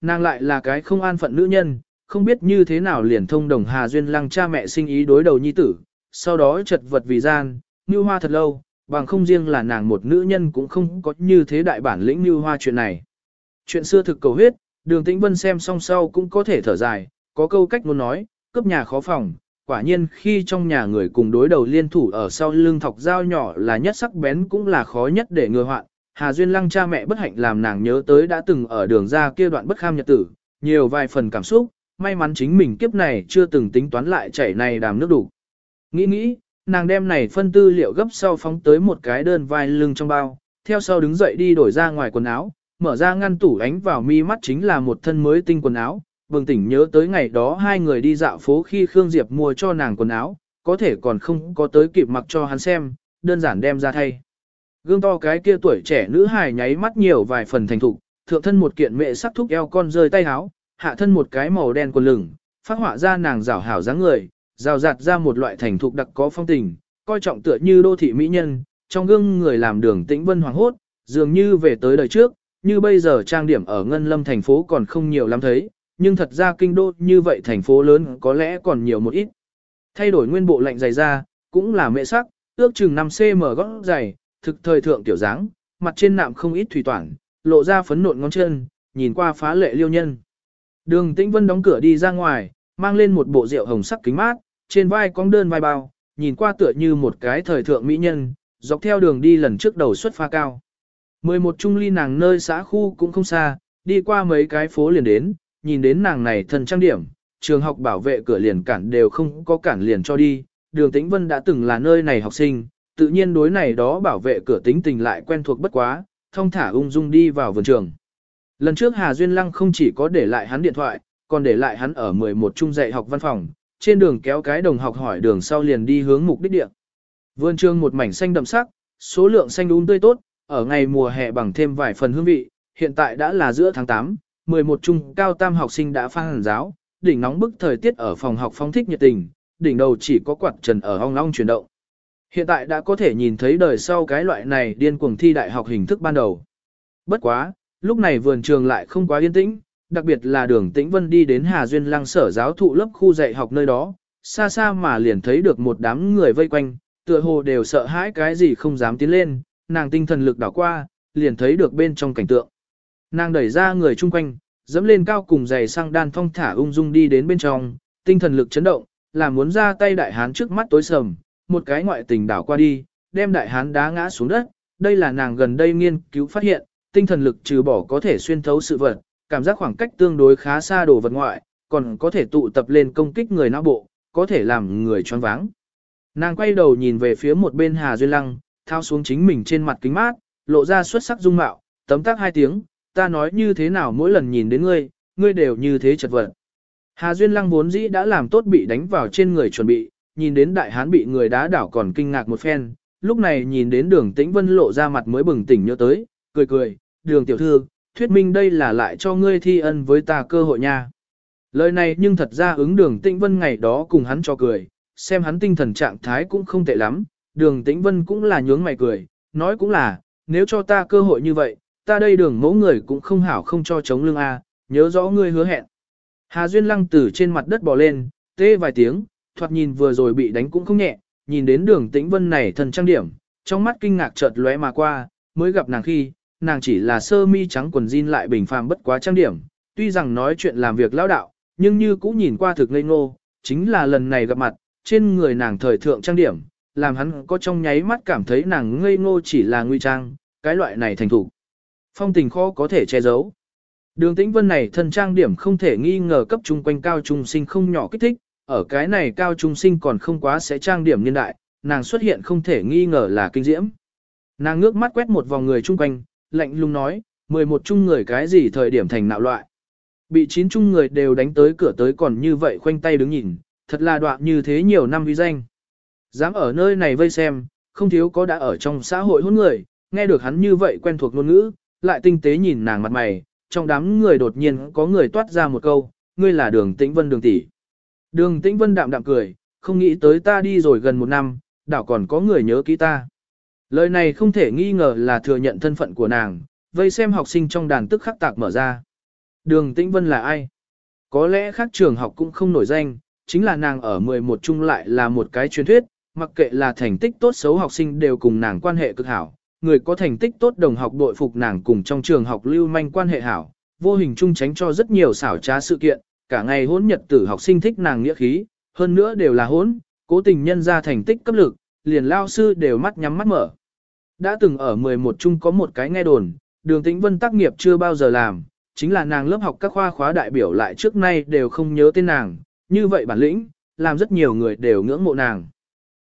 nàng lại là cái không an phận nữ nhân, không biết như thế nào liền thông đồng Hà Duyên Lăng cha mẹ sinh ý đối đầu nhi tử, sau đó chật vật vì gian, như hoa thật lâu, bằng không riêng là nàng một nữ nhân cũng không có như thế đại bản lĩnh như hoa chuyện này. Chuyện xưa thực cầu huyết, đường tĩnh vân xem xong sau cũng có thể thở dài, có câu cách muốn nói, cướp nhà khó phòng, quả nhiên khi trong nhà người cùng đối đầu liên thủ ở sau lưng thọc dao nhỏ là nhất sắc bén cũng là khó nhất để ngừa hoạn. Hà Duyên Lăng cha mẹ bất hạnh làm nàng nhớ tới đã từng ở đường ra kia đoạn bất kham nhật tử, nhiều vài phần cảm xúc, may mắn chính mình kiếp này chưa từng tính toán lại chảy này đàm nước đủ. Nghĩ nghĩ, nàng đem này phân tư liệu gấp sau phóng tới một cái đơn vai lưng trong bao, theo sau đứng dậy đi đổi ra ngoài quần áo, mở ra ngăn tủ ánh vào mi mắt chính là một thân mới tinh quần áo, bừng tỉnh nhớ tới ngày đó hai người đi dạo phố khi Khương Diệp mua cho nàng quần áo, có thể còn không có tới kịp mặc cho hắn xem, đơn giản đem ra thay. Gương to cái kia tuổi trẻ nữ hài nháy mắt nhiều vài phần thành thục, thượng thân một kiện mẹ sắc thúc eo con rơi tay háo hạ thân một cái màu đen quần lửng, phát họa ra nàng rảo hảo dáng người, rào rạt ra một loại thành thục đặc có phong tình, coi trọng tựa như đô thị mỹ nhân, trong gương người làm đường tĩnh vân hoàng hốt, dường như về tới đời trước, như bây giờ trang điểm ở Ngân Lâm thành phố còn không nhiều lắm thấy, nhưng thật ra kinh đô như vậy thành phố lớn có lẽ còn nhiều một ít. Thay đổi nguyên bộ lạnh dày ra, cũng là mệ sắc, ước chừng 5cm gót dày, thực thời thượng tiểu dáng, mặt trên nạm không ít thủy toản, lộ ra phấn nộn ngón chân, nhìn qua phá lệ liêu nhân. Đường Tĩnh Vân đóng cửa đi ra ngoài, mang lên một bộ rượu hồng sắc kính mát, trên vai cong đơn vai bao, nhìn qua tựa như một cái thời thượng mỹ nhân, dọc theo đường đi lần trước đầu xuất pha cao. Mười một trung ly nàng nơi xã khu cũng không xa, đi qua mấy cái phố liền đến, nhìn đến nàng này thần trang điểm, trường học bảo vệ cửa liền cản đều không có cản liền cho đi, đường tĩnh vân đã từng là nơi này học sinh, tự nhiên đối này đó bảo vệ cửa tính tình lại quen thuộc bất quá, thông thả ung dung đi vào vườn trường. Lần trước Hà Duyên Lăng không chỉ có để lại hắn điện thoại, còn để lại hắn ở 11 trung dạy học văn phòng, trên đường kéo cái đồng học hỏi đường sau liền đi hướng mục đích địa. Vườn trường một mảnh xanh đậm sắc, số lượng xanh đúng tươi tốt, ở ngày mùa hè bằng thêm vài phần hương vị, hiện tại đã là giữa tháng 8, 11 trung cao tam học sinh đã pha hàn giáo, đỉnh nóng bức thời tiết ở phòng học phong thích nhiệt tình, đỉnh đầu chỉ có quạt trần ở ong ong chuyển động. Hiện tại đã có thể nhìn thấy đời sau cái loại này điên cuồng thi đại học hình thức ban đầu. Bất quá, lúc này vườn trường lại không quá yên tĩnh, đặc biệt là đường tĩnh vân đi đến Hà Duyên Lăng sở giáo thụ lớp khu dạy học nơi đó, xa xa mà liền thấy được một đám người vây quanh, tựa hồ đều sợ hãi cái gì không dám tiến lên, nàng tinh thần lực đảo qua, liền thấy được bên trong cảnh tượng. Nàng đẩy ra người chung quanh, dẫm lên cao cùng giày sang đan thong thả ung dung đi đến bên trong, tinh thần lực chấn động, là muốn ra tay đại hán trước mắt tối sầm, một cái ngoại tình đảo qua đi, đem đại hán đá ngã xuống đất, đây là nàng gần đây nghiên cứu phát hiện, tinh thần lực trừ bỏ có thể xuyên thấu sự vật, cảm giác khoảng cách tương đối khá xa đồ vật ngoại, còn có thể tụ tập lên công kích người não bộ, có thể làm người choáng váng. Nàng quay đầu nhìn về phía một bên Hà Duyên Lăng, thao xuống chính mình trên mặt kính mát, lộ ra xuất sắc dung mạo, tấm tắc hai tiếng, ta nói như thế nào mỗi lần nhìn đến ngươi, ngươi đều như thế chật vật. Hà Duyên Lăng vốn dĩ đã làm tốt bị đánh vào trên người chuẩn bị, nhìn đến đại hán bị người đá đảo còn kinh ngạc một phen, lúc này nhìn đến đường tĩnh vân lộ ra mặt mới bừng tỉnh nhớ tới, cười cười, đường tiểu thư, thuyết minh đây là lại cho ngươi thi ân với ta cơ hội nha. Lời này nhưng thật ra ứng đường tĩnh vân ngày đó cùng hắn cho cười, xem hắn tinh thần trạng thái cũng không tệ lắm, đường tĩnh vân cũng là nhướng mày cười, nói cũng là, nếu cho ta cơ hội như vậy, ta đây đường mẫu người cũng không hảo không cho chống lưng A, nhớ rõ ngươi hứa hẹn. Hà Duyên lăng từ trên mặt đất bò lên, tê vài tiếng, thoạt nhìn vừa rồi bị đánh cũng không nhẹ, nhìn đến đường tĩnh vân này thần trang điểm, trong mắt kinh ngạc chợt lóe mà qua, mới gặp nàng khi, nàng chỉ là sơ mi trắng quần jean lại bình phàm bất quá trang điểm, tuy rằng nói chuyện làm việc lão đạo, nhưng như cũng nhìn qua thực ngây ngô, chính là lần này gặp mặt, trên người nàng thời thượng trang điểm, làm hắn có trong nháy mắt cảm thấy nàng ngây ngô chỉ là nguy trang, cái loại này thành thủ. Phong tình khó có thể che giấu. Đường tĩnh vân này thân trang điểm không thể nghi ngờ cấp trung quanh cao trung sinh không nhỏ kích thích, ở cái này cao trung sinh còn không quá sẽ trang điểm niên đại, nàng xuất hiện không thể nghi ngờ là kinh diễm. Nàng ngước mắt quét một vòng người chung quanh, lạnh lùng nói, 11 chung người cái gì thời điểm thành nạo loại. Bị 9 chung người đều đánh tới cửa tới còn như vậy khoanh tay đứng nhìn, thật là đoạn như thế nhiều năm vi danh. Dám ở nơi này vây xem, không thiếu có đã ở trong xã hội hôn người, nghe được hắn như vậy quen thuộc ngôn ngữ, lại tinh tế nhìn nàng mặt mày, trong đám người đột nhiên có người toát ra một câu, ngươi là đường tĩnh vân đường tỷ. Đường tĩnh vân đạm đạm cười, không nghĩ tới ta đi rồi gần một năm, đảo còn có người nhớ kỹ ta. Lời này không thể nghi ngờ là thừa nhận thân phận của nàng, vây xem học sinh trong đàn tức khắc tạc mở ra. Đường Tĩnh Vân là ai? Có lẽ khác trường học cũng không nổi danh, chính là nàng ở 11 trung lại là một cái truyền thuyết, mặc kệ là thành tích tốt xấu học sinh đều cùng nàng quan hệ cực hảo, người có thành tích tốt đồng học đội phục nàng cùng trong trường học lưu manh quan hệ hảo, vô hình chung tránh cho rất nhiều xảo trá sự kiện, cả ngày hỗn nhật tử học sinh thích nàng nghĩa khí, hơn nữa đều là hỗn, cố tình nhân ra thành tích cấp lực, liền lao sư đều mắt nhắm mắt mở. Đã từng ở 11 chung có một cái nghe đồn, đường tĩnh vân tác nghiệp chưa bao giờ làm, chính là nàng lớp học các khoa khóa đại biểu lại trước nay đều không nhớ tên nàng, như vậy bản lĩnh, làm rất nhiều người đều ngưỡng mộ nàng.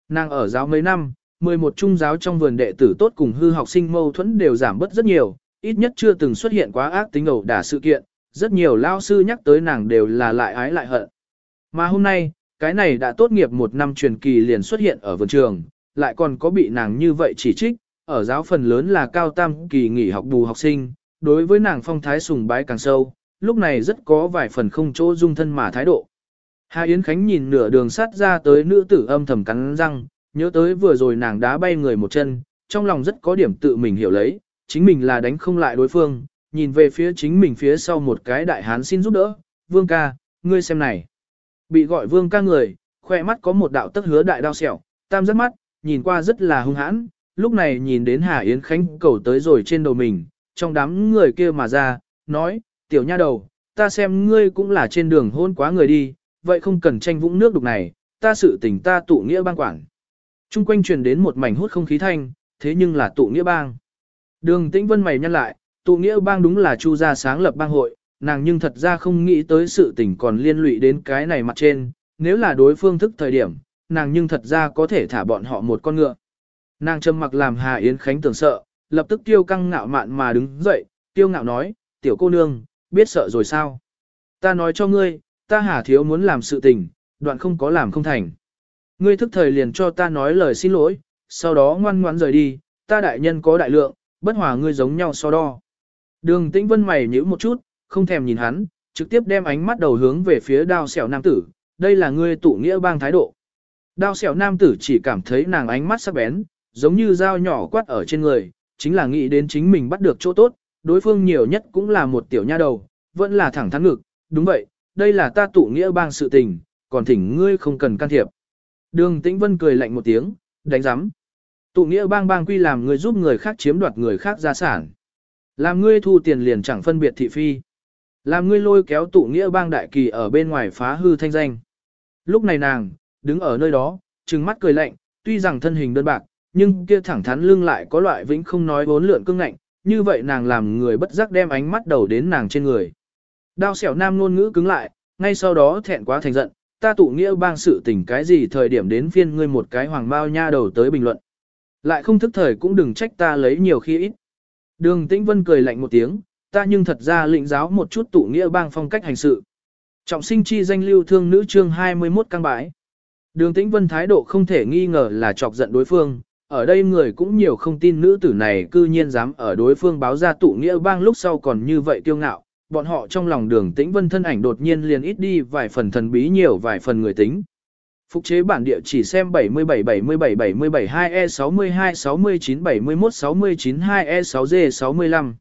Nàng ở giáo mấy năm, 11 trung giáo trong vườn đệ tử tốt cùng hư học sinh mâu thuẫn đều giảm bớt rất nhiều, ít nhất chưa từng xuất hiện quá ác tính ẩu đả sự kiện, rất nhiều lao sư nhắc tới nàng đều là lại ái lại hận. Mà hôm nay, cái này đã tốt nghiệp một năm truyền kỳ liền xuất hiện ở vườn trường, lại còn có bị nàng như vậy chỉ trích, ở giáo phần lớn là cao tam kỳ nghỉ học bù học sinh, đối với nàng phong thái sùng bái càng sâu, lúc này rất có vài phần không chỗ dung thân mà thái độ. Hà Yến Khánh nhìn nửa đường sắt ra tới nữ tử âm thầm cắn răng, nhớ tới vừa rồi nàng đá bay người một chân, trong lòng rất có điểm tự mình hiểu lấy, chính mình là đánh không lại đối phương, nhìn về phía chính mình phía sau một cái đại hán xin giúp đỡ, vương ca, ngươi xem này. Bị gọi vương ca người, khoe mắt có một đạo tức hứa đại đao sẹo, tam rất mắt, nhìn qua rất là hung hãn, lúc này nhìn đến Hà Yến Khánh cầu tới rồi trên đầu mình, trong đám người kia mà ra, nói, tiểu nha đầu, ta xem ngươi cũng là trên đường hôn quá người đi, vậy không cần tranh vũng nước đục này, ta sự tình ta tụ nghĩa bang quản. Trung quanh truyền đến một mảnh hút không khí thanh, thế nhưng là tụ nghĩa bang. Đường tĩnh vân mày nhăn lại, tụ nghĩa bang đúng là chu gia sáng lập bang hội, nàng nhưng thật ra không nghĩ tới sự tình còn liên lụy đến cái này mặt trên, nếu là đối phương thức thời điểm, nàng nhưng thật ra có thể thả bọn họ một con ngựa. Nàng trầm mặc làm Hà Yến Khánh tưởng sợ, lập tức tiêu căng ngạo mạn mà đứng dậy, tiêu ngạo nói, tiểu cô nương, biết sợ rồi sao? Ta nói cho ngươi, ta Hà Thiếu muốn làm sự tình, đoạn không có làm không thành. Ngươi thức thời liền cho ta nói lời xin lỗi, sau đó ngoan ngoãn rời đi, ta đại nhân có đại lượng, bất hòa ngươi giống nhau so đo. Đường tĩnh vân mày nhíu một chút, không thèm nhìn hắn, trực tiếp đem ánh mắt đầu hướng về phía đao xẻo nam tử, đây là ngươi tụ nghĩa bang thái độ. Đao xẻo nam tử chỉ cảm thấy nàng ánh mắt sắc bén, giống như dao nhỏ quát ở trên người, chính là nghĩ đến chính mình bắt được chỗ tốt, đối phương nhiều nhất cũng là một tiểu nha đầu, vẫn là thẳng thắn ngực, đúng vậy, đây là ta tụ nghĩa bang sự tình, còn thỉnh ngươi không cần can thiệp. Đường Tĩnh Vân cười lạnh một tiếng, đánh giám. Tụ nghĩa bang bang quy làm người giúp người khác chiếm đoạt người khác gia sản. Làm ngươi thu tiền liền chẳng phân biệt thị phi. Làm ngươi lôi kéo tụ nghĩa bang đại kỳ ở bên ngoài phá hư thanh danh. Lúc này nàng, đứng ở nơi đó, trừng mắt cười lạnh, tuy rằng thân hình đơn bạc, nhưng kia thẳng thắn lưng lại có loại vĩnh không nói bốn lượn cương ngạnh, như vậy nàng làm người bất giác đem ánh mắt đầu đến nàng trên người. Đao xẻo nam ngôn ngữ cứng lại, ngay sau đó thẹn quá thành giận, ta tụ nghĩa bang sự tình cái gì thời điểm đến phiên ngươi một cái hoàng bao nha đầu tới bình luận. Lại không thức thời cũng đừng trách ta lấy nhiều khi ít. Đường Tĩnh Vân cười lạnh một tiếng, ta nhưng thật ra lĩnh giáo một chút tụ nghĩa bang phong cách hành sự. Trọng sinh chi danh lưu thương nữ chương 21 căng bãi. Đường Tĩnh Vân thái độ không thể nghi ngờ là chọc giận đối phương, ở đây người cũng nhiều không tin nữ tử này cư nhiên dám ở đối phương báo ra tụ nghĩa bang lúc sau còn như vậy kiêu ngạo, bọn họ trong lòng đường tĩnh vân thân ảnh đột nhiên liền ít đi vài phần thần bí nhiều vài phần người tính. Phục chế bản địa chỉ xem 77 77 77 2E 62 69 71 69 2E 6G 65.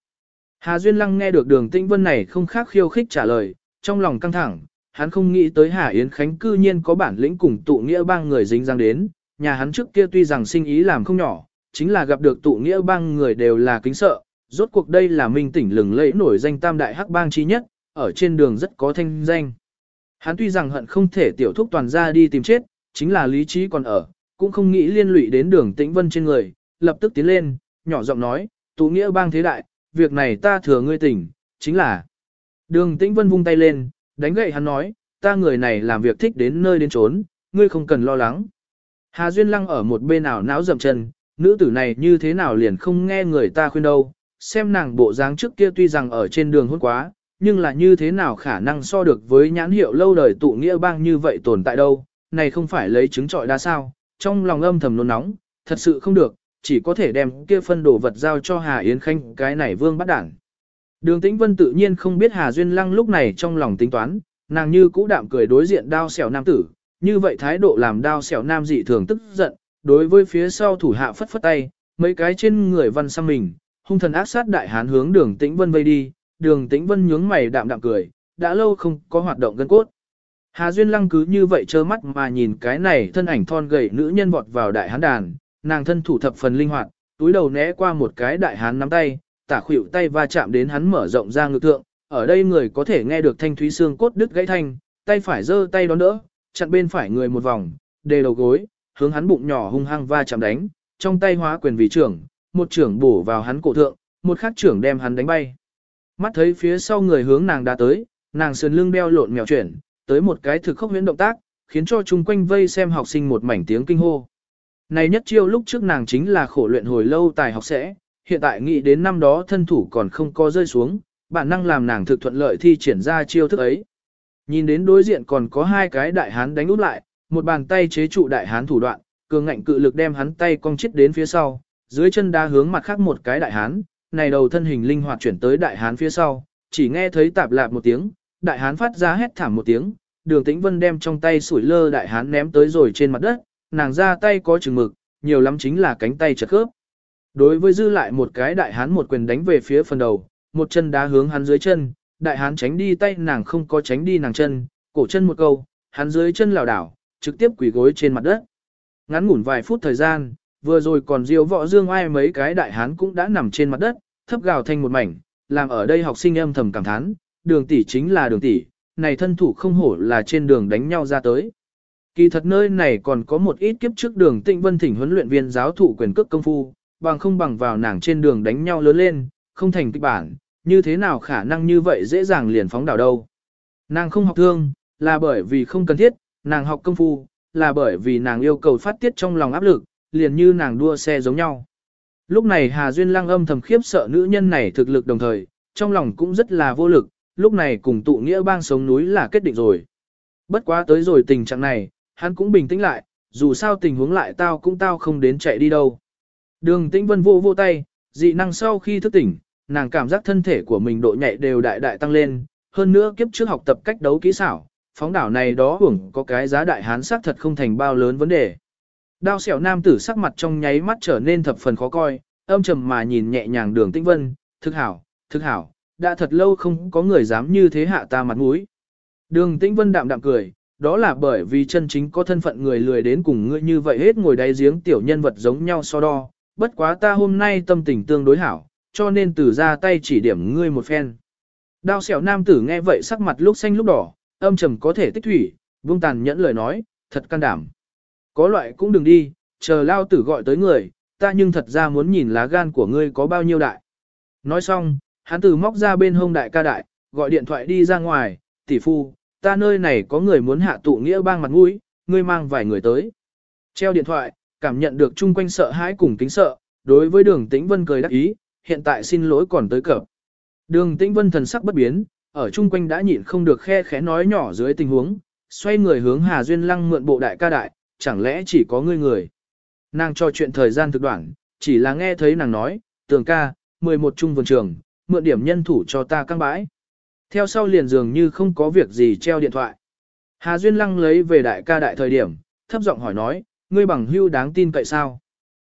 Hà Duyên Lăng nghe được đường tĩnh vân này không khác khiêu khích trả lời, trong lòng căng thẳng, hắn không nghĩ tới Hà Yến Khánh cư nhiên có bản lĩnh cùng tụ nghĩa bang người dính răng đến, nhà hắn trước kia tuy rằng sinh ý làm không nhỏ, chính là gặp được tụ nghĩa bang người đều là kính sợ, rốt cuộc đây là minh tỉnh lừng lẫy nổi danh tam đại hắc bang chi nhất, ở trên đường rất có thanh danh. Hắn tuy rằng hận không thể tiểu thúc toàn ra đi tìm chết, chính là lý trí còn ở, cũng không nghĩ liên lụy đến đường tĩnh vân trên người, lập tức tiến lên, nhỏ giọng nói, tú nghĩa bang thế đại, việc này ta thừa ngươi tỉnh, chính là. Đường tĩnh vân vung tay lên, đánh gậy hắn nói, ta người này làm việc thích đến nơi đến trốn, ngươi không cần lo lắng. Hà Duyên Lăng ở một bên nào náo dầm chân, nữ tử này như thế nào liền không nghe người ta khuyên đâu, xem nàng bộ dáng trước kia tuy rằng ở trên đường hôn quá, nhưng là như thế nào khả năng so được với nhãn hiệu lâu đời tụ nghĩa bang như vậy tồn tại đâu, này không phải lấy trứng trọi đa sao, trong lòng âm thầm nôn nóng, thật sự không được, chỉ có thể đem kia phân đồ vật giao cho Hà Yến Khanh cái này vương bắt đảng. Đường Tĩnh Vân tự nhiên không biết Hà Duyên Lăng lúc này trong lòng tính toán, nàng như cũ đạm cười đối diện đao xẻo nam tử, như vậy thái độ làm đao xẻo nam dị thường tức giận, đối với phía sau thủ hạ phất phất tay, mấy cái trên người văn sang mình, hung thần ác sát đại hán hướng đường tĩnh vân vây đi, đường tĩnh vân nhướng mày đạm đạm cười, đã lâu không có hoạt động gân cốt. Hà Duyên Lăng cứ như vậy trơ mắt mà nhìn cái này thân ảnh thon gầy nữ nhân vọt vào đại hán đàn, nàng thân thủ thập phần linh hoạt, túi đầu né qua một cái đại hán nắm tay, tả khuỷu tay va chạm đến hắn mở rộng ra ngực thượng, ở đây người có thể nghe được thanh thúy xương cốt đứt gãy thanh, tay phải giơ tay đón đỡ, chặn bên phải người một vòng, đề đầu gối, hướng hắn bụng nhỏ hung hăng va chạm đánh, trong tay hóa quyền vị trưởng, một trưởng bổ vào hắn cổ thượng, một khác trưởng đem hắn đánh bay. Mắt thấy phía sau người hướng nàng đã tới, nàng sườn lưng đeo lộn mèo chuyển, tới một cái thực khốc huyễn động tác, khiến cho chung quanh vây xem học sinh một mảnh tiếng kinh hô. Này nhất chiêu lúc trước nàng chính là khổ luyện hồi lâu tài học sẽ, hiện tại nghĩ đến năm đó thân thủ còn không có rơi xuống, bản năng làm nàng thực thuận lợi thi triển ra chiêu thức ấy. Nhìn đến đối diện còn có hai cái đại hán đánh út lại, một bàn tay chế trụ đại hán thủ đoạn, cường ngạnh cự lực đem hắn tay cong chết đến phía sau, dưới chân đá hướng mặt khác một cái đại hán, này đầu thân hình linh hoạt chuyển tới đại hán phía sau, chỉ nghe thấy tạp lạp một tiếng, đại hán phát ra hét thảm một tiếng, đường tĩnh vân đem trong tay sủi lơ đại hán ném tới rồi trên mặt đất, nàng ra tay có chừng mực, nhiều lắm chính là cánh tay chật khớp. Đối với dư lại một cái đại hán một quyền đánh về phía phần đầu, một chân đá hướng hắn dưới chân, đại hán tránh đi tay nàng không có tránh đi nàng chân, cổ chân một câu, hắn dưới chân lảo đảo, trực tiếp quỳ gối trên mặt đất. Ngắn ngủn vài phút thời gian, vừa rồi còn diêu võ dương ai mấy cái đại hán cũng đã nằm trên mặt đất, thấp gào thành một mảnh, làm ở đây học sinh âm thầm cảm thán, đường tỷ chính là đường tỷ, này thân thủ không hổ là trên đường đánh nhau ra tới. Kỳ thật nơi này còn có một ít kiếp trước đường tịnh vân thỉnh huấn luyện viên giáo thụ quyền cước công phu, bằng không bằng vào nàng trên đường đánh nhau lớn lên, không thành kịch bản, như thế nào khả năng như vậy dễ dàng liền phóng đảo đâu. Nàng không học thương, là bởi vì không cần thiết, nàng học công phu, là bởi vì nàng yêu cầu phát tiết trong lòng áp lực, liền như nàng đua xe giống nhau. Lúc này Hà Duyên Lăng âm thầm khiếp sợ nữ nhân này thực lực đồng thời, trong lòng cũng rất là vô lực, lúc này cùng tụ nghĩa bang sống núi là kết định rồi. Bất quá tới rồi tình trạng này, hắn cũng bình tĩnh lại, dù sao tình huống lại tao cũng tao không đến chạy đi đâu. Đường tĩnh vân vô vô tay, dị năng sau khi thức tỉnh, nàng cảm giác thân thể của mình độ nhạy đều đại đại tăng lên, hơn nữa kiếp trước học tập cách đấu kỹ xảo, phóng đảo này đó hưởng có cái giá đại hán sắc thật không thành bao lớn vấn đề. Đao xẻo nam tử sắc mặt trong nháy mắt trở nên thập phần khó coi, âm trầm mà nhìn nhẹ nhàng đường tĩnh vân, thực hảo, thực hảo, đã thật lâu không có người dám như thế hạ ta mặt mũi. Đường tĩnh vân đạm đạm cười, đó là bởi vì chân chính có thân phận người lười đến cùng ngươi như vậy hết ngồi đáy giếng tiểu nhân vật giống nhau so đo, bất quá ta hôm nay tâm tình tương đối hảo, cho nên từ ra tay chỉ điểm ngươi một phen. Đao xẻo nam tử nghe vậy sắc mặt lúc xanh lúc đỏ, âm trầm có thể tích thủy, vương tàn nhẫn lời nói, thật can đảm. Có loại cũng đừng đi, chờ lao tử gọi tới người, ta nhưng thật ra muốn nhìn lá gan của ngươi có bao nhiêu đại. Nói xong, hắn từ móc ra bên hông đại ca đại, gọi điện thoại đi ra ngoài, tỷ phu, ta nơi này có người muốn hạ tụ nghĩa bang mặt mũi, ngươi mang vài người tới. Treo điện thoại, cảm nhận được chung quanh sợ hãi cùng kính sợ, đối với đường tĩnh vân cười đắc ý, hiện tại xin lỗi còn tới cập. Đường tĩnh vân thần sắc bất biến, ở chung quanh đã nhịn không được khe khẽ nói nhỏ dưới tình huống, xoay người hướng Hà Duyên Lăng mượn bộ đại ca đại, chẳng lẽ chỉ có ngươi người. Nàng cho chuyện thời gian thực đoạn, chỉ là nghe thấy nàng nói, tường ca, 11 trung vườn trường, mượn điểm nhân thủ cho ta căng bãi. Theo sau liền dường như không có việc gì treo điện thoại. Hà Duyên Lăng lấy về đại ca đại thời điểm, thấp giọng hỏi nói, ngươi bằng hưu đáng tin cậy sao?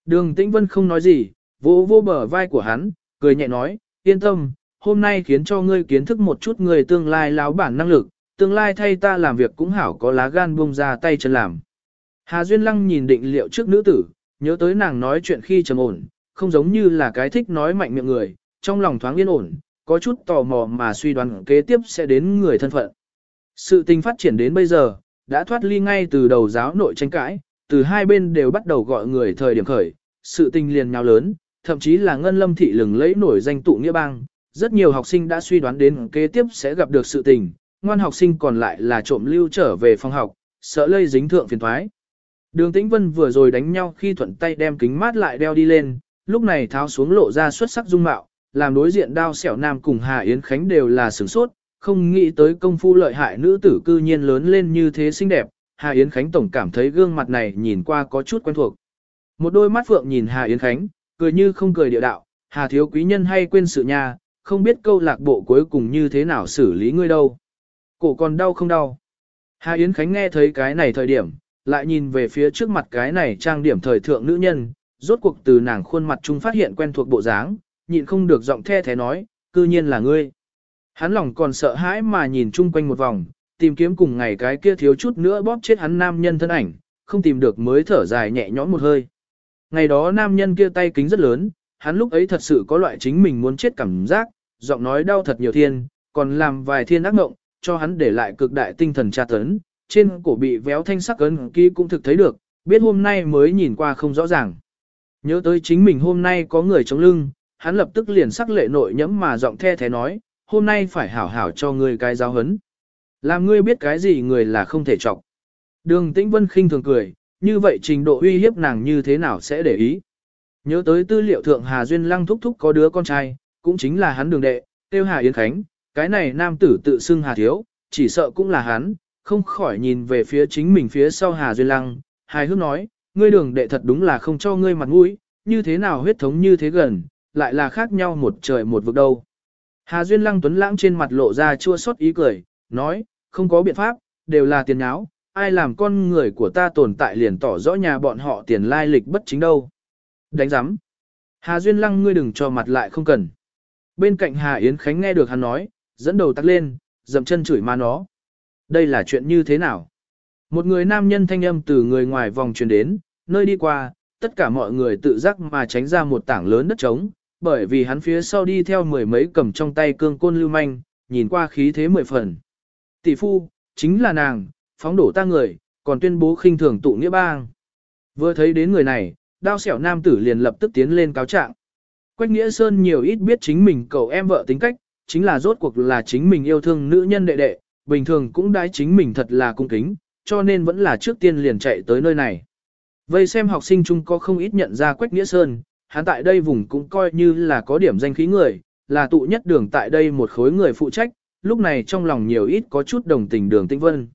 Đường Tĩnh Vân không nói gì, vỗ vô bờ vai của hắn, cười nhẹ nói, yên tâm, hôm nay khiến cho ngươi kiến thức một chút người tương lai láo bản năng lực, tương lai thay ta làm việc cũng hảo có lá gan buông ra tay chân làm. Hà Duyên Lăng nhìn định liệu trước nữ tử, nhớ tới nàng nói chuyện khi trầm ổn, không giống như là cái thích nói mạnh miệng người, trong lòng thoáng yên ổn, có chút tò mò mà suy đoán kế tiếp sẽ đến người thân phận. Sự tình phát triển đến bây giờ, đã thoát ly ngay từ đầu giáo nội tranh cãi, từ hai bên đều bắt đầu gọi người thời điểm khởi, sự tình liền nhào lớn, thậm chí là ngân lâm thị lừng lẫy nổi danh tụ nghĩa bang. Rất nhiều học sinh đã suy đoán đến kế tiếp sẽ gặp được sự tình, ngoan học sinh còn lại là trộm lưu trở về phòng học, sợ lây dính thượng phiền thoái. Đường Tĩnh Vân vừa rồi đánh nhau khi thuận tay đem kính mát lại đeo đi lên, lúc này tháo xuống lộ ra xuất sắc dung mạo, làm đối diện đao xẻo nam cùng Hà Yến Khánh đều là sửng sốt, không nghĩ tới công phu lợi hại nữ tử cư nhiên lớn lên như thế xinh đẹp, Hà Yến Khánh tổng cảm thấy gương mặt này nhìn qua có chút quen thuộc. Một đôi mắt phượng nhìn Hà Yến Khánh, cười như không cười địa đạo, Hà thiếu quý nhân hay quên sự nha, không biết câu lạc bộ cuối cùng như thế nào xử lý ngươi đâu. Cổ còn đau không đau. Hà Yến Khánh nghe thấy cái này thời điểm, lại nhìn về phía trước mặt cái này trang điểm thời thượng nữ nhân, rốt cuộc từ nàng khuôn mặt trung phát hiện quen thuộc bộ dáng, nhịn không được giọng the thế nói, cư nhiên là ngươi. Hắn lòng còn sợ hãi mà nhìn chung quanh một vòng, tìm kiếm cùng ngày cái kia thiếu chút nữa bóp chết hắn nam nhân thân ảnh, không tìm được mới thở dài nhẹ nhõm một hơi. Ngày đó nam nhân kia tay kính rất lớn, hắn lúc ấy thật sự có loại chính mình muốn chết cảm giác, giọng nói đau thật nhiều thiên, còn làm vài thiên ác ngộng, cho hắn để lại cực đại tinh thần tra tấn, trên cổ bị véo thanh sắc ấn ký cũng thực thấy được, biết hôm nay mới nhìn qua không rõ ràng. Nhớ tới chính mình hôm nay có người chống lưng, hắn lập tức liền sắc lệ nội nhẫm mà giọng the thế nói, hôm nay phải hảo hảo cho ngươi cái giáo hấn. Làm ngươi biết cái gì người là không thể trọng. Đường Tĩnh Vân khinh thường cười, như vậy trình độ uy hiếp nàng như thế nào sẽ để ý. Nhớ tới tư liệu thượng Hà Duyên Lăng thúc thúc có đứa con trai, cũng chính là hắn đường đệ, tiêu Hà Yến Khánh, cái này nam tử tự xưng Hà Thiếu, chỉ sợ cũng là hắn, không khỏi nhìn về phía chính mình phía sau Hà Duyên Lăng, hài hước nói, ngươi đường đệ thật đúng là không cho ngươi mặt mũi, như thế nào huyết thống như thế gần, lại là khác nhau một trời một vực đâu. Hà Duyên Lăng Tuấn Lãng trên mặt lộ ra chua xót ý cười, nói, không có biện pháp, đều là tiền nháo, ai làm con người của ta tồn tại liền tỏ rõ nhà bọn họ tiền lai lịch bất chính đâu. Đánh giám. Hà Duyên Lăng ngươi đừng cho mặt lại không cần. Bên cạnh Hà Yến Khánh nghe được hắn nói, dẫn đầu tắt lên, dậm chân chửi ma nó. Đây là chuyện như thế nào? Một người nam nhân thanh âm từ người ngoài vòng truyền đến, nơi đi qua, tất cả mọi người tự giác mà tránh ra một tảng lớn đất trống, bởi vì hắn phía sau đi theo mười mấy cầm trong tay cương côn lưu manh, nhìn qua khí thế mười phần. Tỷ phu, chính là nàng, phóng đổ ta người, còn tuyên bố khinh thường tụ nghĩa bang. Vừa thấy đến người này, đao xẻo nam tử liền lập tức tiến lên cáo trạng. Quách Nghĩa Sơn nhiều ít biết chính mình cậu em vợ tính cách, chính là rốt cuộc là chính mình yêu thương nữ nhân đệ đệ, bình thường cũng đái chính mình thật là cung kính, cho nên vẫn là trước tiên liền chạy tới nơi này. Vây xem học sinh chung có không ít nhận ra Quách Nghĩa Sơn, hắn tại đây vùng cũng coi như là có điểm danh khí người, là tụ nhất đường tại đây một khối người phụ trách, lúc này trong lòng nhiều ít có chút đồng tình đường tinh vân.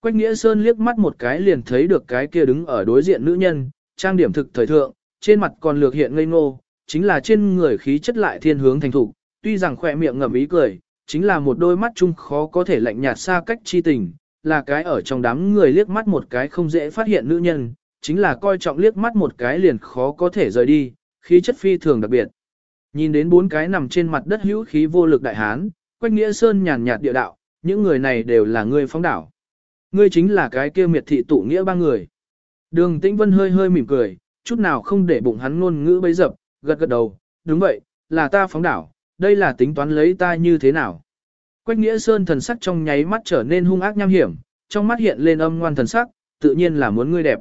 Quách Nghĩa Sơn liếc mắt một cái liền thấy được cái kia đứng ở đối diện nữ nhân, trang điểm thực thời thượng, trên mặt còn lược hiện ngây ngô, chính là trên người khí chất lại thiên hướng thành thủ, tuy rằng khỏe miệng ngậm ý cười, chính là một đôi mắt chung khó có thể lạnh nhạt xa cách chi tình, là cái ở trong đám người liếc mắt một cái không dễ phát hiện nữ nhân, chính là coi trọng liếc mắt một cái liền khó có thể rời đi, khí chất phi thường đặc biệt. Nhìn đến bốn cái nằm trên mặt đất hữu khí vô lực đại hán, Quách Nghĩa Sơn nhàn nhạt địa đạo, những người này đều là người phóng đảo. Ngươi chính là cái kia miệt thị tụ nghĩa ba người. Đường Tĩnh Vân hơi hơi mỉm cười, chút nào không để bụng hắn ngôn ngữ bấy dập, gật gật đầu, đúng vậy, là ta phóng đảo, đây là tính toán lấy ta như thế nào. Quách Nghĩa Sơn thần sắc trong nháy mắt trở nên hung ác nham hiểm, trong mắt hiện lên âm ngoan thần sắc, tự nhiên là muốn ngươi đẹp.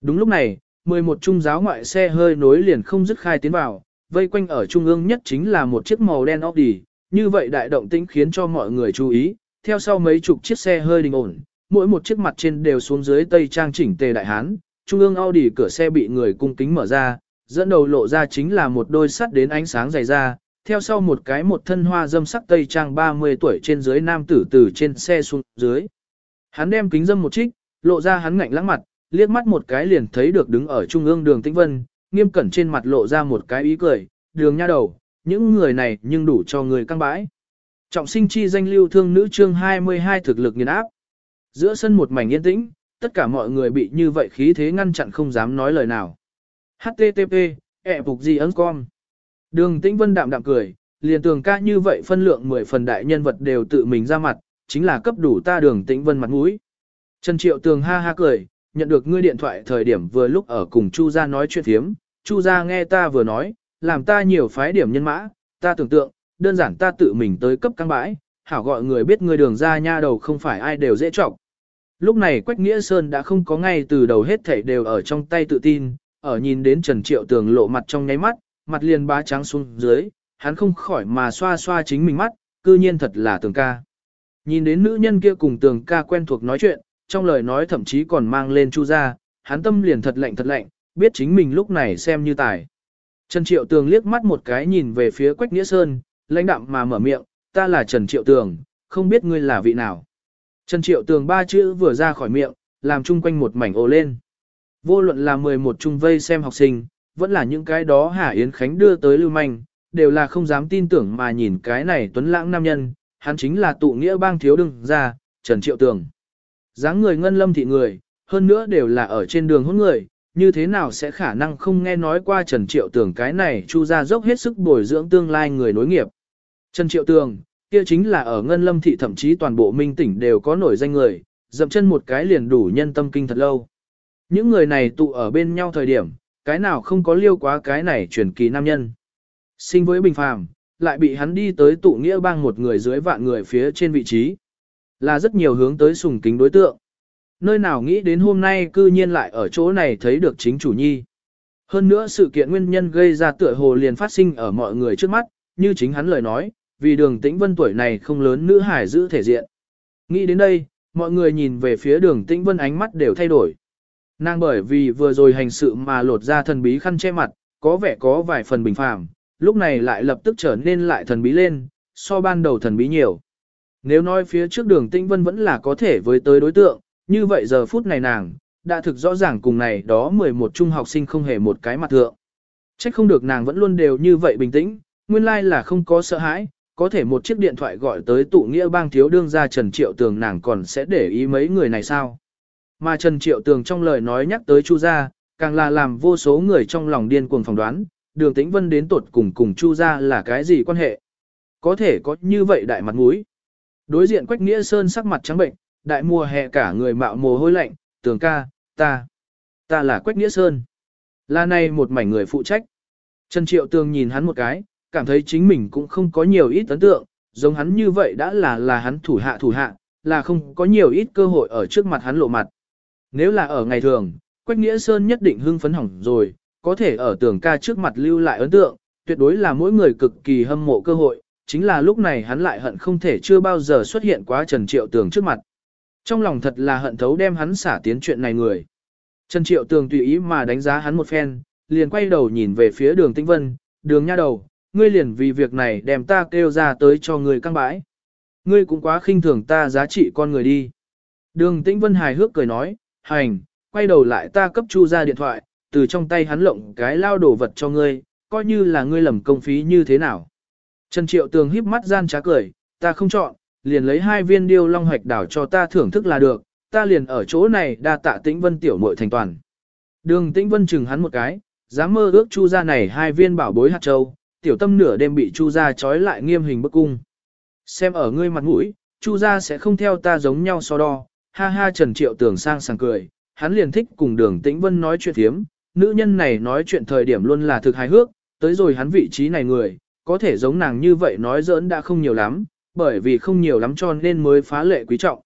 Đúng lúc này, 11 trung giáo ngoại xe hơi nối liền không dứt khai tiến vào, vây quanh ở trung ương nhất chính là một chiếc màu đen Audi, như vậy đại động tĩnh khiến cho mọi người chú ý, theo sau mấy chục chiếc xe hơi đình ổn, mỗi một chiếc mặt trên đều xuống dưới tây trang chỉnh tề đại hán, trung ương Audi cửa xe bị người cung kính mở ra, dẫn đầu lộ ra chính là một đôi sắt đến ánh sáng dày ra, theo sau một cái một thân hoa dâm sắc tây trang 30 tuổi trên dưới nam tử từ trên xe xuống dưới. Hắn đem kính dâm một trích, lộ ra hắn ngạnh lãng mặt, liếc mắt một cái liền thấy được đứng ở trung ương đường tĩnh vân, nghiêm cẩn trên mặt lộ ra một cái ý cười, đường nha đầu, những người này nhưng đủ cho người căng bãi. Trọng sinh chi danh lưu thương nữ chương 22 thực lực nghiền áp. Giữa sân một mảnh yên tĩnh, tất cả mọi người bị như vậy khí thế ngăn chặn không dám nói lời nào. HTTP, ẹ phục gì ấn con. Đường tĩnh vân đạm đạm cười, liền tường ca như vậy phân lượng 10 phần đại nhân vật đều tự mình ra mặt, chính là cấp đủ ta đường tĩnh vân mặt mũi. Trần Triệu tường ha ha cười, nhận được ngươi điện thoại thời điểm vừa lúc ở cùng Chu gia nói chuyện thiếm, Chu gia nghe ta vừa nói, làm ta nhiều phái điểm nhân mã, ta tưởng tượng, đơn giản ta tự mình tới cấp căng bãi, hảo gọi người biết ngươi đường ra nha đầu không phải ai đều dễ trọng. Lúc này Quách Nghĩa Sơn đã không có ngay từ đầu hết thảy đều ở trong tay tự tin, ở nhìn đến Trần Triệu Tường lộ mặt trong nháy mắt, mặt liền bá trắng xuống dưới, hắn không khỏi mà xoa xoa chính mình mắt, cư nhiên thật là Tường ca. Nhìn đến nữ nhân kia cùng Tường ca quen thuộc nói chuyện, trong lời nói thậm chí còn mang lên Chu ra, hắn tâm liền thật lạnh thật lạnh, biết chính mình lúc này xem như tài. Trần Triệu Tường liếc mắt một cái nhìn về phía Quách Nghĩa Sơn, lãnh đạm mà mở miệng, ta là Trần Triệu Tường, không biết ngươi là vị nào. Trần Triệu Tường ba chữ vừa ra khỏi miệng, làm chung quanh một mảnh ồ lên. Vô luận là 11 trung vây xem học sinh, vẫn là những cái đó Hà Yến Khánh đưa tới lưu manh, đều là không dám tin tưởng mà nhìn cái này tuấn lãng nam nhân, hắn chính là tụ nghĩa bang thiếu đừng ra, Trần Triệu Tường dáng người ngân lâm thị người, hơn nữa đều là ở trên đường hôn người, như thế nào sẽ khả năng không nghe nói qua Trần Triệu Tường cái này chu ra dốc hết sức bồi dưỡng tương lai người nối nghiệp. Trần Triệu Tường, kia chính là ở Ngân Lâm thị thậm chí toàn bộ minh tỉnh đều có nổi danh người, dậm chân một cái liền đủ nhân tâm kinh thật lâu. Những người này tụ ở bên nhau thời điểm, cái nào không có liêu quá cái này truyền kỳ nam nhân. Sinh với bình phàm, lại bị hắn đi tới tụ nghĩa bang một người dưới vạn người phía trên vị trí. Là rất nhiều hướng tới sùng kính đối tượng. Nơi nào nghĩ đến hôm nay cư nhiên lại ở chỗ này thấy được chính chủ nhi. Hơn nữa sự kiện nguyên nhân gây ra tựa hồ liền phát sinh ở mọi người trước mắt, như chính hắn lời nói, vì đường tĩnh vân tuổi này không lớn nữ hải giữ thể diện. Nghĩ đến đây, mọi người nhìn về phía đường tĩnh vân ánh mắt đều thay đổi. Nàng bởi vì vừa rồi hành sự mà lột ra thần bí khăn che mặt, có vẻ có vài phần bình phàm, lúc này lại lập tức trở nên lại thần bí lên, so ban đầu thần bí nhiều. Nếu nói phía trước đường Tinh vân vẫn là có thể với tới đối tượng, như vậy giờ phút này nàng, đã thực rõ ràng cùng này đó 11 trung học sinh không hề một cái mặt thượng. Trách không được nàng vẫn luôn đều như vậy bình tĩnh, nguyên lai là không có sợ hãi, có thể một chiếc điện thoại gọi tới tụ nghĩa bang thiếu đương ra Trần Triệu Tường nàng còn sẽ để ý mấy người này sao. Mà Trần Triệu Tường trong lời nói nhắc tới Chu gia, càng là làm vô số người trong lòng điên cuồng phỏng đoán, đường tĩnh vân đến tột cùng cùng Chu gia là cái gì quan hệ. Có thể có như vậy đại mặt mũi. Đối diện Quách Nghĩa Sơn sắc mặt trắng bệnh, đại mùa hè cả người mạo mồ hôi lạnh, tường ca, ta, ta là Quách Nghĩa Sơn. Là này một mảnh người phụ trách. Trần Triệu Tường nhìn hắn một cái, cảm thấy chính mình cũng không có nhiều ít ấn tượng, giống hắn như vậy đã là là hắn thủ hạ thủ hạ, là không có nhiều ít cơ hội ở trước mặt hắn lộ mặt. Nếu là ở ngày thường, Quách Nghĩa Sơn nhất định hưng phấn hỏng rồi, có thể ở tường ca trước mặt lưu lại ấn tượng, tuyệt đối là mỗi người cực kỳ hâm mộ cơ hội, chính là lúc này hắn lại hận không thể chưa bao giờ xuất hiện quá Trần Triệu Tường trước mặt. Trong lòng thật là hận thấu đem hắn xả tiến chuyện này người. Trần Triệu Tường tùy ý mà đánh giá hắn một phen, liền quay đầu nhìn về phía đường Tĩnh Vân, đường nha đầu, ngươi liền vì việc này đem ta kêu ra tới cho ngươi căng bãi. Ngươi cũng quá khinh thường ta giá trị con người đi. Đường Tĩnh Vân hài hước cười nói, hành, quay đầu lại ta cấp chu ra điện thoại, từ trong tay hắn lộng cái lao đồ vật cho ngươi, coi như là ngươi lầm công phí như thế nào. Trần Triệu Tường híp mắt gian trá cười, ta không chọn, liền lấy hai viên điêu long hoạch đảo cho ta thưởng thức là được, ta liền ở chỗ này đa tạ tĩnh vân tiểu muội thành toàn. Đường tĩnh vân chừng hắn một cái, dám mơ ước chu ra này hai viên bảo bối hạt châu, tiểu tâm nửa đêm bị chu ra trói lại nghiêm hình bức cung. Xem ở ngươi mặt mũi, chu ra sẽ không theo ta giống nhau so đo, ha ha trần triệu tường sang sảng cười, hắn liền thích cùng đường tĩnh vân nói chuyện thiếm, nữ nhân này nói chuyện thời điểm luôn là thực hài hước, tới rồi hắn vị trí này người, có thể giống nàng như vậy nói giỡn đã không nhiều lắm, bởi vì không nhiều lắm cho nên mới phá lệ quý trọng.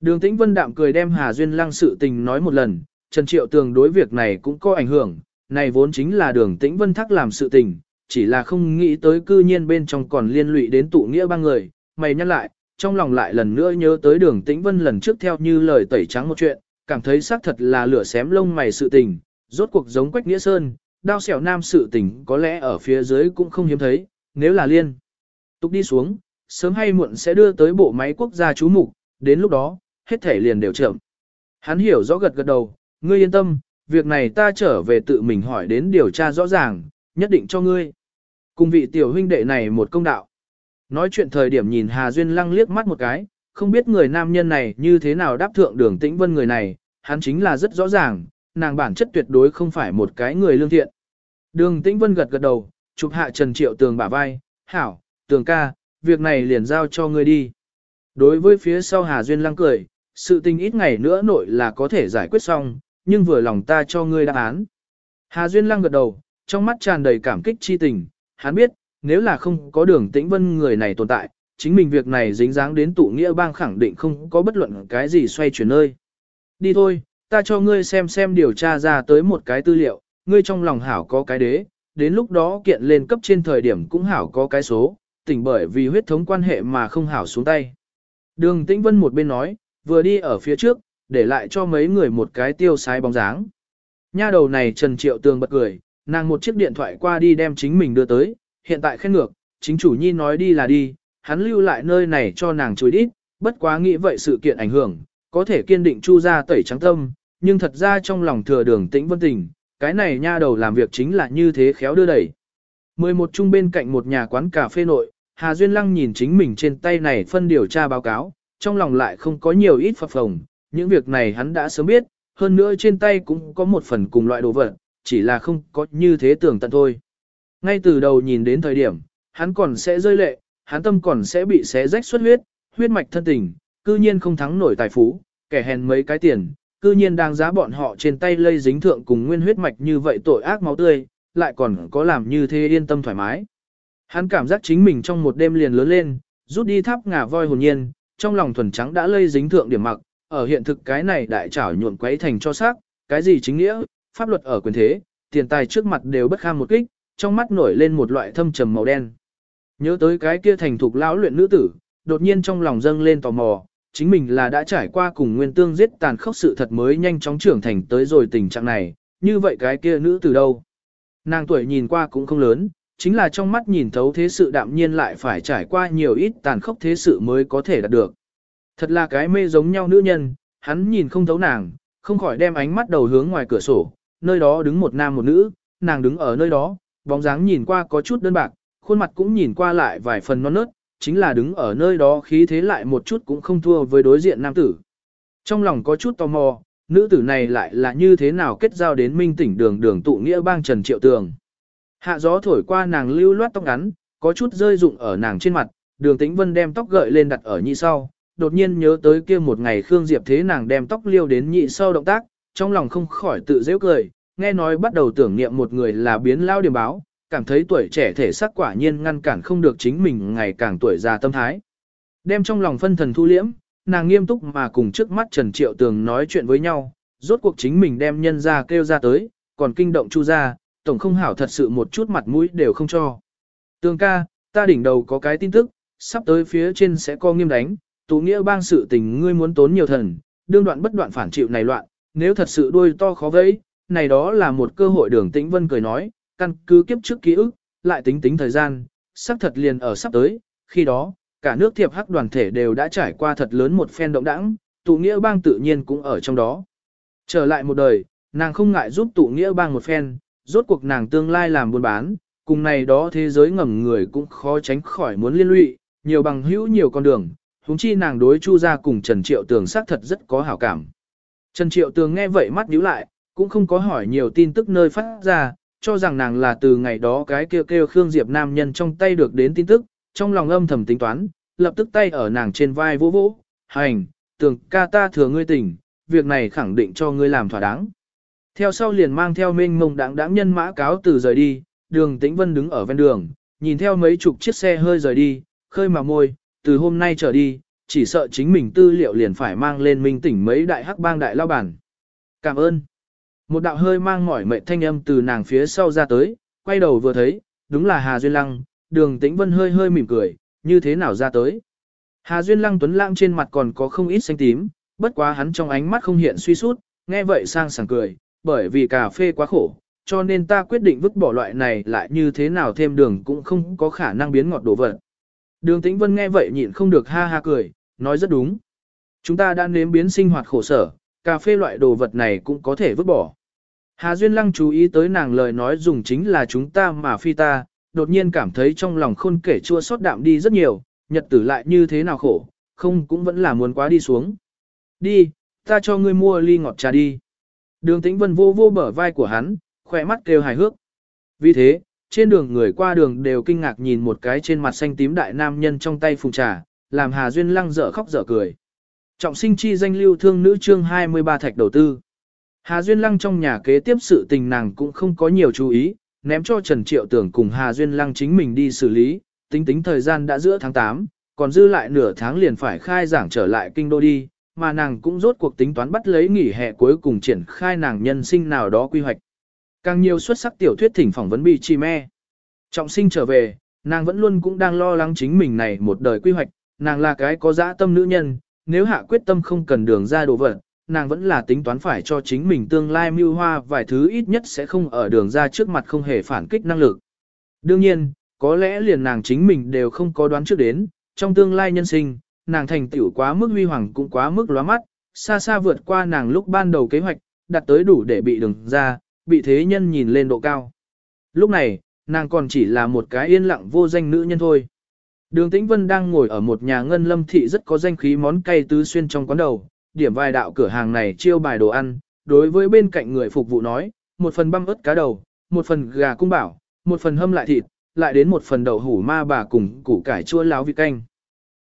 Đường Tĩnh Vân đạm cười đem Hà Duyên Lăng sự tình nói một lần, Trần Triệu Tường đối việc này cũng có ảnh hưởng, này vốn chính là đường Tĩnh Vân thắc làm sự tình, chỉ là không nghĩ tới cư nhiên bên trong còn liên lụy đến tụ nghĩa ba người, mày nhắc lại, trong lòng lại lần nữa nhớ tới đường Tĩnh Vân lần trước theo như lời tẩy trắng một chuyện, cảm thấy xác thật là lửa xém lông mày sự tình, rốt cuộc giống Quách Nghĩa Sơn, đao xẻo nam sự tình có lẽ ở phía dưới cũng không hiếm thấy, nếu là liên. Tục đi xuống, sớm hay muộn sẽ đưa tới bộ máy quốc gia chú mục, đến lúc đó, hết thể liền đều chậm. Hắn hiểu rõ gật gật đầu, ngươi yên tâm, việc này ta trở về tự mình hỏi đến điều tra rõ ràng, nhất định cho ngươi. Cùng vị tiểu huynh đệ này một công đạo. Nói chuyện thời điểm nhìn Hà Duyên lăng liếc mắt một cái, không biết người nam nhân này như thế nào đáp thượng đường tĩnh vân người này, hắn chính là rất rõ ràng, nàng bản chất tuyệt đối không phải một cái người lương thiện. Đường tĩnh vân gật gật đầu, chụp hạ Trần Triệu Tường bả vai, hảo, tường ca, việc này liền giao cho ngươi đi. Đối với phía sau Hà Duyên lăng cười, sự tình ít ngày nữa nội là có thể giải quyết xong, nhưng vừa lòng ta cho ngươi đáp án. Hà Duyên lăng gật đầu, trong mắt tràn đầy cảm kích chi tình, hắn biết, nếu là không có đường tĩnh vân người này tồn tại, chính mình việc này dính dáng đến tụ nghĩa bang khẳng định không có bất luận cái gì xoay chuyển nơi. Đi thôi, ta cho ngươi xem xem điều tra ra tới một cái tư liệu, ngươi trong lòng hảo có cái đế, đến lúc đó kiện lên cấp trên thời điểm cũng hảo có cái số, tỉnh bởi vì huyết thống quan hệ mà không hảo xuống tay. Đường Tĩnh Vân một bên nói, vừa đi ở phía trước, để lại cho mấy người một cái tiêu sái bóng dáng. Nha đầu này Trần Triệu Tường bật cười, nàng một chiếc điện thoại qua đi đem chính mình đưa tới, hiện tại khen ngược, chính chủ nhi nói đi là đi, hắn lưu lại nơi này cho nàng chối đít, bất quá nghĩ vậy sự kiện ảnh hưởng, có thể kiên định chu ra tẩy trắng tâm, nhưng thật ra trong lòng thừa đường tĩnh vân tình, cái này nha đầu làm việc chính là như thế khéo đưa đẩy. 11 chung bên cạnh một nhà quán cà phê nội, Hà Duyên Lăng nhìn chính mình trên tay này phân điều tra báo cáo, trong lòng lại không có nhiều ít phập phồng, những việc này hắn đã sớm biết, hơn nữa trên tay cũng có một phần cùng loại đồ vật, chỉ là không có như thế tưởng tận thôi. Ngay từ đầu nhìn đến thời điểm, hắn còn sẽ rơi lệ, hắn tâm còn sẽ bị xé rách xuất huyết, huyết mạch thân tình, cư nhiên không thắng nổi tài phú, kẻ hèn mấy cái tiền, cư nhiên đang giá bọn họ trên tay lây dính thượng cùng nguyên huyết mạch như vậy tội ác máu tươi, lại còn có làm như thế yên tâm thoải mái. Hắn cảm giác chính mình trong một đêm liền lớn lên, rút đi tháp ngà voi hồn nhiên, trong lòng thuần trắng đã lây dính thượng điểm mặc, ở hiện thực cái này đại trảo nhuộn quấy thành cho xác, cái gì chính nghĩa, pháp luật ở quyền thế, tiền tài trước mặt đều bất kham một kích, trong mắt nổi lên một loại thâm trầm màu đen. Nhớ tới cái kia thành thục lão luyện nữ tử, đột nhiên trong lòng dâng lên tò mò, chính mình là đã trải qua cùng nguyên tương giết tàn khốc sự thật mới nhanh chóng trưởng thành tới rồi tình trạng này, như vậy cái kia nữ tử đâu? Nàng tuổi nhìn qua cũng không lớn, chính là trong mắt nhìn thấu thế sự đạm nhiên lại phải trải qua nhiều ít tàn khốc thế sự mới có thể đạt được. Thật là cái mê giống nhau nữ nhân, hắn nhìn không thấu nàng, không khỏi đem ánh mắt đầu hướng ngoài cửa sổ, nơi đó đứng một nam một nữ, nàng đứng ở nơi đó, bóng dáng nhìn qua có chút đơn bạc, khuôn mặt cũng nhìn qua lại vài phần non nớt, chính là đứng ở nơi đó khí thế lại một chút cũng không thua với đối diện nam tử. Trong lòng có chút tò mò, nữ tử này lại là như thế nào kết giao đến minh tỉnh đường đường tụ nghĩa bang Trần Triệu Tường. Hạ gió thổi qua nàng lưu loát tóc ngắn, có chút rơi rụng ở nàng trên mặt, đường tĩnh vân đem tóc gợi lên đặt ở nhị sau, đột nhiên nhớ tới kia một ngày Khương Diệp thế nàng đem tóc liêu đến nhị sau động tác, trong lòng không khỏi tự dễ cười, nghe nói bắt đầu tưởng niệm một người là biến lao điểm báo, cảm thấy tuổi trẻ thể sắc quả nhiên ngăn cản không được chính mình ngày càng tuổi già tâm thái. Đem trong lòng phân thần thu liễm, nàng nghiêm túc mà cùng trước mắt Trần Triệu Tường nói chuyện với nhau, rốt cuộc chính mình đem nhân ra kêu ra tới, còn kinh động chu ra, tổng không hảo thật sự một chút mặt mũi đều không cho. Tường ca, ta đỉnh đầu có cái tin tức, sắp tới phía trên sẽ có nghiêm đánh, tụ nghĩa bang sự tình ngươi muốn tốn nhiều thần, đương đoạn bất đoạn phản chịu này loạn, nếu thật sự đuôi to khó vẫy, này đó là một cơ hội đường tĩnh vân cười nói, căn cứ kiếp trước ký ức, lại tính tính thời gian, sắp thật liền ở sắp tới, khi đó, cả nước thiệp hắc đoàn thể đều đã trải qua thật lớn một phen động đãng tụ nghĩa bang tự nhiên cũng ở trong đó. Trở lại một đời, nàng không ngại giúp tụ nghĩa bang một phen, rốt cuộc nàng tương lai làm buôn bán, cùng này đó thế giới ngầm người cũng khó tránh khỏi muốn liên lụy, nhiều bằng hữu nhiều con đường, huống chi nàng đối chu ra cùng Trần Triệu Tường xác thật rất có hảo cảm. Trần Triệu Tường nghe vậy mắt nhíu lại, cũng không có hỏi nhiều tin tức nơi phát ra, cho rằng nàng là từ ngày đó cái kêu kêu Khương Diệp nam nhân trong tay được đến tin tức, trong lòng âm thầm tính toán, lập tức tay ở nàng trên vai vỗ vỗ, hành, tưởng ca ta thừa ngươi tỉnh, việc này khẳng định cho ngươi làm thỏa đáng. Theo sau liền mang theo mênh mông đáng đáng nhân mã cáo từ rời đi, đường tĩnh vân đứng ở ven đường, nhìn theo mấy chục chiếc xe hơi rời đi, khơi mà môi, từ hôm nay trở đi, chỉ sợ chính mình tư liệu liền phải mang lên minh tỉnh mấy đại hắc bang đại lao bản. Cảm ơn. Một đạo hơi mang mỏi mệt thanh âm từ nàng phía sau ra tới, quay đầu vừa thấy, đúng là Hà Duyên Lăng, đường tĩnh vân hơi hơi mỉm cười, như thế nào ra tới. Hà Duyên Lăng tuấn lãng trên mặt còn có không ít xanh tím, bất quá hắn trong ánh mắt không hiện suy sút, nghe vậy sang sảng cười, bởi vì cà phê quá khổ, cho nên ta quyết định vứt bỏ loại này lại như thế nào thêm đường cũng không có khả năng biến ngọt đổ vật. Đường Tĩnh Vân nghe vậy nhịn không được ha ha cười, nói rất đúng. Chúng ta đã nếm biến sinh hoạt khổ sở, cà phê loại đồ vật này cũng có thể vứt bỏ. Hà Duyên Lăng chú ý tới nàng lời nói dùng chính là chúng ta mà phi ta, đột nhiên cảm thấy trong lòng khôn kể chua xót đạm đi rất nhiều, nhật tử lại như thế nào khổ, không cũng vẫn là muốn quá đi xuống. Đi, ta cho ngươi mua ly ngọt trà đi. Đường Tĩnh Vân vô vô bở vai của hắn, khỏe mắt kêu hài hước. Vì thế, trên đường người qua đường đều kinh ngạc nhìn một cái trên mặt xanh tím đại nam nhân trong tay phùng trà, làm Hà Duyên Lăng dở khóc dở cười. Trọng sinh chi danh lưu thương nữ chương 23 thạch đầu tư. Hà Duyên Lăng trong nhà kế tiếp sự tình nàng cũng không có nhiều chú ý, ném cho Trần Triệu Tưởng cùng Hà Duyên Lăng chính mình đi xử lý, tính tính thời gian đã giữa tháng 8, còn dư lại nửa tháng liền phải khai giảng trở lại kinh đô đi, mà nàng cũng rốt cuộc tính toán bắt lấy nghỉ hè cuối cùng triển khai nàng nhân sinh nào đó quy hoạch. Càng nhiều xuất sắc tiểu thuyết thỉnh phỏng vấn bị chi me. Trọng sinh trở về, nàng vẫn luôn cũng đang lo lắng chính mình này một đời quy hoạch, nàng là cái có dã tâm nữ nhân, nếu hạ quyết tâm không cần đường ra đồ vật, nàng vẫn là tính toán phải cho chính mình tương lai mưu hoa vài thứ ít nhất sẽ không ở đường ra trước mặt không hề phản kích năng lực. Đương nhiên, có lẽ liền nàng chính mình đều không có đoán trước đến, trong tương lai nhân sinh, nàng thành tựu quá mức huy hoàng cũng quá mức lóa mắt, xa xa vượt qua nàng lúc ban đầu kế hoạch, đặt tới đủ để bị đường ra, bị thế nhân nhìn lên độ cao. Lúc này, nàng còn chỉ là một cái yên lặng vô danh nữ nhân thôi. Đường Tĩnh Vân đang ngồi ở một nhà ngân lâm thị rất có danh khí món cay tứ xuyên trong quán đầu, điểm vài đạo cửa hàng này chiêu bài đồ ăn, đối với bên cạnh người phục vụ nói, một phần băm ớt cá đầu, một phần gà cung bảo, một phần hâm lại thịt, lại đến một phần đậu hủ ma bà cùng củ cải chua láo vị canh.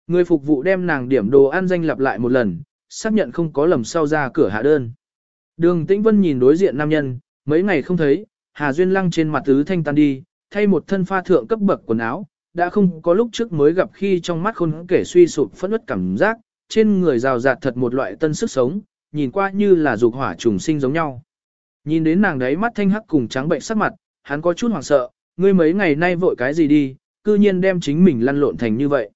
Người phục vụ đem nàng điểm đồ ăn danh lặp lại một lần, xác nhận không có lầm sau ra cửa hạ đơn. Đường Tĩnh Vân nhìn đối diện nam nhân, mấy ngày không thấy, Hà Duyên Lăng trên mặt tứ thanh tan đi, thay một thân pha thượng cấp bậc quần áo, đã không có lúc trước mới gặp khi trong mắt khôn kể suy sụp phẫn uất cảm giác, trên người rào rạt thật một loại tân sức sống, nhìn qua như là dục hỏa trùng sinh giống nhau. Nhìn đến nàng đấy mắt thanh hắc cùng trắng bệnh sắc mặt, hắn có chút hoảng sợ, ngươi mấy ngày nay vội cái gì đi, cư nhiên đem chính mình lăn lộn thành như vậy.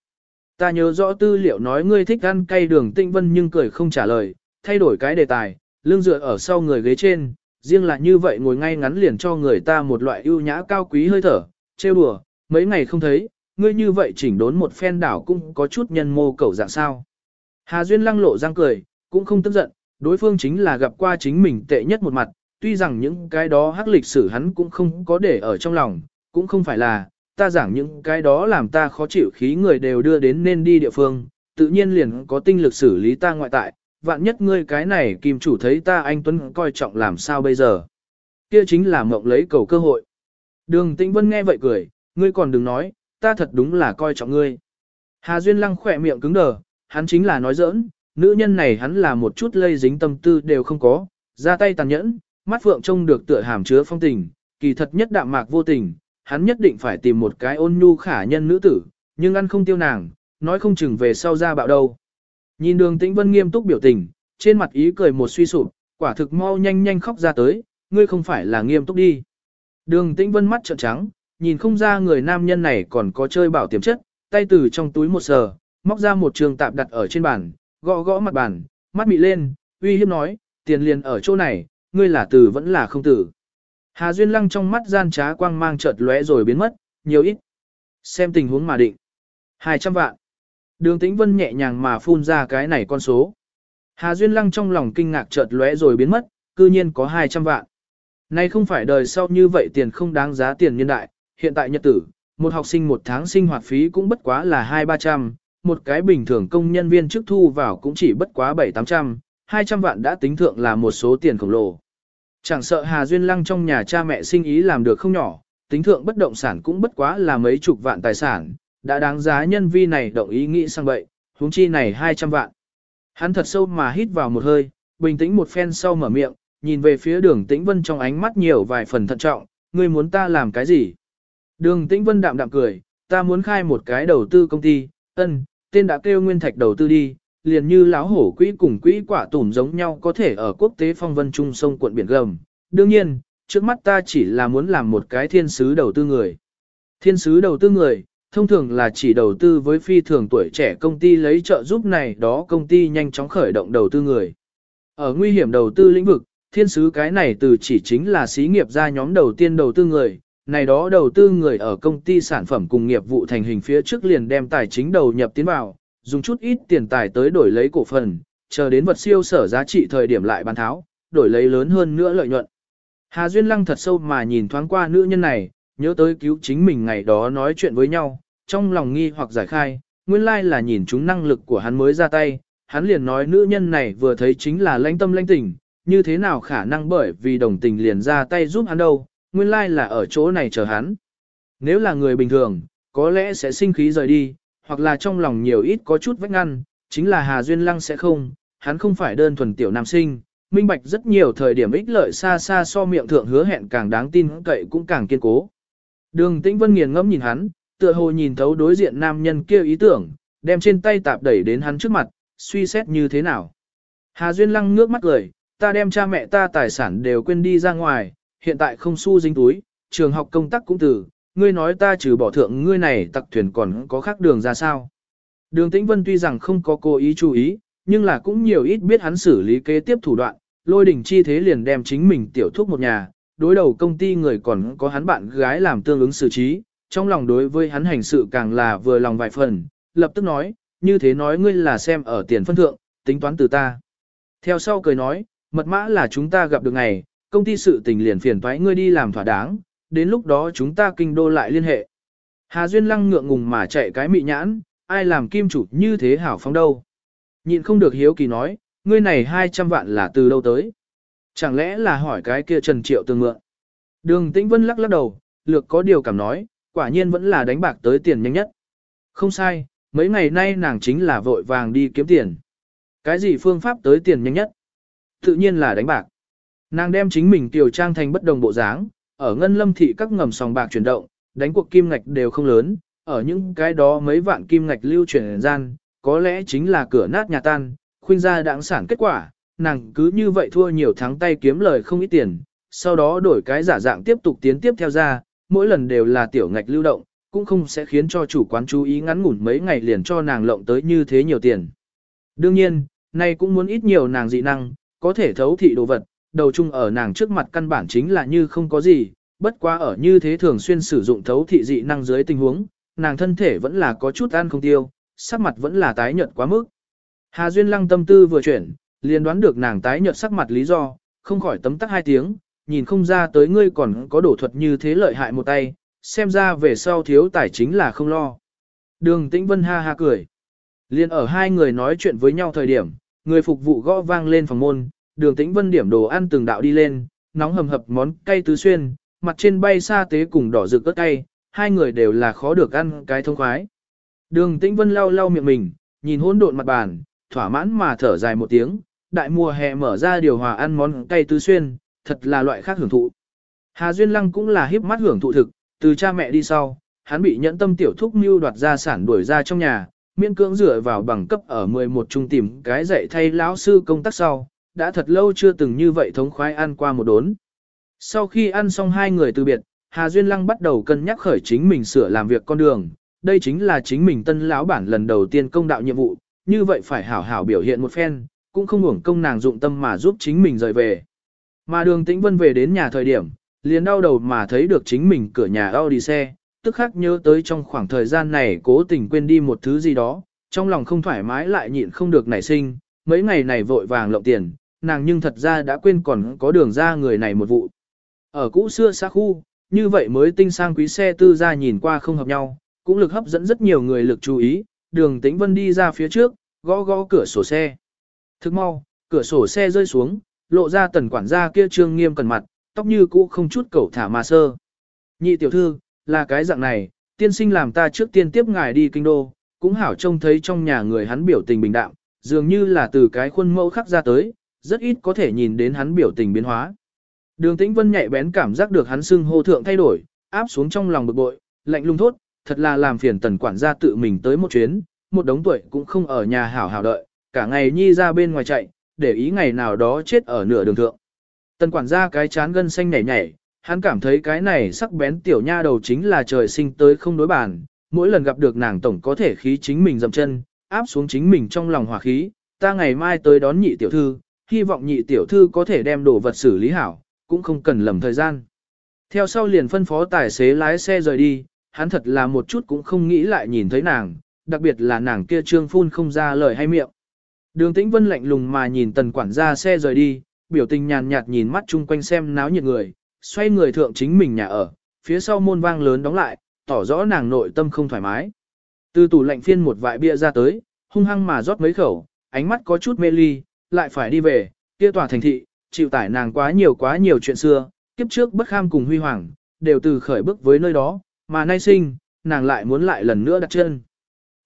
Ta nhớ rõ tư liệu nói ngươi thích ăn cay đường tinh vân nhưng cười không trả lời, thay đổi cái đề tài, lưng dựa ở sau người ghế trên, riêng là như vậy ngồi ngay ngắn liền cho người ta một loại ưu nhã cao quý hơi thở, trêu đùa, mấy ngày không thấy, ngươi như vậy chỉnh đốn một phen đảo cũng có chút nhân mô cầu dạng sao. Hà Duyên lăng lộ răng cười, cũng không tức giận, đối phương chính là gặp qua chính mình tệ nhất một mặt, tuy rằng những cái đó hắc lịch sử hắn cũng không có để ở trong lòng, cũng không phải là, ta giảng những cái đó làm ta khó chịu khí người đều đưa đến nên đi địa phương, tự nhiên liền có tinh lực xử lý ta ngoại tại, vạn nhất ngươi cái này kim chủ thấy ta anh Tuấn coi trọng làm sao bây giờ. Kia chính là mộng lấy cầu cơ hội. Đường Tĩnh Vân nghe vậy cười, ngươi còn đừng nói, ta thật đúng là coi trọng ngươi. Hà Duyên Lăng khỏe miệng cứng đờ, hắn chính là nói giỡn, nữ nhân này hắn là một chút lây dính tâm tư đều không có, ra tay tàn nhẫn, mắt phượng trông được tựa hàm chứa phong tình, kỳ thật nhất đạm mạc vô tình, hắn nhất định phải tìm một cái ôn nhu khả nhân nữ tử, nhưng ăn không tiêu nàng, nói không chừng về sau ra bạo đâu. Nhìn đường tĩnh vân nghiêm túc biểu tình, trên mặt ý cười một suy sụp, quả thực mau nhanh nhanh khóc ra tới, ngươi không phải là nghiêm túc đi. Đường tĩnh vân mắt trợn trắng, nhìn không ra người nam nhân này còn có chơi bảo tiềm chất, tay từ trong túi một sờ, móc ra một trường tạp đặt ở trên bàn, gõ gõ mặt bàn, mắt mị lên, uy hiếp nói, tiền liền ở chỗ này, ngươi là tử vẫn là không tử. Hà Duyên Lăng trong mắt gian trá quang mang chợt lóe rồi biến mất, nhiều ít. Xem tình huống mà định. 200 vạn. Đường Tĩnh Vân nhẹ nhàng mà phun ra cái này con số. Hà Duyên Lăng trong lòng kinh ngạc chợt lóe rồi biến mất, cư nhiên có 200 vạn. Này không phải đời sau như vậy tiền không đáng giá tiền nhân đại, hiện tại nhật tử, một học sinh một tháng sinh hoạt phí cũng bất quá là 2-300, một cái bình thường công nhân viên trước thu vào cũng chỉ bất quá 7-800, 200 vạn đã tính thượng là một số tiền khổng lồ. Chẳng sợ Hà Duyên Lăng trong nhà cha mẹ sinh ý làm được không nhỏ, tính thượng bất động sản cũng bất quá là mấy chục vạn tài sản, đã đáng giá nhân vi này động ý nghĩ sang vậy huống chi này 200 vạn. Hắn thật sâu mà hít vào một hơi, bình tĩnh một phen sau mở miệng, nhìn về phía đường tĩnh vân trong ánh mắt nhiều vài phần thận trọng, ngươi muốn ta làm cái gì? Đường tĩnh vân đạm đạm cười, ta muốn khai một cái đầu tư công ty, ân, tên đã kêu nguyên thạch đầu tư đi, liền như lão hổ quỹ cùng quỹ quả tủm giống nhau có thể ở quốc tế phong vân trung sông quận biển gầm. Đương nhiên, trước mắt ta chỉ là muốn làm một cái thiên sứ đầu tư người. Thiên sứ đầu tư người, thông thường là chỉ đầu tư với phi thường tuổi trẻ công ty lấy trợ giúp này đó công ty nhanh chóng khởi động đầu tư người. Ở nguy hiểm đầu tư lĩnh vực, thiên sứ cái này từ chỉ chính là xí nghiệp ra nhóm đầu tiên đầu tư người, này đó đầu tư người ở công ty sản phẩm cùng nghiệp vụ thành hình phía trước liền đem tài chính đầu nhập tiến vào, dùng chút ít tiền tài tới đổi lấy cổ phần, chờ đến vật siêu sở giá trị thời điểm lại bán tháo, đổi lấy lớn hơn nữa lợi nhuận. Hà Duyên Lăng thật sâu mà nhìn thoáng qua nữ nhân này, nhớ tới cứu chính mình ngày đó nói chuyện với nhau, trong lòng nghi hoặc giải khai, nguyên lai là nhìn chúng năng lực của hắn mới ra tay, hắn liền nói nữ nhân này vừa thấy chính là lãnh tâm lãnh tình, như thế nào khả năng bởi vì đồng tình liền ra tay giúp hắn đâu, nguyên lai là ở chỗ này chờ hắn. Nếu là người bình thường, có lẽ sẽ sinh khí rời đi, hoặc là trong lòng nhiều ít có chút vách ngăn, chính là Hà Duyên Lăng sẽ không, hắn không phải đơn thuần tiểu nam sinh, minh bạch rất nhiều thời điểm ích lợi xa xa so miệng thượng hứa hẹn càng đáng tin cậy cũng càng kiên cố. Đường Tĩnh Vân nghiền ngẫm nhìn hắn, tựa hồ nhìn thấu đối diện nam nhân kia ý tưởng, đem trên tay tạp đẩy đến hắn trước mặt, suy xét như thế nào. Hà Duyên Lăng nước mắt cười, ta đem cha mẹ ta tài sản đều quên đi ra ngoài, hiện tại không xu dính túi, trường học công tác cũng từ, ngươi nói ta trừ bỏ thượng ngươi này tặc thuyền còn có khác đường ra sao. Đường Tĩnh Vân tuy rằng không có cố ý chú ý, nhưng là cũng nhiều ít biết hắn xử lý kế tiếp thủ đoạn, lôi đỉnh chi thế liền đem chính mình tiểu thúc một nhà, đối đầu công ty người còn có hắn bạn gái làm tương ứng xử trí, trong lòng đối với hắn hành sự càng là vừa lòng vài phần, lập tức nói, như thế nói ngươi là xem ở tiền phân thượng, tính toán từ ta. Theo sau cười nói, mật mã là chúng ta gặp được ngày, công ty sự tình liền phiền toái ngươi đi làm thỏa đáng, đến lúc đó chúng ta kinh đô lại liên hệ. Hà Duyên lăng ngượng ngùng mà chạy cái mị nhãn, ai làm kim chủ như thế hảo phóng đâu. Nhịn không được hiếu kỳ nói, ngươi này 200 vạn là từ đâu tới? Chẳng lẽ là hỏi cái kia Trần Triệu tương mượn? Đường Tĩnh Vân lắc lắc đầu, lược có điều cảm nói, quả nhiên vẫn là đánh bạc tới tiền nhanh nhất. Không sai, mấy ngày nay nàng chính là vội vàng đi kiếm tiền. Cái gì phương pháp tới tiền nhanh nhất? Tự nhiên là đánh bạc. Nàng đem chính mình tiểu trang thành bất đồng bộ dáng, ở ngân lâm thị các ngầm sòng bạc chuyển động, đánh cuộc kim ngạch đều không lớn, ở những cái đó mấy vạn kim ngạch lưu chuyển gian, có lẽ chính là cửa nát nhà tan, khuynh ra đáng sản kết quả, nàng cứ như vậy thua nhiều tháng tay kiếm lời không ít tiền, sau đó đổi cái giả dạng tiếp tục tiến tiếp theo ra, mỗi lần đều là tiểu ngạch lưu động, cũng không sẽ khiến cho chủ quán chú ý ngắn ngủn mấy ngày liền cho nàng lộng tới như thế nhiều tiền. Đương nhiên, nay cũng muốn ít nhiều nàng dị năng, có thể thấu thị đồ vật, đầu chung ở nàng trước mặt căn bản chính là như không có gì, bất quá ở như thế thường xuyên sử dụng thấu thị dị năng dưới tình huống, nàng thân thể vẫn là có chút ăn không tiêu, sắc mặt vẫn là tái nhợt quá mức. Hà Duyên Lăng tâm tư vừa chuyển, liền đoán được nàng tái nhợt sắc mặt lý do, không khỏi tấm tắc hai tiếng, nhìn không ra tới ngươi còn có đổ thuật như thế lợi hại một tay, xem ra về sau thiếu tài chính là không lo. Đường Tĩnh Vân ha ha cười. Liên ở hai người nói chuyện với nhau thời điểm, người phục vụ gõ vang lên phòng môn, đường Tĩnh Vân điểm đồ ăn từng đạo đi lên, nóng hầm hập món cay tứ xuyên, mặt trên bay sa tế cùng đỏ rực cất cay, hai người đều là khó được ăn cái thông khoái. Đường Tĩnh Vân lau lau miệng mình, nhìn hỗn độn mặt bàn, thỏa mãn mà thở dài một tiếng, đại mùa hè mở ra điều hòa ăn món cay tứ xuyên, thật là loại khác hưởng thụ. Hà Duyên Lăng cũng là hiếp mắt hưởng thụ thực, từ cha mẹ đi sau, hắn bị nhẫn tâm tiểu thúc mưu đoạt gia sản đuổi ra trong nhà, miễn cưỡng dựa vào bằng cấp ở 11 trung tìm cái dạy thay lão sư công tác sau, đã thật lâu chưa từng như vậy thống khoái ăn qua một đốn. Sau khi ăn xong hai người từ biệt, Hà Duyên Lăng bắt đầu cân nhắc khởi chính mình sửa làm việc con đường, đây chính là chính mình tân lão bản lần đầu tiên công đạo nhiệm vụ, như vậy phải hảo hảo biểu hiện một phen, cũng không hưởng công nàng dụng tâm mà giúp chính mình rời về. Mà đường tĩnh vân về đến nhà thời điểm, liền đau đầu mà thấy được chính mình cửa nhà Audi xe, tức khắc nhớ tới trong khoảng thời gian này cố tình quên đi một thứ gì đó, trong lòng không thoải mái lại nhịn không được nảy sinh, mấy ngày này vội vàng lộng tiền, nàng nhưng thật ra đã quên còn có đường ra người này một vụ. Ở cũ xưa xa khu, như vậy mới tinh sang quý xe tư ra nhìn qua không hợp nhau, cũng lực hấp dẫn rất nhiều người lực chú ý, đường tĩnh vân đi ra phía trước, gõ gõ cửa sổ xe. Thức mau, cửa sổ xe rơi xuống, lộ ra tần quản gia kia trương nghiêm cần mặt, tóc như cũ không chút cẩu thả mà sơ. Nhị tiểu thư, là cái dạng này, tiên sinh làm ta trước tiên tiếp ngài đi kinh đô, cũng hảo trông thấy trong nhà người hắn biểu tình bình đạm, dường như là từ cái khuôn mẫu khắc ra tới, rất ít có thể nhìn đến hắn biểu tình biến hóa. Đường Tĩnh Vân nhạy bén cảm giác được hắn xưng hô thượng thay đổi, áp xuống trong lòng bực bội, lạnh lùng thốt, thật là làm phiền tần quản gia tự mình tới một chuyến, một đống tuổi cũng không ở nhà hảo hảo đợi, cả ngày nhi ra bên ngoài chạy, để ý ngày nào đó chết ở nửa đường thượng. Tần quản gia cái chán gân xanh nhảy nhảy, hắn cảm thấy cái này sắc bén tiểu nha đầu chính là trời sinh tới không đối bản, mỗi lần gặp được nàng tổng có thể khí chính mình dậm chân, áp xuống chính mình trong lòng hỏa khí, ta ngày mai tới đón nhị tiểu thư, hy vọng nhị tiểu thư có thể đem đồ vật xử lý hảo, cũng không cần lầm thời gian. Theo sau liền phân phó tài xế lái xe rời đi, hắn thật là một chút cũng không nghĩ lại nhìn thấy nàng, đặc biệt là nàng kia trương phun không ra lời hay miệng. Đường Tĩnh Vân lạnh lùng mà nhìn tần quản gia xe rời đi, biểu tình nhàn nhạt nhìn mắt chung quanh xem náo nhiệt người, xoay người thượng chính mình nhà ở, phía sau môn vang lớn đóng lại, tỏ rõ nàng nội tâm không thoải mái. Từ tủ lạnh phiên một vại bia ra tới, hung hăng mà rót mấy khẩu, ánh mắt có chút mê ly, lại phải đi về, kia tòa thành thị, chịu tải nàng quá nhiều quá nhiều chuyện xưa, kiếp trước bất kham cùng huy hoàng, đều từ khởi bước với nơi đó, mà nay sinh, nàng lại muốn lại lần nữa đặt chân.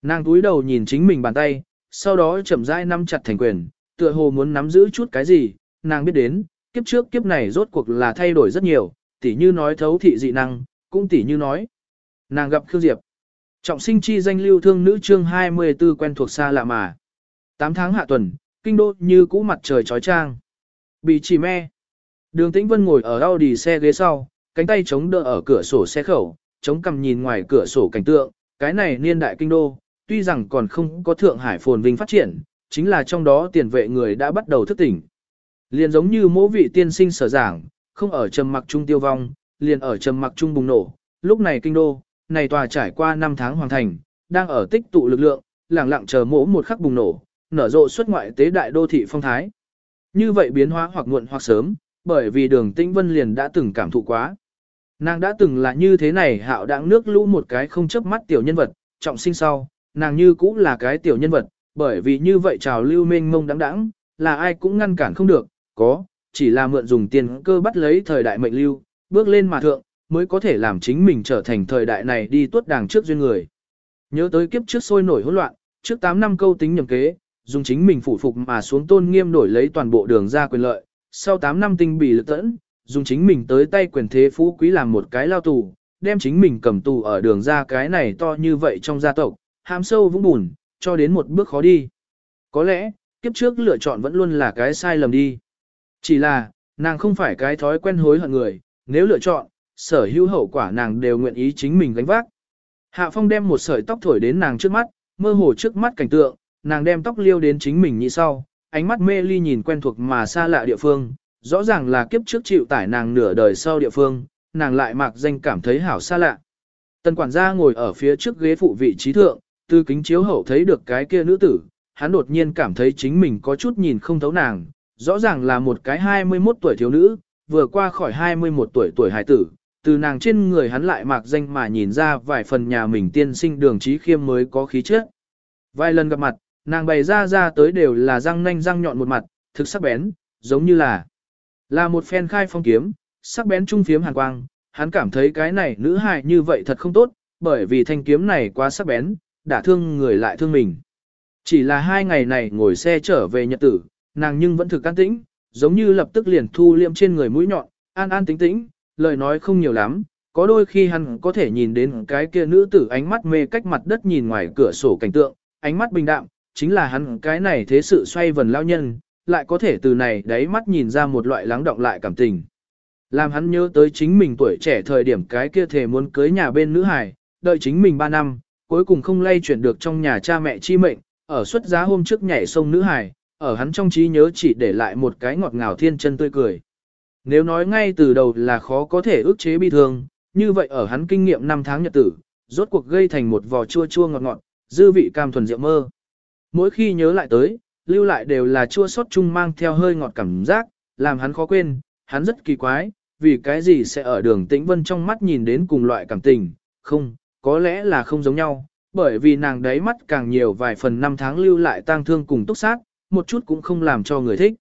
Nàng túi đầu nhìn chính mình bàn tay, sau đó chậm rãi nắm chặt thành quyền, tựa hồ muốn nắm giữ chút cái gì, nàng biết đến, kiếp trước kiếp này rốt cuộc là thay đổi rất nhiều, tỉ như nói thấu thị dị năng, cũng tỉ như nói. Nàng gặp Khương Diệp. Trọng sinh chi danh lưu thương nữ chương 24 quen thuộc xa lạ mà. 8 tháng hạ tuần, kinh đô như cũ mặt trời trói trang. Bị chỉ me. Đường Tĩnh Vân ngồi ở Audi xe ghế sau, cánh tay chống đỡ ở cửa sổ xe khẩu, chống cằm nhìn ngoài cửa sổ cảnh tượng, cái này niên đại kinh đô, tuy rằng còn không có Thượng Hải phồn vinh phát triển, chính là trong đó tiền vệ người đã bắt đầu thức tỉnh. Liền giống như mỗi vị tiên sinh sở giảng, không ở trầm mặc trung tiêu vong, liền ở trầm mặc trung bùng nổ. Lúc này kinh đô, này tòa trải qua 5 tháng hoàn thành, đang ở tích tụ lực lượng, lẳng lặng chờ mỗ một khắc bùng nổ, nở rộ xuất ngoại tế đại đô thị phong thái. Như vậy biến hóa hoặc muộn hoặc sớm, bởi vì đường tĩnh vân liền đã từng cảm thụ quá. Nàng đã từng là như thế này hạo đáng nước lũ một cái không chớp mắt tiểu nhân vật, trọng sinh sau, nàng như cũng là cái tiểu nhân vật, bởi vì như vậy trào lưu mênh mông đáng đáng, là ai cũng ngăn cản không được, có, chỉ là mượn dùng tiền cơ bắt lấy thời đại mệnh lưu, bước lên mà thượng, mới có thể làm chính mình trở thành thời đại này đi tuốt đàng trước duyên người. Nhớ tới kiếp trước sôi nổi hỗn loạn, trước 8 năm câu tính nhầm kế, dùng chính mình phụ phục mà xuống tôn nghiêm đổi lấy toàn bộ đường ra quyền lợi, sau 8 năm tinh bị lực tẫn, dùng chính mình tới tay quyền thế phú quý làm một cái lao tù, đem chính mình cầm tù ở đường ra cái này to như vậy trong gia tộc, hàm sâu vũng bùn, cho đến một bước khó đi. Có lẽ, kiếp trước lựa chọn vẫn luôn là cái sai lầm đi. Chỉ là, nàng không phải cái thói quen hối hận người, nếu lựa chọn, sở hữu hậu quả nàng đều nguyện ý chính mình gánh vác. Hạ Phong đem một sợi tóc thổi đến nàng trước mắt, mơ hồ trước mắt cảnh tượng, nàng đem tóc liêu đến chính mình như sau, ánh mắt mê ly nhìn quen thuộc mà xa lạ địa phương, rõ ràng là kiếp trước chịu tải nàng nửa đời sau địa phương, nàng lại mạc danh cảm thấy hảo xa lạ. Tần quản gia ngồi ở phía trước ghế phụ vị trí thượng, từ kính chiếu hậu thấy được cái kia nữ tử, hắn đột nhiên cảm thấy chính mình có chút nhìn không thấu nàng, rõ ràng là một cái 21 tuổi thiếu nữ, vừa qua khỏi 21 tuổi tuổi hài tử, từ nàng trên người hắn lại mạc danh mà nhìn ra vài phần nhà mình tiên sinh đường trí khiêm mới có khí chất. Vài lần gặp mặt, nàng bày ra ra tới đều là răng nanh răng nhọn một mặt, thực sắc bén, giống như là là một phen khai phong kiếm, sắc bén trung phiếm hàn quang, hắn cảm thấy cái này nữ hài như vậy thật không tốt, bởi vì thanh kiếm này quá sắc bén, đã thương người lại thương mình. Chỉ là hai ngày này ngồi xe trở về nhật tử, nàng nhưng vẫn thực an tĩnh, giống như lập tức liền thu liệm trên người mũi nhọn, an an tĩnh tĩnh, lời nói không nhiều lắm, có đôi khi hắn có thể nhìn đến cái kia nữ tử ánh mắt mê cách mặt đất nhìn ngoài cửa sổ cảnh tượng, ánh mắt bình đạm, chính là hắn cái này thế sự xoay vần lao nhân, lại có thể từ này đáy mắt nhìn ra một loại lắng động lại cảm tình. Làm hắn nhớ tới chính mình tuổi trẻ thời điểm cái kia thể muốn cưới nhà bên nữ hải đợi chính mình 3 năm, cuối cùng không lay chuyển được trong nhà cha mẹ chi mệnh, ở xuất giá hôm trước nhảy sông nữ hải ở hắn trong trí nhớ chỉ để lại một cái ngọt ngào thiên chân tươi cười. Nếu nói ngay từ đầu là khó có thể ức chế bi thương, như vậy ở hắn kinh nghiệm 5 tháng nhật tử, rốt cuộc gây thành một vò chua chua ngọt ngọt, dư vị cam thuần rượu mơ. Mỗi khi nhớ lại tới, lưu lại đều là chua sót chung mang theo hơi ngọt cảm giác, làm hắn khó quên, hắn rất kỳ quái, vì cái gì sẽ ở đường tĩnh vân trong mắt nhìn đến cùng loại cảm tình, không, có lẽ là không giống nhau, bởi vì nàng đấy mắt càng nhiều vài phần năm tháng lưu lại tang thương cùng túc sát, một chút cũng không làm cho người thích.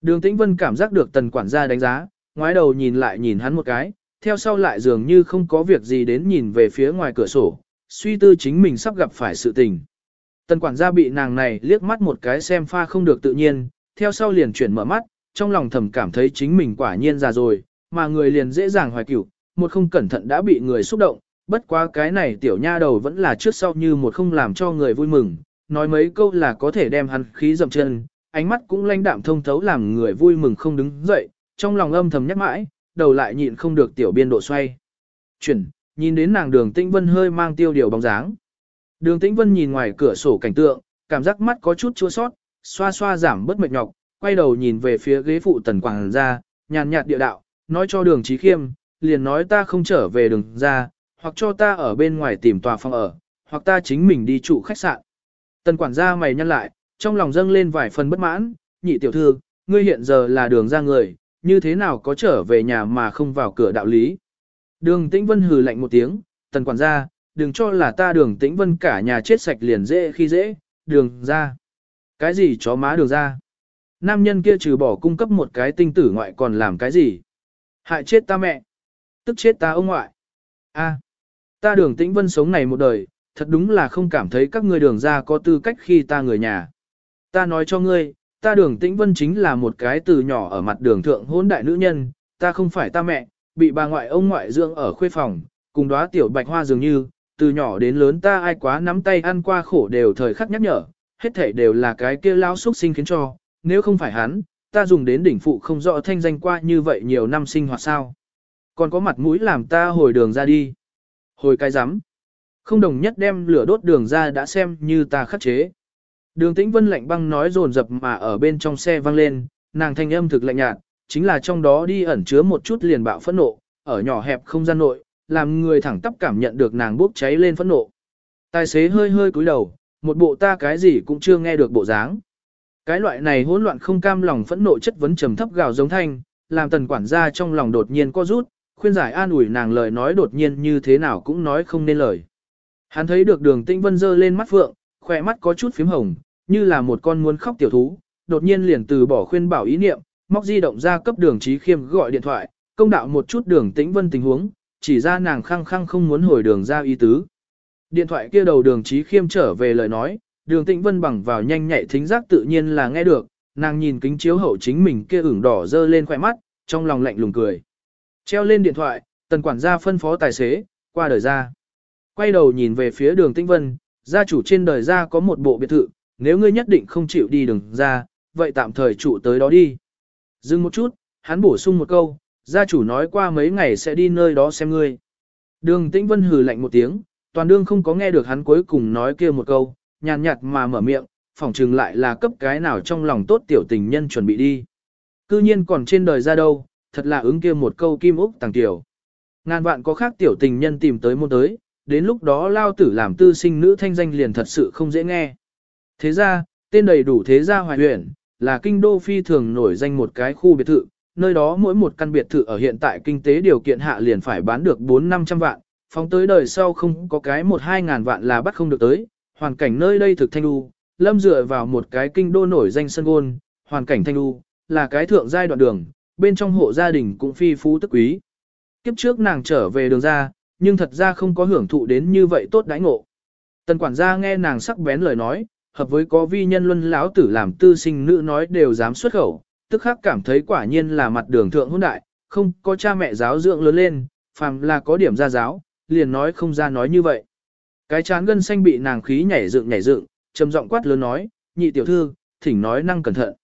Đường tĩnh vân cảm giác được tần quản gia đánh giá, ngoái đầu nhìn lại nhìn hắn một cái, theo sau lại dường như không có việc gì đến nhìn về phía ngoài cửa sổ, suy tư chính mình sắp gặp phải sự tình. Tần quản gia bị nàng này liếc mắt một cái xem pha không được tự nhiên, theo sau liền chuyển mở mắt, trong lòng thầm cảm thấy chính mình quả nhiên già rồi, mà người liền dễ dàng hoài cửu, một không cẩn thận đã bị người xúc động, bất quá cái này tiểu nha đầu vẫn là trước sau như một không làm cho người vui mừng, nói mấy câu là có thể đem hắn khí dậm chân, ánh mắt cũng lãnh đạm thông thấu làm người vui mừng không đứng dậy, trong lòng âm thầm nhắc mãi, đầu lại nhịn không được tiểu biên độ xoay. Chuyển, nhìn đến nàng đường tinh vân hơi mang tiêu điều bóng dáng. Đường tĩnh vân nhìn ngoài cửa sổ cảnh tượng, cảm giác mắt có chút chua sót, xoa xoa giảm bớt mệt nhọc, quay đầu nhìn về phía ghế phụ tần quảng ra, nhàn nhạt địa đạo, nói cho đường trí khiêm, liền nói ta không trở về đường ra, hoặc cho ta ở bên ngoài tìm tòa phòng ở, hoặc ta chính mình đi trụ khách sạn. Tần quản gia mày nhăn lại, trong lòng dâng lên vài phần bất mãn, nhị tiểu thư, ngươi hiện giờ là đường ra người, như thế nào có trở về nhà mà không vào cửa đạo lý. Đường tĩnh vân hừ lạnh một tiếng, tần quản gia, đừng cho là ta đường tĩnh vân cả nhà chết sạch liền dễ khi dễ, đường ra. Cái gì chó má đường ra? Nam nhân kia trừ bỏ cung cấp một cái tinh tử ngoại còn làm cái gì? Hại chết ta mẹ. Tức chết ta ông ngoại. a ta đường tĩnh vân sống này một đời, thật đúng là không cảm thấy các ngươi đường ra có tư cách khi ta người nhà. Ta nói cho ngươi, ta đường tĩnh vân chính là một cái từ nhỏ ở mặt đường thượng hôn đại nữ nhân, ta không phải ta mẹ, bị bà ngoại ông ngoại dưỡng ở khuê phòng, cùng đóa tiểu bạch hoa dường như, từ nhỏ đến lớn ta ai quá nắm tay ăn qua khổ đều thời khắc nhắc nhở, hết thảy đều là cái kia lao xuất sinh khiến cho, nếu không phải hắn, ta dùng đến đỉnh phụ không rõ thanh danh qua như vậy nhiều năm sinh hoạt sao. Còn có mặt mũi làm ta hồi đường ra đi. Hồi cái rắm Không đồng nhất đem lửa đốt đường ra đã xem như ta khắc chế. Đường tĩnh vân lạnh băng nói rồn rập mà ở bên trong xe vang lên, nàng thanh âm thực lạnh nhạt, chính là trong đó đi ẩn chứa một chút liền bạo phẫn nộ, ở nhỏ hẹp không gian nội, làm người thẳng tắp cảm nhận được nàng bốc cháy lên phẫn nộ. Tài xế hơi hơi cúi đầu, một bộ ta cái gì cũng chưa nghe được bộ dáng. Cái loại này hỗn loạn không cam lòng phẫn nộ chất vấn trầm thấp gào giống thanh, làm tần quản gia trong lòng đột nhiên co rút, khuyên giải an ủi nàng lời nói đột nhiên như thế nào cũng nói không nên lời. Hắn thấy được đường tĩnh vân dơ lên mắt phượng, khỏe mắt có chút phím hồng, như là một con muốn khóc tiểu thú, đột nhiên liền từ bỏ khuyên bảo ý niệm, móc di động ra cấp đường trí khiêm gọi điện thoại, công đạo một chút đường tĩnh vân tình huống, chỉ ra nàng khăng khăng không muốn hồi đường ra ý tứ. Điện thoại kia đầu đường trí khiêm trở về lời nói, đường tĩnh vân bằng vào nhanh nhạy thính giác tự nhiên là nghe được, nàng nhìn kính chiếu hậu chính mình kia ửng đỏ dơ lên khỏe mắt, trong lòng lạnh lùng cười. Treo lên điện thoại, tần quản gia phân phó tài xế, qua đời ra. Quay đầu nhìn về phía đường tĩnh vân, gia chủ trên đời ra có một bộ biệt thự, nếu ngươi nhất định không chịu đi đường ra, vậy tạm thời trụ tới đó đi. Dừng một chút, hắn bổ sung một câu, gia chủ nói qua mấy ngày sẽ đi nơi đó xem ngươi. Đường tĩnh vân hừ lạnh một tiếng, toàn đương không có nghe được hắn cuối cùng nói kia một câu, nhàn nhạt mà mở miệng, phỏng chừng lại là cấp cái nào trong lòng tốt tiểu tình nhân chuẩn bị đi. Cư nhiên còn trên đời ra đâu, thật là ứng kia một câu kim úc tàng tiểu. Ngàn vạn có khác tiểu tình nhân tìm tới môn tới, đến lúc đó lao tử làm tư sinh nữ thanh danh liền thật sự không dễ nghe. Thế ra, tên đầy đủ thế gia hoài huyện, là kinh đô phi thường nổi danh một cái khu biệt thự, nơi đó mỗi một căn biệt thự ở hiện tại kinh tế điều kiện hạ liền phải bán được 4-500 vạn, phóng tới đời sau không có cái 1-2 ngàn vạn là bắt không được tới, hoàn cảnh nơi đây thực thanh đu, lâm dựa vào một cái kinh đô nổi danh sân gôn, hoàn cảnh thanh đu, là cái thượng giai đoạn đường, bên trong hộ gia đình cũng phi phú tức quý. Kiếp trước nàng trở về đường ra, nhưng thật ra không có hưởng thụ đến như vậy tốt đãi ngộ. Tần quản gia nghe nàng sắc bén lời nói, hợp với có vi nhân luân lão tử làm tư sinh nữ nói đều dám xuất khẩu, tức khắc cảm thấy quả nhiên là mặt đường thượng hôn đại, không có cha mẹ giáo dưỡng lớn lên, phàm là có điểm ra giáo, liền nói không ra nói như vậy. Cái chán gân xanh bị nàng khí nhảy dựng nhảy dựng, trầm giọng quát lớn nói, nhị tiểu thư, thỉnh nói năng cẩn thận.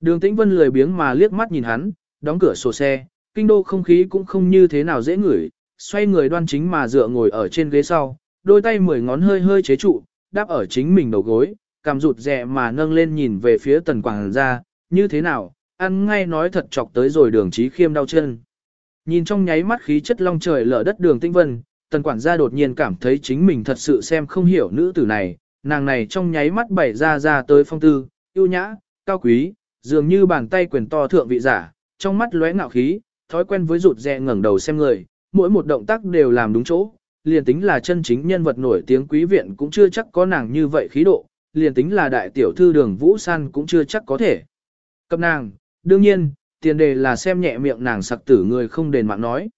Đường tĩnh vân lười biếng mà liếc mắt nhìn hắn, đóng cửa sổ xe, kinh đô không khí cũng không như thế nào dễ ngửi, xoay người đoan chính mà dựa ngồi ở trên ghế sau, đôi tay mười ngón hơi hơi chế trụ, đáp ở chính mình đầu gối, cằm rụt rè mà nâng lên nhìn về phía tần quảng ra, như thế nào, ăn ngay nói thật chọc tới rồi đường trí khiêm đau chân. Nhìn trong nháy mắt khí chất long trời lở đất đường tinh vân, tần quản gia đột nhiên cảm thấy chính mình thật sự xem không hiểu nữ tử này, nàng này trong nháy mắt bảy ra ra tới phong tư, yêu nhã, cao quý, dường như bàn tay quyền to thượng vị giả, trong mắt lóe ngạo khí, thói quen với rụt rè ngẩng đầu xem người, mỗi một động tác đều làm đúng chỗ, liền tính là chân chính nhân vật nổi tiếng quý viện cũng chưa chắc có nàng như vậy khí độ, liền tính là đại tiểu thư đường Vũ San cũng chưa chắc có thể. Cấp nàng, đương nhiên, tiền đề là xem nhẹ miệng nàng sặc tử người không đền mạng nói.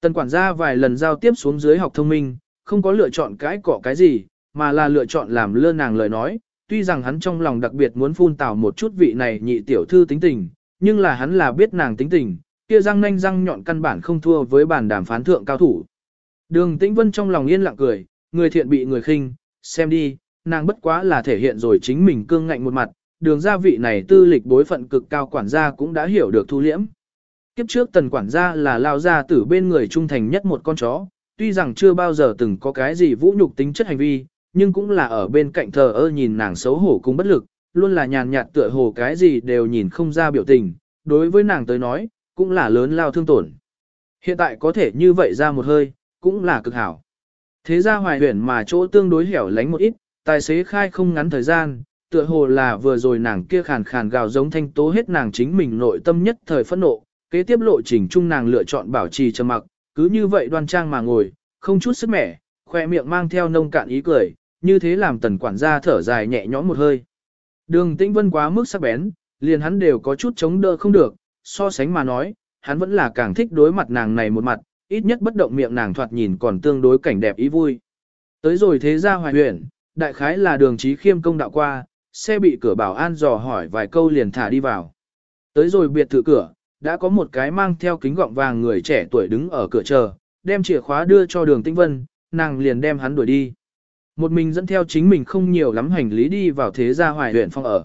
Tần quản gia vài lần giao tiếp xuống dưới học thông minh, không có lựa chọn cái cỏ cái gì, mà là lựa chọn làm lơ nàng lời nói. Tuy rằng hắn trong lòng đặc biệt muốn phun tào một chút vị này nhị tiểu thư tính tình, nhưng là hắn là biết nàng tính tình, kia răng nanh răng nhọn căn bản không thua với bản đàm phán thượng cao thủ. Đường Tĩnh Vân trong lòng yên lặng cười, người thiện bị người khinh, xem đi, nàng bất quá là thể hiện rồi chính mình cương ngạnh một mặt, đường gia vị này tư lịch bối phận cực cao quản gia cũng đã hiểu được thu liễm. Kiếp trước tần quản gia là lao gia tử bên người trung thành nhất một con chó, tuy rằng chưa bao giờ từng có cái gì vũ nhục tính chất hành vi, nhưng cũng là ở bên cạnh thờ ơ nhìn nàng xấu hổ cũng bất lực, luôn là nhàn nhạt tựa hồ cái gì đều nhìn không ra biểu tình, đối với nàng tới nói, cũng là lớn lao thương tổn. Hiện tại có thể như vậy ra một hơi, cũng là cực hảo. Thế ra hoài huyền mà chỗ tương đối hẻo lánh một ít, tài xế khai không ngắn thời gian, tựa hồ là vừa rồi nàng kia khàn khàn gào giống thanh tố hết nàng chính mình nội tâm nhất thời phẫn nộ, kế tiếp lộ trình chung nàng lựa chọn bảo trì trầm mặc, cứ như vậy đoan trang mà ngồi, không chút sức mẻ, khoe miệng mang theo nông cạn ý cười, như thế làm tần quản gia thở dài nhẹ nhõm một hơi. Đường tĩnh vân quá mức sắc bén, liền hắn đều có chút chống đỡ không được, so sánh mà nói, hắn vẫn là càng thích đối mặt nàng này một mặt, ít nhất bất động miệng nàng thoạt nhìn còn tương đối cảnh đẹp ý vui. Tới rồi thế ra hoài huyện, đại khái là đường trí khiêm công đạo qua, xe bị cửa bảo an dò hỏi vài câu liền thả đi vào. Tới rồi biệt thự cửa, đã có một cái mang theo kính gọng vàng người trẻ tuổi đứng ở cửa chờ, đem chìa khóa đưa cho đường tĩnh vân, nàng liền đem hắn đuổi đi. Một mình dẫn theo chính mình không nhiều lắm hành lý đi vào thế gia hoài huyện phong ở.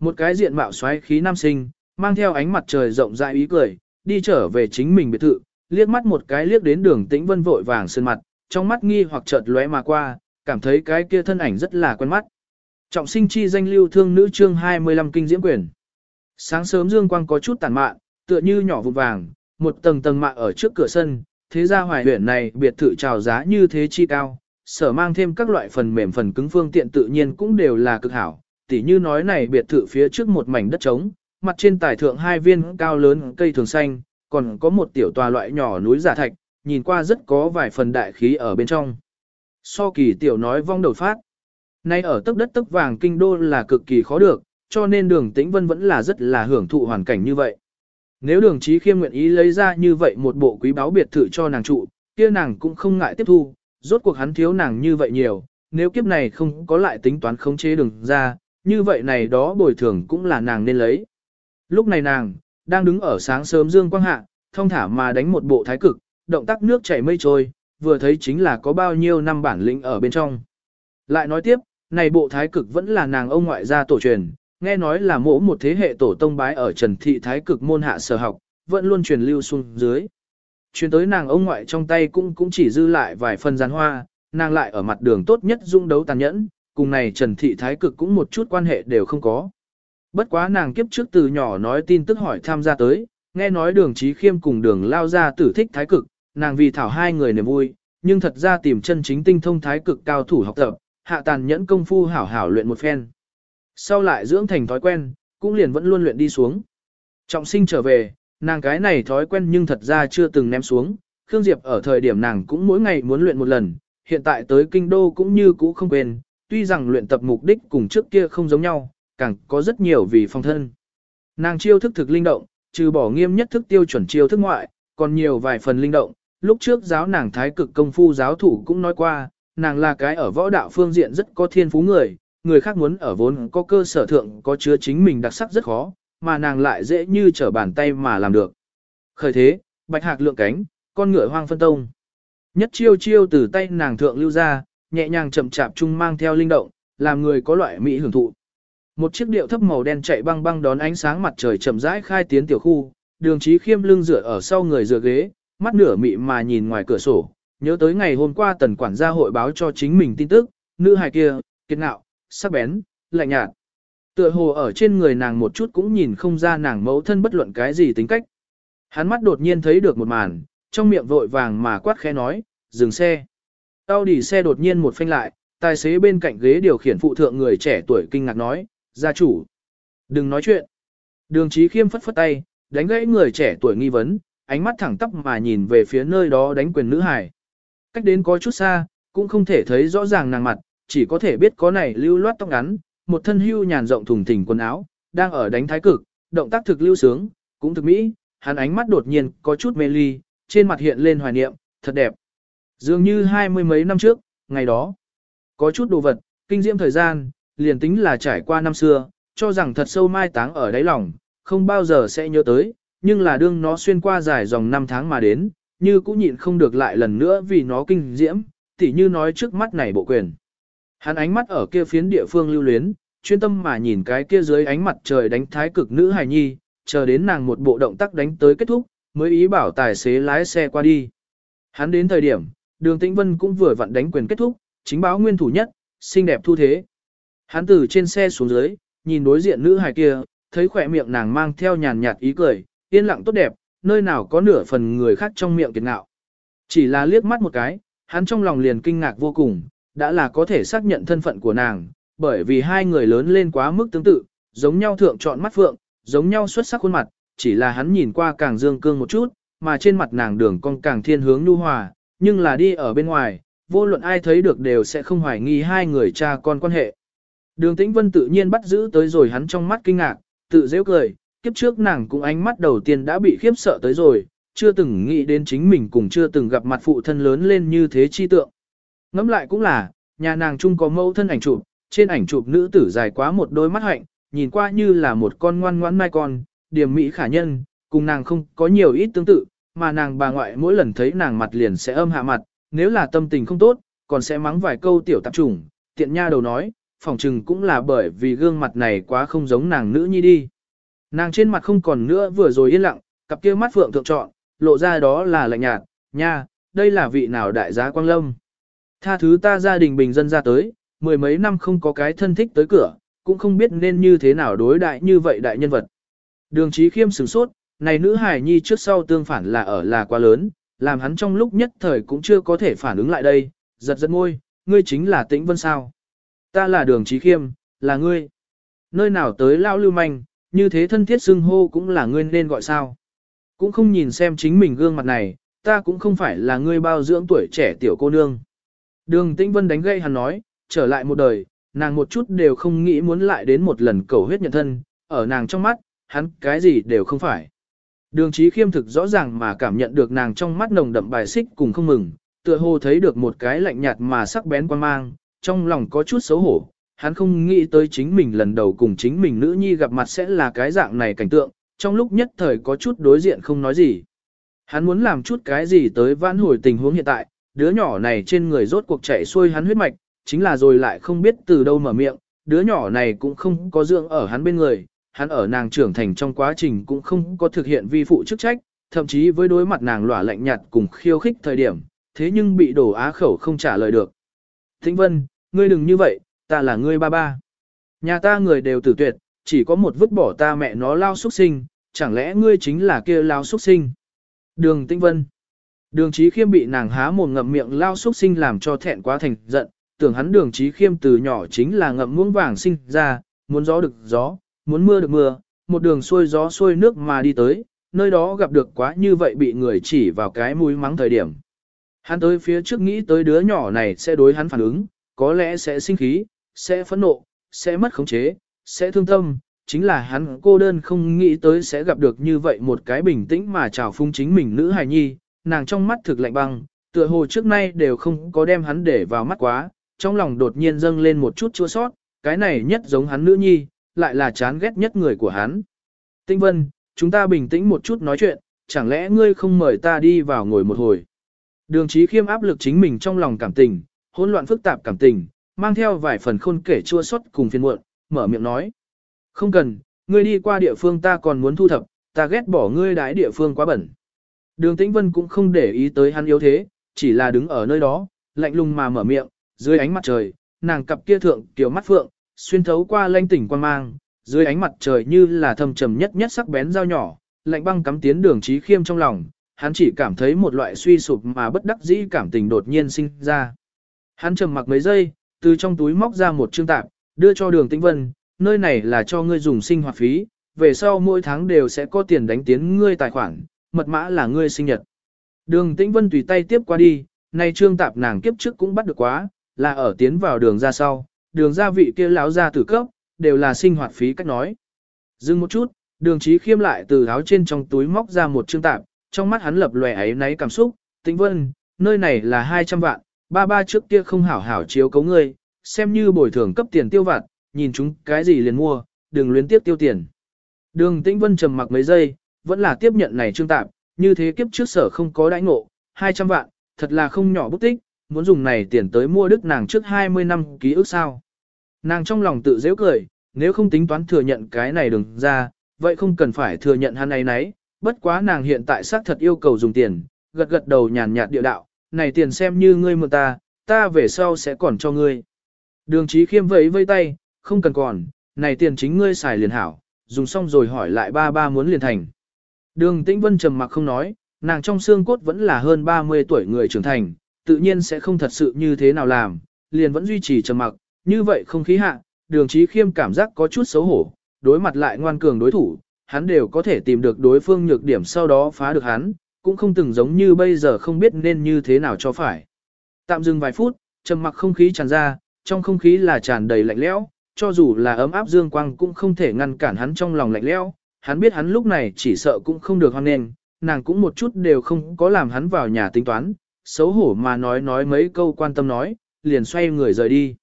Một cái diện mạo xoáy khí nam sinh, mang theo ánh mặt trời rộng rãi ý cười, đi trở về chính mình biệt thự, liếc mắt một cái liếc đến đường tĩnh vân vội vàng sơn mặt, trong mắt nghi hoặc chợt lóe mà qua, cảm thấy cái kia thân ảnh rất là quen mắt. Trọng sinh chi danh lưu thương nữ chương 25 kinh diễm quyền. Sáng sớm dương quang có chút tàn mạn, tựa như nhỏ vụn vàng, một tầng tầng mạ ở trước cửa sân, thế ra hoài huyện này biệt thự trào giá như thế chi cao, sở mang thêm các loại phần mềm phần cứng phương tiện tự nhiên cũng đều là cực hảo, tỉ như nói này biệt thự phía trước một mảnh đất trống, mặt trên tài thượng hai viên cao lớn cây thường xanh, còn có một tiểu tòa loại nhỏ núi giả thạch, nhìn qua rất có vài phần đại khí ở bên trong. So kỳ tiểu nói vong đầu phát. Nay ở tấc đất tấc vàng kinh đô là cực kỳ khó được, cho nên đường tĩnh vân vẫn là rất là hưởng thụ hoàn cảnh như vậy. Nếu đường trí khiêm nguyện ý lấy ra như vậy một bộ quý báo biệt thự cho nàng trụ, kia nàng cũng không ngại tiếp thu, rốt cuộc hắn thiếu nàng như vậy nhiều, nếu kiếp này không có lại tính toán khống chế đường ra, như vậy này đó bồi thường cũng là nàng nên lấy. Lúc này nàng, đang đứng ở sáng sớm dương quang hạ, thông thả mà đánh một bộ thái cực, động tác nước chảy mây trôi, vừa thấy chính là có bao nhiêu năm bản lĩnh ở bên trong. Lại nói tiếp, này bộ thái cực vẫn là nàng ông ngoại gia tổ truyền, nghe nói là mỗ một thế hệ tổ tông bái ở Trần Thị Thái cực môn hạ sở học, vẫn luôn truyền lưu xuống dưới. Truyền tới nàng ông ngoại trong tay cũng cũng chỉ dư lại vài phần gián hoa, nàng lại ở mặt đường tốt nhất dung đấu tàn nhẫn, cùng này Trần Thị Thái cực cũng một chút quan hệ đều không có. Bất quá nàng kiếp trước từ nhỏ nói tin tức hỏi tham gia tới, nghe nói đường trí khiêm cùng đường lao ra tử thích thái cực, nàng vì thảo hai người niềm vui, nhưng thật ra tìm chân chính tinh thông thái cực cao thủ học tập, hạ tàn nhẫn công phu hảo hảo luyện một phen. Sau lại dưỡng thành thói quen, cũng liền vẫn luôn luyện đi xuống. Trọng sinh trở về, nàng cái này thói quen nhưng thật ra chưa từng ném xuống, Khương Diệp ở thời điểm nàng cũng mỗi ngày muốn luyện một lần, hiện tại tới kinh đô cũng như cũ không quên, tuy rằng luyện tập mục đích cùng trước kia không giống nhau, càng có rất nhiều vì phong thân. Nàng chiêu thức thực linh động, trừ bỏ nghiêm nhất thức tiêu chuẩn chiêu thức ngoại, còn nhiều vài phần linh động, lúc trước giáo nàng thái cực công phu giáo thủ cũng nói qua, nàng là cái ở võ đạo phương diện rất có thiên phú người, người khác muốn ở vốn có cơ sở thượng có chứa chính mình đặc sắc rất khó, mà nàng lại dễ như trở bàn tay mà làm được. Khởi thế, bạch hạc lượng cánh, con ngựa hoang phân tông. Nhất chiêu chiêu từ tay nàng thượng lưu ra, nhẹ nhàng chậm chạp chung mang theo linh động, làm người có loại mỹ hưởng thụ. Một chiếc điệu thấp màu đen chạy băng băng đón ánh sáng mặt trời chậm rãi khai tiến tiểu khu, đường trí khiêm lưng dựa ở sau người dựa ghế, mắt nửa mị mà nhìn ngoài cửa sổ, nhớ tới ngày hôm qua tần quản gia hội báo cho chính mình tin tức, nữ hài kia, kiệt ngạo, sắc bén, lạnh nhạt. Tựa hồ ở trên người nàng một chút cũng nhìn không ra nàng mẫu thân bất luận cái gì tính cách. Hắn mắt đột nhiên thấy được một màn, trong miệng vội vàng mà quát khẽ nói, dừng xe. Tao đi xe đột nhiên một phanh lại, tài xế bên cạnh ghế điều khiển phụ thượng người trẻ tuổi kinh ngạc nói, gia chủ. Đừng nói chuyện. Đường trí khiêm phất phất tay, đánh gãy người trẻ tuổi nghi vấn, ánh mắt thẳng tắp mà nhìn về phía nơi đó đánh quyền nữ hải. Cách đến có chút xa, cũng không thể thấy rõ ràng nàng mặt, chỉ có thể biết có này lưu loát tóc ngắn, một thân hưu nhàn rộng thùng thình quần áo, đang ở đánh thái cực, động tác thực lưu sướng, cũng thực mỹ, hắn ánh mắt đột nhiên có chút mê ly, trên mặt hiện lên hoài niệm, thật đẹp. Dường như hai mươi mấy năm trước, ngày đó, có chút đồ vật, kinh diễm thời gian, liền tính là trải qua năm xưa, cho rằng thật sâu mai táng ở đáy lòng, không bao giờ sẽ nhớ tới, nhưng là đương nó xuyên qua dài dòng năm tháng mà đến, như cũng nhịn không được lại lần nữa vì nó kinh diễm, tỉ như nói trước mắt này bộ quyền. Hắn ánh mắt ở kia phiến địa phương lưu luyến, chuyên tâm mà nhìn cái kia dưới ánh mặt trời đánh thái cực nữ hài nhi, chờ đến nàng một bộ động tác đánh tới kết thúc, mới ý bảo tài xế lái xe qua đi. Hắn đến thời điểm, đường tĩnh vân cũng vừa vặn đánh quyền kết thúc, chính báo nguyên thủ nhất, xinh đẹp thu thế. Hắn từ trên xe xuống dưới, nhìn đối diện nữ hài kia, thấy khỏe miệng nàng mang theo nhàn nhạt ý cười, yên lặng tốt đẹp, nơi nào có nửa phần người khác trong miệng kiệt ngạo. Chỉ là liếc mắt một cái, hắn trong lòng liền kinh ngạc vô cùng, đã là có thể xác nhận thân phận của nàng, bởi vì hai người lớn lên quá mức tương tự, giống nhau thượng chọn mắt phượng, giống nhau xuất sắc khuôn mặt, chỉ là hắn nhìn qua càng dương cương một chút, mà trên mặt nàng đường cong càng thiên hướng nhu hòa, nhưng là đi ở bên ngoài, vô luận ai thấy được đều sẽ không hoài nghi hai người cha con quan hệ. Đường Tĩnh Vân tự nhiên bắt giữ tới rồi hắn trong mắt kinh ngạc, tự dễ cười, kiếp trước nàng cũng ánh mắt đầu tiên đã bị khiếp sợ tới rồi, chưa từng nghĩ đến chính mình cùng chưa từng gặp mặt phụ thân lớn lên như thế chi tượng. Ngẫm lại cũng là, nhà nàng chung có mẫu thân ảnh chụp, trên ảnh chụp nữ tử dài quá một đôi mắt hạnh, nhìn qua như là một con ngoan ngoãn mai con, điểm mỹ khả nhân, cùng nàng không có nhiều ít tương tự, mà nàng bà ngoại mỗi lần thấy nàng mặt liền sẽ âm hạ mặt, nếu là tâm tình không tốt, còn sẽ mắng vài câu tiểu tạp trùng, tiện nha đầu nói, phỏng chừng cũng là bởi vì gương mặt này quá không giống nàng nữ nhi đi. Nàng trên mặt không còn nữa vừa rồi yên lặng, cặp kia mắt phượng thượng trọn, lộ ra đó là lạnh nhạt, nha, đây là vị nào đại giá quang lâm. Tha thứ ta gia đình bình dân ra tới, mười mấy năm không có cái thân thích tới cửa, cũng không biết nên như thế nào đối đại như vậy đại nhân vật. Đường trí khiêm sửng sốt, này nữ hải nhi trước sau tương phản là ở là quá lớn, làm hắn trong lúc nhất thời cũng chưa có thể phản ứng lại đây, giật giật ngôi, ngươi chính là tĩnh vân sao. Ta là đường trí khiêm, là ngươi. Nơi nào tới lao lưu manh, như thế thân thiết xưng hô cũng là ngươi nên gọi sao. Cũng không nhìn xem chính mình gương mặt này, ta cũng không phải là ngươi bao dưỡng tuổi trẻ tiểu cô nương. Đường Tĩnh Vân đánh gây hắn nói, trở lại một đời, nàng một chút đều không nghĩ muốn lại đến một lần cầu huyết nhận thân, ở nàng trong mắt, hắn cái gì đều không phải. Đường trí khiêm thực rõ ràng mà cảm nhận được nàng trong mắt nồng đậm bài xích cùng không mừng, tựa hồ thấy được một cái lạnh nhạt mà sắc bén quan mang, trong lòng có chút xấu hổ, hắn không nghĩ tới chính mình lần đầu cùng chính mình nữ nhi gặp mặt sẽ là cái dạng này cảnh tượng, trong lúc nhất thời có chút đối diện không nói gì. Hắn muốn làm chút cái gì tới vãn hồi tình huống hiện tại, đứa nhỏ này trên người rốt cuộc chạy xuôi hắn huyết mạch, chính là rồi lại không biết từ đâu mở miệng, đứa nhỏ này cũng không có dưỡng ở hắn bên người, hắn ở nàng trưởng thành trong quá trình cũng không có thực hiện vi phụ chức trách, thậm chí với đối mặt nàng lỏa lạnh nhạt cùng khiêu khích thời điểm, thế nhưng bị đổ á khẩu không trả lời được. Thịnh Vân, ngươi đừng như vậy, ta là ngươi ba ba. Nhà ta người đều tử tuyệt, chỉ có một vứt bỏ ta mẹ nó lao xuất sinh, chẳng lẽ ngươi chính là kia lao xuất sinh. Đường Tĩnh Vân Đường Chí Khiêm bị nàng há mồm ngậm miệng lao xuất sinh làm cho thẹn quá thành giận, tưởng hắn đường Chí Khiêm từ nhỏ chính là ngậm muỗng vàng sinh ra, muốn gió được gió, muốn mưa được mưa, một đường xuôi gió xuôi nước mà đi tới, nơi đó gặp được quá như vậy bị người chỉ vào cái mũi mắng thời điểm. Hắn tới phía trước nghĩ tới đứa nhỏ này sẽ đối hắn phản ứng, có lẽ sẽ sinh khí, sẽ phẫn nộ, sẽ mất khống chế, sẽ thương tâm, chính là hắn cô đơn không nghĩ tới sẽ gặp được như vậy một cái bình tĩnh mà chào phung chính mình nữ hài nhi, nàng trong mắt thực lạnh băng, tựa hồ trước nay đều không có đem hắn để vào mắt quá, trong lòng đột nhiên dâng lên một chút chua sót, cái này nhất giống hắn nữ nhi, lại là chán ghét nhất người của hắn. Tinh Vân, chúng ta bình tĩnh một chút nói chuyện, chẳng lẽ ngươi không mời ta đi vào ngồi một hồi. Đường trí khiêm áp lực chính mình trong lòng cảm tình, hỗn loạn phức tạp cảm tình, mang theo vài phần khôn kể chua xót cùng phiền muộn, mở miệng nói. Không cần, ngươi đi qua địa phương ta còn muốn thu thập, ta ghét bỏ ngươi đái địa phương quá bẩn. Đường Tĩnh Vân cũng không để ý tới hắn yếu thế, chỉ là đứng ở nơi đó, lạnh lùng mà mở miệng, dưới ánh mặt trời, nàng cặp kia thượng tiểu mắt phượng, xuyên thấu qua lanh tỉnh quan mang, dưới ánh mặt trời như là thâm trầm nhất nhất sắc bén dao nhỏ, lạnh băng cắm tiến đường trí khiêm trong lòng, hắn chỉ cảm thấy một loại suy sụp mà bất đắc dĩ cảm tình đột nhiên sinh ra. Hắn trầm mặc mấy giây, từ trong túi móc ra một chương tạp, đưa cho đường tĩnh vân, nơi này là cho ngươi dùng sinh hoạt phí, về sau mỗi tháng đều sẽ có tiền đánh tiến ngươi tài khoản, mật mã là ngươi sinh nhật. Đường tĩnh vân tùy tay tiếp qua đi, nay trương tạp nàng kiếp trước cũng bắt được quá, là ở tiến vào đường ra sau, đường gia vị kia lão ra tử cấp, đều là sinh hoạt phí cách nói. Dừng một chút, đường trí khiêm lại từ áo trên trong túi móc ra một trương tạp, trong mắt hắn lập lòe ấy náy cảm xúc, tĩnh vân, nơi này là 200 vạn, ba ba trước kia không hảo hảo chiếu cấu ngươi, xem như bồi thường cấp tiền tiêu vặt, nhìn chúng cái gì liền mua, đừng luyến tiếp tiêu tiền. Đường tĩnh vân trầm mặc mấy giây, vẫn là tiếp nhận này trương tạm. như thế kiếp trước sở không có đãi ngộ, 200 vạn, thật là không nhỏ bút tích, muốn dùng này tiền tới mua đức nàng trước 20 năm ký ức sao. Nàng trong lòng tự dễ cười, nếu không tính toán thừa nhận cái này đừng ra, vậy không cần phải thừa nhận hắn ấy nấy, bất quá nàng hiện tại xác thật yêu cầu dùng tiền, gật gật đầu nhàn nhạt địa đạo, này tiền xem như ngươi mượn ta, ta về sau sẽ còn cho ngươi. Đường trí khiêm vẫy vây tay, không cần còn, này tiền chính ngươi xài liền hảo, dùng xong rồi hỏi lại ba ba muốn liền thành. Đường tĩnh vân trầm mặc không nói, nàng trong xương cốt vẫn là hơn 30 tuổi người trưởng thành, tự nhiên sẽ không thật sự như thế nào làm, liền vẫn duy trì trầm mặc, như vậy không khí hạ, đường trí khiêm cảm giác có chút xấu hổ, đối mặt lại ngoan cường đối thủ, hắn đều có thể tìm được đối phương nhược điểm sau đó phá được hắn, cũng không từng giống như bây giờ không biết nên như thế nào cho phải. Tạm dừng vài phút, trầm mặc không khí tràn ra, trong không khí là tràn đầy lạnh lẽo, cho dù là ấm áp dương quang cũng không thể ngăn cản hắn trong lòng lạnh lẽo, hắn biết hắn lúc này chỉ sợ cũng không được hoan nền, nàng cũng một chút đều không có làm hắn vào nhà tính toán, xấu hổ mà nói nói mấy câu quan tâm nói, liền xoay người rời đi.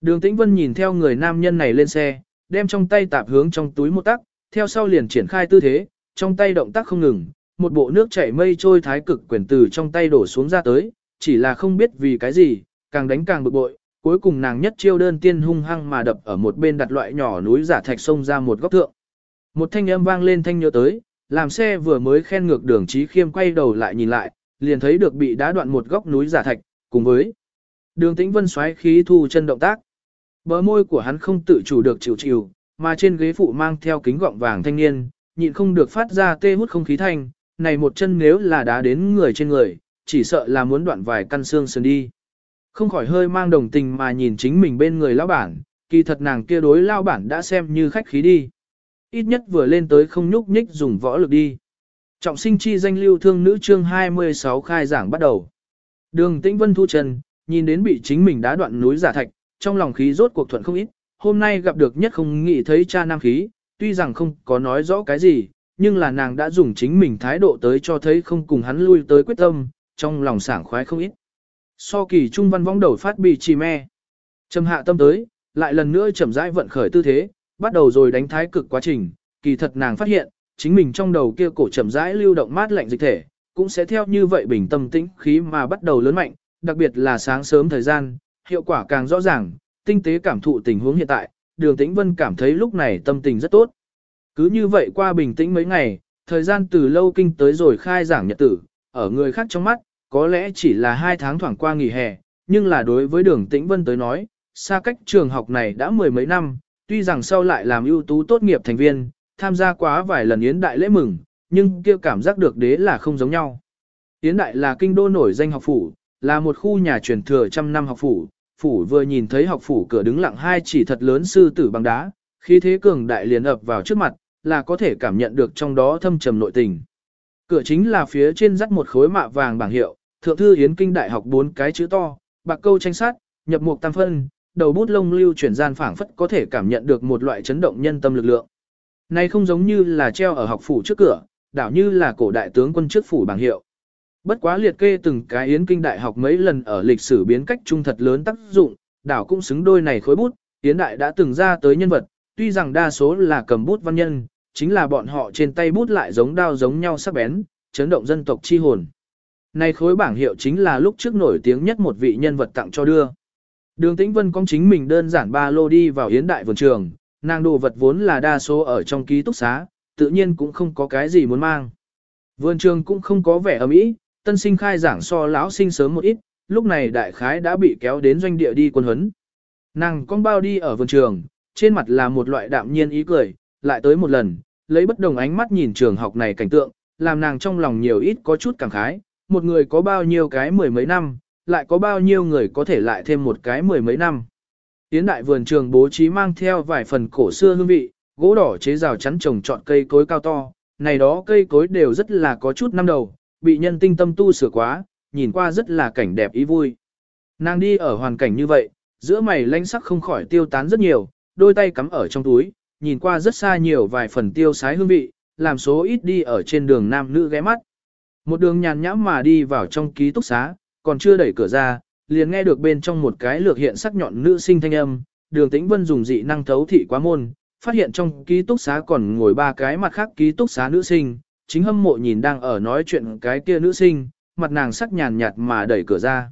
Đường Tĩnh Vân nhìn theo người nam nhân này lên xe, đem trong tay tạp hướng trong túi một tắc, theo sau liền triển khai tư thế, trong tay động tác không ngừng, một bộ nước chảy mây trôi thái cực quyền từ trong tay đổ xuống ra tới, chỉ là không biết vì cái gì, càng đánh càng bực bội, cuối cùng nàng nhất chiêu đơn tiên hung hăng mà đập ở một bên đặt loại nhỏ núi giả thạch sông ra một góc thượng. Một thanh âm vang lên thanh nhớ tới, làm xe vừa mới khen ngược đường trí khiêm quay đầu lại nhìn lại, liền thấy được bị đá đoạn một góc núi giả thạch, cùng với đường tĩnh vân xoáy khí thu chân động tác. Bờ môi của hắn không tự chủ được chịu chịu, mà trên ghế phụ mang theo kính gọng vàng thanh niên, nhịn không được phát ra tê hút không khí thanh, này một chân nếu là đá đến người trên người, chỉ sợ là muốn đoạn vài căn xương sườn đi. Không khỏi hơi mang đồng tình mà nhìn chính mình bên người lão bản, kỳ thật nàng kia đối lão bản đã xem như khách khí đi. Ít nhất vừa lên tới không nhúc nhích dùng võ lực đi. Trọng sinh chi danh lưu thương nữ chương 26 khai giảng bắt đầu. Đường Tĩnh Vân thu chân, nhìn đến bị chính mình đá đoạn núi giả thạch, trong lòng khí rốt cuộc thuận không ít, hôm nay gặp được nhất không nghĩ thấy cha nam khí, tuy rằng không có nói rõ cái gì, nhưng là nàng đã dùng chính mình thái độ tới cho thấy không cùng hắn lui tới quyết tâm, trong lòng sảng khoái không ít. So kỳ trung văn vong đầu phát bị trì me. Trầm hạ tâm tới, lại lần nữa chậm rãi vận khởi tư thế, bắt đầu rồi đánh thái cực quá trình, kỳ thật nàng phát hiện, chính mình trong đầu kia cổ chậm rãi lưu động mát lạnh dịch thể, cũng sẽ theo như vậy bình tâm tĩnh khí mà bắt đầu lớn mạnh, đặc biệt là sáng sớm thời gian, hiệu quả càng rõ ràng, tinh tế cảm thụ tình huống hiện tại, đường tĩnh vân cảm thấy lúc này tâm tình rất tốt. Cứ như vậy qua bình tĩnh mấy ngày, thời gian từ lâu kinh tới rồi khai giảng nhật tử, ở người khác trong mắt, có lẽ chỉ là hai tháng thoảng qua nghỉ hè, nhưng là đối với đường tĩnh vân tới nói, xa cách trường học này đã mười mấy năm, tuy rằng sau lại làm ưu tú tốt nghiệp thành viên, tham gia quá vài lần yến đại lễ mừng, nhưng kia cảm giác được đế là không giống nhau. Yến đại là kinh đô nổi danh học phủ, là một khu nhà truyền thừa trăm năm học phủ, phủ vừa nhìn thấy học phủ cửa đứng lặng hai chỉ thật lớn sư tử bằng đá, khi thế cường đại liền ập vào trước mặt, là có thể cảm nhận được trong đó thâm trầm nội tình. Cửa chính là phía trên dắt một khối mạ vàng bảng hiệu, thượng thư yến kinh đại học bốn cái chữ to, bạc câu tranh sát, nhập mục tam phân, đầu bút lông lưu chuyển gian phảng phất có thể cảm nhận được một loại chấn động nhân tâm lực lượng. Này không giống như là treo ở học phủ trước cửa, đảo như là cổ đại tướng quân trước phủ bảng hiệu. Bất quá liệt kê từng cái yến kinh đại học mấy lần ở lịch sử biến cách trung thật lớn tác dụng, đảo cũng xứng đôi này khối bút, yến đại đã từng ra tới nhân vật, tuy rằng đa số là cầm bút văn nhân, chính là bọn họ trên tay bút lại giống đao giống nhau sắc bén, chấn động dân tộc chi hồn. Này khối bảng hiệu chính là lúc trước nổi tiếng nhất một vị nhân vật tặng cho đưa. Đường Tĩnh Vân công chính mình đơn giản ba lô đi vào yến đại vườn trường, nàng đồ vật vốn là đa số ở trong ký túc xá, tự nhiên cũng không có cái gì muốn mang. Vườn trường cũng không có vẻ ấm ý, tân sinh khai giảng so lão sinh sớm một ít, lúc này đại khái đã bị kéo đến doanh địa đi quân huấn. Nàng con bao đi ở vườn trường, trên mặt là một loại đạm nhiên ý cười, lại tới một lần, lấy bất đồng ánh mắt nhìn trường học này cảnh tượng, làm nàng trong lòng nhiều ít có chút cảm khái, một người có bao nhiêu cái mười mấy năm, lại có bao nhiêu người có thể lại thêm một cái mười mấy năm. Tiến đại vườn trường bố trí mang theo vài phần cổ xưa hương vị, gỗ đỏ chế rào chắn trồng trọt cây cối cao to, này đó cây cối đều rất là có chút năm đầu, bị nhân tinh tâm tu sửa quá, nhìn qua rất là cảnh đẹp ý vui. Nàng đi ở hoàn cảnh như vậy, giữa mày lanh sắc không khỏi tiêu tán rất nhiều, đôi tay cắm ở trong túi, nhìn qua rất xa nhiều vài phần tiêu sái hương vị, làm số ít đi ở trên đường nam nữ ghé mắt. Một đường nhàn nhãm mà đi vào trong ký túc xá, còn chưa đẩy cửa ra, liền nghe được bên trong một cái lược hiện sắc nhọn nữ sinh thanh âm, đường tĩnh vân dùng dị năng thấu thị quá môn, phát hiện trong ký túc xá còn ngồi ba cái mặt khác ký túc xá nữ sinh, chính hâm mộ nhìn đang ở nói chuyện cái kia nữ sinh, mặt nàng sắc nhàn nhạt mà đẩy cửa ra.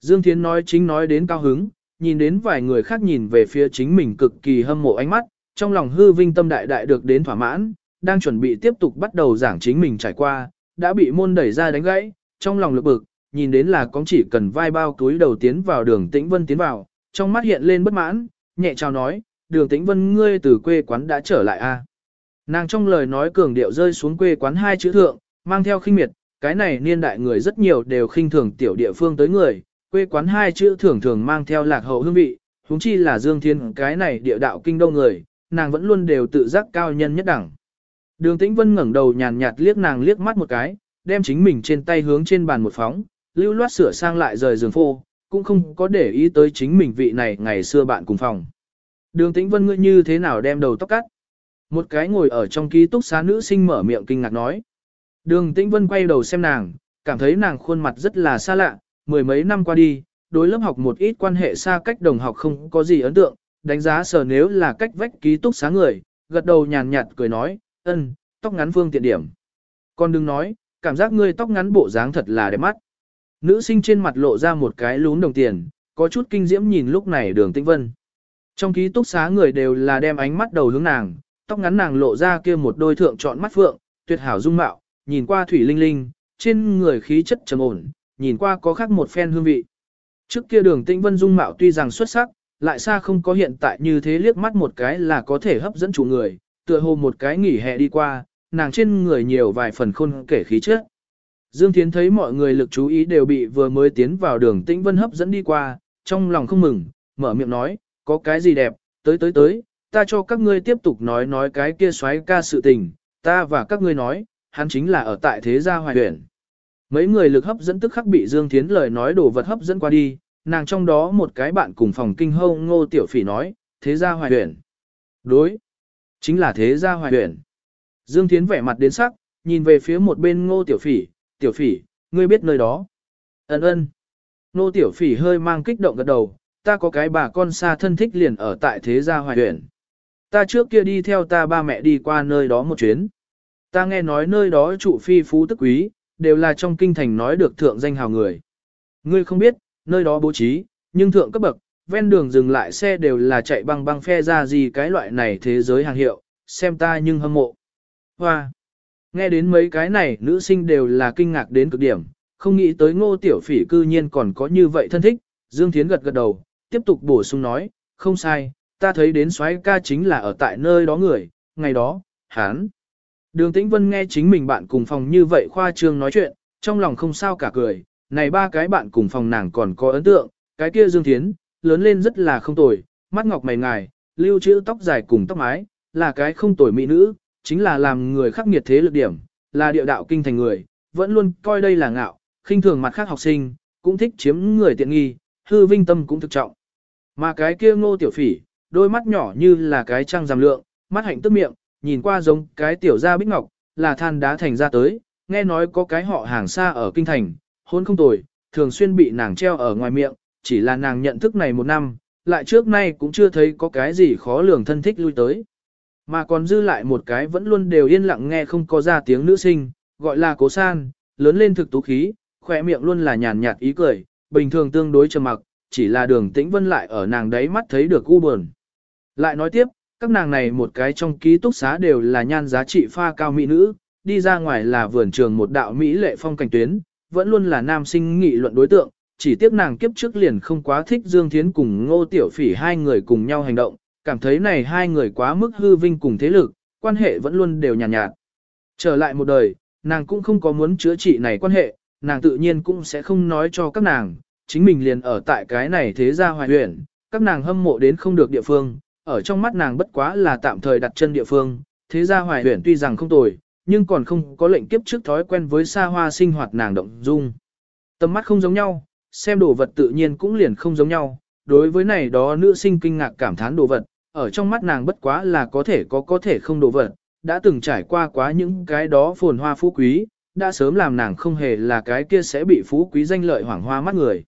Dương Thiến nói chính nói đến cao hứng, nhìn đến vài người khác nhìn về phía chính mình cực kỳ hâm mộ ánh mắt, trong lòng hư vinh tâm đại đại được đến thỏa mãn, đang chuẩn bị tiếp tục bắt đầu giảng chính mình trải qua, đã bị môn đẩy ra đánh gãy, trong lòng lực bực, nhìn đến là có chỉ cần vai bao túi đầu tiến vào đường tĩnh vân tiến vào, trong mắt hiện lên bất mãn, nhẹ chào nói, đường tĩnh vân ngươi từ quê quán đã trở lại a à? Nàng trong lời nói cường điệu rơi xuống quê quán hai chữ thượng, mang theo khinh miệt, cái này niên đại người rất nhiều đều khinh thường tiểu địa phương tới người, quê quán hai chữ thường thường mang theo lạc hậu hương vị, huống chi là Dương Thiên cái này địa đạo kinh đông người, nàng vẫn luôn đều tự giác cao nhân nhất đẳng. Đường Tĩnh Vân ngẩng đầu nhàn nhạt liếc nàng liếc mắt một cái, đem chính mình trên tay hướng trên bàn một phóng, lưu loát sửa sang lại rời giường phô, cũng không có để ý tới chính mình vị này ngày xưa bạn cùng phòng. Đường Tĩnh Vân ngươi như thế nào đem đầu tóc cắt? Một cái ngồi ở trong ký túc xá nữ sinh mở miệng kinh ngạc nói. Đường Tĩnh Vân quay đầu xem nàng, cảm thấy nàng khuôn mặt rất là xa lạ, mười mấy năm qua đi, đối lớp học một ít quan hệ xa cách đồng học không có gì ấn tượng, đánh giá sở nếu là cách vách ký túc xá người, gật đầu nhàn nhạt cười nói, ân, tóc ngắn phương tiện điểm. Con đừng nói, cảm giác ngươi tóc ngắn bộ dáng thật là đẹp mắt. Nữ sinh trên mặt lộ ra một cái lún đồng tiền, có chút kinh diễm nhìn lúc này đường tĩnh vân. Trong ký túc xá người đều là đem ánh mắt đầu hướng nàng, tóc ngắn nàng lộ ra kia một đôi thượng trọn mắt phượng, tuyệt hảo dung mạo, nhìn qua thủy linh linh, trên người khí chất trầm ổn, nhìn qua có khác một phen hương vị. Trước kia đường tĩnh vân dung mạo tuy rằng xuất sắc, lại xa không có hiện tại như thế liếc mắt một cái là có thể hấp dẫn chủ người, tựa hồ một cái nghỉ hè đi qua, nàng trên người nhiều vài phần khôn kể khí chất. Dương Thiến thấy mọi người lực chú ý đều bị vừa mới tiến vào đường tĩnh vân hấp dẫn đi qua, trong lòng không mừng, mở miệng nói, có cái gì đẹp, tới tới tới, ta cho các ngươi tiếp tục nói nói cái kia xoáy ca sự tình, ta và các ngươi nói, hắn chính là ở tại thế gia hoài huyện. Mấy người lực hấp dẫn tức khắc bị Dương Thiến lời nói đổ vật hấp dẫn qua đi, nàng trong đó một cái bạn cùng phòng kinh hâu ngô tiểu phỉ nói, thế gia hoài huyền. Đối, chính là thế gia hoài huyền. Dương Thiến vẻ mặt đến sắc, nhìn về phía một bên ngô tiểu phỉ, tiểu phỉ, ngươi biết nơi đó. Ấn ơn. Ngô tiểu phỉ hơi mang kích động gật đầu, ta có cái bà con xa thân thích liền ở tại thế gia hoài huyền. Ta trước kia đi theo ta ba mẹ đi qua nơi đó một chuyến. Ta nghe nói nơi đó trụ phi phú tức quý, đều là trong kinh thành nói được thượng danh hào người. Ngươi không biết, nơi đó bố trí, nhưng thượng cấp bậc, ven đường dừng lại xe đều là chạy băng băng phe ra gì cái loại này thế giới hàng hiệu, xem ta nhưng hâm mộ. Hoa! Nghe đến mấy cái này nữ sinh đều là kinh ngạc đến cực điểm, không nghĩ tới ngô tiểu phỉ cư nhiên còn có như vậy thân thích. Dương Thiến gật gật đầu, tiếp tục bổ sung nói, không sai, ta thấy đến soái ca chính là ở tại nơi đó người, ngày đó, hán. Đường Tĩnh Vân nghe chính mình bạn cùng phòng như vậy khoa trương nói chuyện, trong lòng không sao cả cười, này ba cái bạn cùng phòng nàng còn có ấn tượng, cái kia Dương Thiến, lớn lên rất là không tồi, mắt ngọc mày ngài, lưu trữ tóc dài cùng tóc mái, là cái không tồi mỹ nữ, chính là làm người khắc nghiệt thế lực điểm, là địa đạo kinh thành người, vẫn luôn coi đây là ngạo, khinh thường mặt khác học sinh, cũng thích chiếm người tiện nghi, hư vinh tâm cũng thực trọng. Mà cái kia ngô tiểu phỉ, đôi mắt nhỏ như là cái trăng giảm lượng, mắt hạnh tức miệng, nhìn qua giống cái tiểu gia bích ngọc, là than đá thành ra tới, nghe nói có cái họ hàng xa ở kinh thành, hôn không tồi, thường xuyên bị nàng treo ở ngoài miệng, chỉ là nàng nhận thức này một năm, lại trước nay cũng chưa thấy có cái gì khó lường thân thích lui tới. Mà còn dư lại một cái vẫn luôn đều yên lặng nghe không có ra tiếng nữ sinh, gọi là cố san, lớn lên thực tú khí, khỏe miệng luôn là nhàn nhạt ý cười, bình thường tương đối trầm mặc, chỉ là đường tĩnh vân lại ở nàng đấy mắt thấy được u buồn. Lại nói tiếp, các nàng này một cái trong ký túc xá đều là nhan giá trị pha cao mỹ nữ, đi ra ngoài là vườn trường một đạo mỹ lệ phong cảnh tuyến, vẫn luôn là nam sinh nghị luận đối tượng, chỉ tiếc nàng kiếp trước liền không quá thích Dương Thiến cùng Ngô Tiểu Phỉ hai người cùng nhau hành động, cảm thấy này hai người quá mức hư vinh cùng thế lực, quan hệ vẫn luôn đều nhàn nhạt, nhạt. Trở lại một đời, nàng cũng không có muốn chữa trị này quan hệ, nàng tự nhiên cũng sẽ không nói cho các nàng, chính mình liền ở tại cái này thế gia hoài huyện, các nàng hâm mộ đến không được địa phương, ở trong mắt nàng bất quá là tạm thời đặt chân địa phương, thế gia hoài huyện tuy rằng không tồi, nhưng còn không có lệnh kiếp trước thói quen với xa hoa sinh hoạt nàng động dung. Tầm mắt không giống nhau, xem đồ vật tự nhiên cũng liền không giống nhau, đối với này đó nữ sinh kinh ngạc cảm thán đồ vật, ở trong mắt nàng bất quá là có thể có có thể không đồ vật, đã từng trải qua quá những cái đó phồn hoa phú quý, đã sớm làm nàng không hề là cái kia sẽ bị phú quý danh lợi hoảng hoa mắt người.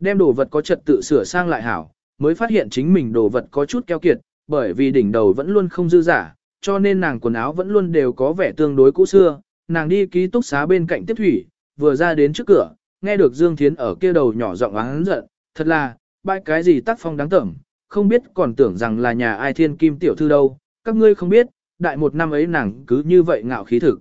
Đem đồ vật có trật tự sửa sang lại hảo, mới phát hiện chính mình đồ vật có chút keo kiệt, bởi vì đỉnh đầu vẫn luôn không dư giả, cho nên nàng quần áo vẫn luôn đều có vẻ tương đối cũ xưa, nàng đi ký túc xá bên cạnh tiếp thủy, vừa ra đến trước cửa, nghe được Dương Thiến ở kia đầu nhỏ giọng oán giận, thật là, bãi cái gì tác phong đáng tởm, không biết còn tưởng rằng là nhà ai thiên kim tiểu thư đâu, các ngươi không biết, đại một năm ấy nàng cứ như vậy ngạo khí thực.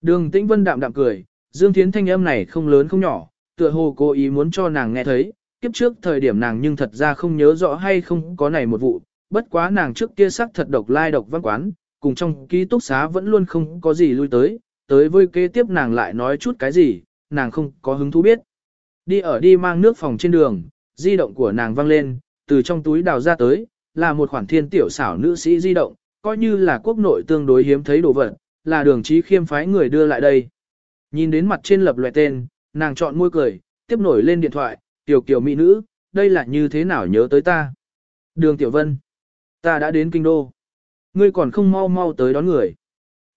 Đường Tĩnh Vân đạm đạm cười, Dương Thiến thanh âm này không lớn không nhỏ, tựa hồ cố ý muốn cho nàng nghe thấy, kiếp trước thời điểm nàng nhưng thật ra không nhớ rõ hay không có này một vụ, bất quá nàng trước kia sắc thật độc lai độc văn quán, cùng trong ký túc xá vẫn luôn không có gì lui tới, tới với kế tiếp nàng lại nói chút cái gì, nàng không có hứng thú biết. Đi ở đi mang nước phòng trên đường, di động của nàng văng lên, từ trong túi đào ra tới, là một khoản thiên tiểu xảo nữ sĩ di động, coi như là quốc nội tương đối hiếm thấy đồ vật, là đường trí khiêm phái người đưa lại đây. Nhìn đến mặt trên lập loại tên, nàng chọn môi cười, tiếp nổi lên điện thoại, tiểu kiểu mỹ nữ, đây là như thế nào nhớ tới ta. Đường tiểu vân, ta đã đến kinh đô. Ngươi còn không mau mau tới đón người.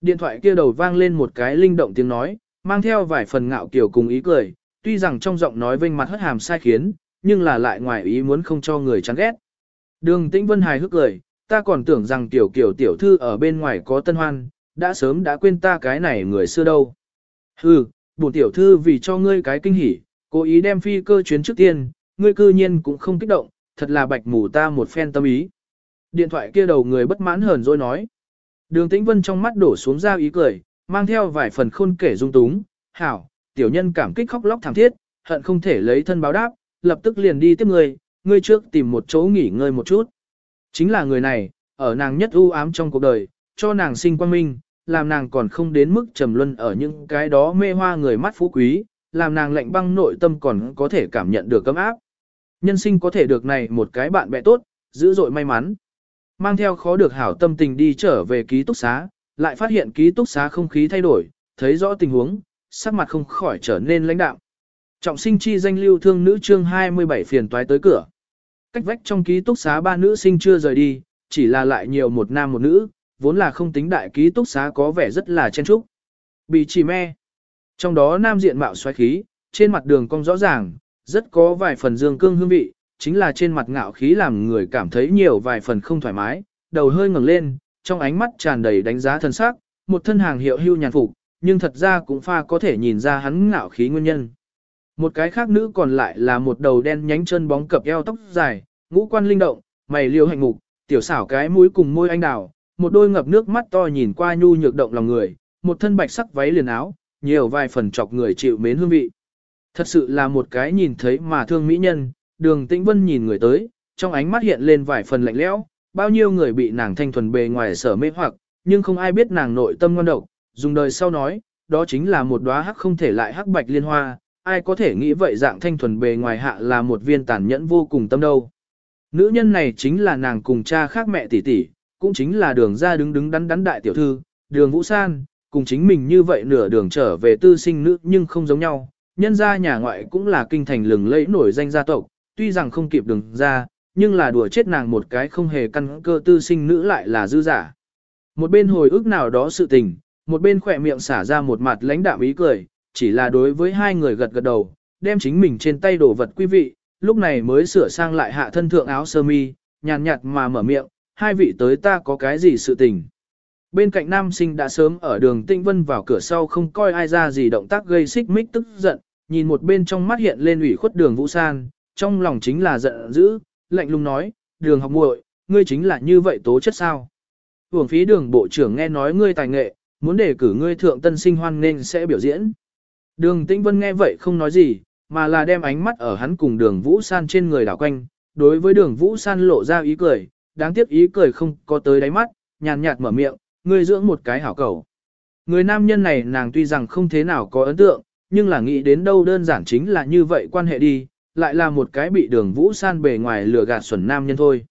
Điện thoại kia đầu vang lên một cái linh động tiếng nói, mang theo vài phần ngạo kiều cùng ý cười, tuy rằng trong giọng nói vênh mặt hất hàm sai khiến, nhưng là lại ngoài ý muốn không cho người chán ghét. Đường Tĩnh Vân hài hước cười, ta còn tưởng rằng tiểu kiểu tiểu thư ở bên ngoài có tân hoan, đã sớm đã quên ta cái này người xưa đâu. Hừ, bổn tiểu thư vì cho ngươi cái kinh hỉ, cố ý đem phi cơ chuyến trước tiên, ngươi cư nhiên cũng không kích động, thật là bạch mù ta một phen tâm ý. Điện thoại kia đầu người bất mãn hờn rồi nói. Đường Tĩnh Vân trong mắt đổ xuống ra ý cười, mang theo vài phần khôn kể dung túng, hảo, tiểu nhân cảm kích khóc lóc thảm thiết, hận không thể lấy thân báo đáp, lập tức liền đi tiếp người. ngươi trước tìm một chỗ nghỉ ngơi một chút. Chính là người này, ở nàng nhất ưu ám trong cuộc đời, cho nàng sinh quan minh, làm nàng còn không đến mức trầm luân ở những cái đó mê hoa người mắt phú quý, làm nàng lạnh băng nội tâm còn có thể cảm nhận được cấm áp. Nhân sinh có thể được này một cái bạn bè tốt, dữ dội may mắn. Mang theo khó được hảo tâm tình đi trở về ký túc xá, lại phát hiện ký túc xá không khí thay đổi, thấy rõ tình huống, sắc mặt không khỏi trở nên lãnh đạm. Trọng sinh chi danh lưu thương nữ chương 27 phiền toái tới cửa. Cách vách trong ký túc xá ba nữ sinh chưa rời đi, chỉ là lại nhiều một nam một nữ, vốn là không tính đại ký túc xá có vẻ rất là chen trúc. Bị chỉ me. Trong đó nam diện mạo xoáy khí, trên mặt đường cong rõ ràng, rất có vài phần dương cương hương vị, chính là trên mặt ngạo khí làm người cảm thấy nhiều vài phần không thoải mái, đầu hơi ngẩng lên, trong ánh mắt tràn đầy đánh giá thân sắc, một thân hàng hiệu hưu nhàn phục, nhưng thật ra cũng pha có thể nhìn ra hắn ngạo khí nguyên nhân. Một cái khác nữ còn lại là một đầu đen nhánh chân bóng cập eo tóc dài, ngũ quan linh động, mày liêu hạnh mục, tiểu xảo cái mũi cùng môi anh đào, một đôi ngập nước mắt to nhìn qua nhu nhược động lòng người, một thân bạch sắc váy liền áo, nhiều vài phần chọc người chịu mến hương vị. Thật sự là một cái nhìn thấy mà thương mỹ nhân, đường tĩnh vân nhìn người tới, trong ánh mắt hiện lên vài phần lạnh lẽo, bao nhiêu người bị nàng thanh thuần bề ngoài sở mê hoặc, nhưng không ai biết nàng nội tâm ngon độc, dùng đời sau nói, đó chính là một đóa hắc không thể lại hắc bạch liên hoa, ai có thể nghĩ vậy dạng thanh thuần bề ngoài hạ là một viên tàn nhẫn vô cùng tâm đâu. Nữ nhân này chính là nàng cùng cha khác mẹ tỷ tỷ, cũng chính là đường ra đứng đứng đắn đắn đại tiểu thư, đường Vũ San, cùng chính mình như vậy nửa đường trở về tư sinh nữ nhưng không giống nhau. Nhân gia nhà ngoại cũng là kinh thành lừng lẫy nổi danh gia tộc, tuy rằng không kịp đường ra, nhưng là đùa chết nàng một cái không hề căn cơ tư sinh nữ lại là dư giả. Một bên hồi ức nào đó sự tình, một bên khỏe miệng xả ra một mặt lãnh đạm ý cười, chỉ là đối với hai người gật gật đầu, đem chính mình trên tay đổ vật quý vị, lúc này mới sửa sang lại hạ thân thượng áo sơ mi, nhàn nhạt mà mở miệng, hai vị tới ta có cái gì sự tình. Bên cạnh nam sinh đã sớm ở đường tinh vân vào cửa sau không coi ai ra gì động tác gây xích mích tức giận, nhìn một bên trong mắt hiện lên ủy khuất đường vũ san, trong lòng chính là giận dữ, lạnh lùng nói, đường học muội, ngươi chính là như vậy tố chất sao. Hưởng phí đường bộ trưởng nghe nói ngươi tài nghệ, muốn đề cử ngươi thượng tân sinh hoan nên sẽ biểu diễn. Đường Tĩnh Vân nghe vậy không nói gì, mà là đem ánh mắt ở hắn cùng đường Vũ San trên người đảo quanh, đối với đường Vũ San lộ ra ý cười, đáng tiếc ý cười không có tới đáy mắt, nhàn nhạt mở miệng, ngươi dưỡng một cái hảo cầu. Người nam nhân này nàng tuy rằng không thế nào có ấn tượng, nhưng là nghĩ đến đâu đơn giản chính là như vậy quan hệ đi, lại là một cái bị đường Vũ San bề ngoài lừa gạt xuẩn nam nhân thôi.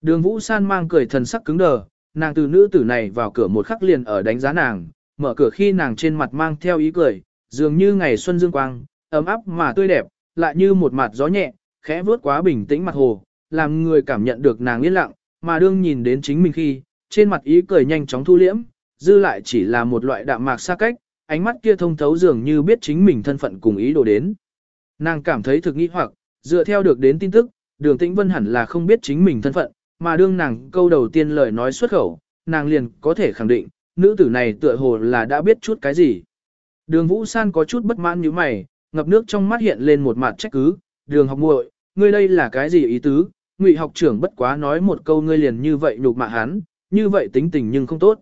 Đường Vũ San mang cười thần sắc cứng đờ, nàng từ nữ tử này vào cửa một khắc liền ở đánh giá nàng, mở cửa khi nàng trên mặt mang theo ý cười, dường như ngày xuân dương quang, ấm áp mà tươi đẹp, lại như một mặt gió nhẹ, khẽ vướt quá bình tĩnh mặt hồ, làm người cảm nhận được nàng yên lặng, mà đương nhìn đến chính mình khi, trên mặt ý cười nhanh chóng thu liễm, dư lại chỉ là một loại đạm mạc xa cách, ánh mắt kia thông thấu dường như biết chính mình thân phận cùng ý đồ đến. Nàng cảm thấy thực nghi hoặc, dựa theo được đến tin tức, đường tĩnh vân hẳn là không biết chính mình thân phận, mà đương nàng câu đầu tiên lời nói xuất khẩu, nàng liền có thể khẳng định, nữ tử này tựa hồ là đã biết chút cái gì. Đường Vũ San có chút bất mãn như mày, ngập nước trong mắt hiện lên một mặt trách cứ, đường học muội, ngươi đây là cái gì ý tứ, ngụy học trưởng bất quá nói một câu ngươi liền như vậy nhục mạ hắn, như vậy tính tình nhưng không tốt.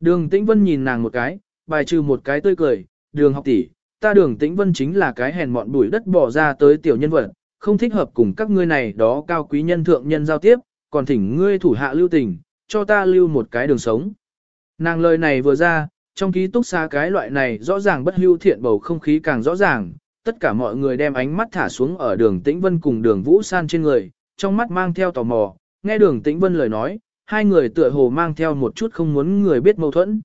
Đường Tĩnh Vân nhìn nàng một cái, bài trừ một cái tươi cười, đường học tỷ, ta đường Tĩnh Vân chính là cái hèn mọn bụi đất bỏ ra tới tiểu nhân vật, không thích hợp cùng các ngươi này đó cao quý nhân thượng nhân giao tiếp, còn thỉnh ngươi thủ hạ lưu tình, cho ta lưu một cái đường sống. Nàng lời này vừa ra, trong ký túc xa cái loại này rõ ràng bất hưu thiện bầu không khí càng rõ ràng, tất cả mọi người đem ánh mắt thả xuống ở đường Tĩnh Vân cùng đường Vũ San trên người, trong mắt mang theo tò mò, nghe đường Tĩnh Vân lời nói, hai người tựa hồ mang theo một chút không muốn người biết mâu thuẫn.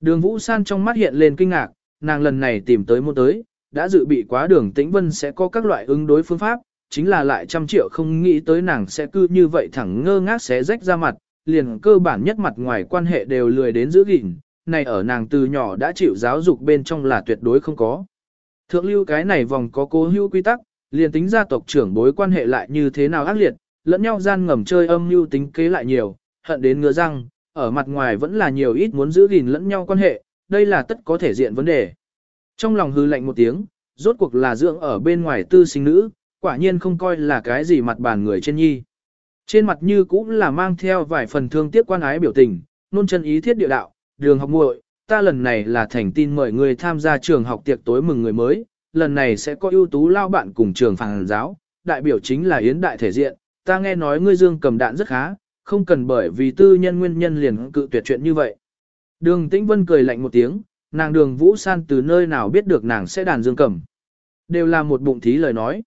Đường Vũ San trong mắt hiện lên kinh ngạc, nàng lần này tìm tới môn tới, đã dự bị quá đường Tĩnh Vân sẽ có các loại ứng đối phương pháp, chính là lại trăm triệu không nghĩ tới nàng sẽ cư như vậy thẳng ngơ ngác xé rách ra mặt, liền cơ bản nhất mặt ngoài quan hệ đều lười đến giữ gìn, này ở nàng từ nhỏ đã chịu giáo dục bên trong là tuyệt đối không có. Thượng lưu cái này vòng có cố hữu quy tắc, liền tính gia tộc trưởng bối quan hệ lại như thế nào ác liệt, lẫn nhau gian ngầm chơi âm mưu tính kế lại nhiều, hận đến ngứa răng, ở mặt ngoài vẫn là nhiều ít muốn giữ gìn lẫn nhau quan hệ, đây là tất có thể diện vấn đề. Trong lòng hư lạnh một tiếng, rốt cuộc là dưỡng ở bên ngoài tư sinh nữ, quả nhiên không coi là cái gì mặt bàn người trên nhi. Trên mặt như cũng là mang theo vài phần thương tiếc quan ái biểu tình, nôn chân ý thiết địa đạo, đường học muội, ta lần này là thành tin mời người tham gia trường học tiệc tối mừng người mới, lần này sẽ có ưu tú lao bạn cùng trường phàng giáo, đại biểu chính là Yến Đại Thể Diện, ta nghe nói ngươi dương cầm đạn rất khá, không cần bởi vì tư nhân nguyên nhân liền cự tuyệt chuyện như vậy. Đường Tĩnh Vân cười lạnh một tiếng, nàng đường Vũ San từ nơi nào biết được nàng sẽ đàn dương cầm. Đều là một bụng thí lời nói.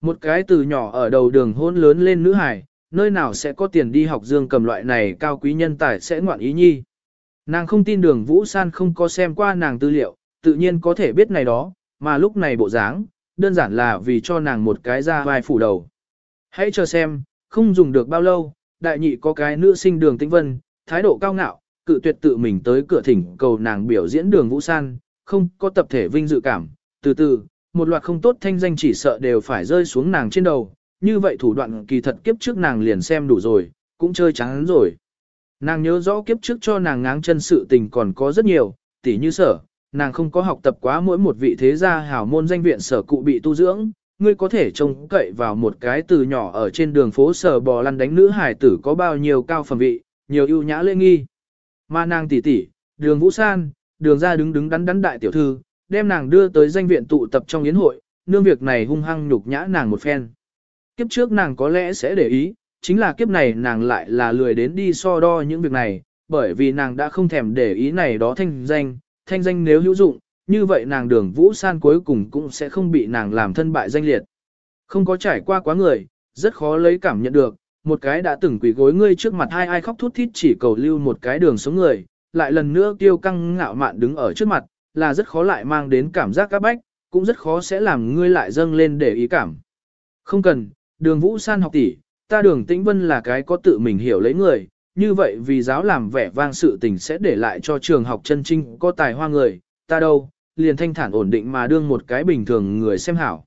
Một cái từ nhỏ ở đầu đường hôn lớn lên nữ hải, nơi nào sẽ có tiền đi học dương cầm loại này cao quý nhân tài sẽ ngoạn ý nhi. Nàng không tin đường Vũ San không có xem qua nàng tư liệu, tự nhiên có thể biết này đó, mà lúc này bộ dáng, đơn giản là vì cho nàng một cái ra vai phủ đầu. Hãy chờ xem, không dùng được bao lâu, đại nhị có cái nữ sinh đường tĩnh vân, thái độ cao ngạo, cự tuyệt tự mình tới cửa thỉnh cầu nàng biểu diễn đường Vũ San, không có tập thể vinh dự cảm, từ từ, một loạt không tốt thanh danh chỉ sợ đều phải rơi xuống nàng trên đầu, như vậy thủ đoạn kỳ thật kiếp trước nàng liền xem đủ rồi, cũng chơi chán rồi. Nàng nhớ rõ kiếp trước cho nàng ngáng chân sự tình còn có rất nhiều, tỉ như sở, nàng không có học tập quá mỗi một vị thế gia hảo môn danh viện sở cụ bị tu dưỡng, ngươi có thể trông cậy vào một cái từ nhỏ ở trên đường phố sở bò lăn đánh nữ hải tử có bao nhiêu cao phẩm vị, nhiều ưu nhã lễ nghi. Mà nàng tỷ tỷ, đường Vũ San, đường ra đứng đứng đắn đắn đại tiểu thư, đem nàng đưa tới danh viện tụ tập trong yến hội, nương việc này hung hăng nhục nhã nàng một phen. Kiếp trước nàng có lẽ sẽ để ý, chính là kiếp này nàng lại là lười đến đi so đo những việc này, bởi vì nàng đã không thèm để ý này đó thanh danh, thanh danh nếu hữu dụng, như vậy nàng đường Vũ San cuối cùng cũng sẽ không bị nàng làm thân bại danh liệt. Không có trải qua quá người, rất khó lấy cảm nhận được, một cái đã từng quỷ gối ngươi trước mặt hai ai khóc thút thít chỉ cầu lưu một cái đường sống người, lại lần nữa tiêu căng ngạo mạn đứng ở trước mặt, là rất khó lại mang đến cảm giác các bách, cũng rất khó sẽ làm ngươi lại dâng lên để ý cảm. Không cần, đường Vũ San học tỷ, ta đường tĩnh vân là cái có tự mình hiểu lấy người, như vậy vì giáo làm vẻ vang sự tình sẽ để lại cho trường học chân trinh có tài hoa người, ta đâu, liền thanh thản ổn định mà đương một cái bình thường người xem hảo.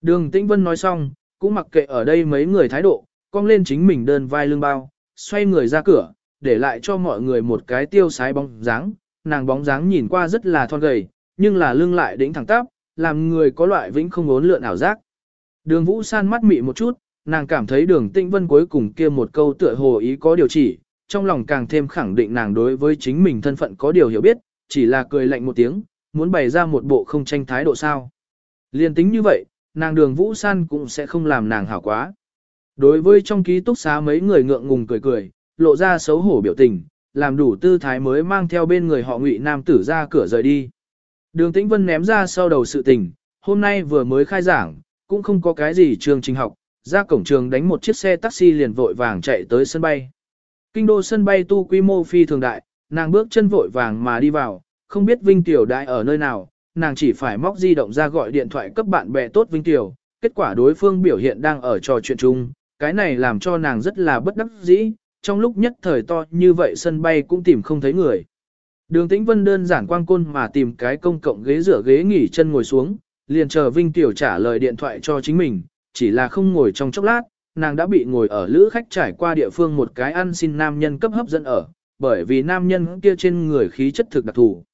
Đường tĩnh vân nói xong, cũng mặc kệ ở đây mấy người thái độ, cong lên chính mình đơn vai lưng bao, xoay người ra cửa, để lại cho mọi người một cái tiêu sái bóng dáng, nàng bóng dáng nhìn qua rất là thon gầy, nhưng là lưng lại đỉnh thẳng tắp, làm người có loại vĩnh không ốn lượn ảo giác. Đường Vũ San mắt mị một chút, nàng cảm thấy đường Tĩnh Vân cuối cùng kia một câu tựa hồ ý có điều chỉ, trong lòng càng thêm khẳng định nàng đối với chính mình thân phận có điều hiểu biết, chỉ là cười lạnh một tiếng, muốn bày ra một bộ không tranh thái độ sao. Liên tính như vậy, nàng đường Vũ San cũng sẽ không làm nàng hảo quá. Đối với trong ký túc xá mấy người ngượng ngùng cười cười, lộ ra xấu hổ biểu tình, làm đủ tư thái mới mang theo bên người họ ngụy nam tử ra cửa rời đi. Đường Tĩnh Vân ném ra sau đầu sự tình, hôm nay vừa mới khai giảng, cũng không có cái gì trường trình học, ra cổng trường đánh một chiếc xe taxi liền vội vàng chạy tới sân bay. Kinh đô sân bay tu quy mô phi thường đại, nàng bước chân vội vàng mà đi vào, không biết Vinh Tiểu đại ở nơi nào, nàng chỉ phải móc di động ra gọi điện thoại cấp bạn bè tốt Vinh Tiểu, kết quả đối phương biểu hiện đang ở trò chuyện chung, cái này làm cho nàng rất là bất đắc dĩ, trong lúc nhất thời to như vậy sân bay cũng tìm không thấy người. Đường Tĩnh Vân đơn giản quang côn mà tìm cái công cộng ghế rửa ghế nghỉ chân ngồi xuống, liền chờ Vinh Tiểu trả lời điện thoại cho chính mình, chỉ là không ngồi trong chốc lát, nàng đã bị ngồi ở lữ khách trải qua địa phương một cái ăn xin nam nhân cấp hấp dẫn ở, bởi vì nam nhân kia trên người khí chất thực đặc thù.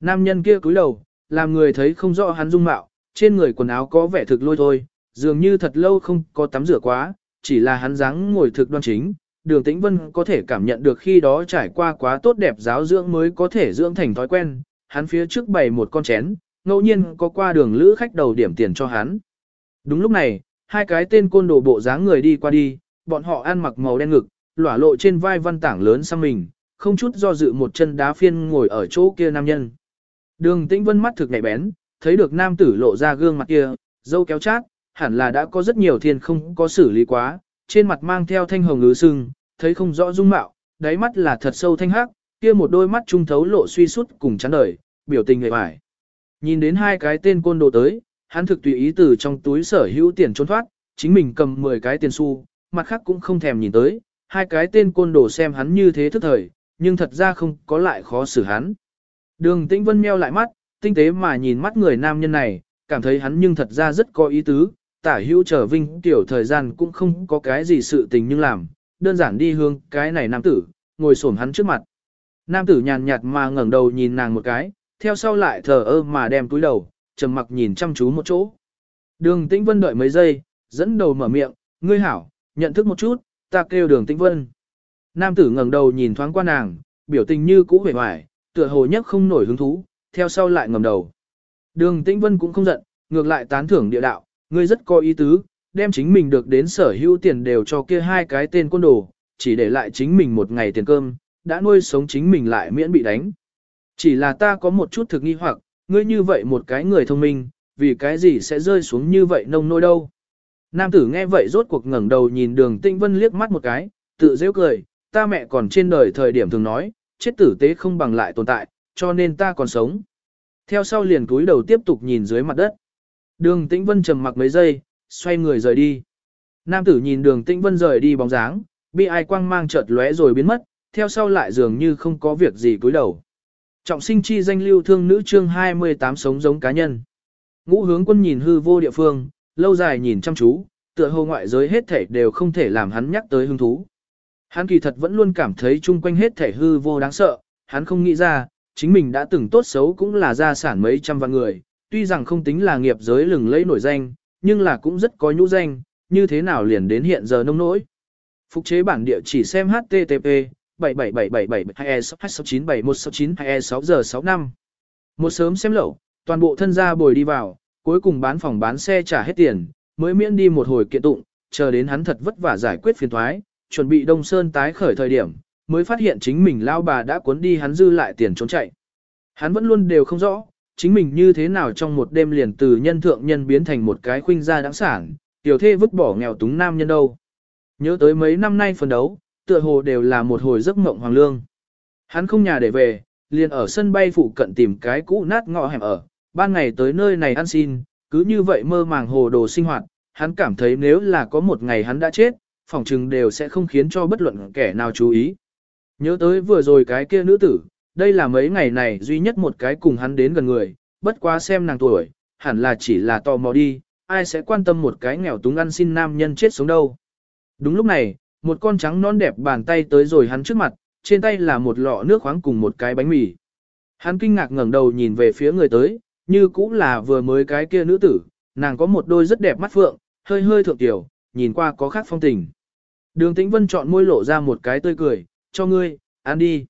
Nam nhân kia cúi đầu, làm người thấy không rõ hắn dung mạo, trên người quần áo có vẻ thực lôi thôi, dường như thật lâu không có tắm rửa quá, chỉ là hắn dáng ngồi thực đoan chính, đường tĩnh vân có thể cảm nhận được khi đó trải qua quá tốt đẹp giáo dưỡng mới có thể dưỡng thành thói quen, hắn phía trước bày một con chén, ngẫu nhiên có qua đường lữ khách đầu điểm tiền cho hắn. Đúng lúc này, hai cái tên côn đồ bộ dáng người đi qua đi, bọn họ ăn mặc màu đen ngực, lỏa lộ trên vai văn tảng lớn sang mình, không chút do dự một chân đá phiên ngồi ở chỗ kia nam nhân. Đường tĩnh vân mắt thực nhạy bén, thấy được nam tử lộ ra gương mặt kia, dâu kéo chát, hẳn là đã có rất nhiều thiên không có xử lý quá, trên mặt mang theo thanh hồng ngứ sưng, thấy không rõ dung mạo, đáy mắt là thật sâu thanh hắc, kia một đôi mắt trung thấu lộ suy sút cùng chán đời, biểu tình hề bại. Nhìn đến hai cái tên côn đồ tới, hắn thực tùy ý từ trong túi sở hữu tiền trốn thoát, chính mình cầm 10 cái tiền xu, mặt khác cũng không thèm nhìn tới, hai cái tên côn đồ xem hắn như thế thức thời, nhưng thật ra không có lại khó xử hắn. Đường Tĩnh Vân meo lại mắt, tinh tế mà nhìn mắt người nam nhân này, cảm thấy hắn nhưng thật ra rất có ý tứ, tả hữu trở vinh tiểu thời gian cũng không có cái gì sự tình nhưng làm, đơn giản đi hướng cái này nam tử, ngồi xổm hắn trước mặt. Nam tử nhàn nhạt mà ngẩng đầu nhìn nàng một cái, theo sau lại thờ ơ mà đem túi đầu, trầm mặc nhìn chăm chú một chỗ. Đường Tĩnh Vân đợi mấy giây, dẫn đầu mở miệng, ngươi hảo, nhận thức một chút, ta kêu đường Tĩnh Vân. Nam tử ngẩng đầu nhìn thoáng qua nàng, biểu tình như cũ vẻ vải, tựa hồ nhất không nổi hứng thú, theo sau lại ngẩng đầu. Đường Tĩnh Vân cũng không giận, ngược lại tán thưởng địa đạo, ngươi rất có ý tứ, đem chính mình được đến sở hữu tiền đều cho kia hai cái tên quân đồ, chỉ để lại chính mình một ngày tiền cơm, đã nuôi sống chính mình lại miễn bị đánh. Chỉ là ta có một chút thực nghi hoặc, ngươi như vậy một cái người thông minh, vì cái gì sẽ rơi xuống như vậy nông nôi đâu. Nam tử nghe vậy rốt cuộc ngẩng đầu nhìn đường tinh vân liếc mắt một cái, tự dễ cười, ta mẹ còn trên đời thời điểm thường nói, chết tử tế không bằng lại tồn tại, cho nên ta còn sống. Theo sau liền cúi đầu tiếp tục nhìn dưới mặt đất. Đường Tĩnh Vân trầm mặc mấy giây, xoay người rời đi. Nam tử nhìn đường Tĩnh Vân rời đi bóng dáng, bị ai quang mang chợt lóe rồi biến mất, theo sau lại dường như không có việc gì cúi đầu. Trọng sinh chi danh lưu thương nữ chương 28 sống giống cá nhân. Ngũ hướng quân nhìn hư vô địa phương, lâu dài nhìn chăm chú, tựa hồ ngoại giới hết thể đều không thể làm hắn nhắc tới hứng thú. Hắn kỳ thật vẫn luôn cảm thấy chung quanh hết thể hư vô đáng sợ, hắn không nghĩ ra, chính mình đã từng tốt xấu cũng là gia sản mấy trăm vạn người, tuy rằng không tính là nghiệp giới lừng lẫy nổi danh, nhưng là cũng rất có nhũ danh, như thế nào liền đến hiện giờ nông nỗi. Phục chế bản địa chỉ xem HTTP 77777 giờ 65. Một sớm xem lậu, toàn bộ thân gia bồi đi vào, cuối cùng bán phòng bán xe trả hết tiền, mới miễn đi một hồi kiện tụng, chờ đến hắn thật vất vả giải quyết phiền thoái, chuẩn bị Đông Sơn tái khởi thời điểm, mới phát hiện chính mình lao bà đã cuốn đi hắn dư lại tiền trốn chạy. Hắn vẫn luôn đều không rõ, chính mình như thế nào trong một đêm liền từ nhân thượng nhân biến thành một cái khuynh gia đáng sản, tiểu thê vứt bỏ nghèo túng nam nhân đâu. Nhớ tới mấy năm nay phấn đấu, tựa hồ đều là một hồi giấc mộng hoàng lương. Hắn không nhà để về, liền ở sân bay phụ cận tìm cái cũ nát ngõ hẻm ở, ban ngày tới nơi này ăn xin, cứ như vậy mơ màng hồ đồ sinh hoạt, hắn cảm thấy nếu là có một ngày hắn đã chết, phòng trừng đều sẽ không khiến cho bất luận kẻ nào chú ý. Nhớ tới vừa rồi cái kia nữ tử, đây là mấy ngày này duy nhất một cái cùng hắn đến gần người, bất quá xem nàng tuổi, hẳn là chỉ là tò mò đi, ai sẽ quan tâm một cái nghèo túng ăn xin nam nhân chết sống đâu. Đúng lúc này, một con trắng non đẹp bàn tay tới rồi hắn trước mặt, trên tay là một lọ nước khoáng cùng một cái bánh mì. Hắn kinh ngạc ngẩng đầu nhìn về phía người tới, như cũng là vừa mới cái kia nữ tử, nàng có một đôi rất đẹp mắt phượng, hơi hơi thượng tiểu, nhìn qua có khác phong tình. Đường Tĩnh Vân chọn môi lộ ra một cái tươi cười, cho ngươi, ăn đi.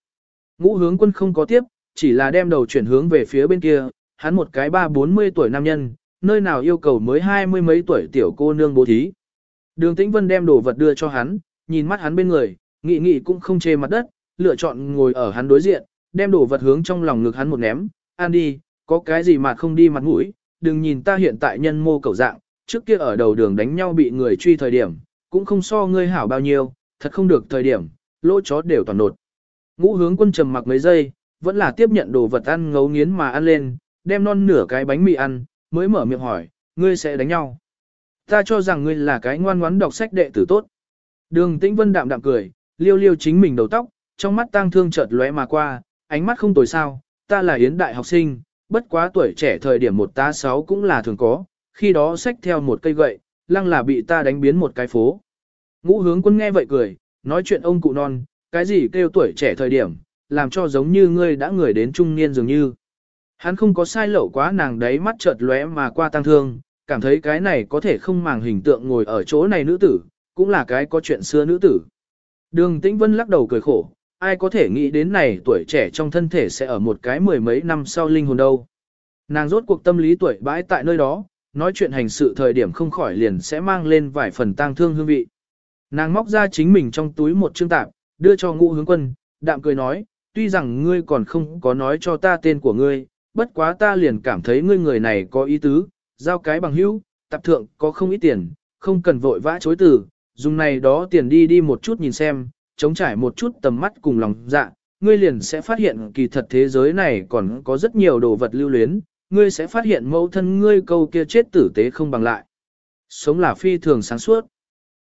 Ngũ hướng quân không có tiếp, chỉ là đem đầu chuyển hướng về phía bên kia, hắn một cái ba bốn mươi tuổi nam nhân, nơi nào yêu cầu mới hai mươi mấy tuổi tiểu cô nương bố thí. Đường Tĩnh Vân đem đồ vật đưa cho hắn, nhìn mắt hắn bên người, nghị nghị cũng không chê mặt đất, lựa chọn ngồi ở hắn đối diện, đem đồ vật hướng trong lòng ngực hắn một ném, An đi, có cái gì mà không đi mặt mũi, đừng nhìn ta hiện tại nhân mô cầu dạng, trước kia ở đầu đường đánh nhau bị người truy thời điểm, cũng không so ngươi hảo bao nhiêu, thật không được thời điểm, lỗ chó đều toàn nột. Ngũ hướng quân trầm mặc mấy giây, vẫn là tiếp nhận đồ vật ăn ngấu nghiến mà ăn lên, đem non nửa cái bánh mì ăn, mới mở miệng hỏi, ngươi sẽ đánh nhau. Ta cho rằng ngươi là cái ngoan ngoãn đọc sách đệ tử tốt. Đường tĩnh vân đạm đạm cười, liêu liêu chính mình đầu tóc, trong mắt tang thương chợt lóe mà qua, ánh mắt không tồi sao, ta là yến đại học sinh, bất quá tuổi trẻ thời điểm một ta sáu cũng là thường có, khi đó xách theo một cây gậy, lăng là bị ta đánh biến một cái phố. Ngũ hướng quân nghe vậy cười, nói chuyện ông cụ non, cái gì kêu tuổi trẻ thời điểm, làm cho giống như ngươi đã người đến trung niên dường như. Hắn không có sai lậu quá nàng đấy mắt chợt lóe mà qua tăng thương, cảm thấy cái này có thể không màng hình tượng ngồi ở chỗ này nữ tử, cũng là cái có chuyện xưa nữ tử. Đường Tĩnh Vân lắc đầu cười khổ, ai có thể nghĩ đến này tuổi trẻ trong thân thể sẽ ở một cái mười mấy năm sau linh hồn đâu. Nàng rốt cuộc tâm lý tuổi bãi tại nơi đó, nói chuyện hành sự thời điểm không khỏi liền sẽ mang lên vài phần tang thương hương vị. Nàng móc ra chính mình trong túi một chương tạp, đưa cho ngũ hướng quân, đạm cười nói, tuy rằng ngươi còn không có nói cho ta tên của ngươi, bất quá ta liền cảm thấy ngươi người này có ý tứ, giao cái bằng hữu, tạp thượng có không ít tiền, không cần vội vã chối từ, dùng này đó tiền đi đi một chút nhìn xem, chống trải một chút tầm mắt cùng lòng dạ, ngươi liền sẽ phát hiện kỳ thật thế giới này còn có rất nhiều đồ vật lưu luyến, ngươi sẽ phát hiện mẫu thân ngươi câu kia chết tử tế không bằng lại. Sống là phi thường sáng suốt.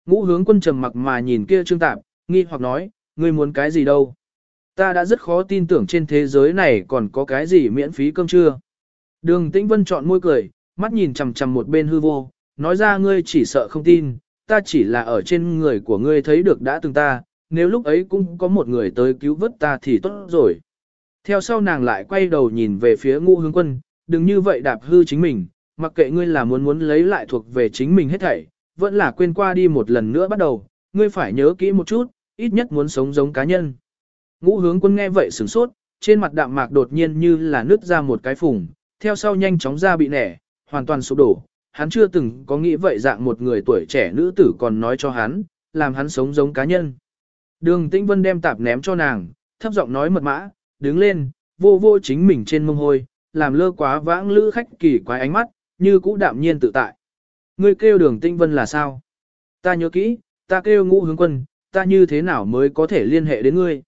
Ngũ hướng quân trầm mặc mà nhìn kia trương tạp, nghi hoặc nói, ngươi muốn cái gì đâu. Ta đã rất khó tin tưởng trên thế giới này còn có cái gì miễn phí cơm trưa. Đường tĩnh vân chọn môi cười, mắt nhìn chằm chằm một bên hư vô, nói ra ngươi chỉ sợ không tin, ta chỉ là ở trên người của ngươi thấy được đã từng ta, nếu lúc ấy cũng có một người tới cứu vớt ta thì tốt rồi. Theo sau nàng lại quay đầu nhìn về phía ngũ hướng quân, đừng như vậy đạp hư chính mình, mặc kệ ngươi là muốn muốn lấy lại thuộc về chính mình hết thảy, vẫn là quên qua đi một lần nữa bắt đầu, ngươi phải nhớ kỹ một chút, ít nhất muốn sống giống cá nhân. Ngũ hướng quân nghe vậy sửng sốt, trên mặt đạm mạc đột nhiên như là nứt ra một cái phùng, theo sau nhanh chóng ra bị nẻ, hoàn toàn sụp đổ. Hắn chưa từng có nghĩ vậy dạng một người tuổi trẻ nữ tử còn nói cho hắn, làm hắn sống giống cá nhân. Đường Tĩnh Vân đem tạp ném cho nàng, thấp giọng nói mật mã, đứng lên, vô vô chính mình trên mông hôi, làm lơ quá vãng lữ khách kỳ quái ánh mắt, như cũ đạm nhiên tự tại. Ngươi kêu đường Tĩnh Vân là sao? Ta nhớ kỹ, ta kêu ngũ hướng quân, ta như thế nào mới có thể liên hệ đến ngươi?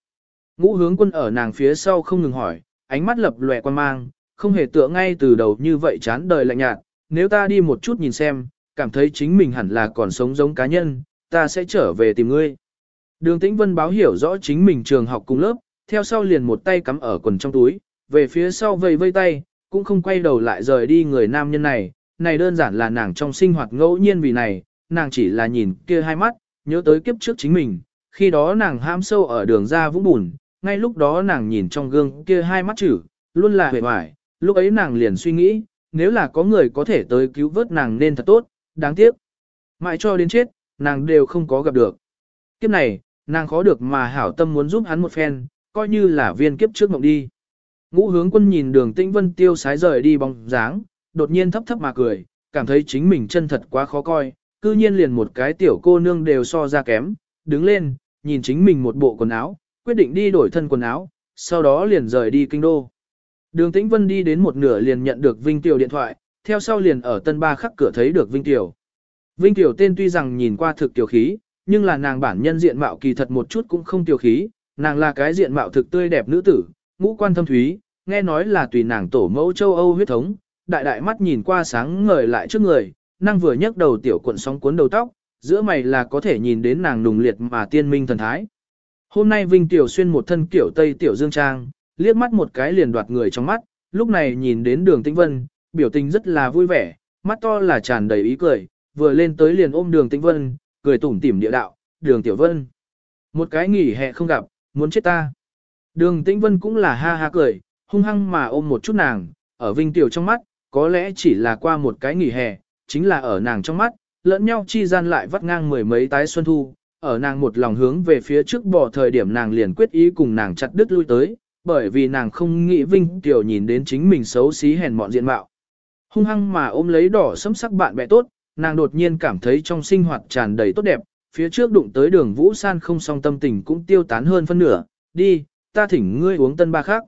Ngũ hướng quân ở nàng phía sau không ngừng hỏi, ánh mắt lập lòe quan mang, không hề tựa ngay từ đầu như vậy chán đời lạnh nhạt, nếu ta đi một chút nhìn xem, cảm thấy chính mình hẳn là còn sống giống cá nhân, ta sẽ trở về tìm ngươi. Đường Tĩnh Vân báo hiểu rõ chính mình trường học cùng lớp, theo sau liền một tay cắm ở quần trong túi, về phía sau vây vây tay, cũng không quay đầu lại rời đi người nam nhân này, này đơn giản là nàng trong sinh hoạt ngẫu nhiên vì này, nàng chỉ là nhìn kia hai mắt, nhớ tới kiếp trước chính mình, khi đó nàng ham sâu ở đường ra vũng bùn, ngay lúc đó nàng nhìn trong gương kia hai mắt chữ, luôn là hề hoài, lúc ấy nàng liền suy nghĩ, nếu là có người có thể tới cứu vớt nàng nên thật tốt, đáng tiếc. Mãi cho đến chết, nàng đều không có gặp được. Kiếp này, nàng khó được mà hảo tâm muốn giúp hắn một phen, coi như là viên kiếp trước mộng đi. Ngũ hướng quân nhìn đường tĩnh vân tiêu sái rời đi bóng dáng, đột nhiên thấp thấp mà cười, cảm thấy chính mình chân thật quá khó coi, cư nhiên liền một cái tiểu cô nương đều so ra kém, đứng lên, nhìn chính mình một bộ quần áo, quyết định đi đổi thân quần áo, sau đó liền rời đi kinh đô. Đường Tĩnh Vân đi đến một nửa liền nhận được Vinh Tiểu điện thoại, theo sau liền ở tân ba khắc cửa thấy được Vinh Tiểu. Vinh Tiểu tên tuy rằng nhìn qua thực tiểu khí, nhưng là nàng bản nhân diện mạo kỳ thật một chút cũng không tiểu khí, nàng là cái diện mạo thực tươi đẹp nữ tử, ngũ quan thâm thúy, nghe nói là tùy nàng tổ mẫu châu Âu huyết thống, đại đại mắt nhìn qua sáng ngời lại trước người, năng vừa nhấc đầu tiểu cuộn sóng cuốn đầu tóc, giữa mày là có thể nhìn đến nàng nùng liệt mà tiên minh thần thái. Hôm nay Vinh Tiểu xuyên một thân kiểu Tây Tiểu Dương Trang, liếc mắt một cái liền đoạt người trong mắt, lúc này nhìn đến đường Tĩnh Vân, biểu tình rất là vui vẻ, mắt to là tràn đầy ý cười, vừa lên tới liền ôm đường Tĩnh Vân, cười tủm tỉm địa đạo, đường Tiểu Vân. Một cái nghỉ hè không gặp, muốn chết ta. Đường Tĩnh Vân cũng là ha ha cười, hung hăng mà ôm một chút nàng, ở Vinh Tiểu trong mắt, có lẽ chỉ là qua một cái nghỉ hè, chính là ở nàng trong mắt, lẫn nhau chi gian lại vắt ngang mười mấy tái xuân thu, ở nàng một lòng hướng về phía trước bỏ thời điểm nàng liền quyết ý cùng nàng chặt đứt lui tới, bởi vì nàng không nghĩ Vinh Tiểu nhìn đến chính mình xấu xí hèn mọn diện mạo. Hung hăng mà ôm lấy đỏ sẫm sắc bạn bè tốt, nàng đột nhiên cảm thấy trong sinh hoạt tràn đầy tốt đẹp, phía trước đụng tới đường Vũ San không song tâm tình cũng tiêu tán hơn phân nửa, đi, ta thỉnh ngươi uống tân ba khác.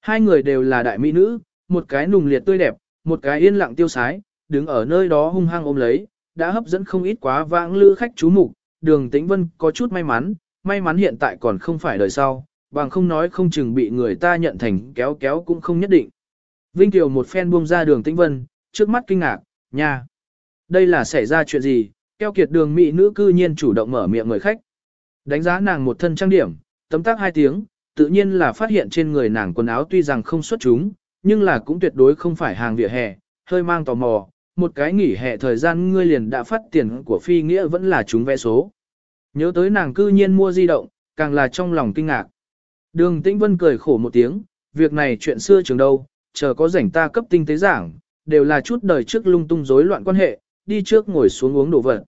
Hai người đều là đại mỹ nữ, một cái nùng liệt tươi đẹp, một cái yên lặng tiêu sái, đứng ở nơi đó hung hăng ôm lấy, đã hấp dẫn không ít quá vãng lữ khách chú mục. Đường Tĩnh Vân có chút may mắn, may mắn hiện tại còn không phải đời sau, bằng không nói không chừng bị người ta nhận thành kéo kéo cũng không nhất định. Vinh Kiều một phen buông ra đường Tĩnh Vân, trước mắt kinh ngạc, nha. Đây là xảy ra chuyện gì, keo kiệt đường mỹ nữ cư nhiên chủ động mở miệng người khách. Đánh giá nàng một thân trang điểm, tấm tác hai tiếng, tự nhiên là phát hiện trên người nàng quần áo tuy rằng không xuất chúng, nhưng là cũng tuyệt đối không phải hàng vỉa hè, hơi mang tò mò, một cái nghỉ hè thời gian ngươi liền đã phát tiền của phi nghĩa vẫn là chúng vẽ số. Nhớ tới nàng cư nhiên mua di động, càng là trong lòng kinh ngạc. Đường Tĩnh Vân cười khổ một tiếng, việc này chuyện xưa trường đâu, chờ có rảnh ta cấp tinh tế giảng, đều là chút đời trước lung tung rối loạn quan hệ, đi trước ngồi xuống uống đồ vật.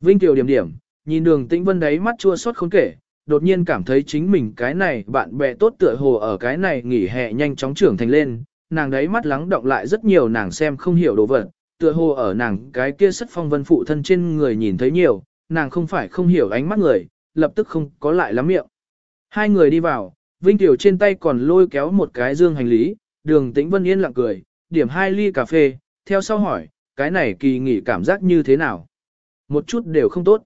Vinh Kiều điểm điểm, nhìn đường Tĩnh Vân đấy mắt chua xót không kể, đột nhiên cảm thấy chính mình cái này bạn bè tốt tựa hồ ở cái này nghỉ hè nhanh chóng trưởng thành lên, nàng đấy mắt lắng động lại rất nhiều nàng xem không hiểu đồ vật, tựa hồ ở nàng cái kia sất phong vân phụ thân trên người nhìn thấy nhiều, nàng không phải không hiểu ánh mắt người, lập tức không có lại lắm miệng. Hai người đi vào, Vinh Tiểu trên tay còn lôi kéo một cái dương hành lý, đường tĩnh vân yên lặng cười, điểm hai ly cà phê, theo sau hỏi, cái này kỳ nghỉ cảm giác như thế nào? Một chút đều không tốt.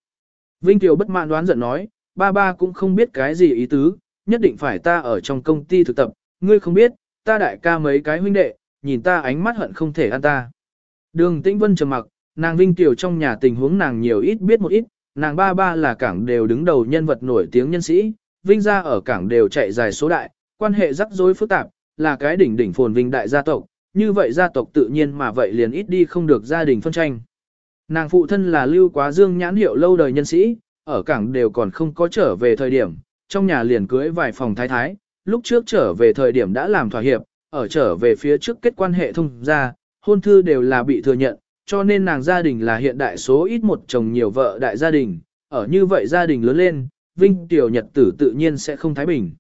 Vinh Tiểu bất mãn đoán giận nói, ba ba cũng không biết cái gì ý tứ, nhất định phải ta ở trong công ty thực tập, ngươi không biết, ta đại ca mấy cái huynh đệ, nhìn ta ánh mắt hận không thể ăn ta. Đường Tĩnh Vân trầm mặc, nàng Vinh Tiểu trong nhà tình huống nàng nhiều ít biết một ít, nàng ba ba là cảng đều đứng đầu nhân vật nổi tiếng nhân sĩ, Vinh gia ở cảng đều chạy dài số đại, quan hệ rắc rối phức tạp, là cái đỉnh đỉnh phồn vinh đại gia tộc, như vậy gia tộc tự nhiên mà vậy liền ít đi không được gia đình phân tranh. Nàng phụ thân là lưu quá dương nhãn hiệu lâu đời nhân sĩ, ở cảng đều còn không có trở về thời điểm, trong nhà liền cưới vài phòng thái thái, lúc trước trở về thời điểm đã làm thỏa hiệp, ở trở về phía trước kết quan hệ thông ra, hôn thư đều là bị thừa nhận, cho nên nàng gia đình là hiện đại số ít một chồng nhiều vợ đại gia đình, ở như vậy gia đình lớn lên, Vinh tiểu nhật tử tự nhiên sẽ không thái bình.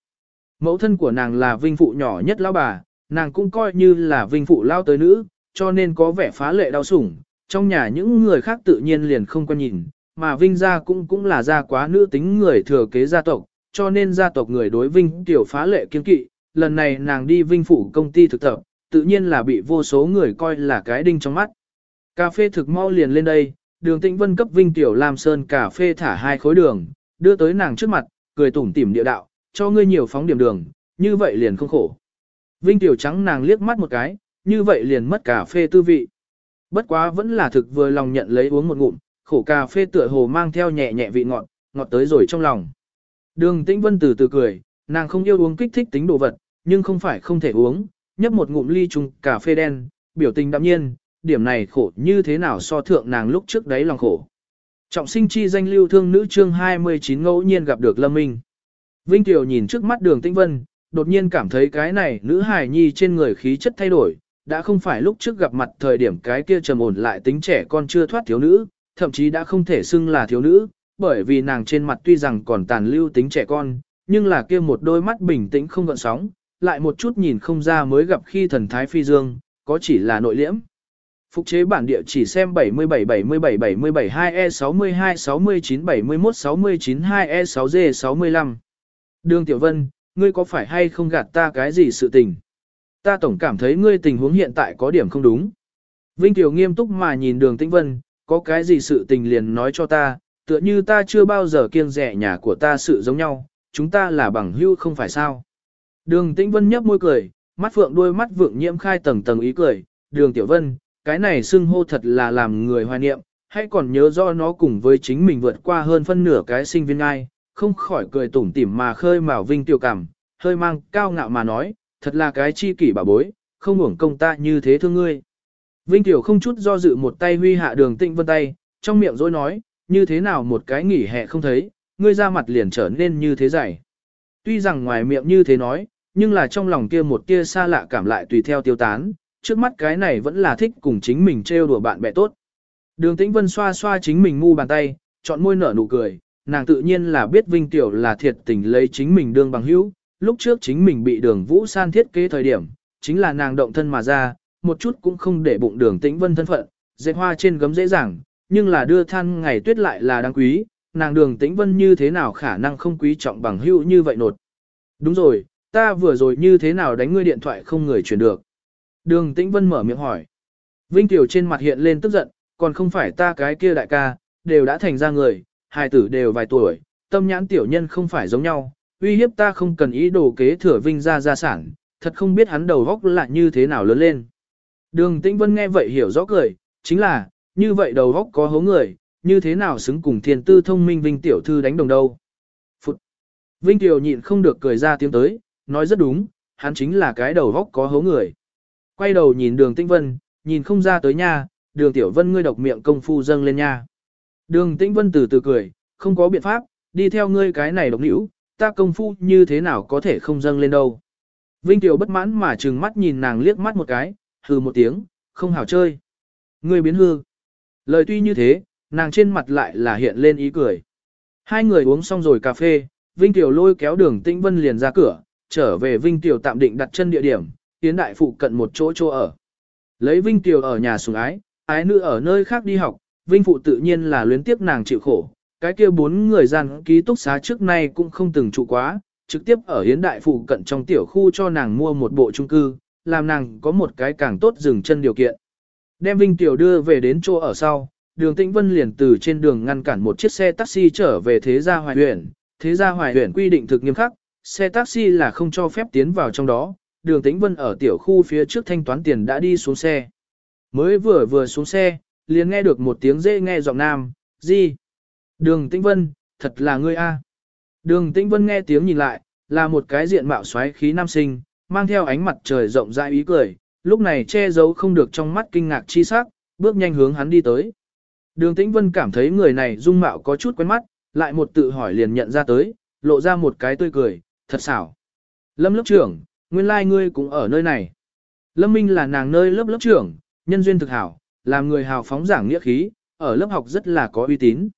Mẫu thân của nàng là Vinh phụ nhỏ nhất lão bà, nàng cũng coi như là Vinh phụ lao tới nữ, cho nên có vẻ phá lệ đau sủng, trong nhà những người khác tự nhiên liền không quan nhìn, mà Vinh gia cũng cũng là gia quá nữ tính người thừa kế gia tộc, cho nên gia tộc người đối Vinh tiểu phá lệ kiên kỵ, lần này nàng đi Vinh phụ công ty thực tập, tự nhiên là bị vô số người coi là cái đinh trong mắt. Cà phê thực mau liền lên đây, đường tĩnh vân cấp Vinh tiểu làm sơn cà phê thả hai khối đường, đưa tới nàng trước mặt, cười tủm tỉm địa đạo, cho ngươi nhiều phóng điểm đường, như vậy liền không khổ. Vinh tiểu trắng nàng liếc mắt một cái, như vậy liền mất cà phê tư vị. Bất quá vẫn là thực vừa lòng nhận lấy uống một ngụm, khổ cà phê tựa hồ mang theo nhẹ nhẹ vị ngọt, ngọt tới rồi trong lòng. Đường Tĩnh Vân từ từ cười, nàng không yêu uống kích thích tính đồ vật, nhưng không phải không thể uống, nhấp một ngụm ly chung cà phê đen, biểu tình đạm nhiên, điểm này khổ như thế nào so thượng nàng lúc trước đấy lòng khổ. Trọng sinh chi danh lưu thương nữ chương 29 ngẫu nhiên gặp được Lâm Minh. Vinh Tiểu nhìn trước mắt đường Tĩnh Vân, đột nhiên cảm thấy cái này nữ hài nhi trên người khí chất thay đổi, đã không phải lúc trước gặp mặt thời điểm cái kia trầm ổn lại tính trẻ con chưa thoát thiếu nữ, thậm chí đã không thể xưng là thiếu nữ, bởi vì nàng trên mặt tuy rằng còn tàn lưu tính trẻ con, nhưng là kia một đôi mắt bình tĩnh không gợn sóng, lại một chút nhìn không ra mới gặp khi thần thái phi dương, có chỉ là nội liễm. Phục chế bản địa chỉ xem 77 77 77 2E 62 69 71 69 2E 6G 65. Đường Tiểu Vân, ngươi có phải hay không gạt ta cái gì sự tình? Ta tổng cảm thấy ngươi tình huống hiện tại có điểm không đúng. Vinh Tiểu nghiêm túc mà nhìn đường Tĩnh Vân, có cái gì sự tình liền nói cho ta, tựa như ta chưa bao giờ kiêng rẻ nhà của ta sự giống nhau, chúng ta là bằng hữu không phải sao. Đường Tĩnh Vân nhấp môi cười, mắt phượng đôi mắt vượng nhiễm khai tầng tầng ý cười, đường Tiểu Vân, cái này xưng hô thật là làm người hoài niệm, hãy còn nhớ do nó cùng với chính mình vượt qua hơn phân nửa cái sinh viên ai, không khỏi cười tủm tỉm mà khơi mào vinh tiêu cảm, hơi mang cao ngạo mà nói, thật là cái chi kỷ bà bối, không uổng công ta như thế thương ngươi. Vinh Tiểu không chút do dự một tay huy hạ đường Tĩnh vân tay, trong miệng dối nói, như thế nào một cái nghỉ hè không thấy, ngươi ra mặt liền trở nên như thế dày. Tuy rằng ngoài miệng như thế nói, nhưng là trong lòng kia một tia xa lạ cảm lại tùy theo tiêu tán, trước mắt cái này vẫn là thích cùng chính mình trêu đùa bạn bè tốt. Đường Tĩnh Vân xoa xoa chính mình mu bàn tay, chọn môi nở nụ cười, nàng tự nhiên là biết Vinh Tiểu là thiệt tình lấy chính mình đương bằng hữu, lúc trước chính mình bị đường Vũ San thiết kế thời điểm, chính là nàng động thân mà ra, một chút cũng không để bụng đường Tĩnh Vân thân phận, dệt hoa trên gấm dễ dàng, nhưng là đưa than ngày tuyết lại là đáng quý, nàng đường Tĩnh Vân như thế nào khả năng không quý trọng bằng hữu như vậy nột. Đúng rồi, ta vừa rồi như thế nào đánh ngươi điện thoại không người chuyển được. Đường Tĩnh Vân mở miệng hỏi. Vinh Tiểu trên mặt hiện lên tức giận, còn không phải ta cái kia đại ca, đều đã thành ra người, hai tử đều vài tuổi, tâm nhãn tiểu nhân không phải giống nhau, uy hiếp ta không cần ý đồ kế thừa Vinh ra gia sản, thật không biết hắn đầu góc là như thế nào lớn lên. Đường Tĩnh Vân nghe vậy hiểu rõ cười, chính là, như vậy đầu góc có hố người, như thế nào xứng cùng thiên tư thông minh Vinh tiểu thư đánh đồng đâu. Phụt! Vinh tiểu nhịn không được cười ra tiếng tới, nói rất đúng, hắn chính là cái đầu góc có hố người. Quay đầu nhìn đường Tĩnh Vân, nhìn không ra tới nha, đường Tiểu Vân ngươi độc miệng công phu dâng lên nha. Đường Tĩnh Vân từ từ cười, không có biện pháp, đi theo ngươi cái này độc nữ, ta công phu như thế nào có thể không dâng lên đâu. Vinh Tiểu bất mãn mà trừng mắt nhìn nàng liếc mắt một cái, hừ một tiếng, không hảo chơi. Ngươi biến hư. Lời tuy như thế, nàng trên mặt lại là hiện lên ý cười. Hai người uống xong rồi cà phê, Vinh Tiểu lôi kéo đường Tĩnh Vân liền ra cửa, trở về Vinh Tiểu tạm định đặt chân địa điểm, tiến đại phụ cận một chỗ chỗ ở. Lấy Vinh Tiểu ở nhà sùng ái, ái nữ ở nơi khác đi học, Vinh phụ tự nhiên là luyến tiếp nàng chịu khổ. Cái kia bốn người gian ký túc xá trước nay cũng không từng trụ quá, trực tiếp ở hiến đại phụ cận trong tiểu khu cho nàng mua một bộ chung cư, làm nàng có một cái càng tốt dừng chân điều kiện. Đem Vinh Tiểu đưa về đến chỗ ở sau, đường Tĩnh Vân liền từ trên đường ngăn cản một chiếc xe taxi trở về Thế gia Hoài huyện. Thế gia Hoài huyện quy định thực nghiêm khắc, xe taxi là không cho phép tiến vào trong đó, đường tĩnh vân ở tiểu khu phía trước thanh toán tiền đã đi xuống xe. Mới vừa vừa xuống xe, liền nghe được một tiếng dễ nghe giọng nam, gì? Đường tĩnh vân, thật là ngươi a. Đường tĩnh vân nghe tiếng nhìn lại, là một cái diện mạo xoáy khí nam sinh, mang theo ánh mặt trời rộng rãi ý cười, lúc này che giấu không được trong mắt kinh ngạc chi sắc, bước nhanh hướng hắn đi tới. Đường Tĩnh Vân cảm thấy người này dung mạo có chút quen mắt, lại một tự hỏi liền nhận ra tới, lộ ra một cái tươi cười, thật xảo. Lâm lớp trưởng, Nguyên lai like ngươi cũng ở nơi này. Lâm Minh là nàng nơi lớp lớp trưởng, nhân duyên thực hảo, làm người hào phóng giảng nghĩa khí, ở lớp học rất là có uy tín.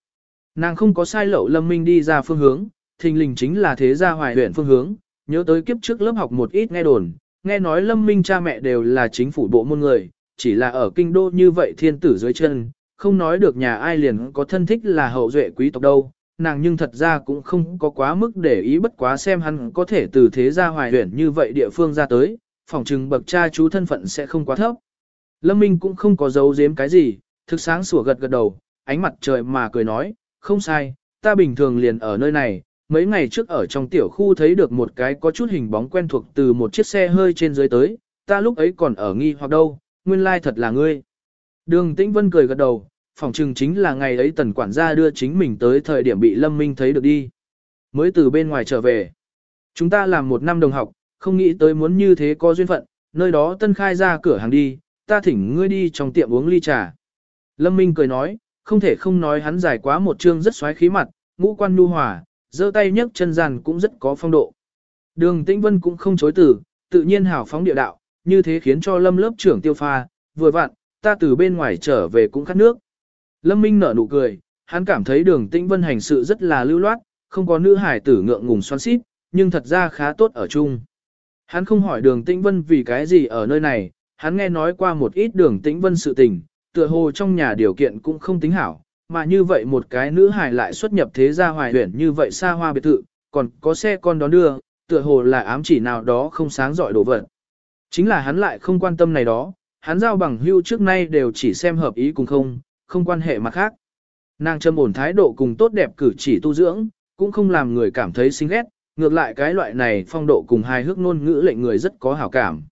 Nàng không có sai lậu Lâm Minh đi ra phương hướng, thình lình chính là thế gia hoài huyện phương hướng, nhớ tới kiếp trước lớp học một ít nghe đồn, nghe nói Lâm Minh cha mẹ đều là chính phủ bộ môn người, chỉ là ở kinh đô như vậy thiên tử dưới chân, không nói được nhà ai liền có thân thích là hậu duệ quý tộc đâu, nàng nhưng thật ra cũng không có quá mức để ý bất quá xem hắn có thể từ thế gia hoài huyển như vậy địa phương ra tới, phỏng chừng bậc cha chú thân phận sẽ không quá thấp. Lâm Minh cũng không có giấu giếm cái gì, thực sáng sủa gật gật đầu, ánh mặt trời mà cười nói, không sai, ta bình thường liền ở nơi này, mấy ngày trước ở trong tiểu khu thấy được một cái có chút hình bóng quen thuộc từ một chiếc xe hơi trên dưới tới, ta lúc ấy còn ở nghi hoặc đâu, nguyên lai thật là ngươi. Đường Tĩnh Vân cười gật đầu, phòng trừng chính là ngày ấy tần quản gia đưa chính mình tới thời điểm bị Lâm Minh thấy được đi. mới từ bên ngoài trở về. Chúng ta làm một năm đồng học, không nghĩ tới muốn như thế có duyên phận, nơi đó tân khai ra cửa hàng đi, ta thỉnh ngươi đi trong tiệm uống ly trà. Lâm Minh cười nói, không thể không nói hắn dài quá một chương rất xoáy khí mặt, ngũ quan nhu hòa, giơ tay nhấc chân gian cũng rất có phong độ. Đường Tĩnh Vân cũng không chối từ, tự nhiên hào phóng địa đạo, như thế khiến cho Lâm lớp trưởng tiêu pha, vừa vặn, ta từ bên ngoài trở về cũng khát nước. Lâm Minh nở nụ cười, hắn cảm thấy đường Tĩnh Vân hành sự rất là lưu loát, không có nữ hải tử ngượng ngùng xoắn xít, nhưng thật ra khá tốt ở chung. Hắn không hỏi đường Tĩnh Vân vì cái gì ở nơi này, hắn nghe nói qua một ít đường Tĩnh Vân sự tình, tựa hồ trong nhà điều kiện cũng không tính hảo, mà như vậy một cái nữ hải lại xuất nhập thế gia hoài huyển như vậy xa hoa biệt thự, còn có xe con đón đưa, tựa hồ là ám chỉ nào đó không sáng giỏi đồ vật. Chính là hắn lại không quan tâm này đó, hắn giao bằng hưu trước nay đều chỉ xem hợp ý cùng không, không quan hệ mặt khác. Nàng châm ổn thái độ cùng tốt đẹp cử chỉ tu dưỡng, cũng không làm người cảm thấy xinh ghét, ngược lại cái loại này phong độ cùng hai hước ngôn ngữ lệnh người rất có hảo cảm.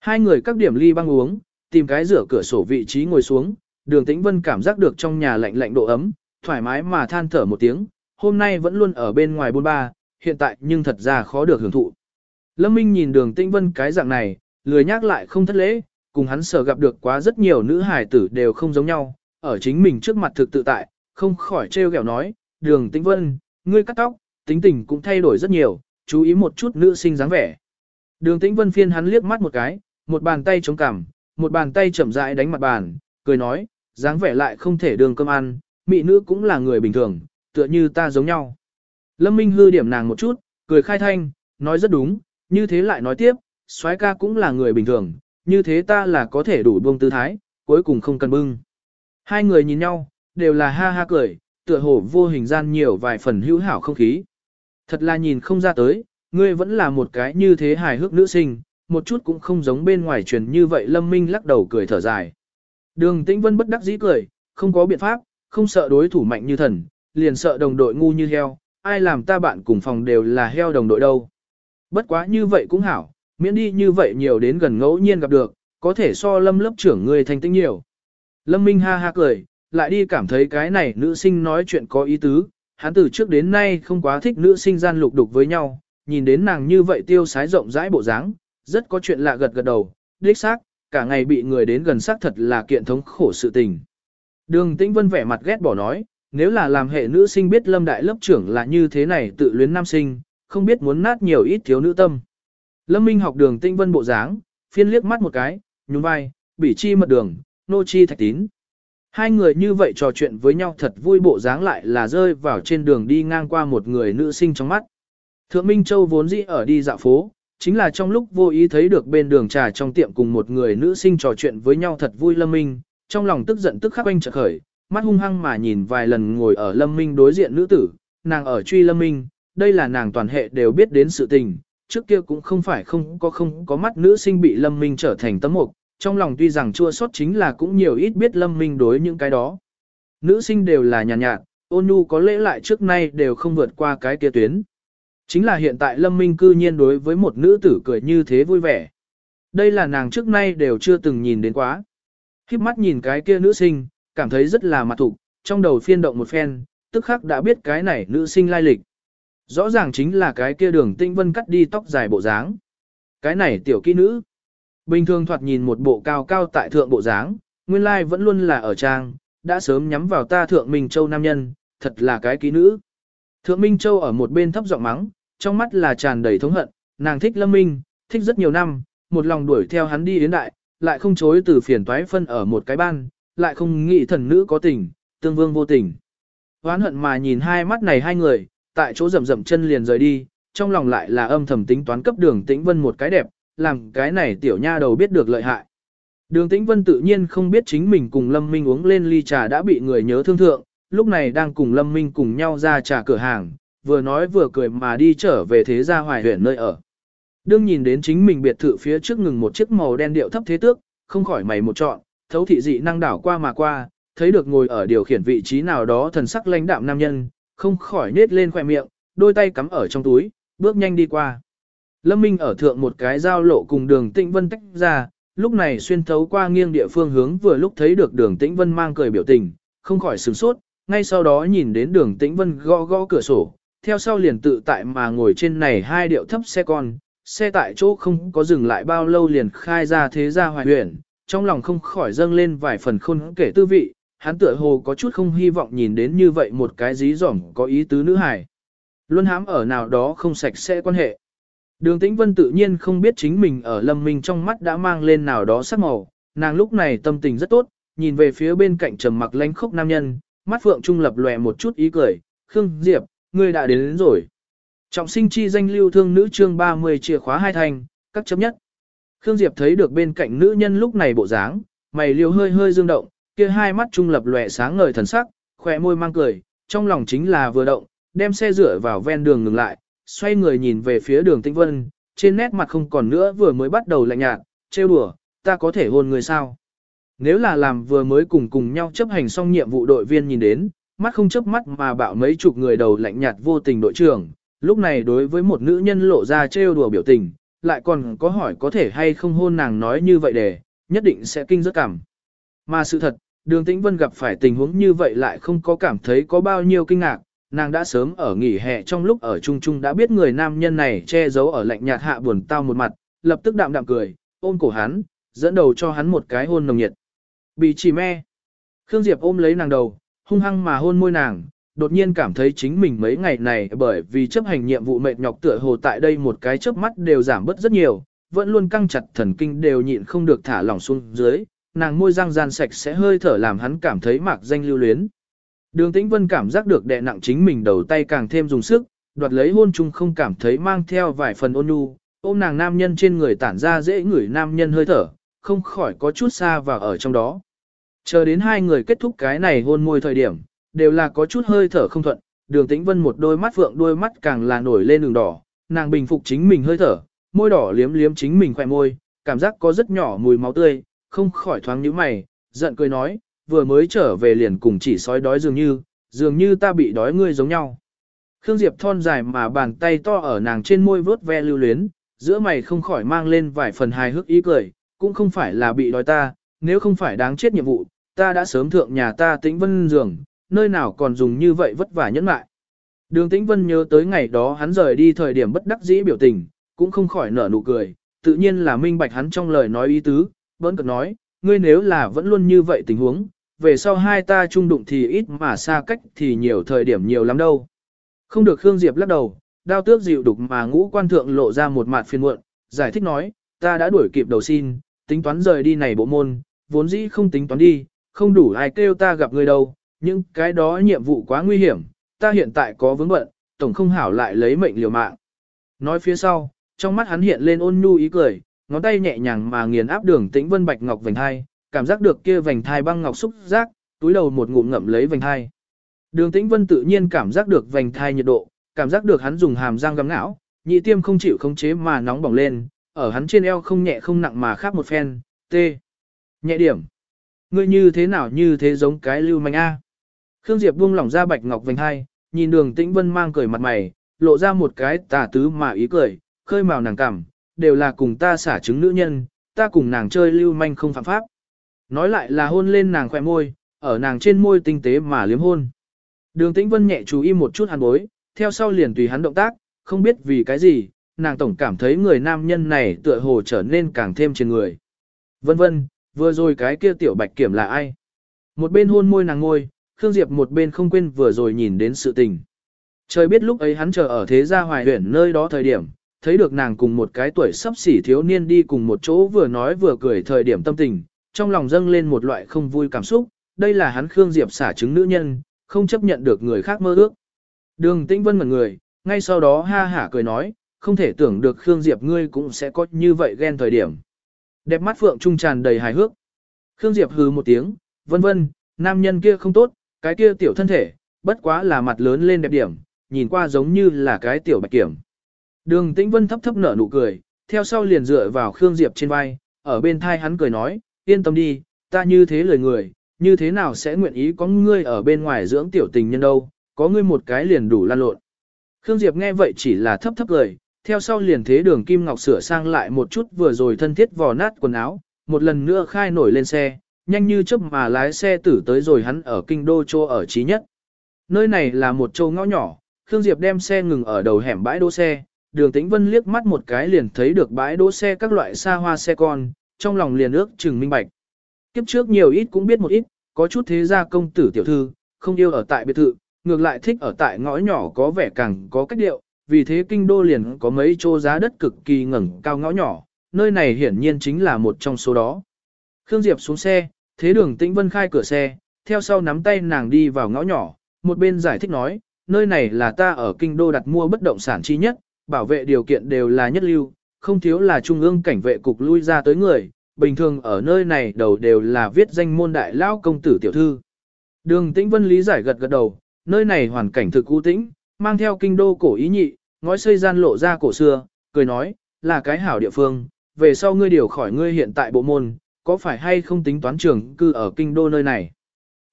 Hai người các điểm ly băng uống, tìm cái rửa cửa sổ vị trí ngồi xuống, đường tĩnh vân cảm giác được trong nhà lạnh lạnh độ ấm, thoải mái mà than thở một tiếng, hôm nay vẫn luôn ở bên ngoài bôn ba, hiện tại nhưng thật ra khó được hưởng thụ. Lâm Minh nhìn đường tĩnh vân cái dạng này, lười nhắc lại không thất lễ, cùng hắn sở gặp được quá rất nhiều nữ hài tử đều không giống nhau, ở chính mình trước mặt thực tự tại, không khỏi trêu ghẹo nói, đường tĩnh vân, ngươi cắt tóc, tính tình cũng thay đổi rất nhiều, chú ý một chút nữ sinh dáng vẻ. Đường tĩnh vân phiên hắn liếc mắt một cái, một bàn tay chống cằm, một bàn tay chậm rãi đánh mặt bàn, cười nói, dáng vẻ lại không thể đường cơm ăn, mỹ nữ cũng là người bình thường, tựa như ta giống nhau. Lâm Minh hư điểm nàng một chút, cười khai thanh, nói rất đúng, như thế lại nói tiếp, soái ca cũng là người bình thường, như thế ta là có thể đủ buông tư thái, cuối cùng không cần bưng. Hai người nhìn nhau, đều là ha ha cười, tựa hồ vô hình gian nhiều vài phần hữu hảo không khí. Thật là nhìn không ra tới, ngươi vẫn là một cái như thế hài hước nữ sinh, một chút cũng không giống bên ngoài truyền như vậy Lâm Minh lắc đầu cười thở dài. Đường Tĩnh Vân bất đắc dĩ cười, không có biện pháp, không sợ đối thủ mạnh như thần, liền sợ đồng đội ngu như heo, ai làm ta bạn cùng phòng đều là heo đồng đội đâu. Bất quá như vậy cũng hảo, miễn đi như vậy nhiều đến gần ngẫu nhiên gặp được, có thể so lâm lớp trưởng người thành tinh nhiều. Lâm Minh ha ha cười, lại đi cảm thấy cái này nữ sinh nói chuyện có ý tứ, hắn từ trước đến nay không quá thích nữ sinh gian lục đục với nhau, nhìn đến nàng như vậy tiêu sái rộng rãi bộ dáng, rất có chuyện lạ gật gật đầu, đích xác, cả ngày bị người đến gần xác thật là kiện thống khổ sự tình. Đường Tĩnh Vân vẻ mặt ghét bỏ nói, nếu là làm hệ nữ sinh biết lâm đại lớp trưởng là như thế này tự luyến nam sinh, không biết muốn nát nhiều ít thiếu nữ tâm. Lâm Minh học đường Tĩnh Vân bộ dáng, phiên liếc mắt một cái, nhún vai, bỉ chi mật đường, nô chi thạch tín. Hai người như vậy trò chuyện với nhau thật vui bộ dáng lại là rơi vào trên đường đi ngang qua một người nữ sinh trong mắt. Thượng Minh Châu vốn dĩ ở đi dạo phố, chính là trong lúc vô ý thấy được bên đường trà trong tiệm cùng một người nữ sinh trò chuyện với nhau thật vui Lâm Minh, trong lòng tức giận tức khắc anh chợt khởi, mắt hung hăng mà nhìn vài lần ngồi ở Lâm Minh đối diện nữ tử, nàng ở truy Lâm Minh, đây là nàng toàn hệ đều biết đến sự tình, trước kia cũng không phải không có không có mắt nữ sinh bị Lâm Minh trở thành tấm mục, trong lòng tuy rằng chua xót chính là cũng nhiều ít biết Lâm Minh đối những cái đó. Nữ sinh đều là nhàn nhạt, nhạt, ôn nhu có lễ lại trước nay đều không vượt qua cái kia tuyến. Chính là hiện tại Lâm Minh cư nhiên đối với một nữ tử cười như thế vui vẻ. Đây là nàng trước nay đều chưa từng nhìn đến quá. Khiếp mắt nhìn cái kia nữ sinh, cảm thấy rất là mặt thục, trong đầu phiên động một phen, tức khắc đã biết cái này nữ sinh lai lịch. Rõ ràng chính là cái kia đường tinh vân cắt đi tóc dài bộ dáng. Cái này tiểu kỹ nữ. Bình thường thoạt nhìn một bộ cao cao tại thượng bộ dáng, nguyên lai vẫn luôn là ở trang, đã sớm nhắm vào ta thượng Minh Châu nam nhân, thật là cái kỹ nữ. Thượng Minh Châu ở một bên thấp giọng mắng, trong mắt là tràn đầy thống hận, nàng thích Lâm Minh, thích rất nhiều năm, một lòng đuổi theo hắn đi đến đại, lại không chối từ phiền toái phân ở một cái ban, lại không nghĩ thần nữ có tình, tương vương vô tình. Hoán hận mà nhìn hai mắt này hai người, tại chỗ rầm rầm chân liền rời đi, trong lòng lại là âm thầm tính toán cấp đường tĩnh vân một cái đẹp, làm cái này tiểu nha đầu biết được lợi hại. Đường tĩnh vân tự nhiên không biết chính mình cùng Lâm Minh uống lên ly trà đã bị người nhớ thương thượng, lúc này đang cùng Lâm Minh cùng nhau ra trà cửa hàng, vừa nói vừa cười mà đi trở về thế gia hoài huyện nơi ở. Đương nhìn đến chính mình biệt thự phía trước ngừng một chiếc màu đen điệu thấp thế tước, không khỏi mày một trọn, thấu thị dị năng đảo qua mà qua, thấy được ngồi ở điều khiển vị trí nào đó thần sắc lãnh đạm nam nhân, không khỏi nết lên khỏe miệng, đôi tay cắm ở trong túi, bước nhanh đi qua. Lâm Minh ở thượng một cái giao lộ cùng đường Tĩnh Vân tách ra, lúc này xuyên thấu qua nghiêng địa phương hướng vừa lúc thấy được đường Tĩnh Vân mang cười biểu tình, không khỏi sửng sốt, ngay sau đó nhìn đến đường Tĩnh Vân gõ gõ cửa sổ, theo sau liền tự tại mà ngồi trên này hai điệu thấp xe con, xe tại chỗ không có dừng lại bao lâu liền khai ra thế gia hoài huyện, trong lòng không khỏi dâng lên vài phần khôn kể tư vị, hắn tựa hồ có chút không hy vọng nhìn đến như vậy một cái dí dỏm có ý tứ nữ hài. Luân hãm ở nào đó không sạch sẽ quan hệ. Đường Tĩnh Vân tự nhiên không biết chính mình ở Lâm Minh trong mắt đã mang lên nào đó sắc màu, nàng lúc này tâm tình rất tốt, nhìn về phía bên cạnh trầm mặc lánh khốc nam nhân, mắt phượng trung lập lòe một chút ý cười, Khương Diệp, ngươi đã đến, đến rồi. Trọng sinh chi danh lưu thương nữ chương 30 chìa khóa hai thành, các chấm nhất. Khương Diệp thấy được bên cạnh nữ nhân lúc này bộ dáng, mày liều hơi hơi dương động, kia hai mắt trung lập lòe sáng ngời thần sắc, khỏe môi mang cười, trong lòng chính là vừa động, đem xe rửa vào ven đường ngừng lại, xoay người nhìn về phía đường Tĩnh Vân, trên nét mặt không còn nữa vừa mới bắt đầu lạnh nhạt, trêu đùa, ta có thể hôn người sao? Nếu là làm vừa mới cùng cùng nhau chấp hành xong nhiệm vụ đội viên nhìn đến, mắt không chớp mắt mà bạo mấy chục người đầu lạnh nhạt vô tình đội trưởng, lúc này đối với một nữ nhân lộ ra trêu đùa biểu tình, lại còn có hỏi có thể hay không hôn nàng nói như vậy để, nhất định sẽ kinh rất cảm. Mà sự thật, đường tĩnh vân gặp phải tình huống như vậy lại không có cảm thấy có bao nhiêu kinh ngạc, nàng đã sớm ở nghỉ hè trong lúc ở chung chung đã biết người nam nhân này che giấu ở lạnh nhạt hạ buồn tao một mặt, lập tức đạm đạm cười, ôm cổ hắn, dẫn đầu cho hắn một cái hôn nồng nhiệt. Bị chỉ me. Khương Diệp ôm lấy nàng đầu, hung hăng mà hôn môi nàng, đột nhiên cảm thấy chính mình mấy ngày này bởi vì chấp hành nhiệm vụ mệt nhọc tựa hồ tại đây một cái chớp mắt đều giảm bớt rất nhiều, vẫn luôn căng chặt thần kinh đều nhịn không được thả lỏng xuống dưới, nàng môi răng gian sạch sẽ hơi thở làm hắn cảm thấy mạc danh lưu luyến. Đường Tĩnh Vân cảm giác được đè nặng chính mình đầu tay càng thêm dùng sức, đoạt lấy hôn chung không cảm thấy mang theo vài phần ôn nhu, ôm nàng nam nhân trên người tản ra dễ ngửi nam nhân hơi thở, không khỏi có chút xa và ở trong đó. Chờ đến hai người kết thúc cái này hôn môi thời điểm, đều là có chút hơi thở không thuận, đường tĩnh vân một đôi mắt vượng đôi mắt càng là nổi lên đường đỏ, nàng bình phục chính mình hơi thở, môi đỏ liếm liếm chính mình khỏe môi, cảm giác có rất nhỏ mùi máu tươi, không khỏi thoáng nhíu mày, giận cười nói, vừa mới trở về liền cùng chỉ sói đói dường như, dường như ta bị đói ngươi giống nhau. Khương Diệp thon dài mà bàn tay to ở nàng trên môi vớt ve lưu luyến, giữa mày không khỏi mang lên vài phần hài hước ý cười, cũng không phải là bị đói ta, nếu không phải đáng chết nhiệm vụ, ta đã sớm thượng nhà ta tĩnh vân giường, nơi nào còn dùng như vậy vất vả nhẫn lại. Đường tĩnh vân nhớ tới ngày đó hắn rời đi thời điểm bất đắc dĩ biểu tình, cũng không khỏi nở nụ cười, tự nhiên là minh bạch hắn trong lời nói ý tứ, vẫn cực nói, ngươi nếu là vẫn luôn như vậy tình huống, về sau hai ta chung đụng thì ít mà xa cách thì nhiều thời điểm nhiều lắm đâu. Không được Khương Diệp lắc đầu, đao tước dịu đục mà ngũ quan thượng lộ ra một mặt phiền muộn, giải thích nói, ta đã đuổi kịp đầu xin, tính toán rời đi này bộ môn, vốn dĩ không tính toán đi, không đủ ai kêu ta gặp người đâu, nhưng cái đó nhiệm vụ quá nguy hiểm, ta hiện tại có vướng bận, tổng không hảo lại lấy mệnh liều mạng. Nói phía sau, trong mắt hắn hiện lên ôn nhu ý cười, ngón tay nhẹ nhàng mà nghiền áp đường tĩnh vân bạch ngọc vành hai, cảm giác được kia vành thai băng ngọc xúc giác, túi đầu một ngụm ngậm lấy vành thai. Đường tĩnh vân tự nhiên cảm giác được vành thai nhiệt độ, cảm giác được hắn dùng hàm răng găm não, nhị tiêm không chịu khống chế mà nóng bỏng lên, ở hắn trên eo không nhẹ không nặng mà khác một phen, tê. Nhẹ điểm. Ngươi như thế nào như thế giống cái lưu manh A. Khương Diệp buông lỏng ra bạch ngọc vành hai, nhìn đường tĩnh vân mang cười mặt mày, lộ ra một cái tà tứ mà ý cười, khơi mào nàng cảm, đều là cùng ta xả trứng nữ nhân, ta cùng nàng chơi lưu manh không phạm pháp. Nói lại là hôn lên nàng khỏe môi, ở nàng trên môi tinh tế mà liếm hôn. Đường tĩnh vân nhẹ chú ý một chút hàn bối, theo sau liền tùy hắn động tác, không biết vì cái gì, nàng tổng cảm thấy người nam nhân này tựa hồ trở nên càng thêm trên người. Vân vân, vừa rồi cái kia tiểu bạch kiểm là ai? Một bên hôn môi nàng ngôi, Khương Diệp một bên không quên vừa rồi nhìn đến sự tình. Trời biết lúc ấy hắn chờ ở thế gia hoài huyển nơi đó thời điểm, thấy được nàng cùng một cái tuổi sắp xỉ thiếu niên đi cùng một chỗ vừa nói vừa cười thời điểm tâm tình, trong lòng dâng lên một loại không vui cảm xúc, đây là hắn Khương Diệp xả trứng nữ nhân, không chấp nhận được người khác mơ ước. Đường Tĩnh Vân ngẩn người, ngay sau đó ha hả cười nói, không thể tưởng được Khương Diệp ngươi cũng sẽ có như vậy ghen thời điểm. Đẹp mắt Phượng Trung tràn đầy hài hước. Khương Diệp hừ một tiếng, vân vân, nam nhân kia không tốt, cái kia tiểu thân thể, bất quá là mặt lớn lên đẹp điểm, nhìn qua giống như là cái tiểu bạch kiểm. Đường Tĩnh Vân thấp thấp nở nụ cười, theo sau liền dựa vào Khương Diệp trên vai, ở bên thai hắn cười nói, yên tâm đi, ta như thế lời người, như thế nào sẽ nguyện ý có ngươi ở bên ngoài dưỡng tiểu tình nhân đâu, có ngươi một cái liền đủ lan lộn. Khương Diệp nghe vậy chỉ là thấp thấp lời, theo sau liền thế đường Kim Ngọc sửa sang lại một chút vừa rồi thân thiết vò nát quần áo, một lần nữa khai nổi lên xe, nhanh như chớp mà lái xe tử tới rồi hắn ở kinh đô châu ở trí nhất. Nơi này là một châu ngõ nhỏ, Khương Diệp đem xe ngừng ở đầu hẻm bãi đỗ xe, đường tĩnh vân liếc mắt một cái liền thấy được bãi đỗ xe các loại xa hoa xe con, trong lòng liền ước chừng minh bạch. Kiếp trước nhiều ít cũng biết một ít, có chút thế gia công tử tiểu thư, không yêu ở tại biệt thự, ngược lại thích ở tại ngõ nhỏ có vẻ càng có cách điệu, vì thế kinh đô liền có mấy chỗ giá đất cực kỳ ngẩng cao ngõ nhỏ, nơi này hiển nhiên chính là một trong số đó. Khương Diệp xuống xe, thế đường tĩnh vân khai cửa xe, theo sau nắm tay nàng đi vào ngõ nhỏ, một bên giải thích nói, nơi này là ta ở kinh đô đặt mua bất động sản chi nhất, bảo vệ điều kiện đều là nhất lưu, không thiếu là trung ương cảnh vệ cục lui ra tới người, bình thường ở nơi này đầu đều là viết danh môn đại lão công tử tiểu thư. Đường tĩnh vân lý giải gật gật đầu, nơi này hoàn cảnh thực cũ tĩnh, mang theo kinh đô cổ ý nhị, ngói xây gian lộ ra cổ xưa, cười nói, là cái hảo địa phương, về sau ngươi điều khỏi ngươi hiện tại bộ môn, có phải hay không tính toán trường cư ở kinh đô nơi này.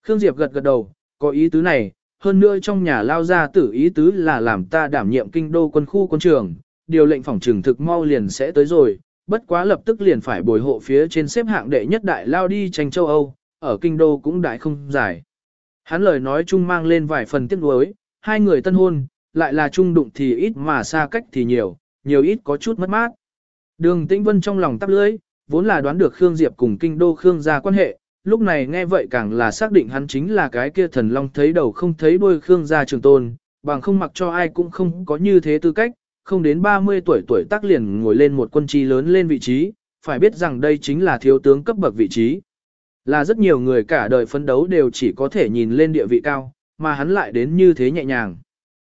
Khương Diệp gật gật đầu, có ý tứ này, hơn nữa trong nhà lao ra tử ý tứ là làm ta đảm nhiệm kinh đô quân khu quân trường, điều lệnh phòng trừng thực mau liền sẽ tới rồi, bất quá lập tức liền phải bồi hộ phía trên xếp hạng đệ nhất đại lao đi tranh châu Âu, ở kinh đô cũng đại không giải. Hắn lời nói chung mang lên vài phần tiếc nuối, hai người tân hôn, lại là chung đụng thì ít mà xa cách thì nhiều, nhiều ít có chút mất mát. Đường Tĩnh Vân trong lòng tắp lưỡi, vốn là đoán được Khương Diệp cùng kinh đô Khương gia quan hệ, lúc này nghe vậy càng là xác định hắn chính là cái kia thần long thấy đầu không thấy đuôi Khương gia trường tôn, bằng không mặc cho ai cũng không có như thế tư cách, không đến 30 tuổi tuổi tác liền ngồi lên một quân chi lớn lên vị trí, phải biết rằng đây chính là thiếu tướng cấp bậc vị trí. Là rất nhiều người cả đời phấn đấu đều chỉ có thể nhìn lên địa vị cao, mà hắn lại đến như thế nhẹ nhàng.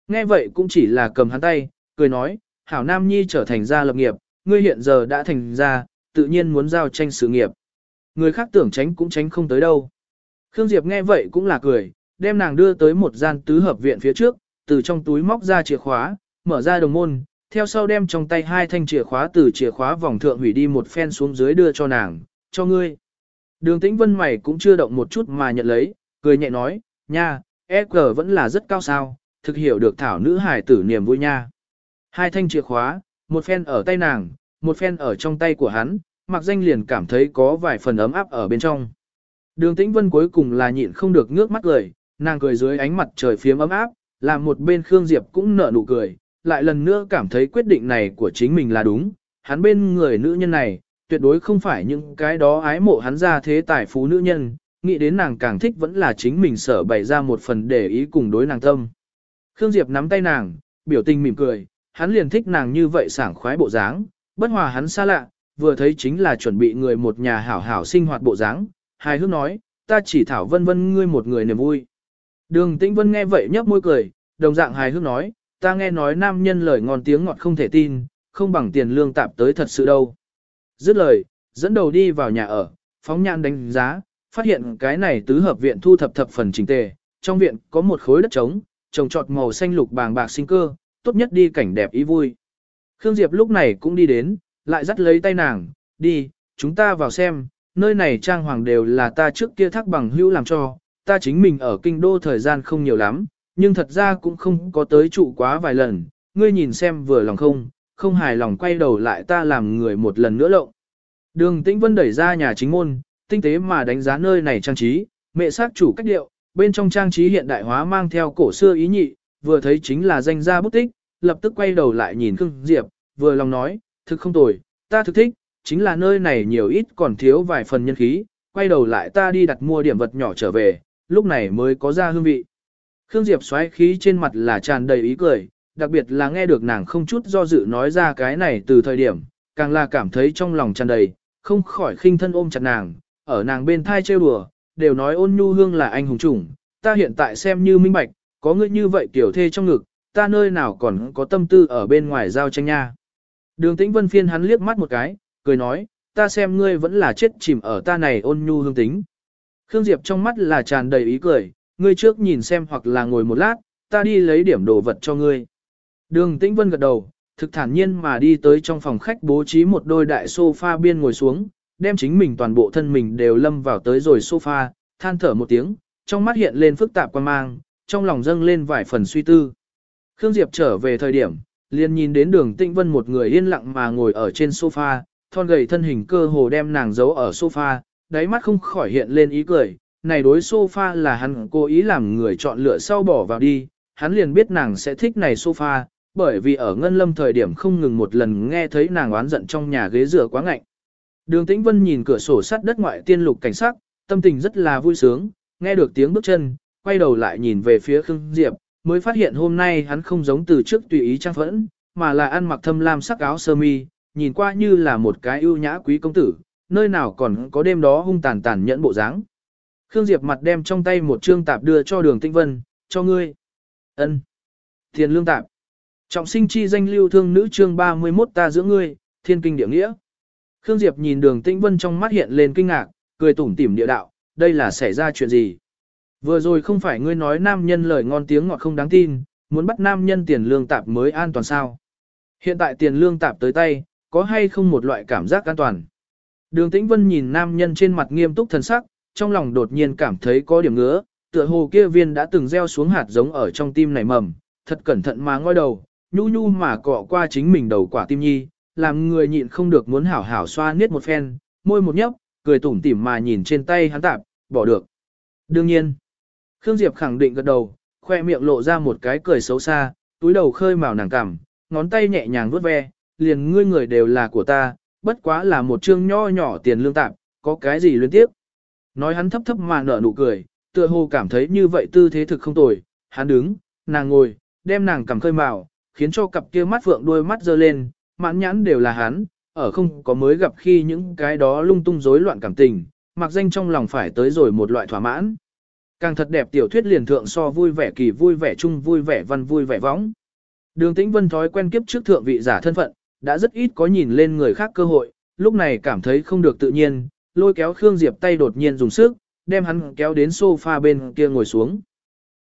Nghe vậy cũng chỉ là cầm hắn tay, cười nói, Hảo Nam Nhi trở thành gia lập nghiệp, ngươi hiện giờ đã thành gia, tự nhiên muốn giao tranh sự nghiệp. Người khác tưởng tránh cũng tránh không tới đâu. Khương Diệp nghe vậy cũng là cười, đem nàng đưa tới một gian tứ hợp viện phía trước, từ trong túi móc ra chìa khóa, mở ra đồng môn, theo sau đem trong tay hai thanh chìa khóa từ chìa khóa vòng thượng hủy đi một phen xuống dưới đưa cho nàng, cho ngươi. Đường tĩnh vân mày cũng chưa động một chút mà nhận lấy, cười nhẹ nói, nha, EG vẫn là rất cao sao, thực hiểu được thảo nữ hải tử niềm vui nha. Hai thanh chìa khóa, một phen ở tay nàng, một phen ở trong tay của hắn, mặc danh liền cảm thấy có vài phần ấm áp ở bên trong. Đường tĩnh vân cuối cùng là nhịn không được ngước mắt cười, nàng cười dưới ánh mặt trời phiếm ấm áp, làm một bên Khương Diệp cũng nở nụ cười, lại lần nữa cảm thấy quyết định này của chính mình là đúng, hắn bên người nữ nhân này, tuyệt đối không phải những cái đó ái mộ hắn ra thế tài phú nữ nhân, nghĩ đến nàng càng thích vẫn là chính mình sở bày ra một phần để ý cùng đối nàng tâm. Khương Diệp nắm tay nàng, biểu tình mỉm cười, hắn liền thích nàng như vậy sảng khoái bộ dáng, bất hòa hắn xa lạ, vừa thấy chính là chuẩn bị người một nhà hảo hảo sinh hoạt bộ dáng. Hài hước nói, ta chỉ thảo vân vân ngươi một người niềm vui. Đường Tĩnh Vân nghe vậy nhấp môi cười, đồng dạng hài hước nói, ta nghe nói nam nhân lời ngon tiếng ngọt không thể tin, không bằng tiền lương tạp tới thật sự đâu. Dứt lời, dẫn đầu đi vào nhà ở, phóng nhãn đánh giá, phát hiện cái này tứ hợp viện thu thập thập phần chỉnh tề, trong viện có một khối đất trống, trồng trọt màu xanh lục bàng bạc sinh cơ, tốt nhất đi cảnh đẹp ý vui. Khương Diệp lúc này cũng đi đến, lại dắt lấy tay nàng, đi, chúng ta vào xem, nơi này trang hoàng đều là ta trước kia thác bằng hữu làm cho, ta chính mình ở kinh đô thời gian không nhiều lắm, nhưng thật ra cũng không có tới trụ quá vài lần, ngươi nhìn xem vừa lòng không, không hài lòng quay đầu lại ta làm người một lần nữa lộng. Đường Tĩnh Vân đẩy ra nhà chính môn, tinh tế mà đánh giá nơi này trang trí, mẹ sát chủ cách điệu, bên trong trang trí hiện đại hóa mang theo cổ xưa ý nhị, vừa thấy chính là danh gia bút tích, lập tức quay đầu lại nhìn Khương Diệp, vừa lòng nói, thực không tồi, ta thực thích, chính là nơi này nhiều ít còn thiếu vài phần nhân khí, quay đầu lại ta đi đặt mua điểm vật nhỏ trở về, lúc này mới có ra hương vị. Khương Diệp xoáy khí trên mặt là tràn đầy ý cười, đặc biệt là nghe được nàng không chút do dự nói ra cái này từ thời điểm, càng là cảm thấy trong lòng tràn đầy, không khỏi khinh thân ôm chặt nàng, ở nàng bên thai trêu đùa, đều nói ôn nhu hương là anh hùng chủng, ta hiện tại xem như minh bạch, có ngươi như vậy tiểu thê trong ngực, ta nơi nào còn có tâm tư ở bên ngoài giao tranh nha. Đường tĩnh vân phiên hắn liếc mắt một cái, cười nói, ta xem ngươi vẫn là chết chìm ở ta này ôn nhu hương tính. Khương Diệp trong mắt là tràn đầy ý cười, ngươi trước nhìn xem hoặc là ngồi một lát, ta đi lấy điểm đồ vật cho ngươi. Đường tĩnh vân gật đầu, thực thản nhiên mà đi tới trong phòng khách bố trí một đôi đại sofa biên ngồi xuống, đem chính mình toàn bộ thân mình đều lâm vào tới rồi sofa, than thở một tiếng, trong mắt hiện lên phức tạp quan mang, trong lòng dâng lên vài phần suy tư. Khương Diệp trở về thời điểm, liền nhìn đến đường tĩnh vân một người yên lặng mà ngồi ở trên sofa, thon gầy thân hình cơ hồ đem nàng giấu ở sofa, đáy mắt không khỏi hiện lên ý cười, này đối sofa là hắn cố ý làm người chọn lựa sau bỏ vào đi, hắn liền biết nàng sẽ thích này sofa, bởi vì ở ngân lâm thời điểm không ngừng một lần nghe thấy nàng oán giận trong nhà ghế rửa quá ngạnh. Đường Tĩnh Vân nhìn cửa sổ sắt đất ngoại tiên lục cảnh sắc, tâm tình rất là vui sướng, nghe được tiếng bước chân, quay đầu lại nhìn về phía Khương Diệp, mới phát hiện hôm nay hắn không giống từ trước tùy ý trang phẫn, mà là ăn mặc thâm lam sắc áo sơ mi, nhìn qua như là một cái ưu nhã quý công tử, nơi nào còn có đêm đó hung tàn tàn nhẫn bộ dáng. Khương Diệp mặt đem trong tay một trương tạp đưa cho đường Tĩnh Vân, cho ngươi. ân Tiền lương tạp. Trọng sinh chi danh lưu thương nữ chương 31 ta giữa ngươi, thiên kinh địa nghĩa. Khương Diệp nhìn đường Tĩnh Vân trong mắt hiện lên kinh ngạc, cười tủm tỉm địa đạo, đây là xảy ra chuyện gì? Vừa rồi không phải ngươi nói nam nhân lời ngon tiếng ngọt không đáng tin, muốn bắt nam nhân tiền lương tạp mới an toàn sao? Hiện tại tiền lương tạp tới tay, có hay không một loại cảm giác an toàn? Đường Tĩnh Vân nhìn nam nhân trên mặt nghiêm túc thần sắc, trong lòng đột nhiên cảm thấy có điểm ngứa, tựa hồ kia viên đã từng gieo xuống hạt giống ở trong tim này mầm, thật cẩn thận mà ngoi đầu, nhu nhu mà cọ qua chính mình đầu quả tim nhi, làm người nhịn không được muốn hảo hảo xoa niết một phen, môi một nhấp, cười tủm tỉm mà nhìn trên tay hắn tạp, bỏ được. Đương nhiên, Khương Diệp khẳng định gật đầu, khoe miệng lộ ra một cái cười xấu xa, túi đầu khơi màu nàng cảm, ngón tay nhẹ nhàng vuốt ve, liền ngươi người đều là của ta, bất quá là một chương nho nhỏ tiền lương tạm, có cái gì luyến tiếp. Nói hắn thấp thấp mà nở nụ cười, tựa hồ cảm thấy như vậy tư thế thực không tồi, hắn đứng, nàng ngồi, đem nàng cầm khơi màu, khiến cho cặp kia mắt vượng đôi mắt dơ lên, mãn nhãn đều là hắn, ở không có mới gặp khi những cái đó lung tung rối loạn cảm tình, mặc danh trong lòng phải tới rồi một loại thỏa mãn. Càng thật đẹp tiểu thuyết liền thượng so vui vẻ kỳ vui vẻ chung vui vẻ văn vui vẻ võng. Đường Tĩnh Vân thói quen kiếp trước thượng vị giả thân phận, đã rất ít có nhìn lên người khác cơ hội, lúc này cảm thấy không được tự nhiên, lôi kéo Khương Diệp tay đột nhiên dùng sức, đem hắn kéo đến sofa bên kia ngồi xuống.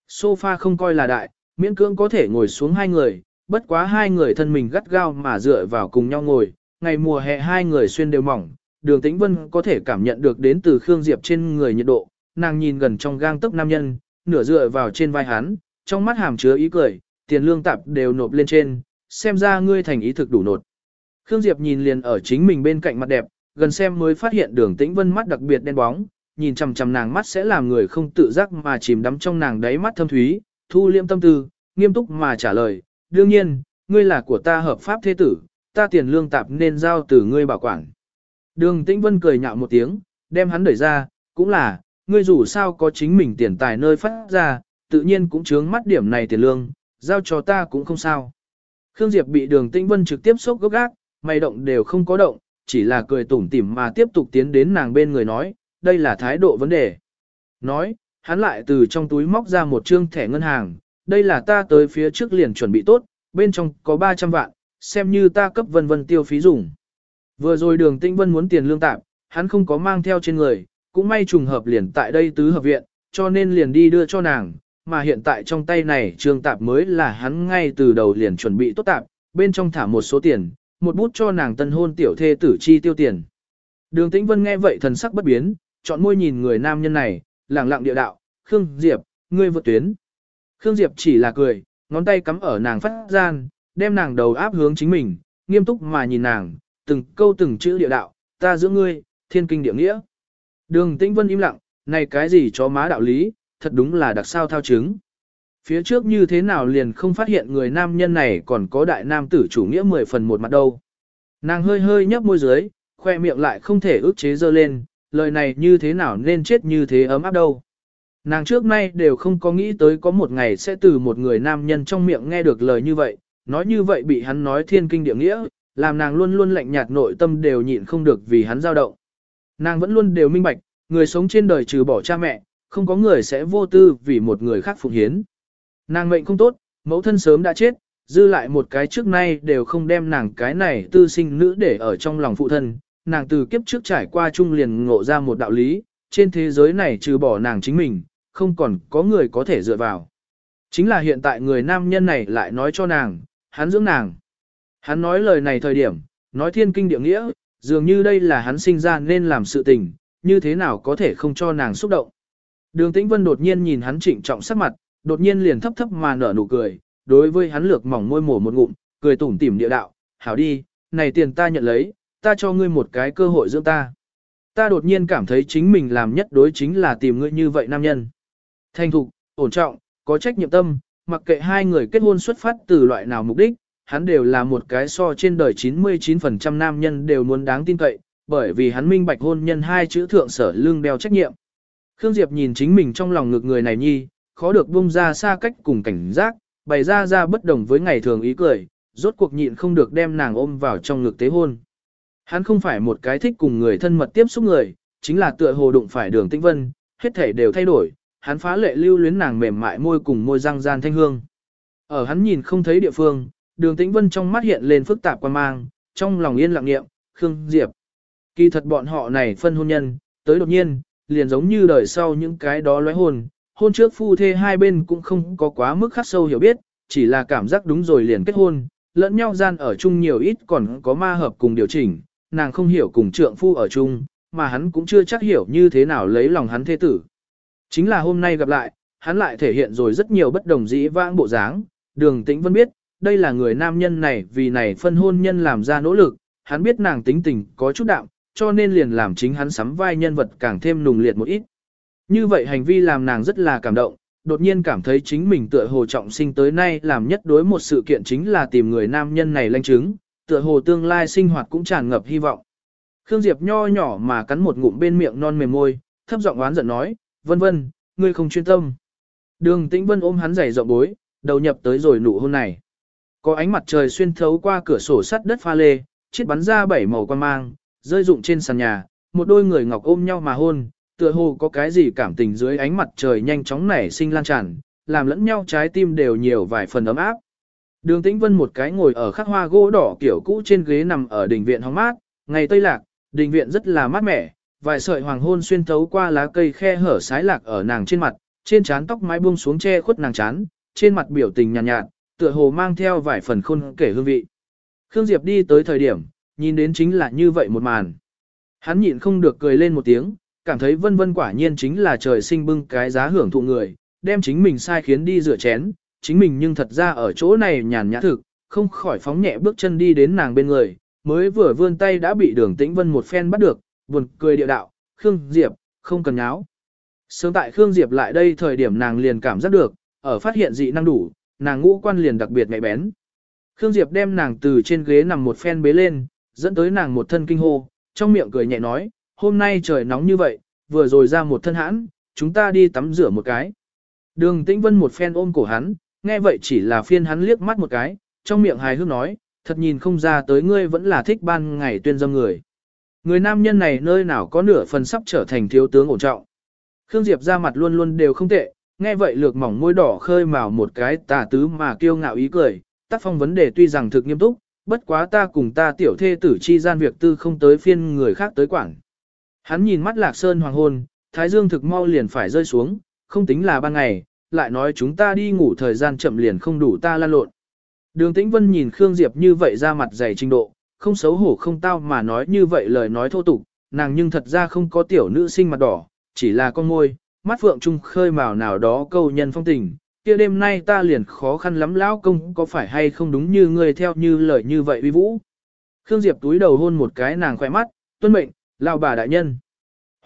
Sofa không coi là đại, miễn cưỡng có thể ngồi xuống hai người, bất quá hai người thân mình gắt gao mà dựa vào cùng nhau ngồi, ngày mùa hè hai người xuyên đều mỏng, đường tĩnh vân có thể cảm nhận được đến từ Khương Diệp trên người nhiệt độ, nàng nhìn gần trong gang tấc nam nhân, nửa dựa vào trên vai hắn, trong mắt hàm chứa ý cười, tiền lương tạp đều nộp lên trên, xem ra ngươi thành ý thực đủ nột. Khương Diệp nhìn liền ở chính mình bên cạnh mặt đẹp, gần xem mới phát hiện đường tĩnh vân mắt đặc biệt đen bóng, nhìn chằm chằm nàng mắt sẽ làm người không tự giác mà chìm đắm trong nàng đáy mắt thâm thúy, thu liêm tâm tư, nghiêm túc mà trả lời, đương nhiên, ngươi là của ta hợp pháp thế tử, ta tiền lương tạp nên giao từ ngươi bảo quản. Đường Tĩnh Vân cười nhạo một tiếng, đem hắn đẩy ra, cũng là, ngươi dù sao có chính mình tiền tài nơi phát ra, tự nhiên cũng chướng mắt điểm này tiền lương, giao cho ta cũng không sao. Khương Diệp bị đường Tĩnh Vân trực tiếp sốc gốc gác, mày động đều không có động, chỉ là cười tủm tỉm mà tiếp tục tiến đến nàng bên người nói, đây là thái độ vấn đề. Nói, hắn lại từ trong túi móc ra một trương thẻ ngân hàng, đây là ta tới phía trước liền chuẩn bị tốt, bên trong có 300 vạn, xem như ta cấp vân vân tiêu phí dùng. Vừa rồi đường tinh vân muốn tiền lương tạm, hắn không có mang theo trên người, cũng may trùng hợp liền tại đây tứ hợp viện, cho nên liền đi đưa cho nàng, mà hiện tại trong tay này trương tạp mới là hắn ngay từ đầu liền chuẩn bị tốt tạp, bên trong thả một số tiền, một bút cho nàng tân hôn tiểu thê tử chi tiêu tiền. Đường Tĩnh Vân nghe vậy thần sắc bất biến, chọn môi nhìn người nam nhân này, lẳng lặng địa đạo, Khương Diệp, ngươi vượt tuyến. Khương Diệp chỉ là cười, ngón tay cắm ở nàng phát gian, đem nàng đầu áp hướng chính mình, nghiêm túc mà nhìn nàng, từng câu từng chữ địa đạo, ta giữa ngươi, thiên kinh địa nghĩa. Đường Tĩnh Vân im lặng, này cái gì cho má đạo lý, thật đúng là đặc sao thao chứng. Phía trước như thế nào liền không phát hiện người nam nhân này còn có đại nam tử chủ nghĩa mười phần một mặt đâu. Nàng hơi hơi nhấp môi dưới, khoe miệng lại không thể ức chế dơ lên, lời này như thế nào nên chết như thế ấm áp đâu. Nàng trước nay đều không có nghĩ tới có một ngày sẽ từ một người nam nhân trong miệng nghe được lời như vậy, nói như vậy bị hắn nói thiên kinh địa nghĩa, làm nàng luôn luôn lạnh nhạt nội tâm đều nhịn không được vì hắn dao động. Nàng vẫn luôn đều minh bạch, người sống trên đời trừ bỏ cha mẹ, không có người sẽ vô tư vì một người khác phụng hiến. Nàng mệnh không tốt, mẫu thân sớm đã chết, dư lại một cái trước nay đều không đem nàng cái này tư sinh nữ để ở trong lòng phụ thân. Nàng từ kiếp trước trải qua chung liền ngộ ra một đạo lý, trên thế giới này trừ bỏ nàng chính mình, không còn có người có thể dựa vào. Chính là hiện tại người nam nhân này lại nói cho nàng, hắn dưỡng nàng. Hắn nói lời này thời điểm, nói thiên kinh địa nghĩa, dường như đây là hắn sinh ra nên làm sự tình, như thế nào có thể không cho nàng xúc động. Đường Tĩnh Vân đột nhiên nhìn hắn trịnh trọng sắc mặt, đột nhiên liền thấp thấp mà nở nụ cười, đối với hắn lược mỏng môi mổ một ngụm, cười tủm tỉm địa đạo, hảo đi, này tiền ta nhận lấy, ta cho ngươi một cái cơ hội dưỡng ta. Ta đột nhiên cảm thấy chính mình làm nhất đối chính là tìm ngươi như vậy nam nhân. Thành thục, ổn trọng, có trách nhiệm tâm, mặc kệ hai người kết hôn xuất phát từ loại nào mục đích, hắn đều là một cái so trên đời 99% nam nhân đều muốn đáng tin cậy, bởi vì hắn minh bạch hôn nhân hai chữ thượng sở lương đeo trách nhiệm. Khương Diệp nhìn chính mình trong lòng ngực người này nhi, khó được bung ra xa cách cùng cảnh giác, bày ra ra bất đồng với ngày thường ý cười, rốt cuộc nhịn không được đem nàng ôm vào trong ngực tế hôn. Hắn không phải một cái thích cùng người thân mật tiếp xúc người, chính là tựa hồ đụng phải đường tĩnh vân, hết thể đều thay đổi, hắn phá lệ lưu luyến nàng mềm mại môi cùng môi răng gian thanh hương. Ở hắn nhìn không thấy địa phương, đường tĩnh vân trong mắt hiện lên phức tạp quan mang, trong lòng yên lặng nghiệm, Khương Diệp. Kỳ thật bọn họ này phân hôn nhân, tới đột nhiên, liền giống như đời sau những cái đó lóe hồn hôn trước phu thê hai bên cũng không có quá mức khắc sâu hiểu biết, chỉ là cảm giác đúng rồi liền kết hôn, lẫn nhau gian ở chung nhiều ít còn có ma hợp cùng điều chỉnh, nàng không hiểu cùng trượng phu ở chung, mà hắn cũng chưa chắc hiểu như thế nào lấy lòng hắn thế tử. Chính là hôm nay gặp lại, hắn lại thể hiện rồi rất nhiều bất đồng dĩ vãng bộ dáng, đường tĩnh vẫn biết, đây là người nam nhân này vì này phân hôn nhân làm ra nỗ lực, hắn biết nàng tính tình có chút đạm, cho nên liền làm chính hắn sắm vai nhân vật càng thêm nùng liệt một ít. Như vậy hành vi làm nàng rất là cảm động, đột nhiên cảm thấy chính mình tựa hồ trọng sinh tới nay làm nhất đối một sự kiện chính là tìm người nam nhân này lanh chứng, tựa hồ tương lai sinh hoạt cũng tràn ngập hy vọng. Khương Diệp nho nhỏ mà cắn một ngụm bên miệng non mềm môi, thấp giọng oán giận nói, vân vân, ngươi không chuyên tâm. Đường tĩnh vân ôm hắn giày rộng bối, đầu nhập tới rồi nụ hôn này. Có ánh mặt trời xuyên thấu qua cửa sổ sắt đất pha lê, chiếc bắn ra bảy màu quan mang, rơi rụng trên sàn nhà, một đôi người ngọc ôm nhau mà hôn, tựa hồ có cái gì cảm tình dưới ánh mặt trời nhanh chóng nảy sinh lan tràn, làm lẫn nhau trái tim đều nhiều vài phần ấm áp. Đường Tĩnh Vân một cái ngồi ở khắc hoa gỗ đỏ kiểu cũ trên ghế nằm ở đình viện hóng mát, ngày tây lạc, đình viện rất là mát mẻ, vài sợi hoàng hôn xuyên thấu qua lá cây khe hở sái lạc ở nàng trên mặt, trên trán tóc mái buông xuống che khuất nàng chán, trên mặt biểu tình nhàn nhạt, nhạt, tựa hồ mang theo vài phần khôn kể hương vị. Khương Diệp đi tới thời điểm, nhìn đến chính là như vậy một màn. Hắn nhịn không được cười lên một tiếng, cảm thấy vân vân quả nhiên chính là trời sinh bưng cái giá hưởng thụ người, đem chính mình sai khiến đi rửa chén, chính mình nhưng thật ra ở chỗ này nhàn nhã thực, không khỏi phóng nhẹ bước chân đi đến nàng bên người, mới vừa vươn tay đã bị đường tĩnh vân một phen bắt được, buồn cười địa đạo, Khương Diệp, không cần nháo. Sớm tại Khương Diệp lại đây thời điểm nàng liền cảm giác được, ở phát hiện dị năng đủ, nàng ngũ quan liền đặc biệt mẹ bén. Khương Diệp đem nàng từ trên ghế nằm một phen bế lên, dẫn tới nàng một thân kinh hô, trong miệng cười nhẹ nói, hôm nay trời nóng như vậy, vừa rồi ra một thân hãn, chúng ta đi tắm rửa một cái. Đường Tĩnh Vân một phen ôm cổ hắn, nghe vậy chỉ là phiên hắn liếc mắt một cái, trong miệng hài hước nói, thật nhìn không ra tới ngươi vẫn là thích ban ngày tuyên dâm người. Người nam nhân này nơi nào có nửa phần sắp trở thành thiếu tướng ổn trọng. Khương Diệp ra mặt luôn luôn đều không tệ, nghe vậy lược mỏng môi đỏ khơi mào một cái tà tứ mà kiêu ngạo ý cười, tác phong vấn đề tuy rằng thực nghiêm túc, bất quá ta cùng ta tiểu thê tử chi gian việc tư không tới phiên người khác tới quảng. Hắn nhìn mắt lạc sơn hoàng hôn, thái dương thực mau liền phải rơi xuống, không tính là ban ngày, lại nói chúng ta đi ngủ thời gian chậm liền không đủ ta lan lộn. Đường Tĩnh Vân nhìn Khương Diệp như vậy ra mặt dày trình độ, không xấu hổ không tao mà nói như vậy lời nói thô tục, nàng nhưng thật ra không có tiểu nữ sinh mặt đỏ, chỉ là con môi, mắt phượng trung khơi màu nào đó câu nhân phong tình. kia đêm nay ta liền khó khăn lắm lão công có phải hay không đúng như ngươi theo như lời như vậy uy vũ. Khương Diệp túi đầu hôn một cái nàng khỏe mắt, tuân mệnh, lao bà đại nhân.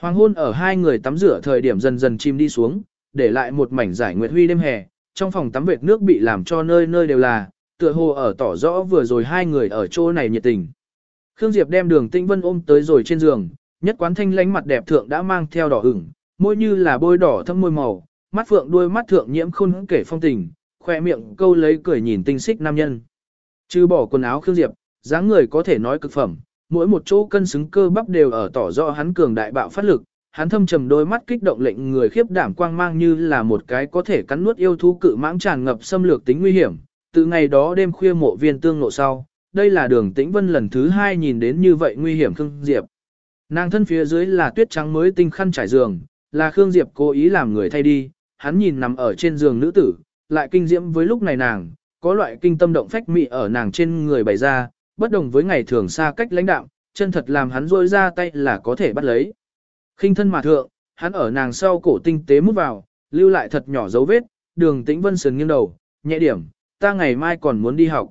Hoàng hôn ở hai người tắm rửa thời điểm dần dần chim đi xuống, để lại một mảnh giải nguyệt huy đêm hè, trong phòng tắm vệt nước bị làm cho nơi nơi đều là, tựa hồ ở tỏ rõ vừa rồi hai người ở chỗ này nhiệt tình. Khương Diệp đem đường tinh vân ôm tới rồi trên giường, nhất quán thanh lánh mặt đẹp thượng đã mang theo đỏ ửng, môi như là bôi đỏ thâm môi màu, mắt phượng đuôi mắt thượng nhiễm khôn kể phong tình, khoe miệng câu lấy cười nhìn tinh xích nam nhân. Trừ bỏ quần áo Khương Diệp, dáng người có thể nói cực phẩm, mỗi một chỗ cân xứng cơ bắp đều ở tỏ rõ hắn cường đại bạo phát lực, hắn thâm trầm đôi mắt kích động lệnh người khiếp đảm quang mang như là một cái có thể cắn nuốt yêu thú cự mãng tràn ngập xâm lược tính nguy hiểm. Từ ngày đó đêm khuya mộ viên tương nộ sau, đây là đường tĩnh vân lần thứ hai nhìn đến như vậy nguy hiểm Khương Diệp. Nàng thân phía dưới là tuyết trắng mới tinh khăn trải giường, là Khương Diệp cố ý làm người thay đi, hắn nhìn nằm ở trên giường nữ tử, lại kinh diễm với lúc này nàng, có loại kinh tâm động phách mị ở nàng trên người bày ra, bất đồng với ngày thường xa cách lãnh đạo, chân thật làm hắn rôi ra tay là có thể bắt lấy. khinh thân mà thượng, hắn ở nàng sau cổ tinh tế mút vào, lưu lại thật nhỏ dấu vết, đường tĩnh vân sườn nghiêng đầu, nhẹ điểm, ta ngày mai còn muốn đi học.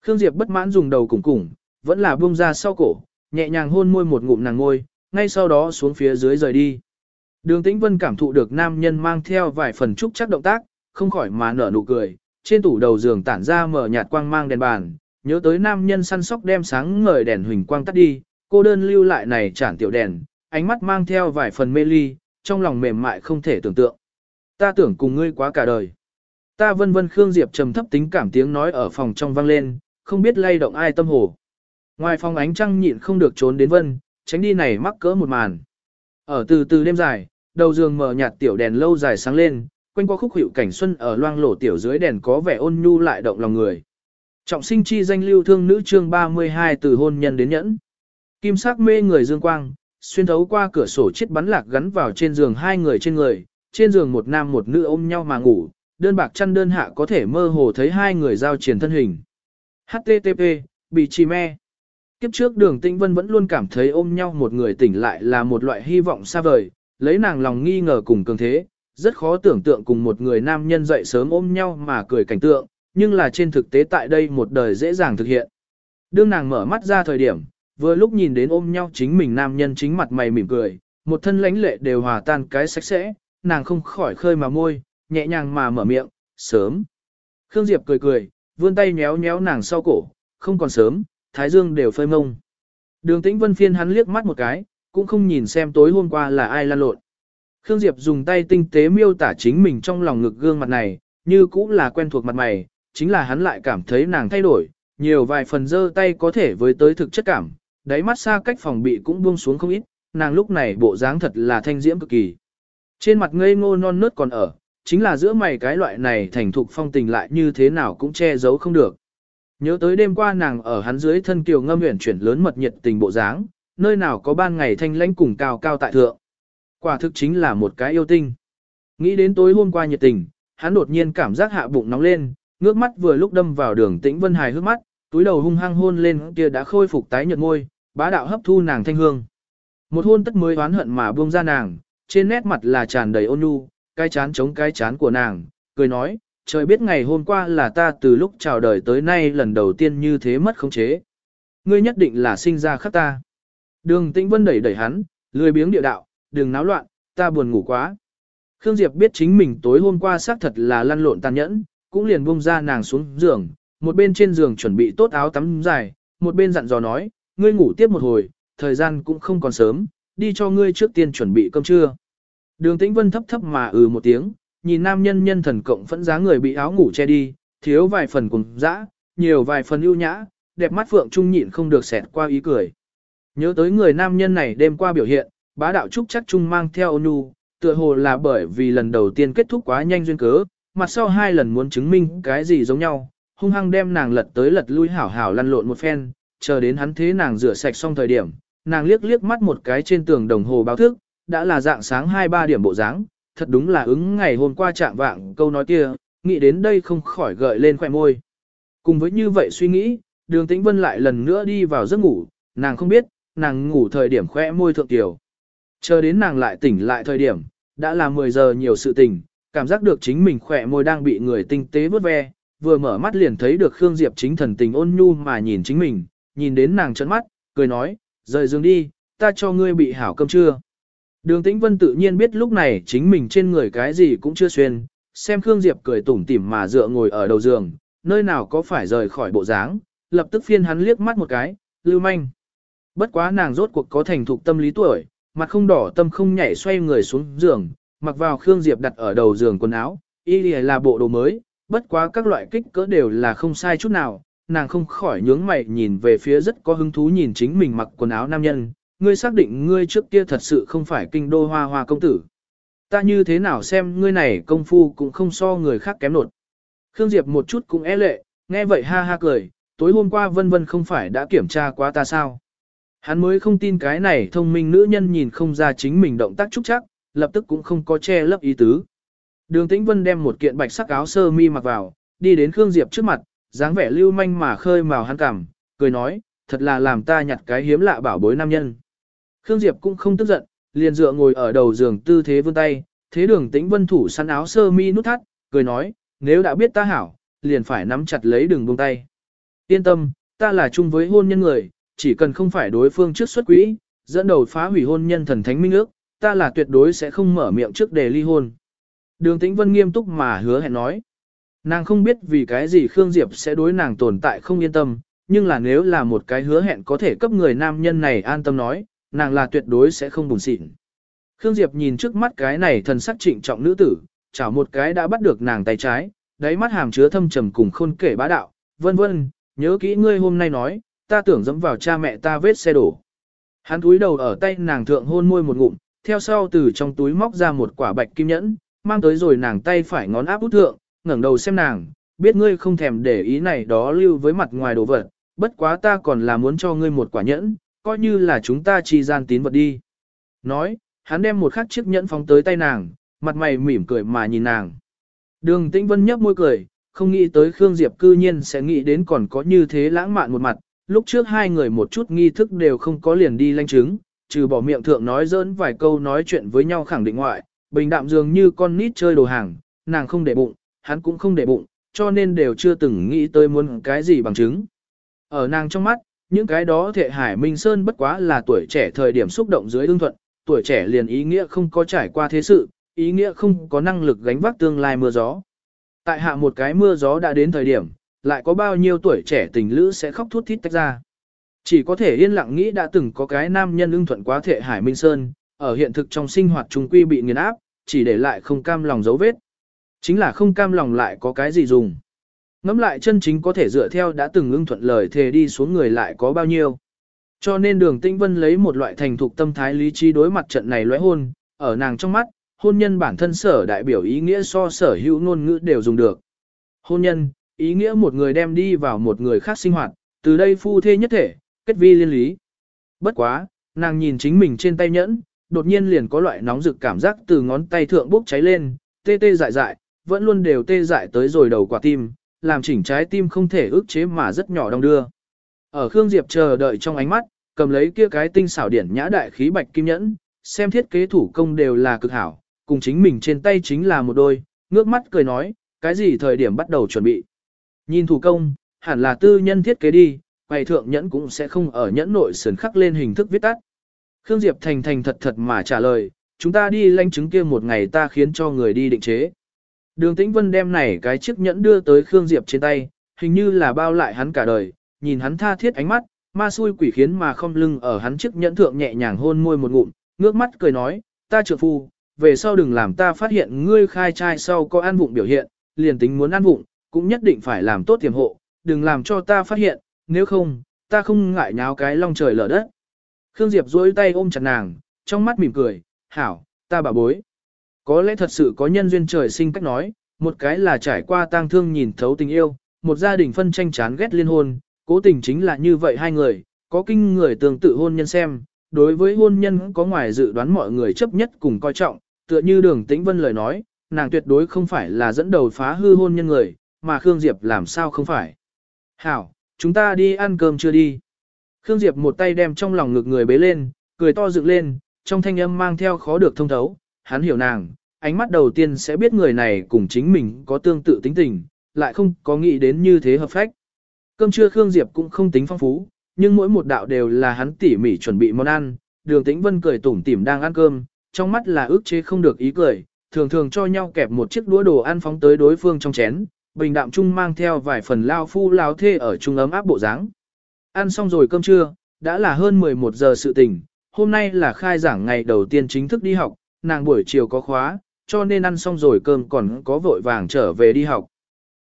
Khương Diệp bất mãn dùng đầu cùng cùng, vẫn là buông ra sau cổ, nhẹ nhàng hôn môi một ngụm nàng ngôi, ngay sau đó xuống phía dưới rời đi. Đường Tĩnh Vân cảm thụ được nam nhân mang theo vài phần trúc chắc động tác, không khỏi mà nở nụ cười, trên tủ đầu giường tản ra mở nhạt quang mang đèn bàn, nhớ tới nam nhân săn sóc đem sáng ngời đèn huỳnh quang tắt đi, cô đơn lưu lại này chản tiểu đèn, ánh mắt mang theo vài phần mê ly, trong lòng mềm mại không thể tưởng tượng. Ta tưởng cùng ngươi quá cả đời. Ta vân vân Khương Diệp trầm thấp tính cảm tiếng nói ở phòng trong vang lên, không biết lay động ai tâm hồ. Ngoài phòng ánh trăng nhịn không được trốn đến vân, tránh đi này mắc cỡ một màn. Ở từ từ đêm dài, đầu giường mở nhạt tiểu đèn lâu dài sáng lên, quanh qua khúc hiệu cảnh xuân ở loang lổ tiểu dưới đèn có vẻ ôn nhu lại động lòng người. Trọng sinh chi danh lưu thương nữ chương 32 từ hôn nhân đến nhẫn. Kim sắc mê người dương quang, xuyên thấu qua cửa sổ chết bắn lạc gắn vào trên giường hai người trên người, trên giường một nam một nữ ôm nhau mà ngủ, đơn bạc chăn đơn hạ có thể mơ hồ thấy hai người giao triển thân hình. HTTP, bị trì me. Kiếp trước đường tĩnh vân vẫn luôn cảm thấy ôm nhau một người tỉnh lại là một loại hy vọng xa vời, lấy nàng lòng nghi ngờ cùng cường thế, rất khó tưởng tượng cùng một người nam nhân dậy sớm ôm nhau mà cười cảnh tượng, nhưng là trên thực tế tại đây một đời dễ dàng thực hiện. Đương nàng mở mắt ra thời điểm, vừa lúc nhìn đến ôm nhau chính mình nam nhân chính mặt mày mỉm cười, một thân lãnh lệ đều hòa tan cái sạch sẽ, nàng không khỏi khơi mà môi, nhẹ nhàng mà mở miệng, sớm. Khương Diệp cười cười, vươn tay nhéo nhéo nàng sau cổ, không còn sớm, thái dương đều phơi mông. Đường tĩnh vân phiên hắn liếc mắt một cái, cũng không nhìn xem tối hôm qua là ai lan lộn. Khương Diệp dùng tay tinh tế miêu tả chính mình trong lòng ngực gương mặt này, như cũng là quen thuộc mặt mày, chính là hắn lại cảm thấy nàng thay đổi, nhiều vài phần dơ tay có thể với tới thực chất cảm, đáy mắt xa cách phòng bị cũng buông xuống không ít, nàng lúc này bộ dáng thật là thanh diễm cực kỳ. Trên mặt ngây ngô non nớt còn ở, chính là giữa mày cái loại này thành thục phong tình lại như thế nào cũng che giấu không được. Nhớ tới đêm qua nàng ở hắn dưới thân kiều ngâm huyền chuyển lớn mật nhiệt tình bộ dáng, nơi nào có ban ngày thanh lãnh cùng cao cao tại thượng. Quả thực chính là một cái yêu tinh. Nghĩ đến tối hôm qua nhiệt tình, hắn đột nhiên cảm giác hạ bụng nóng lên, ngước mắt vừa lúc đâm vào đường tĩnh vân hài hước mắt, túi đầu hung hăng hôn lên kia đã khôi phục tái nhợt môi, bá đạo hấp thu nàng thanh hương. Một hôn tất mới oán hận mà buông ra nàng, trên nét mặt là tràn đầy ôn nhu, cái chán chống cái chán của nàng, cười nói, trời biết ngày hôm qua là ta từ lúc chào đời tới nay lần đầu tiên như thế mất khống chế. Ngươi nhất định là sinh ra khắc ta. Đường Tĩnh Vân đẩy đẩy hắn, lười biếng địa đạo, đừng náo loạn, ta buồn ngủ quá. Khương Diệp biết chính mình tối hôm qua xác thật là lăn lộn tàn nhẫn, cũng liền buông ra nàng xuống giường, một bên trên giường chuẩn bị tốt áo tắm dài, một bên dặn dò nói, ngươi ngủ tiếp một hồi, thời gian cũng không còn sớm, đi cho ngươi trước tiên chuẩn bị cơm trưa. Đường Tĩnh Vân thấp thấp mà ừ một tiếng, nhìn nam nhân nhân thần cộng phẫn giá người bị áo ngủ che đi, thiếu vài phần cùng dã, nhiều vài phần ưu nhã, đẹp mắt phượng trung nhịn không được xẹt qua ý cười. Nhớ tới người nam nhân này đêm qua biểu hiện, bá đạo trúc chắc trung mang theo nu, tựa hồ là bởi vì lần đầu tiên kết thúc quá nhanh duyên cớ, mặt sau hai lần muốn chứng minh cái gì giống nhau, hung hăng đem nàng lật tới lật lui hảo hảo lăn lộn một phen, chờ đến hắn thế nàng rửa sạch xong thời điểm, nàng liếc liếc mắt một cái trên tường đồng hồ báo thức, đã là dạng sáng 2-3 điểm bộ dáng, thật đúng là ứng ngày hôm qua chạm vạng câu nói kia, nghĩ đến đây không khỏi gợi lên khỏe môi. Cùng với như vậy suy nghĩ, đường tĩnh vân lại lần nữa đi vào giấc ngủ, nàng không biết, nàng ngủ thời điểm khỏe môi thượng tiểu. Chờ đến nàng lại tỉnh lại thời điểm, đã là 10 giờ nhiều sự tình, cảm giác được chính mình khỏe môi đang bị người tinh tế vớt ve, vừa mở mắt liền thấy được Khương Diệp chính thần tình ôn nhu mà nhìn chính mình, nhìn đến nàng trợn mắt, cười nói, rời giường đi, ta cho ngươi bị hảo cơm trưa. Đường Tĩnh Vân tự nhiên biết lúc này chính mình trên người cái gì cũng chưa xuyên, xem Khương Diệp cười tủm tỉm mà dựa ngồi ở đầu giường, nơi nào có phải rời khỏi bộ dáng, lập tức phiên hắn liếc mắt một cái, lưu manh. Bất quá nàng rốt cuộc có thành thục tâm lý tuổi, mặt không đỏ tâm không nhảy xoay người xuống giường, mặc vào Khương Diệp đặt ở đầu giường quần áo, y là bộ đồ mới, bất quá các loại kích cỡ đều là không sai chút nào, nàng không khỏi nhướng mày nhìn về phía rất có hứng thú nhìn chính mình mặc quần áo nam nhân, ngươi xác định ngươi trước kia thật sự không phải kinh đô hoa hoa công tử. Ta như thế nào xem ngươi này công phu cũng không so người khác kém nột. Khương Diệp một chút cũng e lệ, nghe vậy ha ha cười, tối hôm qua vân vân không phải đã kiểm tra quá ta sao. Hắn mới không tin cái này thông minh nữ nhân nhìn không ra chính mình động tác trúc chắc, lập tức cũng không có che lấp ý tứ. Đường Tĩnh Vân đem một kiện bạch sắc áo sơ mi mặc vào, đi đến Khương Diệp trước mặt, dáng vẻ lưu manh mà khơi màu hắn cảm, cười nói, thật là làm ta nhặt cái hiếm lạ bảo bối nam nhân. Khương Diệp cũng không tức giận, liền dựa ngồi ở đầu giường tư thế vươn tay, thế đường tĩnh vân thủ săn áo sơ mi nút thắt, cười nói, nếu đã biết ta hảo, liền phải nắm chặt lấy đường buông tay. Yên tâm, ta là chung với hôn nhân người, chỉ cần không phải đối phương trước xuất quỹ, dẫn đầu phá hủy hôn nhân thần thánh minh ước, ta là tuyệt đối sẽ không mở miệng trước để ly hôn. Đường Tĩnh Vân nghiêm túc mà hứa hẹn nói. Nàng không biết vì cái gì Khương Diệp sẽ đối nàng tồn tại không yên tâm, nhưng là nếu là một cái hứa hẹn có thể cấp người nam nhân này an tâm nói, nàng là tuyệt đối sẽ không buồn xịn. Khương Diệp nhìn trước mắt cái này thần sắc trịnh trọng nữ tử, chảo một cái đã bắt được nàng tay trái, đáy mắt hàm chứa thâm trầm cùng khôn kể bá đạo, vân vân, nhớ kỹ ngươi hôm nay nói, ta tưởng dẫm vào cha mẹ ta vết xe đổ. Hắn túi đầu ở tay nàng thượng hôn môi một ngụm, theo sau từ trong túi móc ra một quả bạch kim nhẫn, mang tới rồi nàng tay phải ngón áp út thượng, ngẩng đầu xem nàng, biết ngươi không thèm để ý này đó lưu với mặt ngoài đồ vật, bất quá ta còn là muốn cho ngươi một quả nhẫn, coi như là chúng ta chi gian tín vật đi. Nói, hắn đem một khắc chiếc nhẫn phóng tới tay nàng, mặt mày mỉm cười mà nhìn nàng. Đường Tĩnh Vân nhấp môi cười, không nghĩ tới Khương Diệp cư nhiên sẽ nghĩ đến còn có như thế lãng mạn một mặt, lúc trước hai người một chút nghi thức đều không có liền đi lanh chứng, trừ bỏ miệng thượng nói dỡn vài câu nói chuyện với nhau khẳng định ngoại, bình đạm dường như con nít chơi đồ hàng, nàng không để bụng, hắn cũng không để bụng, cho nên đều chưa từng nghĩ tới muốn cái gì bằng chứng. Ở nàng trong mắt, những cái đó thệ hải minh sơn bất quá là tuổi trẻ thời điểm xúc động dưới ương thuận, tuổi trẻ liền ý nghĩa không có trải qua thế sự, ý nghĩa không có năng lực gánh vác tương lai mưa gió. Tại hạ một cái mưa gió đã đến thời điểm, lại có bao nhiêu tuổi trẻ tình lữ sẽ khóc thút thít tách ra. Chỉ có thể yên lặng nghĩ đã từng có cái nam nhân ưng thuận quá thệ Hải Minh Sơn, ở hiện thực trong sinh hoạt trung quy bị nghiền áp, chỉ để lại không cam lòng dấu vết. Chính là không cam lòng lại có cái gì dùng. Ngắm lại chân chính có thể dựa theo đã từng ưng thuận lời thề đi xuống người lại có bao nhiêu. Cho nên đường tinh vân lấy một loại thành thục tâm thái lý trí đối mặt trận này lóe hôn, ở nàng trong mắt, hôn nhân bản thân sở đại biểu ý nghĩa so sở hữu ngôn ngữ đều dùng được. Hôn nhân, ý nghĩa một người đem đi vào một người khác sinh hoạt, từ đây phu thê nhất thể, kết vi liên lý. Bất quá, nàng nhìn chính mình trên tay nhẫn, đột nhiên liền có loại nóng rực cảm giác từ ngón tay thượng bốc cháy lên, tê tê dại dại, vẫn luôn đều tê dại tới rồi đầu quả tim, làm chỉnh trái tim không thể ức chế mà rất nhỏ đong đưa. Ở Khương Diệp chờ đợi trong ánh mắt, cầm lấy kia cái tinh xảo điển nhã đại khí bạch kim nhẫn, xem thiết kế thủ công đều là cực hảo, cùng chính mình trên tay chính là một đôi, ngước mắt cười nói, cái gì thời điểm bắt đầu chuẩn bị. Nhìn thủ công, hẳn là tư nhân thiết kế đi, quầy thượng nhẫn cũng sẽ không ở nhẫn nội sườn khắc lên hình thức viết tắt. Khương Diệp thành thành thật thật mà trả lời, chúng ta đi lanh chứng kia một ngày ta khiến cho người đi định chế. Đường Tĩnh Vân đem này cái chiếc nhẫn đưa tới Khương Diệp trên tay, hình như là bao lại hắn cả đời, nhìn hắn tha thiết ánh mắt, ma xui quỷ khiến mà không lưng ở hắn chiếc nhẫn thượng nhẹ nhàng hôn môi một ngụm, ngước mắt cười nói, ta trượng phu, về sau đừng làm ta phát hiện ngươi khai trai sau có ăn vụng biểu hiện, liền tính muốn ăn vụng, cũng nhất định phải làm tốt tiềm hộ, đừng làm cho ta phát hiện, nếu không, ta không ngại nháo cái long trời lở đất. Khương Diệp duỗi tay ôm chặt nàng, trong mắt mỉm cười, hảo, ta bà bối. Có lẽ thật sự có nhân duyên trời sinh cách nói, một cái là trải qua tang thương nhìn thấu tình yêu, một gia đình phân tranh chán ghét liên hôn, cố tình chính là như vậy hai người, có kinh người tương tự hôn nhân xem, đối với hôn nhân có ngoài dự đoán mọi người chấp nhất cùng coi trọng, tựa như đường tĩnh vân lời nói, nàng tuyệt đối không phải là dẫn đầu phá hư hôn nhân người, mà Khương Diệp làm sao không phải. Hảo, chúng ta đi ăn cơm chưa đi. Khương Diệp một tay đem trong lòng ngực người bế lên, cười to dựng lên, trong thanh âm mang theo khó được thông thấu, hắn hiểu nàng, ánh mắt đầu tiên sẽ biết người này cùng chính mình có tương tự tính tình, lại không có nghĩ đến như thế hợp phách. Cơm trưa Khương Diệp cũng không tính phong phú, nhưng mỗi một đạo đều là hắn tỉ mỉ chuẩn bị món ăn, đường tĩnh vân cười tủm tỉm đang ăn cơm, trong mắt là ước chế không được ý cười, thường thường cho nhau kẹp một chiếc đũa đồ ăn phóng tới đối phương trong chén, bình đạm chung mang theo vài phần lao phu lao thê ở chung ấm áp bộ dáng. Ăn xong rồi cơm trưa, đã là hơn 11 giờ sự tình, hôm nay là khai giảng ngày đầu tiên chính thức đi học, nàng buổi chiều có khóa, cho nên ăn xong rồi cơm còn có vội vàng trở về đi học.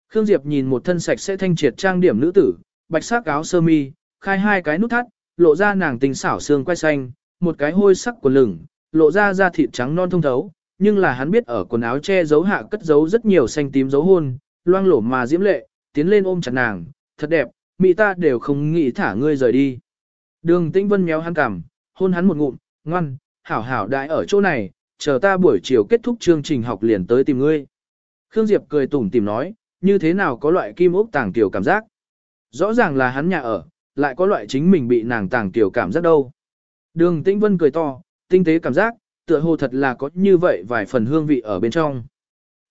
Khương Diệp nhìn một thân sạch sẽ thanh triệt trang điểm nữ tử, bạch sắc áo sơ mi, khai hai cái nút thắt, lộ ra nàng tình xảo xương quay xanh, một cái hôi sắc của lửng, lộ ra da thịt trắng non thông thấu, nhưng là hắn biết ở quần áo che giấu hạ cất giấu rất nhiều xanh tím dấu hôn, loang lổ mà diễm lệ, tiến lên ôm chặt nàng, thật đẹp, mỹ ta đều không nghĩ thả ngươi rời đi. Đường Tĩnh Vân méo hắn cằm, hôn hắn một ngụm, ngoan, hảo hảo đại ở chỗ này, chờ ta buổi chiều kết thúc chương trình học liền tới tìm ngươi. Khương Diệp cười tủm tìm nói, như thế nào có loại kim ốc tàng tiểu cảm giác. Rõ ràng là hắn nhà ở, lại có loại chính mình bị nàng tàng tiểu cảm giác đâu. Đường Tĩnh Vân cười to, tinh tế cảm giác, tựa hồ thật là có như vậy vài phần hương vị ở bên trong.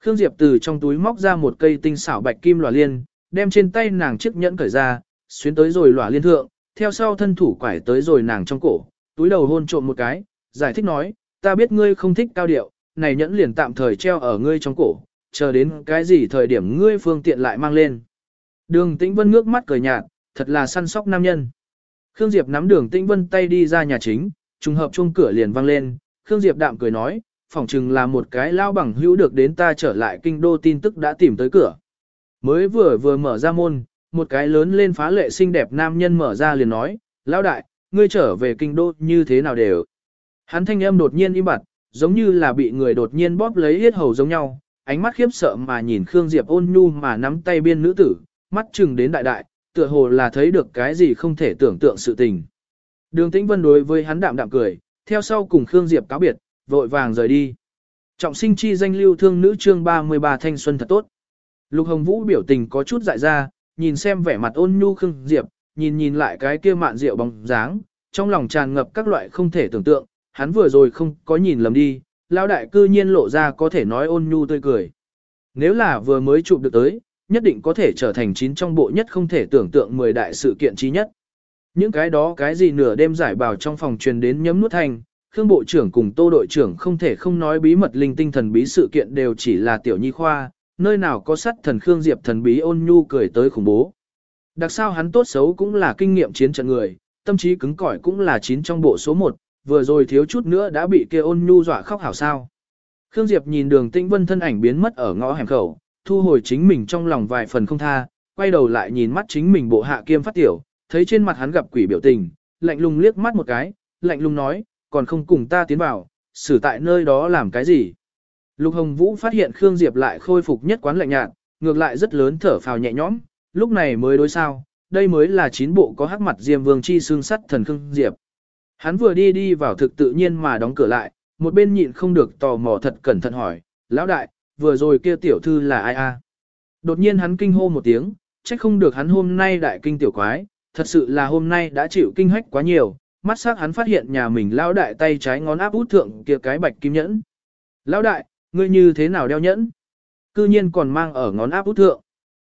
Khương Diệp từ trong túi móc ra một cây tinh xảo bạch kim lòa liên, đem trên tay nàng chiếc nhẫn cởi ra, xuyến tới rồi lòa liên thượng, theo sau thân thủ quải tới rồi nàng trong cổ, túi đầu hôn trộm một cái, giải thích nói, ta biết ngươi không thích cao điệu, này nhẫn liền tạm thời treo ở ngươi trong cổ, chờ đến cái gì thời điểm ngươi phương tiện lại mang lên. Đường Tĩnh Vân ngước mắt cười nhạt, thật là săn sóc nam nhân. Khương Diệp nắm đường Tĩnh Vân tay đi ra nhà chính, trùng hợp chuông cửa liền vang lên, Khương Diệp đạm cười nói, phỏng chừng là một cái lao bằng hữu được đến ta trở lại kinh đô tin tức đã tìm tới cửa. Mới vừa vừa mở ra môn, một cái lớn lên phá lệ xinh đẹp nam nhân mở ra liền nói, lao đại, ngươi trở về kinh đô như thế nào đều. Hắn thanh âm đột nhiên im bặt, giống như là bị người đột nhiên bóp lấy yết hầu giống nhau, ánh mắt khiếp sợ mà nhìn Khương Diệp ôn nhu mà nắm tay biên nữ tử, mắt chừng đến đại đại, tựa hồ là thấy được cái gì không thể tưởng tượng sự tình. Đường Tĩnh Vân đối với hắn đạm đạm cười, theo sau cùng Khương Diệp cáo biệt, vội vàng rời đi. Trọng sinh chi danh lưu thương nữ chương 33 thanh xuân thật tốt. Lục Hồng Vũ biểu tình có chút dại ra, nhìn xem vẻ mặt ôn nhu Khương Diệp, nhìn nhìn lại cái kia mạn rượu bóng dáng, trong lòng tràn ngập các loại không thể tưởng tượng, hắn vừa rồi không có nhìn lầm đi, lão đại cư nhiên lộ ra có thể nói ôn nhu tươi cười. Nếu là vừa mới chụp được tới, nhất định có thể trở thành chín trong bộ nhất không thể tưởng tượng 10 đại sự kiện chi nhất. Những cái đó cái gì nửa đêm giải bào trong phòng truyền đến nhấm nuốt thành, Khương Bộ trưởng cùng Tô đội trưởng không thể không nói bí mật linh tinh thần bí sự kiện đều chỉ là tiểu nhi khoa, nơi nào có sắt thần Khương Diệp thần bí ôn nhu cười tới khủng bố. Đặc sao hắn tốt xấu cũng là kinh nghiệm chiến trận người, tâm trí cứng cỏi cũng là chín trong bộ số 1, vừa rồi thiếu chút nữa đã bị kia ôn nhu dọa khóc hảo sao. Khương Diệp nhìn đường tĩnh vân thân ảnh biến mất ở ngõ hẻm khẩu, thu hồi chính mình trong lòng vài phần không tha, quay đầu lại nhìn mắt chính mình bộ hạ kiêm phát tiểu, thấy trên mặt hắn gặp quỷ biểu tình, lạnh lùng liếc mắt một cái, lạnh lùng nói, còn không cùng ta tiến vào, xử tại nơi đó làm cái gì. Lục Hồng Vũ phát hiện Khương Diệp lại khôi phục nhất quán lạnh nhạt, ngược lại rất lớn thở phào nhẹ nhõm, lúc này mới đối sao, đây mới là chín bộ có hắc mặt Diêm Vương chi xương sắt thần Khương Diệp. Hắn vừa đi đi vào thực tự nhiên mà đóng cửa lại, một bên nhịn không được tò mò thật cẩn thận hỏi, lão đại, vừa rồi kia tiểu thư là ai a? Đột nhiên hắn kinh hô một tiếng, trách không được hắn hôm nay đại kinh tiểu quái, thật sự là hôm nay đã chịu kinh hách quá nhiều, mắt sắc hắn phát hiện nhà mình lão đại tay trái ngón áp út thượng kia cái bạch kim nhẫn. Lão đại, ngươi như thế nào đeo nhẫn? Cư nhiên còn mang ở ngón áp út thượng.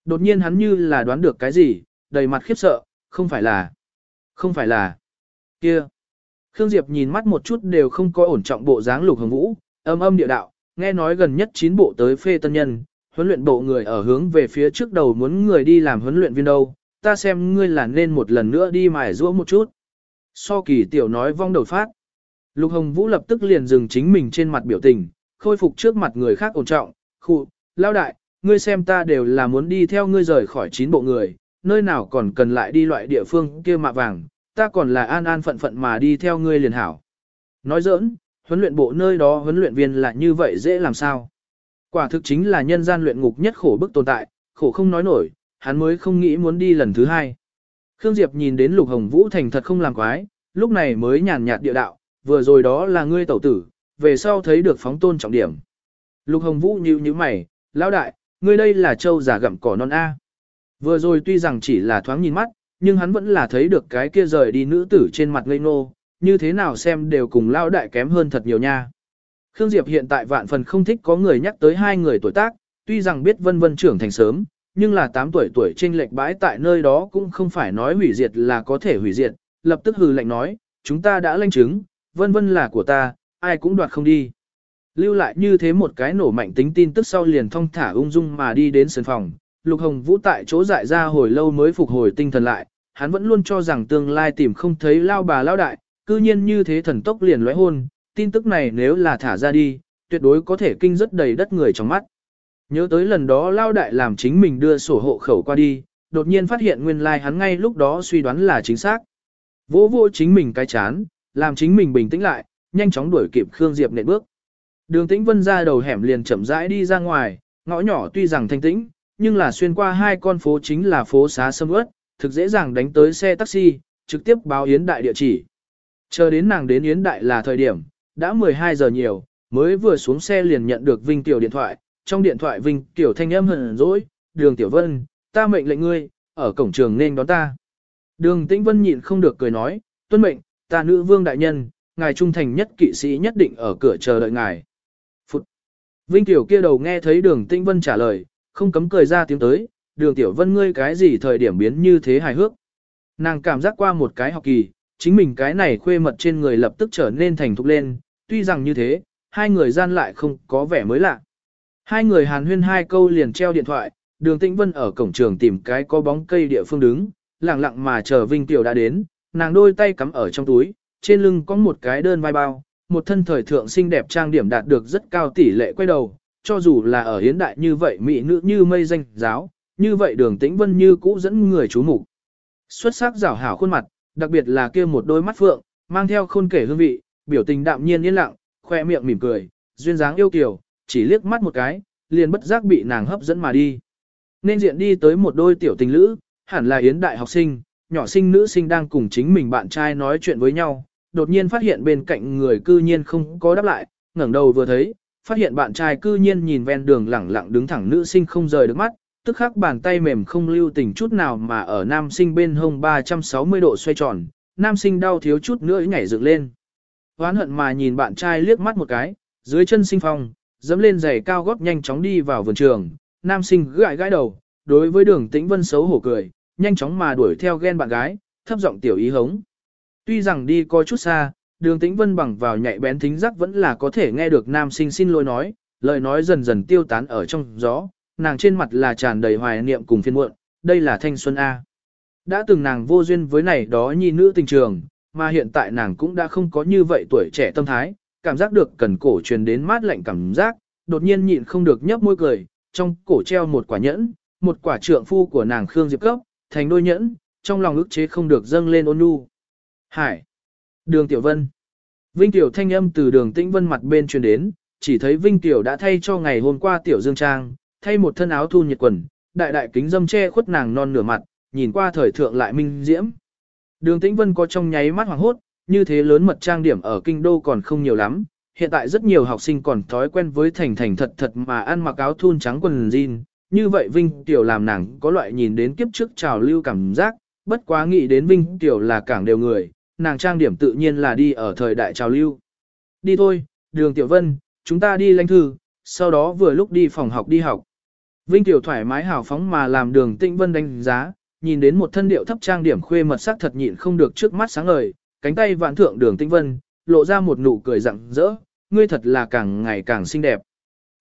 Đột nhiên hắn như là đoán được cái gì, đầy mặt khiếp sợ, không phải là, không phải là, kia. Khương Diệp nhìn mắt một chút đều không có ổn trọng bộ dáng lục hồng vũ, âm âm địa đạo, nghe nói gần nhất chín bộ tới phê tân nhân, huấn luyện bộ người ở hướng về phía trước đầu muốn người đi làm huấn luyện viên đâu, ta xem ngươi là nên một lần nữa đi mài rũa một chút. So kỳ tiểu nói vong đầu phát. Lục Hồng Vũ lập tức liền dừng chính mình trên mặt biểu tình, khôi phục trước mặt người khác ổn trọng, khu, lao đại, ngươi xem ta đều là muốn đi theo ngươi rời khỏi chín bộ người, nơi nào còn cần lại đi loại địa phương kia mạ vàng, ta còn là an an phận phận mà đi theo ngươi liền hảo. Nói giỡn, huấn luyện bộ nơi đó huấn luyện viên là như vậy dễ làm sao. Quả thực chính là nhân gian luyện ngục nhất khổ bức tồn tại, khổ không nói nổi, hắn mới không nghĩ muốn đi lần thứ hai. Khương Diệp nhìn đến Lục Hồng Vũ thành thật không làm quái, lúc này mới nhàn nhạt địa đạo, vừa rồi đó là ngươi tẩu tử, về sau thấy được phóng tôn trọng điểm. Lục Hồng Vũ nhíu nhíu mày, lão đại, ngươi đây là châu giả gặm cỏ non A. Vừa rồi tuy rằng chỉ là thoáng nhìn mắt, nhưng hắn vẫn là thấy được cái kia rời đi nữ tử trên mặt ngây nô, như thế nào xem đều cùng lão đại kém hơn thật nhiều nha. Khương Diệp hiện tại vạn phần không thích có người nhắc tới hai người tuổi tác, tuy rằng biết vân vân trưởng thành sớm, nhưng là 8 tuổi tuổi trên lệch bãi tại nơi đó cũng không phải nói hủy diệt là có thể hủy diệt, lập tức hừ lạnh nói, chúng ta đã lanh chứng, vân vân là của ta, ai cũng đoạt không đi. Lưu lại như thế một cái nổ mạnh tính tin tức sau liền thong thả ung dung mà đi đến sân phòng, Lục Hồng Vũ tại chỗ dại ra hồi lâu mới phục hồi tinh thần lại, hắn vẫn luôn cho rằng tương lai tìm không thấy lao bà lao đại, cư nhiên như thế thần tốc liền lóe hôn, tin tức này nếu là thả ra đi, tuyệt đối có thể kinh rất đầy đất người trong mắt. Nhớ tới lần đó lao đại làm chính mình đưa sổ hộ khẩu qua đi, đột nhiên phát hiện nguyên lai like hắn ngay lúc đó suy đoán là chính xác. Vỗ vỗ chính mình cái chán, làm chính mình bình tĩnh lại, nhanh chóng đuổi kịp Khương Diệp nện bước. Đường Tĩnh Vân ra đầu hẻm liền chậm rãi đi ra ngoài, ngõ nhỏ tuy rằng thanh tĩnh, nhưng là xuyên qua hai con phố chính là phố xá sâm ướt, thực dễ dàng đánh tới xe taxi, trực tiếp báo Yến Đại địa chỉ. Chờ đến nàng đến Yến Đại là thời điểm, đã 12 giờ nhiều, mới vừa xuống xe liền nhận được Vinh Tiểu điện thoại, trong điện thoại Vinh Tiểu thanh âm hờn dỗi, đường Tiểu Vân, ta mệnh lệnh ngươi, ở cổng trường nên đón ta. Đường Tĩnh Vân nhịn không được cười nói, tuân mệnh, ta nữ vương đại nhân, ngài trung thành nhất kỵ sĩ nhất định ở cửa chờ đợi ngài. Phụt. Vinh Tiểu kia đầu nghe thấy đường Tĩnh Vân trả lời, không cấm cười ra tiếng tới, đường Tiểu Vân ngươi cái gì thời điểm biến như thế hài hước. Nàng cảm giác qua một cái học kỳ, chính mình cái này khuê mật trên người lập tức trở nên thành thục lên, tuy rằng như thế, hai người gian lại không có vẻ mới lạ. Hai người hàn huyên hai câu liền treo điện thoại, đường tĩnh vân ở cổng trường tìm cái có bóng cây địa phương đứng, lặng lặng mà chờ Vinh Tiểu đã đến, nàng đôi tay cắm ở trong túi, trên lưng có một cái đơn vai bao, một thân thời thượng xinh đẹp trang điểm đạt được rất cao tỷ lệ quay đầu, cho dù là ở hiến đại như vậy mỹ nữ như mây danh giáo, như vậy đường tĩnh vân như cũ dẫn người chú mục. Xuất sắc rảo hảo khuôn mặt, đặc biệt là kia một đôi mắt phượng, mang theo khôn kể hương vị, biểu tình đạm nhiên yên lặng, khoe miệng mỉm cười, duyên dáng yêu kiều, chỉ liếc mắt một cái, liền bất giác bị nàng hấp dẫn mà đi. Nên diện đi tới một đôi tiểu tình lữ, hẳn là yến đại học sinh, nhỏ sinh nữ sinh đang cùng chính mình bạn trai nói chuyện với nhau, đột nhiên phát hiện bên cạnh người cư nhiên không có đáp lại, ngẩng đầu vừa thấy, phát hiện bạn trai cư nhiên nhìn ven đường lẳng lặng đứng thẳng nữ sinh không rời được mắt, tức khắc bàn tay mềm không lưu tình chút nào mà ở nam sinh bên hông 360 độ xoay tròn, nam sinh đau thiếu chút nữa nhảy dựng lên. Hoán hận mà nhìn bạn trai liếc mắt một cái, dưới chân sinh phong, dẫm lên giày cao gót nhanh chóng đi vào vườn trường, nam sinh gãi gãi đầu, đối với đường tĩnh vân xấu hổ cười, nhanh chóng mà đuổi theo ghen bạn gái, thấp giọng tiểu ý hống. Tuy rằng đi coi chút xa, đường tĩnh vân bằng vào nhạy bén thính giác vẫn là có thể nghe được nam sinh xin lỗi nói, lời nói dần dần tiêu tán ở trong gió, nàng trên mặt là tràn đầy hoài niệm cùng phiên muộn, đây là thanh xuân A. Đã từng nàng vô duyên với này đó nhi nữ tình trường, mà hiện tại nàng cũng đã không có như vậy tuổi trẻ tâm thái, cảm giác được cần cổ truyền đến mát lạnh cảm giác, đột nhiên nhịn không được nhấp môi cười, trong cổ treo một quả nhẫn, một quả trượng phu của nàng Khương Diệp cấp, thành đôi nhẫn, trong lòng ức chế không được dâng lên ôn nhu. Hải. Đường Tiểu Vân. Vinh Tiểu thanh âm từ đường Tĩnh Vân mặt bên truyền đến, chỉ thấy Vinh Tiểu đã thay cho ngày hôm qua Tiểu Dương Trang, thay một thân áo thu nhiệt quần, đại đại kính dâm che khuất nàng non nửa mặt, nhìn qua thời thượng lại minh diễm. Đường Tĩnh Vân có trong nháy mắt hoàng hốt, như thế lớn mật trang điểm ở kinh đô còn không nhiều lắm, hiện tại rất nhiều học sinh còn thói quen với thành thành thật thật mà ăn mặc áo thun trắng quần jean, như vậy Vinh Tiểu làm nàng có loại nhìn đến kiếp trước trào lưu cảm giác, bất quá nghĩ đến Vinh Tiểu là cảng đều người, nàng trang điểm tự nhiên là đi ở thời đại trào lưu. Đi thôi, đường Tiểu Vân, chúng ta đi lãnh thư, sau đó vừa lúc đi phòng học đi học. Vinh Tiểu thoải mái hào phóng mà làm đường Tĩnh Vân đánh giá, nhìn đến một thân điệu thấp trang điểm khuê mật sắc thật nhịn không được trước mắt sáng ngời, cánh tay vạn thượng đường Tĩnh Vân, lộ ra một nụ cười rạng rỡ, ngươi thật là càng ngày càng xinh đẹp.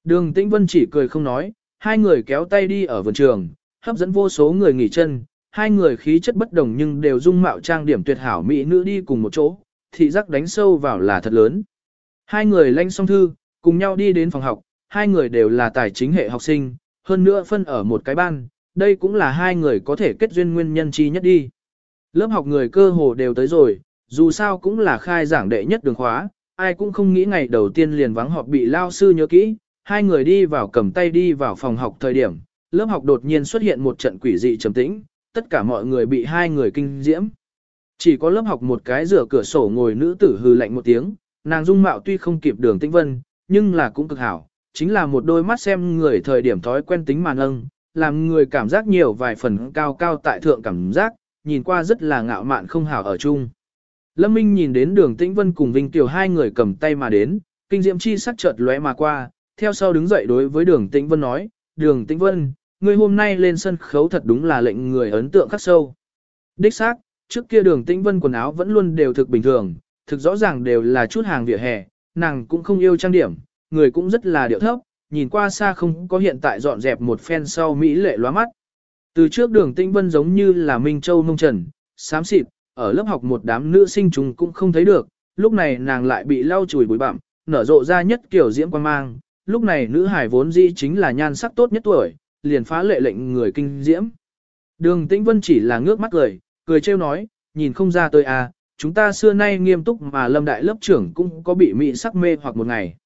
Đường Tĩnh Vân chỉ cười không nói, hai người kéo tay đi ở vườn trường, hấp dẫn vô số người nghỉ chân, hai người khí chất bất đồng nhưng đều dung mạo trang điểm tuyệt hảo mỹ nữ đi cùng một chỗ, thị giác đánh sâu vào là thật lớn. Hai người lanh song thư, cùng nhau đi đến phòng học, hai người đều là tài chính hệ học sinh, hơn nữa phân ở một cái ban, đây cũng là hai người có thể kết duyên nguyên nhân chi nhất đi. Lớp học người cơ hồ đều tới rồi, dù sao cũng là khai giảng đệ nhất đường khóa, ai cũng không nghĩ ngày đầu tiên liền vắng họp bị lao sư nhớ kỹ, hai người đi vào cầm tay đi vào phòng học thời điểm, lớp học đột nhiên xuất hiện một trận quỷ dị trầm tĩnh, tất cả mọi người bị hai người kinh diễm. Chỉ có lớp học một cái rửa cửa sổ ngồi nữ tử hư lạnh một tiếng, nàng dung mạo tuy không kịp đường tĩnh vân, nhưng là cũng cực hảo, chính là một đôi mắt xem người thời điểm thói quen tính màn âng, làm người cảm giác nhiều vài phần cao cao tại thượng cảm giác, nhìn qua rất là ngạo mạn không hảo ở chung. Lâm Minh nhìn đến đường tĩnh vân cùng Vinh Tiểu hai người cầm tay mà đến, kinh diễm chi sắc chợt lóe mà qua, theo sau đứng dậy đối với đường tĩnh vân nói, đường tĩnh vân, ngươi hôm nay lên sân khấu thật đúng là lệnh người ấn tượng khắc sâu. Đích xác, trước kia đường tĩnh vân quần áo vẫn luôn đều thực bình thường, thực rõ ràng đều là chút hàng vỉa hè, nàng cũng không yêu trang điểm, người cũng rất là điệu thấp, nhìn qua xa không có hiện tại dọn dẹp một phen sau Mỹ lệ loa mắt. Từ trước đường tĩnh vân giống như là Minh Châu nông trần, xám xịt, ở lớp học một đám nữ sinh chúng cũng không thấy được, lúc này nàng lại bị lau chùi bụi bặm, nở rộ ra nhất kiểu diễm quan mang, lúc này nữ hải vốn dĩ chính là nhan sắc tốt nhất tuổi, liền phá lệ lệnh người kinh diễm. Đường Tĩnh Vân chỉ là ngước mắt cười, cười trêu nói, nhìn không ra tôi à, chúng ta xưa nay nghiêm túc mà Lâm Đại lớp trưởng cũng có bị mị sắc mê hoặc một ngày.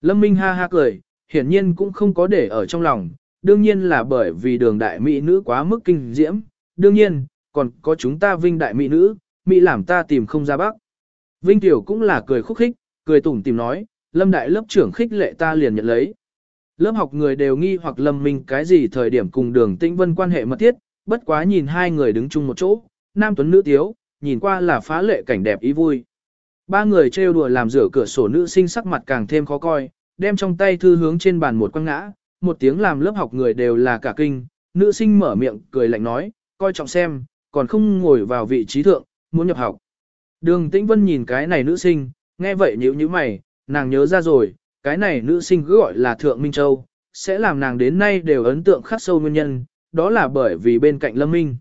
Lâm Minh ha ha cười, hiển nhiên cũng không có để ở trong lòng, đương nhiên là bởi vì đường đại mỹ nữ quá mức kinh diễm, đương nhiên, còn có chúng ta vinh đại mỹ nữ, mỹ làm ta tìm không ra bác Vinh Tiểu cũng là cười khúc khích, cười tủm tìm nói, Lâm đại lớp trưởng khích lệ ta liền nhận lấy. Lớp học người đều nghi hoặc Lâm Minh cái gì thời điểm cùng đường tĩnh vân quan hệ mật thiết, bất quá nhìn hai người đứng chung một chỗ, nam tuấn nữ tiếu, nhìn qua là phá lệ cảnh đẹp ý vui. Ba người trêu đùa làm rửa cửa sổ nữ sinh sắc mặt càng thêm khó coi, đem trong tay thư hướng trên bàn một quăng ngã, một tiếng làm lớp học người đều là cả kinh, nữ sinh mở miệng cười lạnh nói, coi trọng xem, còn không ngồi vào vị trí thượng, muốn nhập học. Đường Tĩnh Vân nhìn cái này nữ sinh, nghe vậy nhíu nhíu mày, nàng nhớ ra rồi, cái này nữ sinh cứ gọi là Thượng Minh Châu, sẽ làm nàng đến nay đều ấn tượng khắc sâu nguyên nhân, đó là bởi vì bên cạnh Lâm Minh.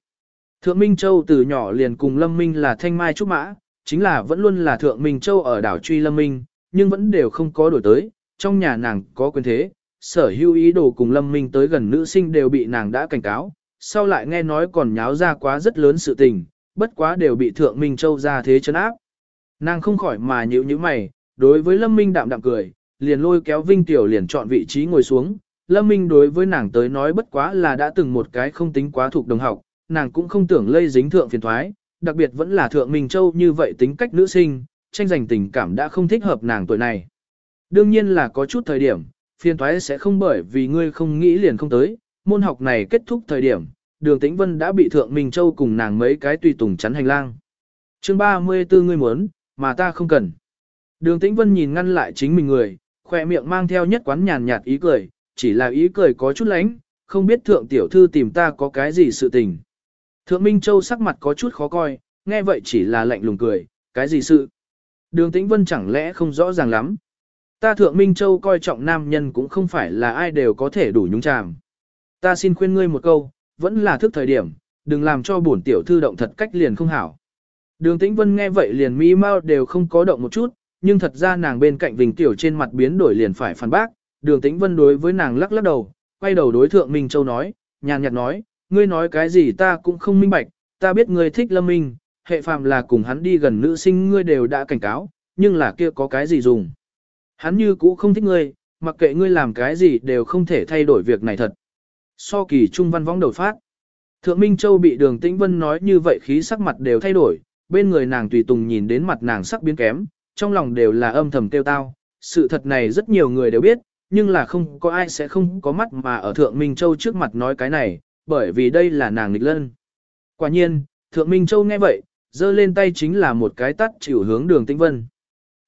Thượng Minh Châu từ nhỏ liền cùng Lâm Minh là thanh mai trúc mã, chính là vẫn luôn là Thượng Minh Châu ở đảo truy Lâm Minh, nhưng vẫn đều không có đổi tới, trong nhà nàng có quyền thế, sở hữu ý đồ cùng Lâm Minh tới gần nữ sinh đều bị nàng đã cảnh cáo, sau lại nghe nói còn nháo ra quá rất lớn sự tình, bất quá đều bị Thượng Minh Châu ra thế chấn áp. Nàng không khỏi mà nhíu nhíu mày, đối với Lâm Minh đạm đạm cười, liền lôi kéo Vinh Tiểu liền chọn vị trí ngồi xuống. Lâm Minh đối với nàng tới nói bất quá là đã từng một cái không tính quá thuộc đồng học, nàng cũng không tưởng lây dính thượng phiền thoái, đặc biệt vẫn là thượng Minh Châu như vậy tính cách nữ sinh, tranh giành tình cảm đã không thích hợp nàng tuổi này. Đương nhiên là có chút thời điểm, phiền thoái sẽ không bởi vì ngươi không nghĩ liền không tới, môn học này kết thúc thời điểm, đường tĩnh vân đã bị thượng Minh Châu cùng nàng mấy cái tùy tùng chắn hành lang. chương 34 ngươi muốn, mà ta không cần. Đường tĩnh vân nhìn ngăn lại chính mình người, khỏe miệng mang theo nhất quán nhàn nhạt ý cười, chỉ là ý cười có chút lánh, không biết thượng tiểu thư tìm ta có cái gì sự tình. Thượng Minh Châu sắc mặt có chút khó coi, nghe vậy chỉ là lạnh lùng cười, cái gì sự. Đường Tĩnh Vân chẳng lẽ không rõ ràng lắm. Ta Thượng Minh Châu coi trọng nam nhân cũng không phải là ai đều có thể đủ nhúng chàm. Ta xin khuyên ngươi một câu, vẫn là thức thời điểm, đừng làm cho bổn tiểu thư động thật cách liền không hảo. Đường Tĩnh Vân nghe vậy liền mi mau đều không có động một chút, nhưng thật ra nàng bên cạnh Vinh Tiểu trên mặt biến đổi liền phải phản bác. Đường Tĩnh Vân đối với nàng lắc lắc đầu, quay đầu đối thượng Minh Châu nói, nhàn nhạt nói, ngươi nói cái gì ta cũng không minh bạch, ta biết ngươi thích Lâm Minh, hệ phàm là cùng hắn đi gần nữ sinh ngươi đều đã cảnh cáo, nhưng là kia có cái gì dùng. Hắn như cũ không thích ngươi, mặc kệ ngươi làm cái gì đều không thể thay đổi việc này thật. So kỳ trung văn võng đầu phát. Thượng Minh Châu bị đường tĩnh vân nói như vậy khí sắc mặt đều thay đổi, bên người nàng tùy tùng nhìn đến mặt nàng sắc biến kém, trong lòng đều là âm thầm tiêu tao. Sự thật này rất nhiều người đều biết, nhưng là không có ai sẽ không có mắt mà ở Thượng Minh Châu trước mặt nói cái này, bởi vì đây là nàng nghịch lân. Quả nhiên, Thượng Minh Châu nghe vậy, giơ lên tay chính là một cái tắt chịu hướng đường Tĩnh Vân.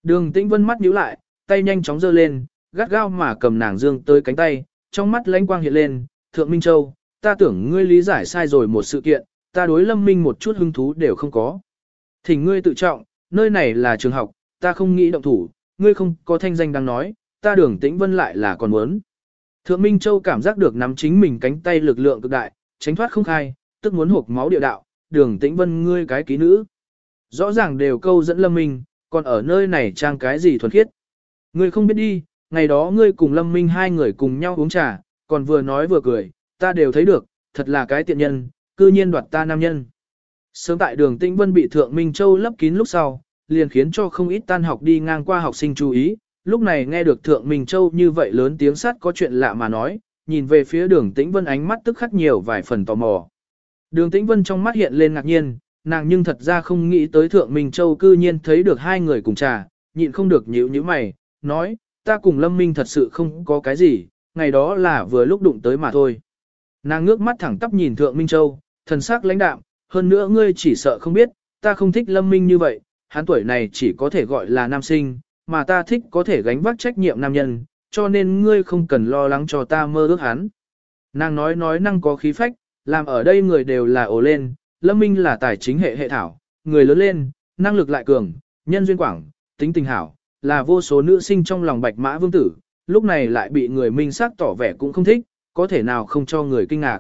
Đường Tĩnh Vân mắt nhíu lại, tay nhanh chóng giơ lên, gắt gao mà cầm nàng dương tới cánh tay, trong mắt lánh quang hiện lên, Thượng Minh Châu, ta tưởng ngươi lý giải sai rồi một sự kiện, ta đối lâm minh một chút hứng thú đều không có. Thỉnh ngươi tự trọng, nơi này là trường học, ta không nghĩ động thủ, ngươi không có thanh danh đang nói, ta đường tĩnh vân lại là còn muốn. Thượng Minh Châu cảm giác được nắm chính mình cánh tay lực lượng cực đại, tránh thoát không khai, tức muốn hộp máu địa đạo, đường tĩnh vân ngươi cái ký nữ. Rõ ràng đều câu dẫn Lâm Minh, còn ở nơi này trang cái gì thuần khiết. Ngươi không biết đi, ngày đó ngươi cùng Lâm Minh hai người cùng nhau uống trà, còn vừa nói vừa cười, ta đều thấy được, thật là cái tiện nhân, cư nhiên đoạt ta nam nhân. Sớm tại đường Tĩnh Vân bị Thượng Minh Châu lấp kín lúc sau, liền khiến cho không ít tan học đi ngang qua học sinh chú ý, lúc này nghe được Thượng Minh Châu như vậy lớn tiếng sắt có chuyện lạ mà nói, nhìn về phía đường Tĩnh Vân ánh mắt tức khắc nhiều vài phần tò mò. Đường Tĩnh Vân trong mắt hiện lên ngạc nhiên, nàng nhưng thật ra không nghĩ tới Thượng Minh Châu cư nhiên thấy được hai người cùng trà, nhịn không được nhíu nhíu mày, nói, ta cùng Lâm Minh thật sự không có cái gì, ngày đó là vừa lúc đụng tới mà thôi. Nàng ngước mắt thẳng tắp nhìn Thượng Minh Châu, thần sắc lãnh đạm, hơn nữa ngươi chỉ sợ không biết, ta không thích Lâm Minh như vậy, hắn tuổi này chỉ có thể gọi là nam sinh, mà ta thích có thể gánh vác trách nhiệm nam nhân, cho nên ngươi không cần lo lắng cho ta mơ ước hắn. Nàng nói nói năng có khí phách, làm ở đây người đều là ổ lên, Lâm Minh là tài chính hệ hệ thảo, người lớn lên, năng lực lại cường, nhân duyên quảng, tính tình hảo, là vô số nữ sinh trong lòng bạch mã vương tử, lúc này lại bị người minh xác tỏ vẻ cũng không thích, có thể nào không cho người kinh ngạc.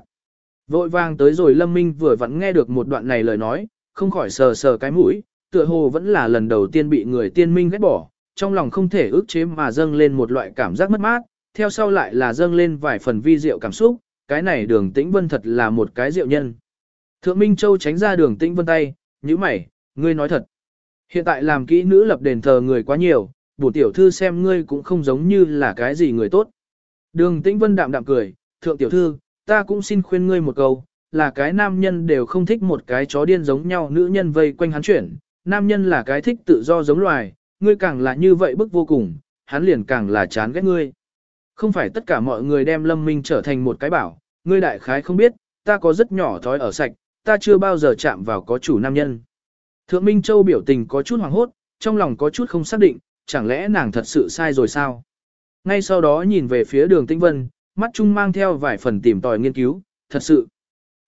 Vội vàng tới rồi Lâm Minh vừa vặn nghe được một đoạn này lời nói, không khỏi sờ sờ cái mũi, tựa hồ vẫn là lần đầu tiên bị người tiên minh ghét bỏ, trong lòng không thể ước chế mà dâng lên một loại cảm giác mất mát, theo sau lại là dâng lên vài phần vi diệu cảm xúc, cái này đường tĩnh vân thật là một cái diệu nhân. Thượng Minh Châu tránh ra đường tĩnh vân tay, như mày, ngươi nói thật. Hiện tại làm kỹ nữ lập đền thờ người quá nhiều, bổ tiểu thư xem ngươi cũng không giống như là cái gì người tốt. Đường tĩnh vân đạm đạm cười, thượng tiểu thư, ta cũng xin khuyên ngươi một câu, là cái nam nhân đều không thích một cái chó điên giống nhau nữ nhân vây quanh hắn chuyển, nam nhân là cái thích tự do giống loài, ngươi càng là như vậy bức vô cùng, hắn liền càng là chán ghét ngươi. Không phải tất cả mọi người đem lâm minh trở thành một cái bảo, ngươi đại khái không biết, ta có rất nhỏ thói ở sạch, ta chưa bao giờ chạm vào có chủ nam nhân. Thượng Minh Châu biểu tình có chút hoảng hốt, trong lòng có chút không xác định, chẳng lẽ nàng thật sự sai rồi sao? Ngay sau đó nhìn về phía đường Tĩnh Vân, mắt chung mang theo vài phần tìm tòi nghiên cứu, thật sự.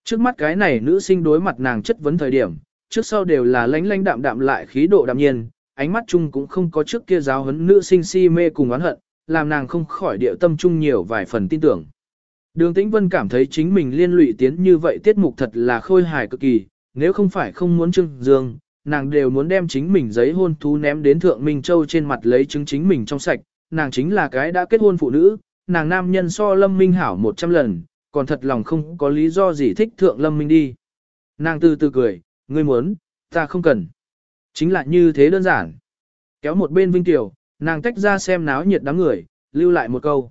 Trước mắt cái này nữ sinh đối mặt nàng chất vấn thời điểm, trước sau đều là lánh lánh đạm đạm lại khí độ đạm nhiên, ánh mắt chung cũng không có trước kia giáo huấn nữ sinh si mê cùng oán hận, làm nàng không khỏi điệu tâm trung nhiều vài phần tin tưởng. Đường Tĩnh Vân cảm thấy chính mình liên lụy tiến như vậy tiết mục thật là khôi hài cực kỳ, nếu không phải không muốn trưng dương, nàng đều muốn đem chính mình giấy hôn thú ném đến Thượng Minh Châu trên mặt lấy chứng chính mình trong sạch, nàng chính là cái đã kết hôn phụ nữ, nàng nam nhân so Lâm Minh hảo 100 lần, còn thật lòng không có lý do gì thích Thượng Lâm Minh đi. Nàng từ từ cười, ngươi muốn, ta không cần. Chính là như thế đơn giản. Kéo một bên Vinh Tiểu, nàng tách ra xem náo nhiệt đám người, lưu lại một câu.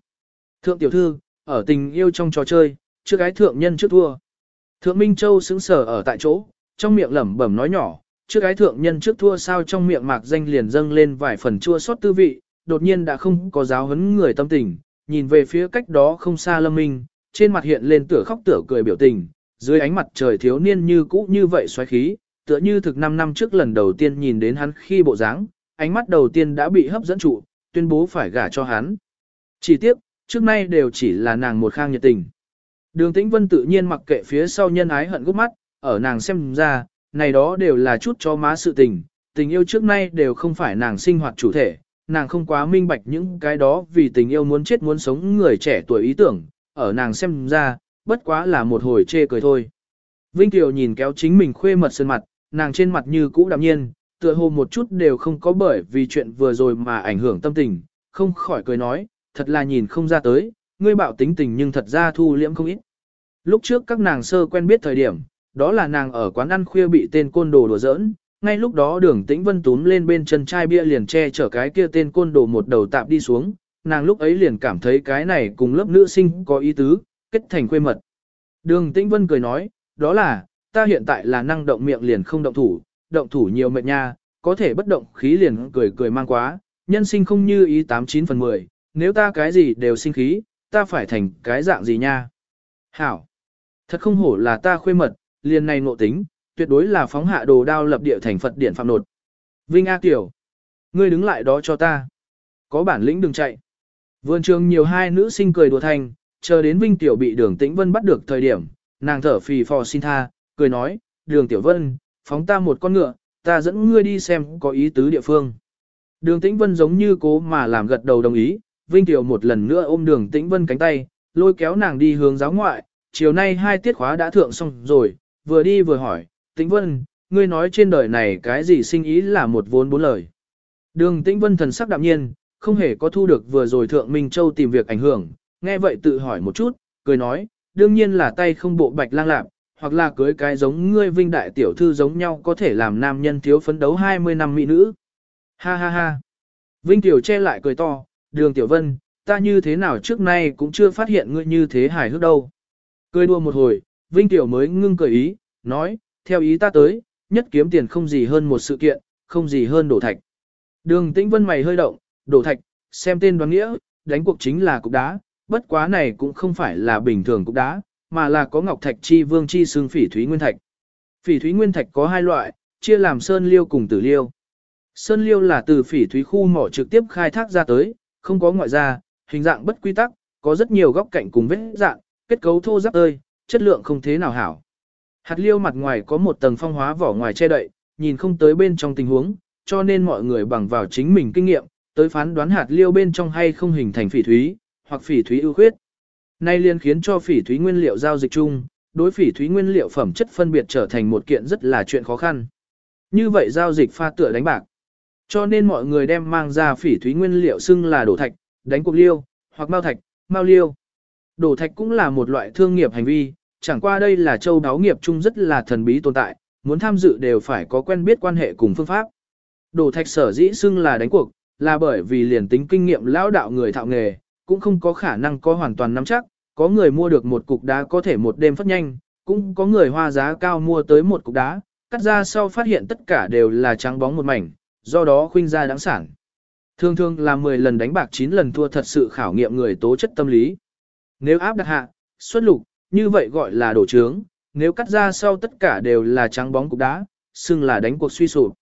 Thượng tiểu thư, ở tình yêu trong trò chơi, trước gái thượng nhân trước thua. Thượng Minh Châu sững sờ ở tại chỗ, trong miệng lẩm bẩm nói nhỏ, trước gái thượng nhân trước thua sao trong miệng mạc danh liền dâng lên vài phần chua xót tư vị, đột nhiên đã không có giáo huấn người tâm tình, nhìn về phía cách đó không xa Lâm Minh, trên mặt hiện lên tựa khóc tựa cười biểu tình, dưới ánh mặt trời thiếu niên như cũ như vậy xoáy khí, tựa như thực 5 năm trước lần đầu tiên nhìn đến hắn khi bộ dáng, ánh mắt đầu tiên đã bị hấp dẫn trụ, tuyên bố phải gả cho hắn. Chỉ tiếp, trước nay đều chỉ là nàng một khang nhiệt tình. Đường Tĩnh Vân tự nhiên mặc kệ phía sau nhân ái hận gút mắt, ở nàng xem ra, này đó đều là chút cho má sự tình, tình yêu trước nay đều không phải nàng sinh hoạt chủ thể, nàng không quá minh bạch những cái đó vì tình yêu muốn chết muốn sống người trẻ tuổi ý tưởng, ở nàng xem ra, bất quá là một hồi chê cười thôi. Vinh Kiều nhìn kéo chính mình khuê mật sơn mặt, nàng trên mặt như cũ đạm nhiên, tựa hồ một chút đều không có bởi vì chuyện vừa rồi mà ảnh hưởng tâm tình, không khỏi cười nói, thật là nhìn không ra tới, ngươi bạo tính tình nhưng thật ra thu liễm không ít. Lúc trước các nàng sơ quen biết thời điểm, đó là nàng ở quán ăn khuya bị tên côn đồ đùa giỡn, ngay lúc đó đường tĩnh vân túm lên bên chân chai bia liền che chở cái kia tên côn đồ một đầu tạp đi xuống, nàng lúc ấy liền cảm thấy cái này cùng lớp nữ sinh có ý tứ, kết thành quê mật. Đường tĩnh vân cười nói, đó là, ta hiện tại là năng động miệng liền không động thủ, động thủ nhiều mệt nha, có thể bất động khí liền cười cười mang quá, nhân sinh không như ý 89 phần 10, nếu ta cái gì đều sinh khí, ta phải thành cái dạng gì nha. Hảo, thật không hổ là ta khuê mật, liền này ngộ tính, tuyệt đối là phóng hạ đồ đao lập địa thành Phật điện phạm nột. Vinh A Kiều, ngươi đứng lại đó cho ta. Có bản lĩnh đừng chạy. Vườn trường nhiều hai nữ sinh cười đùa thành, chờ đến Vinh Tiểu bị đường tĩnh vân bắt được thời điểm, nàng thở phì phò xin tha, cười nói, đường Tiểu Vân, phóng ta một con ngựa, ta dẫn ngươi đi xem có ý tứ địa phương. Đường tĩnh vân giống như cố mà làm gật đầu đồng ý, Vinh Tiểu một lần nữa ôm đường tĩnh vân cánh tay, lôi kéo nàng đi hướng giáo ngoại, chiều nay hai tiết khóa đã thượng xong rồi, vừa đi vừa hỏi, Tĩnh Vân, ngươi nói trên đời này cái gì sinh ý là một vốn bốn lời. Đường Tĩnh Vân thần sắc đạm nhiên, không hề có thu được vừa rồi Thượng Minh Châu tìm việc ảnh hưởng, nghe vậy tự hỏi một chút, cười nói, đương nhiên là tay không bộ bạch lang lạp, hoặc là cưới cái giống ngươi vinh đại tiểu thư giống nhau có thể làm nam nhân thiếu phấn đấu 20 năm mỹ nữ. Ha ha ha. Vinh Tiểu che lại cười to, đường Tiểu Vân, ta như thế nào trước nay cũng chưa phát hiện ngươi như thế hài hước đâu. Cười đua một hồi, Vinh Tiểu mới ngưng cười ý, nói, theo ý ta tới, nhất kiếm tiền không gì hơn một sự kiện, không gì hơn đổ thạch. Đường tĩnh vân mày hơi động, đổ thạch, xem tên đoán nghĩa, đánh cuộc chính là cục đá, bất quá này cũng không phải là bình thường cục đá, mà là có ngọc thạch chi vương chi xương phỉ thúy nguyên thạch. Phỉ thúy nguyên thạch có hai loại, chia làm sơn liêu cùng tử liêu. Sơn liêu là từ phỉ thúy khu mỏ trực tiếp khai thác ra tới, không có ngoại ra, hình dạng bất quy tắc, có rất nhiều góc cạnh cùng vết dạng, kết cấu thô ráp ơi, chất lượng không thế nào hảo. Hạt liêu mặt ngoài có một tầng phong hóa vỏ ngoài che đậy, nhìn không tới bên trong tình huống, cho nên mọi người bằng vào chính mình kinh nghiệm, tới phán đoán hạt liêu bên trong hay không hình thành phỉ thúy, hoặc phỉ thúy ưu khuyết. Nay liên khiến cho phỉ thúy nguyên liệu giao dịch chung, đối phỉ thúy nguyên liệu phẩm chất phân biệt trở thành một kiện rất là chuyện khó khăn. Như vậy giao dịch pha tựa đánh bạc. Cho nên mọi người đem mang ra phỉ thúy nguyên liệu xưng là đổ thạch, đánh cuộc liêu, hoặc mao thạch, mao liêu. Đổ thạch cũng là một loại thương nghiệp hành vi, chẳng qua đây là châu đáo nghiệp chung rất là thần bí tồn tại, muốn tham dự đều phải có quen biết quan hệ cùng phương pháp. Đổ thạch sở dĩ xưng là đánh cuộc, là bởi vì liền tính kinh nghiệm lão đạo người thạo nghề, cũng không có khả năng có hoàn toàn nắm chắc, có người mua được một cục đá có thể một đêm phát nhanh, cũng có người hoa giá cao mua tới một cục đá, cắt ra sau phát hiện tất cả đều là trắng bóng một mảnh, do đó khuynh ra đáng sản. Thường thường là 10 lần đánh bạc 9 lần thua thật sự khảo nghiệm người tố chất tâm lý. Nếu áp đặt hạ, xuất lục, như vậy gọi là đổ trướng, nếu cắt ra sau tất cả đều là trắng bóng cục đá, xưng là đánh cuộc suy sụp.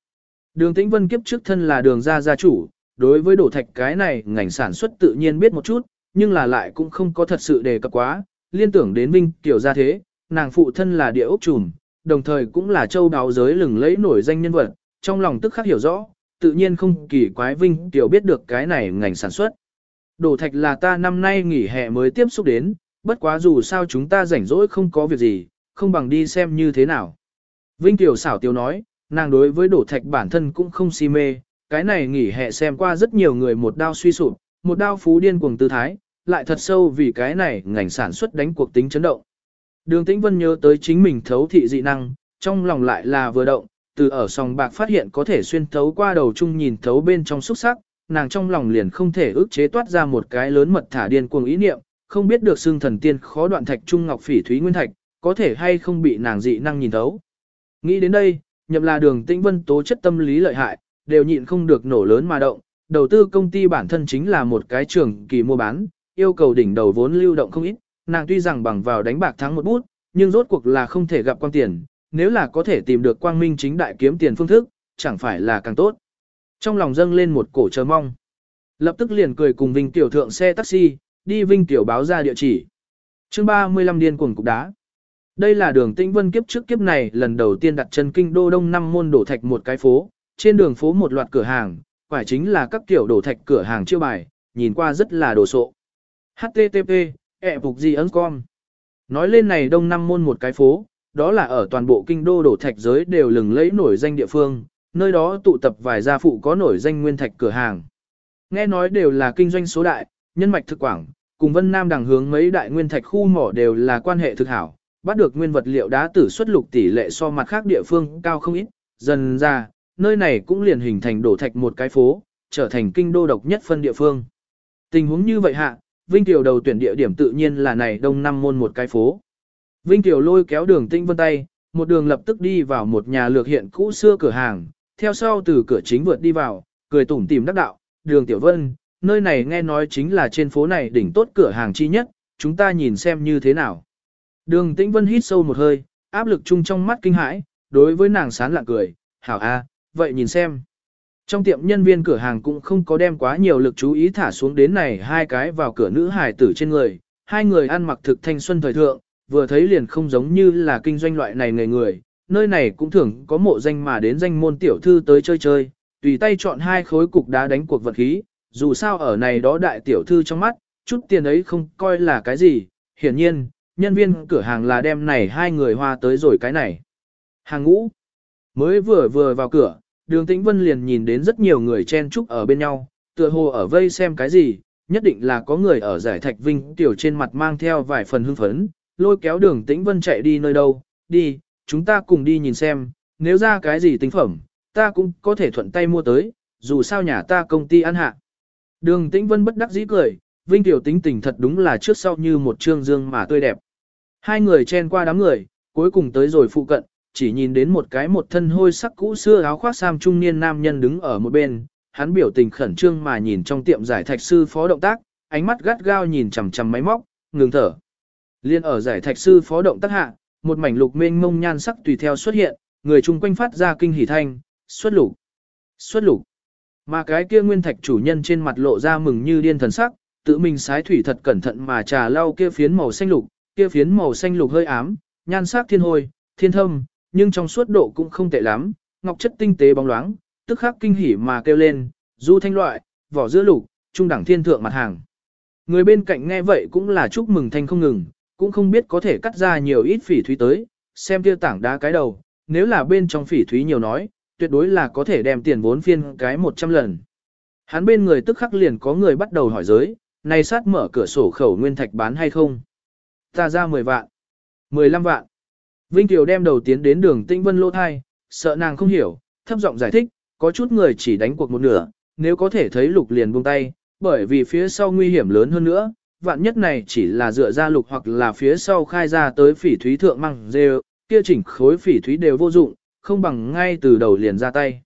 Đường Tĩnh Vân kiếp trước thân là đường gia gia chủ, đối với đổ thạch cái này ngành sản xuất tự nhiên biết một chút, nhưng là lại cũng không có thật sự đề cập quá, liên tưởng đến Vinh tiểu gia thế, nàng phụ thân là địa ốc trùm, đồng thời cũng là châu đáo giới lừng lẫy nổi danh nhân vật, trong lòng tức khắc hiểu rõ, tự nhiên không kỳ quái Vinh tiểu biết được cái này ngành sản xuất. Đổ thạch là ta năm nay nghỉ hè mới tiếp xúc đến, bất quá dù sao chúng ta rảnh rỗi không có việc gì, không bằng đi xem như thế nào. Vinh Tiểu xảo tiêu nói, nàng đối với đổ thạch bản thân cũng không si mê, cái này nghỉ hè xem qua rất nhiều người một đao suy sụp, một đao phú điên cuồng tư thái, lại thật sâu vì cái này ngành sản xuất đánh cuộc tính chấn động. Đường Tĩnh Vân nhớ tới chính mình thấu thị dị năng, trong lòng lại là vừa động, từ ở sòng bạc phát hiện có thể xuyên thấu qua đầu chung nhìn thấu bên trong xúc sắc, nàng trong lòng liền không thể ức chế toát ra một cái lớn mật thả điên cuồng ý niệm, không biết được xương thần tiên khó đoạn thạch trung ngọc phỉ thúy nguyên thạch, có thể hay không bị nàng dị năng nhìn thấu. Nghĩ đến đây, nhậm là đường tĩnh vân tố chất tâm lý lợi hại, đều nhịn không được nổ lớn mà động, đầu tư công ty bản thân chính là một cái trường kỳ mua bán, yêu cầu đỉnh đầu vốn lưu động không ít, nàng tuy rằng bằng vào đánh bạc thắng một bút, nhưng rốt cuộc là không thể gặp quan tiền, nếu là có thể tìm được quang minh chính đại kiếm tiền phương thức, chẳng phải là càng tốt. Trong lòng dâng lên một cổ chờ mong. Lập tức liền cười cùng Vinh Tiểu thượng xe taxi, đi Vinh Tiểu báo ra địa chỉ. chương 35 điên cuồng cục đá. Đây là đường tĩnh vân kiếp trước kiếp này lần đầu tiên đặt chân kinh đô đông năm môn đổ thạch một cái phố, trên đường phố một loạt cửa hàng, quả chính là các kiểu đổ thạch cửa hàng chiêu bài, nhìn qua rất là đồ sộ. HTTP, ẹ phục gì ấn con. Nói lên này đông năm môn một cái phố, đó là ở toàn bộ kinh đô đổ thạch giới đều lừng lẫy nổi danh địa phương, nơi đó tụ tập vài gia phụ có nổi danh nguyên thạch cửa hàng. Nghe nói đều là kinh doanh số đại, nhân mạch thực quảng, cùng Vân Nam đằng hướng mấy đại nguyên thạch khu mỏ đều là quan hệ thực hảo, bắt được nguyên vật liệu đá tử xuất lục tỷ lệ so mặt khác địa phương cao không ít, dần ra, nơi này cũng liền hình thành đổ thạch một cái phố, trở thành kinh đô độc nhất phân địa phương. Tình huống như vậy hạ, Vinh Tiểu đầu tuyển địa điểm tự nhiên là này đông năm môn một cái phố. Vinh Tiểu lôi kéo đường tinh vân tay, một đường lập tức đi vào một nhà lược hiện cũ xưa cửa hàng, theo sau từ cửa chính vượt đi vào, cười tủm tìm đắc đạo, đường Tiểu Vân, nơi này nghe nói chính là trên phố này đỉnh tốt cửa hàng chi nhất, chúng ta nhìn xem như thế nào. Đường Tĩnh Vân hít sâu một hơi, áp lực chung trong mắt kinh hãi, đối với nàng sán lạ cười, hảo a, vậy nhìn xem. Trong tiệm nhân viên cửa hàng cũng không có đem quá nhiều lực chú ý thả xuống đến này hai cái vào cửa nữ hài tử trên người, hai người ăn mặc thực thanh xuân thời thượng, vừa thấy liền không giống như là kinh doanh loại này người người, nơi này cũng thường có mộ danh mà đến danh môn tiểu thư tới chơi chơi, tùy tay chọn hai khối cục đá đánh cuộc vật khí, dù sao ở này đó đại tiểu thư trong mắt, chút tiền ấy không coi là cái gì, hiển nhiên, nhân viên cửa hàng là đem này hai người hoa tới rồi cái này. Hàng ngũ, mới vừa vừa vào cửa, đường tĩnh vân liền nhìn đến rất nhiều người chen chúc ở bên nhau, tựa hồ ở vây xem cái gì, nhất định là có người ở giải thạch vinh tiểu trên mặt mang theo vài phần hưng phấn, lôi kéo đường tĩnh vân chạy đi nơi đâu, đi, chúng ta cùng đi nhìn xem, nếu ra cái gì tính phẩm, ta cũng có thể thuận tay mua tới, dù sao nhà ta công ty ăn hạ. Đường tĩnh vân bất đắc dĩ cười, Vinh Tiểu tính tình thật đúng là trước sau như một trương dương mà tươi đẹp. Hai người chen qua đám người, cuối cùng tới rồi phụ cận, chỉ nhìn đến một cái một thân hôi sắc cũ xưa áo khoác sam trung niên nam nhân đứng ở một bên, hắn biểu tình khẩn trương mà nhìn trong tiệm giải thạch sư phó động tác, ánh mắt gắt gao nhìn chằm chằm máy móc, ngừng thở. Liên ở giải thạch sư phó động tác hạ, một mảnh lục mênh mông nhan sắc tùy theo xuất hiện, người chung quanh phát ra kinh hỉ thanh, xuất lục, xuất lục. Mà cái kia nguyên thạch chủ nhân trên mặt lộ ra mừng như điên thần sắc, tự mình sái thủy thật cẩn thận mà trà lau kia phiến màu xanh lục, kia phiến màu xanh lục hơi ám, nhan sắc thiên hồi, thiên thâm, nhưng trong suốt độ cũng không tệ lắm, ngọc chất tinh tế bóng loáng, tức khắc kinh hỉ mà kêu lên, du thanh loại, vỏ giữa lục, trung đẳng thiên thượng mặt hàng. Người bên cạnh nghe vậy cũng là chúc mừng thanh không ngừng, cũng không biết có thể cắt ra nhiều ít phỉ thúy tới, xem kia tảng đá cái đầu, nếu là bên trong phỉ thúy nhiều nói, tuyệt đối là có thể đem tiền vốn phiên cái 100 lần. Hắn bên người tức khắc liền có người bắt đầu hỏi giới, này sát mở cửa sổ khẩu nguyên thạch bán hay không? Ta ra 10 vạn, 15 vạn. Vinh Kiều đem đầu tiến đến đường Tinh Vân lô thai, sợ nàng không hiểu, thấp giọng giải thích, có chút người chỉ đánh cuộc một nửa, nếu có thể thấy lục liền buông tay, bởi vì phía sau nguy hiểm lớn hơn nữa, vạn nhất này chỉ là dựa ra lục hoặc là phía sau khai ra tới phỉ thúy thượng măng dê, kia chỉnh khối phỉ thúy đều vô dụng, không bằng ngay từ đầu liền ra tay.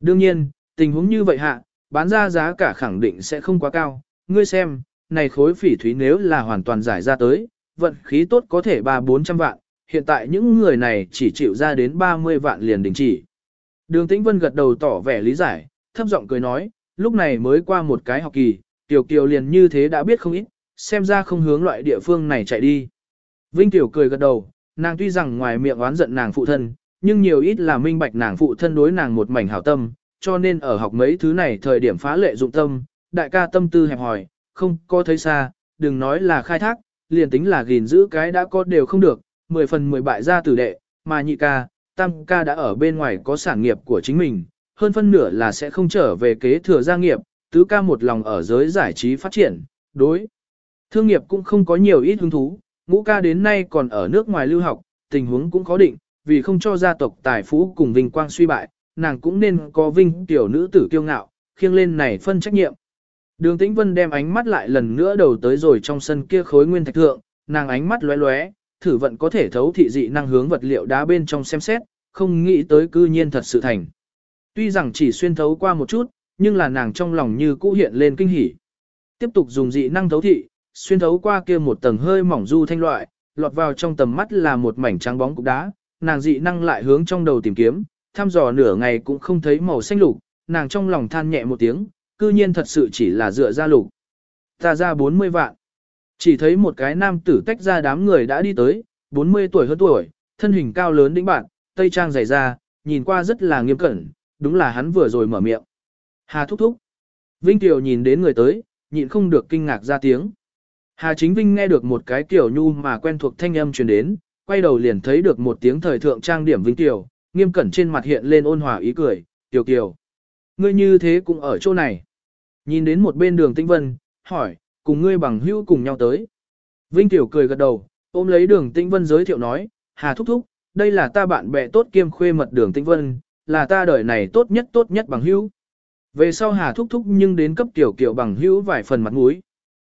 Đương nhiên, tình huống như vậy hạ, bán ra giá cả khẳng định sẽ không quá cao, ngươi xem, này khối phỉ thúy nếu là hoàn toàn giải ra tới, vận khí tốt có thể 3-400 vạn, hiện tại những người này chỉ chịu ra đến 30 vạn liền đình chỉ. Đường Tĩnh Vân gật đầu tỏ vẻ lý giải, thấp giọng cười nói, lúc này mới qua một cái học kỳ, Tiểu Kiều liền như thế đã biết không ít, xem ra không hướng loại địa phương này chạy đi. Vinh Tiểu cười gật đầu, nàng tuy rằng ngoài miệng oán giận nàng phụ thân, nhưng nhiều ít là minh bạch nàng phụ thân đối nàng một mảnh hảo tâm, cho nên ở học mấy thứ này thời điểm phá lệ dụng tâm, đại ca tâm tư hẹp hòi, không có thấy xa, đừng nói là khai thác, liền tính là gìn giữ cái đã có đều không được, 10 phần 10 bại gia tử đệ, mà nhị ca, tam ca đã ở bên ngoài có sản nghiệp của chính mình, hơn phân nửa là sẽ không trở về kế thừa gia nghiệp, tứ ca một lòng ở giới giải trí phát triển, đối. Thương nghiệp cũng không có nhiều ít hứng thú, ngũ ca đến nay còn ở nước ngoài lưu học, tình huống cũng khó định, vì không cho gia tộc tài phú cùng vinh quang suy bại, nàng cũng nên có vinh tiểu nữ tử kiêu ngạo, khiêng lên này phân trách nhiệm. Đường Tĩnh Vân đem ánh mắt lại lần nữa đầu tới rồi trong sân kia khối nguyên thạch thượng, nàng ánh mắt lóe lóe, thử vận có thể thấu thị dị năng hướng vật liệu đá bên trong xem xét, không nghĩ tới cư nhiên thật sự thành. Tuy rằng chỉ xuyên thấu qua một chút, nhưng là nàng trong lòng như cũ hiện lên kinh hỉ. Tiếp tục dùng dị năng thấu thị, xuyên thấu qua kia một tầng hơi mỏng du thanh loại, lọt vào trong tầm mắt là một mảnh trắng bóng cục đá, nàng dị năng lại hướng trong đầu tìm kiếm, thăm dò nửa ngày cũng không thấy màu xanh lục, nàng trong lòng than nhẹ một tiếng, cư nhiên thật sự chỉ là dựa ra lục. Ta ra 40 vạn. Chỉ thấy một cái nam tử tách ra đám người đã đi tới, 40 tuổi hơn tuổi, thân hình cao lớn đĩnh bạn, tây trang dày da, nhìn qua rất là nghiêm cẩn, đúng là hắn vừa rồi mở miệng. Hà thúc thúc. Vinh Tiểu nhìn đến người tới, nhịn không được kinh ngạc ra tiếng. Hà Chính Vinh nghe được một cái kiểu nhu mà quen thuộc thanh âm truyền đến, quay đầu liền thấy được một tiếng thời thượng trang điểm Vinh Tiểu, nghiêm cẩn trên mặt hiện lên ôn hòa ý cười, Tiểu Kiều. Ngươi như thế cũng ở chỗ này. Nhìn đến một bên đường Tĩnh Vân, hỏi, cùng ngươi bằng hữu cùng nhau tới. Vinh Tiểu cười gật đầu, ôm lấy đường Tĩnh Vân giới thiệu nói, Hà Thúc Thúc, đây là ta bạn bè tốt kiêm khuê mật đường Tĩnh Vân, là ta đời này tốt nhất tốt nhất bằng hữu. Về sau Hà Thúc Thúc nhưng đến cấp Tiểu Kiều bằng hữu vài phần mặt mũi.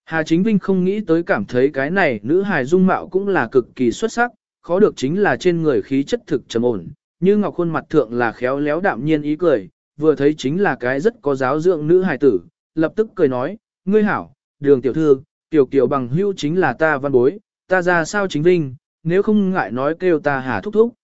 Hà Chính Vinh không nghĩ tới cảm thấy cái này nữ hài dung mạo cũng là cực kỳ xuất sắc, khó được chính là trên người khí chất thực trầm ổn, như ngọc khuôn mặt thượng là khéo léo đạm nhiên ý cười, vừa thấy chính là cái rất có giáo dưỡng nữ hài tử, lập tức cười nói, ngươi hảo, đường tiểu thư, tiểu kiểu bằng hưu chính là ta văn bối, ta ra sao chính vinh, nếu không ngại nói kêu ta hà thúc thúc.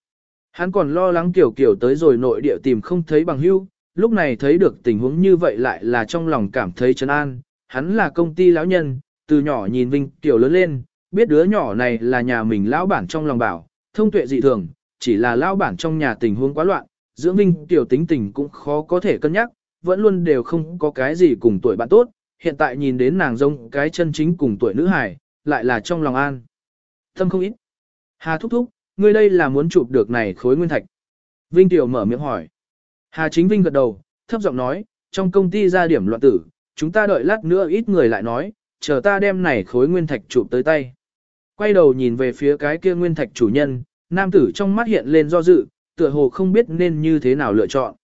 Hắn còn lo lắng kiểu kiểu tới rồi nội địa tìm không thấy bằng hưu, lúc này thấy được tình huống như vậy lại là trong lòng cảm thấy trấn an, hắn là công ty lão nhân, từ nhỏ nhìn Vinh tiểu lớn lên, biết đứa nhỏ này là nhà mình lão bản trong lòng bảo, thông tuệ dị thường, chỉ là lão bản trong nhà tình huống quá loạn, dưỡng Vinh tiểu tính tình cũng khó có thể cân nhắc, vẫn luôn đều không có cái gì cùng tuổi bạn tốt, hiện tại nhìn đến nàng giống cái chân chính cùng tuổi nữ hài, lại là trong lòng an. Thâm không ít. Hà thúc thúc, ngươi đây là muốn chụp được này khối nguyên thạch. Vinh Tiểu mở miệng hỏi. Hà chính Vinh gật đầu, thấp giọng nói, trong công ty ra điểm loạn tử, chúng ta đợi lát nữa ít người lại nói, chờ ta đem này khối nguyên thạch chụp tới tay. Quay đầu nhìn về phía cái kia nguyên thạch chủ nhân, nam tử trong mắt hiện lên do dự, tựa hồ không biết nên như thế nào lựa chọn.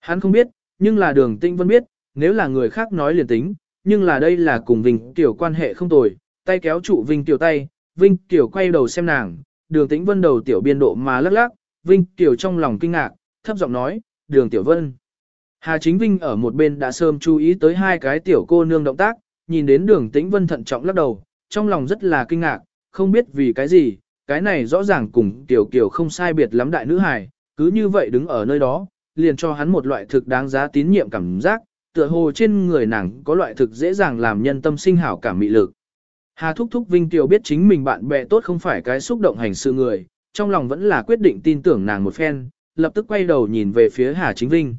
Hắn không biết, nhưng là đường tinh vân biết, nếu là người khác nói liền tính, nhưng là đây là cùng Vinh Tiểu quan hệ không tồi, tay kéo trụ Vinh Tiểu tay, Vinh Tiểu quay đầu xem nàng, đường tĩnh vân đầu tiểu biên độ mà lắc lắc, Vinh Tiểu trong lòng kinh ngạc, thấp giọng nói, đường Tiểu Vân. Hà Chính Vinh ở một bên đã sớm chú ý tới hai cái tiểu cô nương động tác, nhìn đến đường tĩnh vân thận trọng lắc đầu, trong lòng rất là kinh ngạc, không biết vì cái gì, cái này rõ ràng cùng tiểu kiểu không sai biệt lắm đại nữ hài, cứ như vậy đứng ở nơi đó, liền cho hắn một loại thực đáng giá tín nhiệm cảm giác, tựa hồ trên người nàng có loại thực dễ dàng làm nhân tâm sinh hảo cảm mị lực. Hà Thúc Thúc Vinh Tiểu biết chính mình bạn bè tốt không phải cái xúc động hành sự người, trong lòng vẫn là quyết định tin tưởng nàng một phen, lập tức quay đầu nhìn về phía Hà Chính Vinh.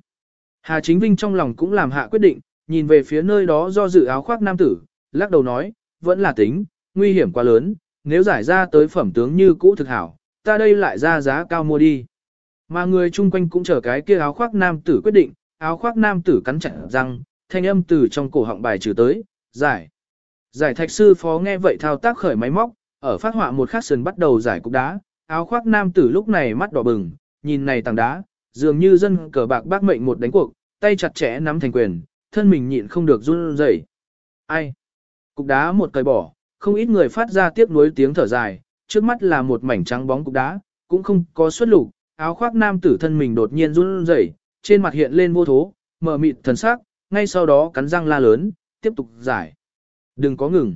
Hà Chính Vinh trong lòng cũng làm hạ quyết định, nhìn về phía nơi đó do dự áo khoác nam tử, lắc đầu nói, vẫn là tính, nguy hiểm quá lớn, nếu giải ra tới phẩm tướng như cũ thực hảo, ta đây lại ra giá cao mua đi. Mà người chung quanh cũng chờ cái kia áo khoác nam tử quyết định, áo khoác nam tử cắn chặt răng, thanh âm từ trong cổ họng bài trừ tới, giải. Giải thạch sư phó nghe vậy thao tác khởi máy móc, ở phát họa một khắc sườn bắt đầu giải cục đá, áo khoác nam tử lúc này mắt đỏ bừng, nhìn này tảng đá, dường như dân cờ bạc bác mệnh một đánh cuộc, tay chặt chẽ nắm thành quyền, thân mình nhịn không được run rẩy. Ai? Cục đá một cởi bỏ, không ít người phát ra tiếp nối tiếng thở dài, trước mắt là một mảnh trắng bóng cục đá, cũng không có xuất lục, áo khoác nam tử thân mình đột nhiên run rẩy, trên mặt hiện lên vô thố, mở mịt thần sắc, ngay sau đó cắn răng la lớn, tiếp tục giải. Đừng có ngừng.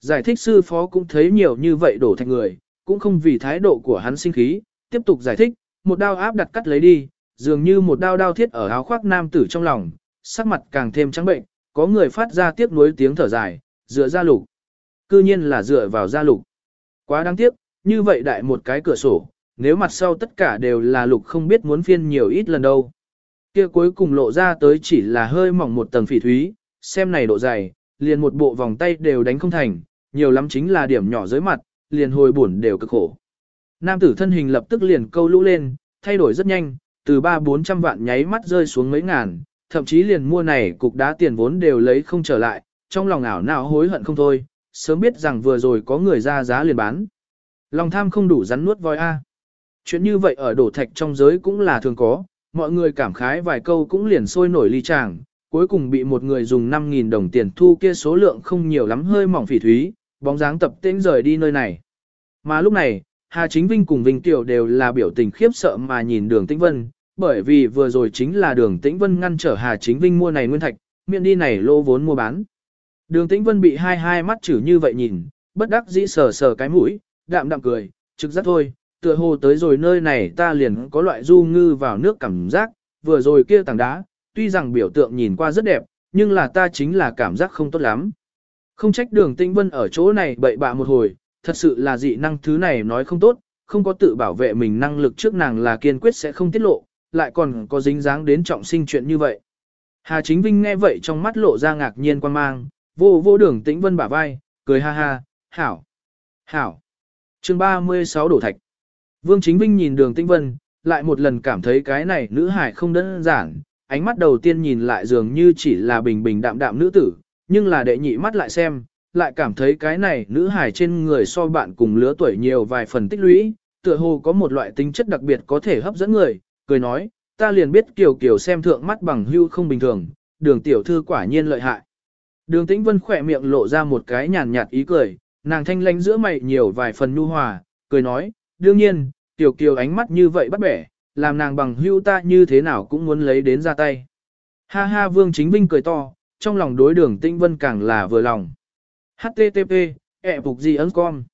Giải thích sư phó cũng thấy nhiều như vậy đổ thành người, cũng không vì thái độ của hắn sinh khí, tiếp tục giải thích, một đao áp đặt cắt lấy đi, dường như một đao đao thiết ở áo khoác nam tử trong lòng, sắc mặt càng thêm trắng bệnh, có người phát ra tiếp nối tiếng thở dài, dựa ra lục. Cư nhiên là dựa vào ra lục. Quá đáng tiếc, như vậy đại một cái cửa sổ, nếu mặt sau tất cả đều là lục không biết muốn phiên nhiều ít lần đâu. Kia cuối cùng lộ ra tới chỉ là hơi mỏng một tầng phỉ thúy, xem này độ dày, liền một bộ vòng tay đều đánh không thành, nhiều lắm chính là điểm nhỏ dưới mặt, liền hồi buồn đều cực khổ. Nam tử thân hình lập tức liền câu lũ lên, thay đổi rất nhanh, từ ba bốn trăm vạn nháy mắt rơi xuống mấy ngàn, thậm chí liền mua này cục đá tiền vốn đều lấy không trở lại, trong lòng ảo nào hối hận không thôi, sớm biết rằng vừa rồi có người ra giá liền bán. Lòng tham không đủ rắn nuốt voi A. Chuyện như vậy ở đổ thạch trong giới cũng là thường có, mọi người cảm khái vài câu cũng liền sôi nổi ly tràng, cuối cùng bị một người dùng 5.000 đồng tiền thu kia số lượng không nhiều lắm hơi mỏng phỉ thúy, bóng dáng tập tên rời đi nơi này. Mà lúc này, Hà Chính Vinh cùng Vinh Tiểu đều là biểu tình khiếp sợ mà nhìn đường Tĩnh Vân, bởi vì vừa rồi chính là đường Tĩnh Vân ngăn trở Hà Chính Vinh mua này nguyên thạch, miệng đi này lô vốn mua bán. Đường Tĩnh Vân bị hai hai mắt chử như vậy nhìn, bất đắc dĩ sờ sờ cái mũi, đạm đạm cười, trực giác thôi, tựa hồ tới rồi nơi này ta liền có loại du ngư vào nước cảm giác, vừa rồi kia tảng đá, tuy rằng biểu tượng nhìn qua rất đẹp, nhưng là ta chính là cảm giác không tốt lắm. Không trách đường Tĩnh Vân ở chỗ này bậy bạ một hồi, thật sự là dị năng thứ này nói không tốt, không có tự bảo vệ mình năng lực trước nàng là kiên quyết sẽ không tiết lộ, lại còn có dính dáng đến trọng sinh chuyện như vậy. Hà Chính Vinh nghe vậy trong mắt lộ ra ngạc nhiên quan mang, vô vô đường tĩnh vân bả vai, cười ha ha, hảo, hảo. chương 36 đổ thạch. Vương Chính Vinh nhìn đường tĩnh vân, lại một lần cảm thấy cái này nữ hải không đơn giản, ánh mắt đầu tiên nhìn lại dường như chỉ là bình bình đạm đạm nữ tử, nhưng là đệ nhị mắt lại xem, lại cảm thấy cái này nữ hải trên người so bạn cùng lứa tuổi nhiều vài phần tích lũy, tựa hồ có một loại tính chất đặc biệt có thể hấp dẫn người, cười nói, ta liền biết Kiều Kiều xem thượng mắt bằng hưu không bình thường, đường tiểu thư quả nhiên lợi hại. Đường tĩnh vân khỏe miệng lộ ra một cái nhàn nhạt ý cười, nàng thanh lánh giữa mày nhiều vài phần nhu hòa, cười nói, đương nhiên, Tiểu Kiều ánh mắt như vậy bắt bẻ, làm nàng bằng hưu ta như thế nào cũng muốn lấy đến ra tay. Ha ha Vương Chính Vinh cười to, trong lòng đối đường Tĩnh Vân càng là vừa lòng. HTTP, ẹ phục gì ấn con.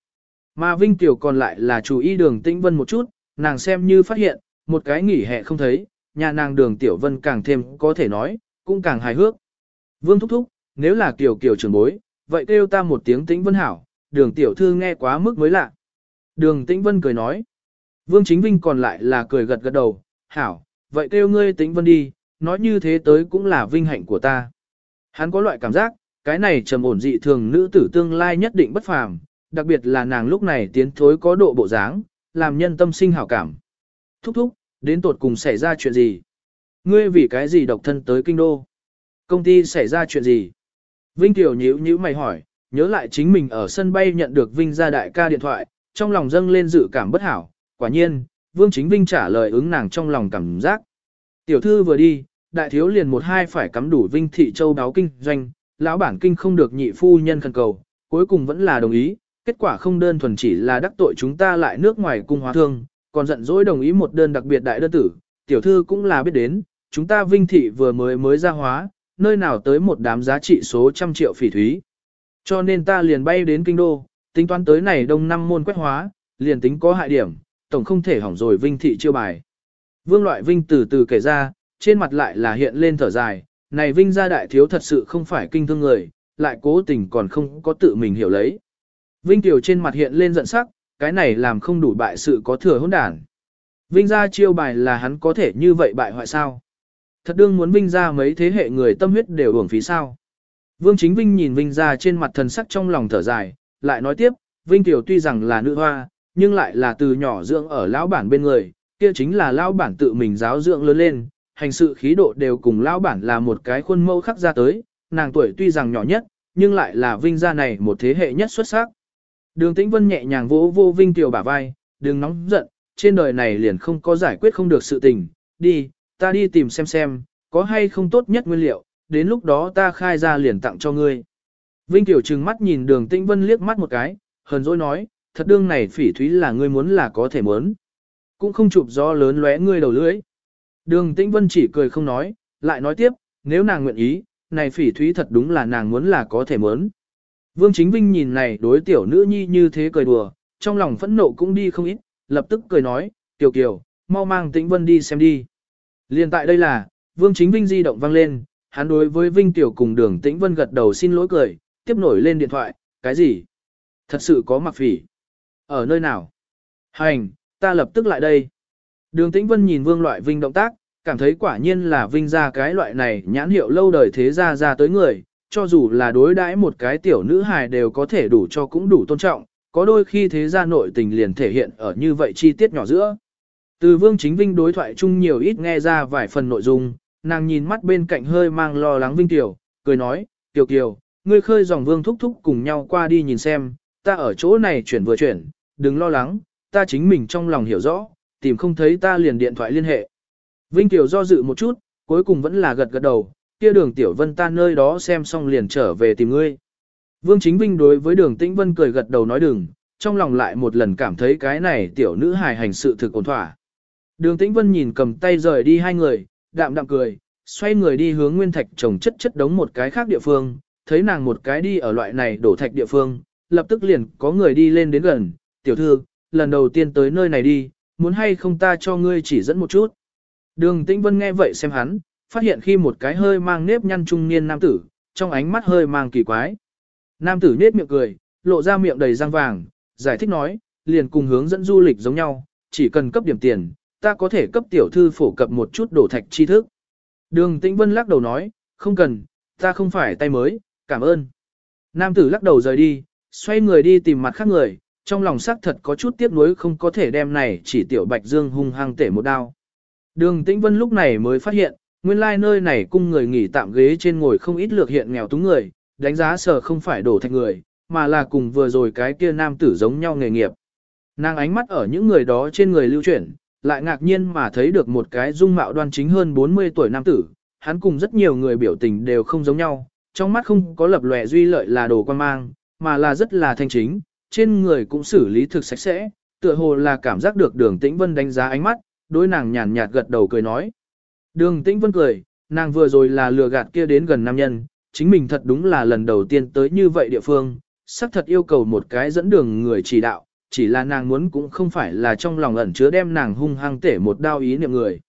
Mà Vinh Tiểu còn lại là chủ ý đường Tĩnh Vân một chút, nàng xem như phát hiện, một cái nghỉ hè không thấy, nhà nàng đường Tiểu Vân càng thêm có thể nói, cũng càng hài hước. Vương thúc thúc, nếu là Kiều Kiều trưởng bối, vậy kêu ta một tiếng Tĩnh Vân hảo, đường Tiểu Thư nghe quá mức mới lạ. Đường Tĩnh Vân cười nói. Vương Chính Vinh còn lại là cười gật gật đầu, hảo, vậy kêu ngươi Tĩnh Vân đi, nói như thế tới cũng là vinh hạnh của ta. Hắn có loại cảm giác, cái này trầm ổn dị thường nữ tử tương lai nhất định bất phàm, đặc biệt là nàng lúc này tiến thối có độ bộ dáng, làm nhân tâm sinh hảo cảm. Thúc thúc, đến tột cùng xảy ra chuyện gì? Ngươi vì cái gì độc thân tới kinh đô? Công ty xảy ra chuyện gì? Vinh Tiểu nhíu nhíu mày hỏi, nhớ lại chính mình ở sân bay nhận được Vinh gia đại ca điện thoại, trong lòng dâng lên dự cảm bất hảo. Quả nhiên, Vương Chính Vinh trả lời ứng nàng trong lòng cảm giác. Tiểu thư vừa đi, đại thiếu liền một hai phải cắm đủ Vinh thị châu đáo kinh doanh, lão bản kinh không được nhị phu nhân khẩn cầu, cuối cùng vẫn là đồng ý, kết quả không đơn thuần chỉ là đắc tội chúng ta lại nước ngoài cung hóa thương, còn giận dỗi đồng ý một đơn đặc biệt đại đơn tử, tiểu thư cũng là biết đến, chúng ta Vinh thị vừa mới mới ra hóa, nơi nào tới một đám giá trị số trăm triệu phỉ thúy. Cho nên ta liền bay đến kinh đô, tính toán tới này đông năm môn quét hóa, liền tính có hại điểm, tổng không thể hỏng rồi Vinh thị chiêu bài. Vương loại Vinh từ từ kể ra, trên mặt lại là hiện lên thở dài, này Vinh gia đại thiếu thật sự không phải kinh thương người, lại cố tình còn không có tự mình hiểu lấy. Vinh Tiểu trên mặt hiện lên giận sắc, cái này làm không đủ bại sự có thừa hỗn đản. Vinh gia chiêu bài là hắn có thể như vậy bại hoại sao? Thật đương muốn Vinh gia mấy thế hệ người tâm huyết đều uổng phí sao? Vương Chính Vinh nhìn Vinh gia trên mặt thần sắc trong lòng thở dài, lại nói tiếp, Vinh Tiểu tuy rằng là nữ hoa, nhưng lại là từ nhỏ dưỡng ở lão bản bên người, kia chính là lão bản tự mình giáo dưỡng lớn lên, hành sự khí độ đều cùng lão bản là một cái khuôn mẫu khắc ra tới, nàng tuổi tuy rằng nhỏ nhất, nhưng lại là vinh gia này một thế hệ nhất xuất sắc. Đường Tĩnh Vân nhẹ nhàng vỗ vô Vinh Tiểu bả vai, đừng nóng giận, trên đời này liền không có giải quyết không được sự tình, đi, ta đi tìm xem xem, có hay không tốt nhất nguyên liệu, đến lúc đó ta khai ra liền tặng cho ngươi. Vinh Tiểu trừng mắt nhìn đường Tĩnh Vân liếc mắt một cái, hờn dỗi nói, thật đương này phỉ thúy là ngươi muốn là có thể muốn. Cũng không chụp gió lớn lóe ngươi đầu lưỡi. Đường Tĩnh Vân chỉ cười không nói, lại nói tiếp, nếu nàng nguyện ý, này phỉ thúy thật đúng là nàng muốn là có thể muốn. Vương Chính Vinh nhìn này đối tiểu nữ nhi như thế cười đùa, trong lòng phẫn nộ cũng đi không ít, lập tức cười nói, Tiểu Kiều, mau mang Tĩnh Vân đi xem đi. Liên tại đây là, Vương Chính Vinh di động vang lên, hắn đối với Vinh Tiểu cùng đường Tĩnh Vân gật đầu xin lỗi cười, tiếp nổi lên điện thoại, cái gì? Thật sự có mặc phỉ. Ở nơi nào? Hành, ta lập tức lại đây. Đường Tĩnh Vân nhìn Vương Loại Vinh động tác, cảm thấy quả nhiên là Vinh ra cái loại này nhãn hiệu lâu đời thế ra ra tới người, Cho dù là đối đãi một cái tiểu nữ hài đều có thể đủ cho cũng đủ tôn trọng, có đôi khi thế gia nội tình liền thể hiện ở như vậy chi tiết nhỏ giữa. Từ Vương Chính Vinh đối thoại chung nhiều ít nghe ra vài phần nội dung, nàng nhìn mắt bên cạnh hơi mang lo lắng Vinh Tiểu, cười nói, Tiểu Kiều, ngươi khơi dòng Vương thúc thúc cùng nhau qua đi nhìn xem, ta ở chỗ này chuyển vừa chuyển, đừng lo lắng, ta chính mình trong lòng hiểu rõ, tìm không thấy ta liền điện thoại liên hệ. Vinh Tiểu do dự một chút, cuối cùng vẫn là gật gật đầu, kia đường Tiểu Vân ta nơi đó xem xong liền trở về tìm ngươi. Vương Chính Vinh đối với đường Tĩnh Vân cười gật đầu nói đừng, trong lòng lại một lần cảm thấy cái này tiểu nữ hài hành sự thực ổn thỏa. Đường Tĩnh Vân nhìn cầm tay rời đi hai người, đạm đạm cười, xoay người đi hướng nguyên thạch trồng chất chất đống một cái khác địa phương, thấy nàng một cái đi ở loại này đổ thạch địa phương, lập tức liền có người đi lên đến gần, tiểu thư, lần đầu tiên tới nơi này đi, muốn hay không ta cho ngươi chỉ dẫn một chút. Đường Tĩnh Vân nghe vậy xem hắn, phát hiện khi một cái hơi mang nếp nhăn trung niên nam tử, trong ánh mắt hơi mang kỳ quái. Nam tử nết miệng cười, lộ ra miệng đầy răng vàng, giải thích nói, liền cùng hướng dẫn du lịch giống nhau, chỉ cần cấp điểm tiền, ta có thể cấp tiểu thư phổ cập một chút đổ thạch tri thức. Đường Tĩnh Vân lắc đầu nói, không cần, ta không phải tay mới, cảm ơn. Nam tử lắc đầu rời đi, xoay người đi tìm mặt khác người, trong lòng xác thật có chút tiếc nuối không có thể đem này chỉ tiểu Bạch Dương hung hăng tể một đao. Đường Tĩnh Vân lúc này mới phát hiện, nguyên lai like nơi này cung người nghỉ tạm ghế trên ngồi không ít lược hiện nghèo túng người, đánh giá sở không phải đổ thạch người, mà là cùng vừa rồi cái kia nam tử giống nhau nghề nghiệp. Nàng ánh mắt ở những người đó trên người lưu chuyển, lại ngạc nhiên mà thấy được một cái dung mạo đoan chính hơn 40 tuổi nam tử, hắn cùng rất nhiều người biểu tình đều không giống nhau, trong mắt không có lập lòe duy lợi là đồ quan mang, mà là rất là thanh chính, trên người cũng xử lý thực sạch sẽ, tựa hồ là cảm giác được đường tĩnh vân đánh giá ánh mắt, đối nàng nhàn nhạt gật đầu cười nói. Đường tĩnh vân cười, nàng vừa rồi là lừa gạt kia đến gần nam nhân, chính mình thật đúng là lần đầu tiên tới như vậy địa phương, xác thật yêu cầu một cái dẫn đường người chỉ đạo, chỉ là nàng muốn cũng không phải là trong lòng ẩn chứa đem nàng hung hăng tể một đao ý niệm người.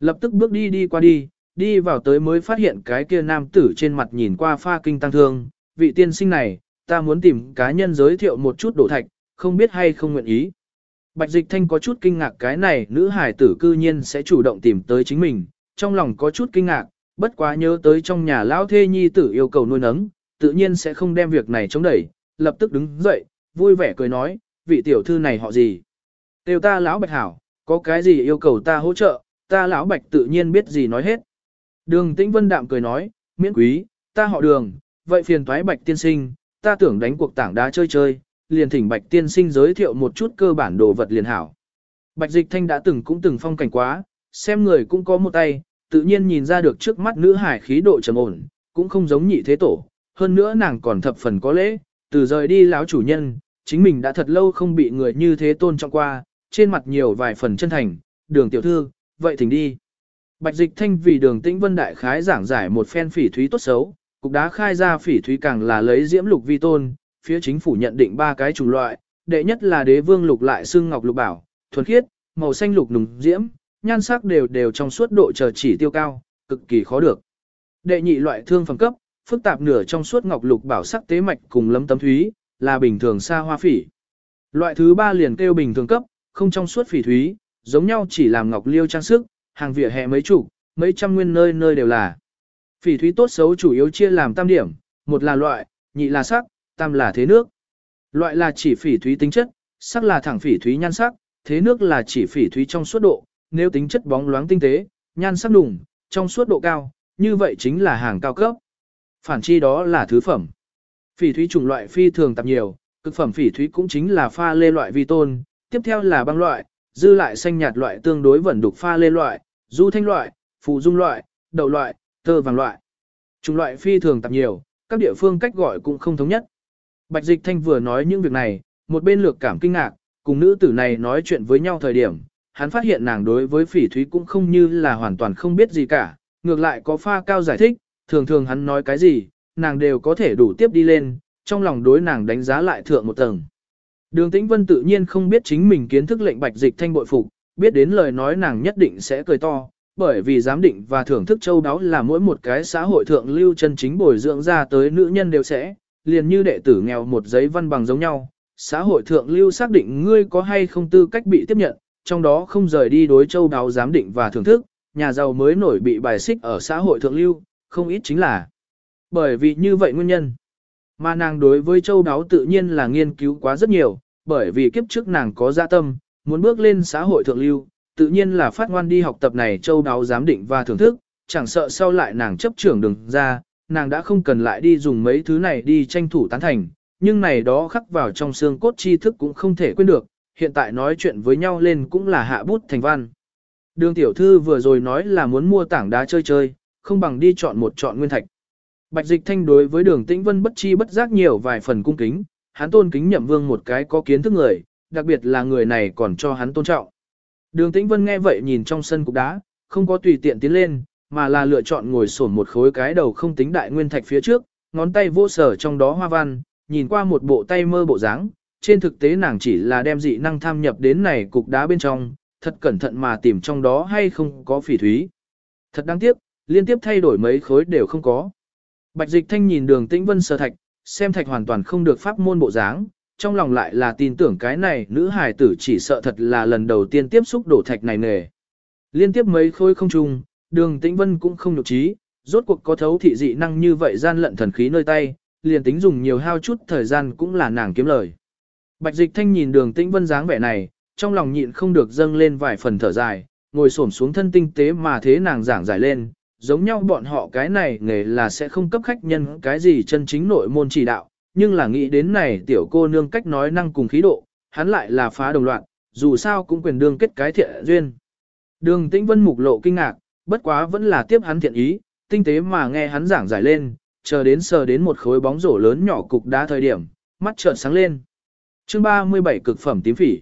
Lập tức bước đi đi qua đi, đi vào tới mới phát hiện cái kia nam tử trên mặt nhìn qua pha kinh tăng thương, vị tiên sinh này, ta muốn tìm cá nhân giới thiệu một chút đổ thạch, không biết hay không nguyện ý. Bạch Dịch Thanh có chút kinh ngạc cái này nữ hải tử cư nhiên sẽ chủ động tìm tới chính mình, trong lòng có chút kinh ngạc, bất quá nhớ tới trong nhà lão thê nhi tử yêu cầu nuôi nấng, tự nhiên sẽ không đem việc này chống đẩy, lập tức đứng dậy, vui vẻ cười nói, vị tiểu thư này họ gì? Tiêu ta lão bạch hảo, có cái gì yêu cầu ta hỗ trợ, ta lão bạch tự nhiên biết gì nói hết. Đường tĩnh vân đạm cười nói, miễn quý, ta họ đường, vậy phiền thoái bạch tiên sinh, ta tưởng đánh cuộc tảng đá chơi chơi, liền thỉnh bạch tiên sinh giới thiệu một chút cơ bản đồ vật liền hảo. Bạch dịch thanh đã từng cũng từng phong cảnh quá, xem người cũng có một tay, tự nhiên nhìn ra được trước mắt nữ hải khí độ trầm ổn, cũng không giống nhị thế tổ, hơn nữa nàng còn thập phần có lễ, từ rời đi lão chủ nhân, chính mình đã thật lâu không bị người như thế tôn trọng qua, trên mặt nhiều vài phần chân thành, đường tiểu thư, vậy thỉnh đi. Bạch dịch thanh vì đường tĩnh vân đại khái giảng giải một phen phỉ thúy tốt xấu, cục đá khai ra phỉ thúy càng là lấy diễm lục vi tôn, phía chính phủ nhận định ba cái chủng loại, đệ nhất là đế vương lục lại xương ngọc lục bảo, thuần khiết, màu xanh lục nùng diễm, nhan sắc đều đều trong suốt độ chờ chỉ tiêu cao, cực kỳ khó được. Đệ nhị loại thương phẩm cấp, phức tạp nửa trong suốt ngọc lục bảo sắc tế mạch cùng lấm tấm thúy, là bình thường xa hoa phỉ. Loại thứ ba liền kêu bình thường cấp, không trong suốt phỉ thúy, giống nhau chỉ làm ngọc liêu trang sức, hàng vỉa hè mấy chủ, mấy trăm nguyên nơi nơi đều là. Phỉ thúy tốt xấu chủ yếu chia làm tam điểm, một là loại, nhị là sắc, tam là thế nước. Loại là chỉ phỉ thúy tính chất, sắc là thẳng phỉ thúy nhan sắc, thế nước là chỉ phỉ thúy trong suốt độ, nếu tính chất bóng loáng tinh tế, nhan sắc đùng, trong suốt độ cao, như vậy chính là hàng cao cấp. Phản chi đó là thứ phẩm. Phỉ thúy chủng loại phi thường tạp nhiều, cực phẩm phỉ thúy cũng chính là pha lê loại vi tôn, tiếp theo là băng loại, dư lại xanh nhạt loại tương đối vẩn đục pha lê loại, du thanh loại, phụ dung loại, đậu loại, tơ vàng loại. Chủng loại phi thường tạp nhiều, các địa phương cách gọi cũng không thống nhất. Bạch Dịch Thanh vừa nói những việc này, một bên lược cảm kinh ngạc, cùng nữ tử này nói chuyện với nhau thời điểm, hắn phát hiện nàng đối với phỉ thúy cũng không như là hoàn toàn không biết gì cả, ngược lại có pha cao giải thích, thường thường hắn nói cái gì, nàng đều có thể đủ tiếp đi lên, trong lòng đối nàng đánh giá lại thượng một tầng. Đường Tĩnh Vân tự nhiên không biết chính mình kiến thức lệnh bạch dịch thanh bội phục, biết đến lời nói nàng nhất định sẽ cười to, bởi vì giám định và thưởng thức châu đáo là mỗi một cái xã hội thượng lưu chân chính bồi dưỡng ra tới nữ nhân đều sẽ, liền như đệ tử nghèo một giấy văn bằng giống nhau. Xã hội thượng lưu xác định ngươi có hay không tư cách bị tiếp nhận, trong đó không rời đi đối châu đáo giám định và thưởng thức, nhà giàu mới nổi bị bài xích ở xã hội thượng lưu, không ít chính là Bởi vì như vậy nguyên nhân. Mà nàng đối với châu đáo tự nhiên là nghiên cứu quá rất nhiều, bởi vì kiếp trước nàng có dạ tâm, muốn bước lên xã hội thượng lưu, tự nhiên là phát ngoan đi học tập này châu đáo giám định và thưởng thức, chẳng sợ sau lại nàng chấp trưởng đừng ra, nàng đã không cần lại đi dùng mấy thứ này đi tranh thủ tán thành, nhưng này đó khắc vào trong xương cốt tri thức cũng không thể quên được, hiện tại nói chuyện với nhau lên cũng là hạ bút thành văn. Đường tiểu thư vừa rồi nói là muốn mua tảng đá chơi chơi, không bằng đi chọn một chọn nguyên thạch. Bạch dịch thanh đối với đường tĩnh vân bất chi bất giác nhiều vài phần cung kính, hắn tôn kính nhậm vương một cái có kiến thức người, đặc biệt là người này còn cho hắn tôn trọng. Đường tĩnh vân nghe vậy nhìn trong sân cục đá, không có tùy tiện tiến lên, mà là lựa chọn ngồi sổn một khối cái đầu không tính đại nguyên thạch phía trước, ngón tay vô sở trong đó hoa văn, nhìn qua một bộ tay mơ bộ dáng, trên thực tế nàng chỉ là đem dị năng tham nhập đến này cục đá bên trong, thật cẩn thận mà tìm trong đó hay không có phỉ thúy. Thật đáng tiếc, liên tiếp thay đổi mấy khối đều không có. Bạch Dịch Thanh nhìn đường tĩnh vân sơ thạch, xem thạch hoàn toàn không được pháp môn bộ dáng, trong lòng lại là tin tưởng cái này nữ hài tử chỉ sợ thật là lần đầu tiên tiếp xúc đổ thạch này nghề. Liên tiếp mấy khối không trung, đường tĩnh vân cũng không nhục trí, rốt cuộc có thấu thị dị năng như vậy gian lận thần khí nơi tay, liền tính dùng nhiều hao chút thời gian cũng là nàng kiếm lời. Bạch Dịch Thanh nhìn đường tĩnh vân dáng vẻ này, trong lòng nhịn không được dâng lên vài phần thở dài, ngồi xổm xuống thân tinh tế mà thế nàng giảng giải lên, giống nhau bọn họ cái này nghề là sẽ không cấp khách nhân cái gì chân chính nội môn chỉ đạo, nhưng là nghĩ đến này tiểu cô nương cách nói năng cùng khí độ, hắn lại là phá đồng loạn, dù sao cũng quyền đương kết cái thiện duyên. Đường tĩnh vân mục lộ kinh ngạc, bất quá vẫn là tiếp hắn thiện ý, tinh tế mà nghe hắn giảng giải lên, chờ đến sờ đến một khối bóng rổ lớn nhỏ cục đá thời điểm, mắt trợn sáng lên. Chương 37 cực phẩm tím phỉ.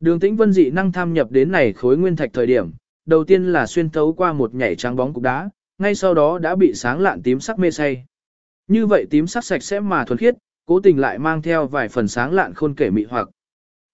Đường Tĩnh Vân dị năng tham nhập đến này khối nguyên thạch thời điểm, đầu tiên là xuyên thấu qua một nhảy trắng bóng cục đá, ngay sau đó đã bị sáng lạn tím sắc mê say. Như vậy tím sắc sạch sẽ mà thuần khiết, cố tình lại mang theo vài phần sáng lạn khôn kể mị hoặc.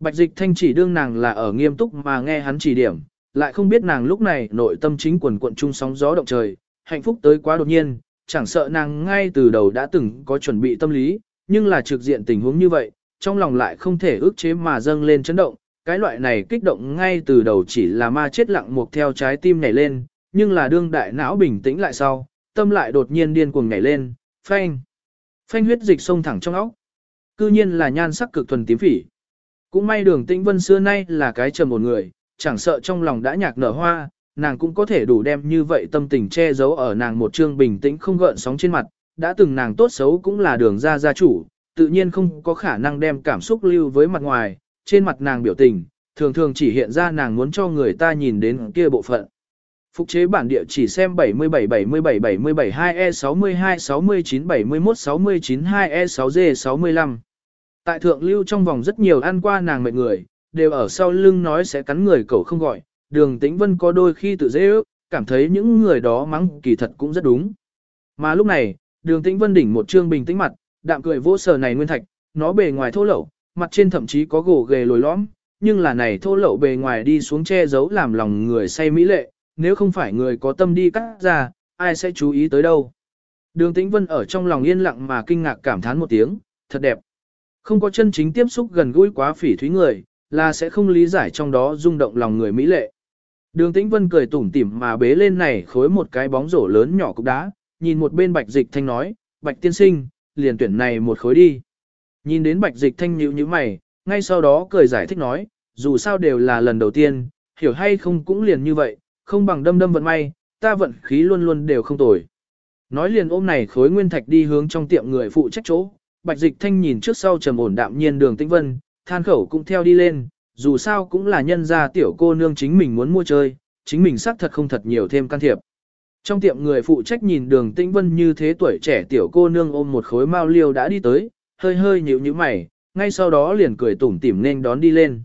Bạch dịch thanh chỉ đương nàng là ở nghiêm túc mà nghe hắn chỉ điểm, lại không biết nàng lúc này nội tâm chính quần cuộn chung sóng gió động trời, hạnh phúc tới quá đột nhiên, chẳng sợ nàng ngay từ đầu đã từng có chuẩn bị tâm lý, nhưng là trực diện tình huống như vậy, trong lòng lại không thể ước chế mà dâng lên chấn động, cái loại này kích động ngay từ đầu chỉ là ma chết lặng mục theo trái tim nhảy lên, nhưng là đương đại não bình tĩnh lại sau, tâm lại đột nhiên điên cuồng nhảy lên, phanh. Phanh huyết dịch xông thẳng trong óc. Cư nhiên là nhan sắc cực thuần tím phỉ. Cũng may đường tĩnh vân xưa nay là cái trầm một người, chẳng sợ trong lòng đã nhạc nở hoa, nàng cũng có thể đủ đem như vậy tâm tình che giấu ở nàng một trương bình tĩnh không gợn sóng trên mặt, đã từng nàng tốt xấu cũng là đường ra gia chủ, tự nhiên không có khả năng đem cảm xúc lưu với mặt ngoài, trên mặt nàng biểu tình, thường thường chỉ hiện ra nàng muốn cho người ta nhìn đến kia bộ phận. Phục chế bản địa chỉ xem 77 77 77 2E 62 69 71 69 2E 6G 65. Tại thượng lưu trong vòng rất nhiều ăn qua nàng mệt người, đều ở sau lưng nói sẽ cắn người cậu không gọi, đường tĩnh vân có đôi khi tự dễ ước, cảm thấy những người đó mắng kỳ thật cũng rất đúng. Mà lúc này, đường tĩnh vân đỉnh một trương bình tĩnh mặt, đạm cười vỗ sờ này nguyên thạch, nó bề ngoài thô lẩu, mặt trên thậm chí có gỗ ghề lồi lõm, nhưng là này thô lậu bề ngoài đi xuống che giấu làm lòng người say mỹ lệ, nếu không phải người có tâm đi cắt ra, ai sẽ chú ý tới đâu. Đường Tĩnh Vân ở trong lòng yên lặng mà kinh ngạc cảm thán một tiếng, thật đẹp. Không có chân chính tiếp xúc gần gũi quá phỉ thúy người, là sẽ không lý giải trong đó rung động lòng người mỹ lệ. Đường Tĩnh Vân cười tủm tỉm mà bế lên này khối một cái bóng rổ lớn nhỏ cục đá, nhìn một bên Bạch Dịch Thanh nói, Bạch Tiên Sinh, liền tuyển này một khối đi. Nhìn đến Bạch Dịch Thanh nhíu như mày, ngay sau đó cười giải thích nói, dù sao đều là lần đầu tiên, hiểu hay không cũng liền như vậy, không bằng đâm đâm vận may, ta vận khí luôn luôn đều không tồi. Nói liền ôm này khối nguyên thạch đi hướng trong tiệm người phụ trách chỗ, Bạch Dịch Thanh nhìn trước sau trầm ổn đạm nhiên đường tĩnh vân, than khẩu cũng theo đi lên, dù sao cũng là nhân gia tiểu cô nương chính mình muốn mua chơi, chính mình xác thật không thật nhiều thêm can thiệp. Trong tiệm người phụ trách nhìn đường tĩnh vân như thế tuổi trẻ tiểu cô nương ôm một khối mao liêu đã đi tới, hơi hơi nhíu nhíu mày, ngay sau đó liền cười tủm tỉm nên đón đi lên.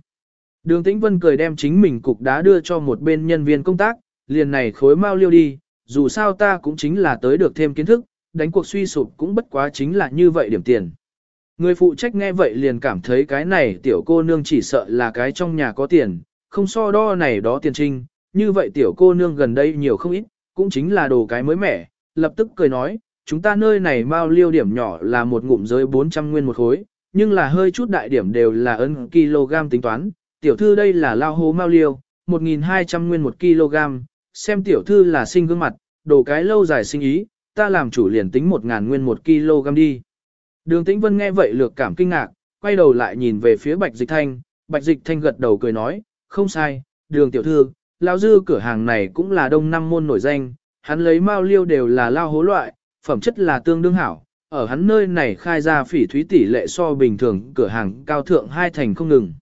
Đường Tĩnh Vân cười đem chính mình cục đá đưa cho một bên nhân viên công tác, liền này khối mau liêu đi, dù sao ta cũng chính là tới được thêm kiến thức, đánh cuộc suy sụp cũng bất quá chính là như vậy điểm tiền. Người phụ trách nghe vậy liền cảm thấy cái này tiểu cô nương chỉ sợ là cái trong nhà có tiền, không so đo này đó tiền trinh, như vậy tiểu cô nương gần đây nhiều không ít, cũng chính là đồ cái mới mẻ, lập tức cười nói, chúng ta nơi này mau liêu điểm nhỏ là một ngụm giới 400 nguyên một khối, nhưng là hơi chút đại điểm đều là ấn kg tính toán, tiểu thư đây là lao hố mau liêu, 1.200 nguyên một kg, xem tiểu thư là sinh gương mặt, đồ cái lâu dài sinh ý, ta làm chủ liền tính một ngàn nguyên một kg đi. Đường Tĩnh Vân nghe vậy lược cảm kinh ngạc, quay đầu lại nhìn về phía Bạch Dịch Thanh, Bạch Dịch Thanh gật đầu cười nói, không sai, đường tiểu thư, lao dư cửa hàng này cũng là đông năm môn nổi danh, hắn lấy mao liêu đều là lao hố loại, phẩm chất là tương đương hảo, ở hắn nơi này khai ra phỉ thúy tỷ lệ so bình thường cửa hàng cao thượng hai thành không ngừng.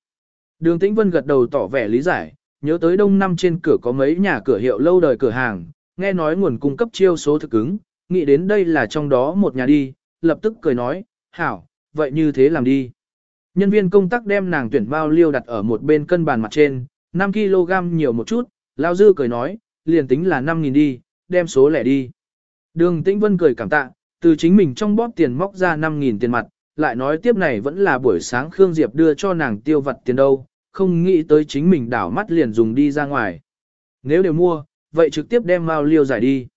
Đường Tĩnh Vân gật đầu tỏ vẻ lý giải, nhớ tới đông năm trên cửa có mấy nhà cửa hiệu lâu đời cửa hàng, nghe nói nguồn cung cấp chiêu số thực ứng, nghĩ đến đây là trong đó một nhà đi, lập tức cười nói, hảo, vậy như thế làm đi. Nhân viên công tác đem nàng tuyển bao liêu đặt ở một bên cân bàn mặt trên, 5kg nhiều một chút, lao dư cười nói, liền tính là 5.000 đi, đem số lẻ đi. Đường Tĩnh Vân cười cảm tạ, từ chính mình trong bóp tiền móc ra 5.000 tiền mặt, lại nói tiếp này vẫn là buổi sáng Khương Diệp đưa cho nàng tiêu vật tiền đâu, không nghĩ tới chính mình đảo mắt liền dùng đi ra ngoài. Nếu đều mua, vậy trực tiếp đem Mao Liêu giải đi.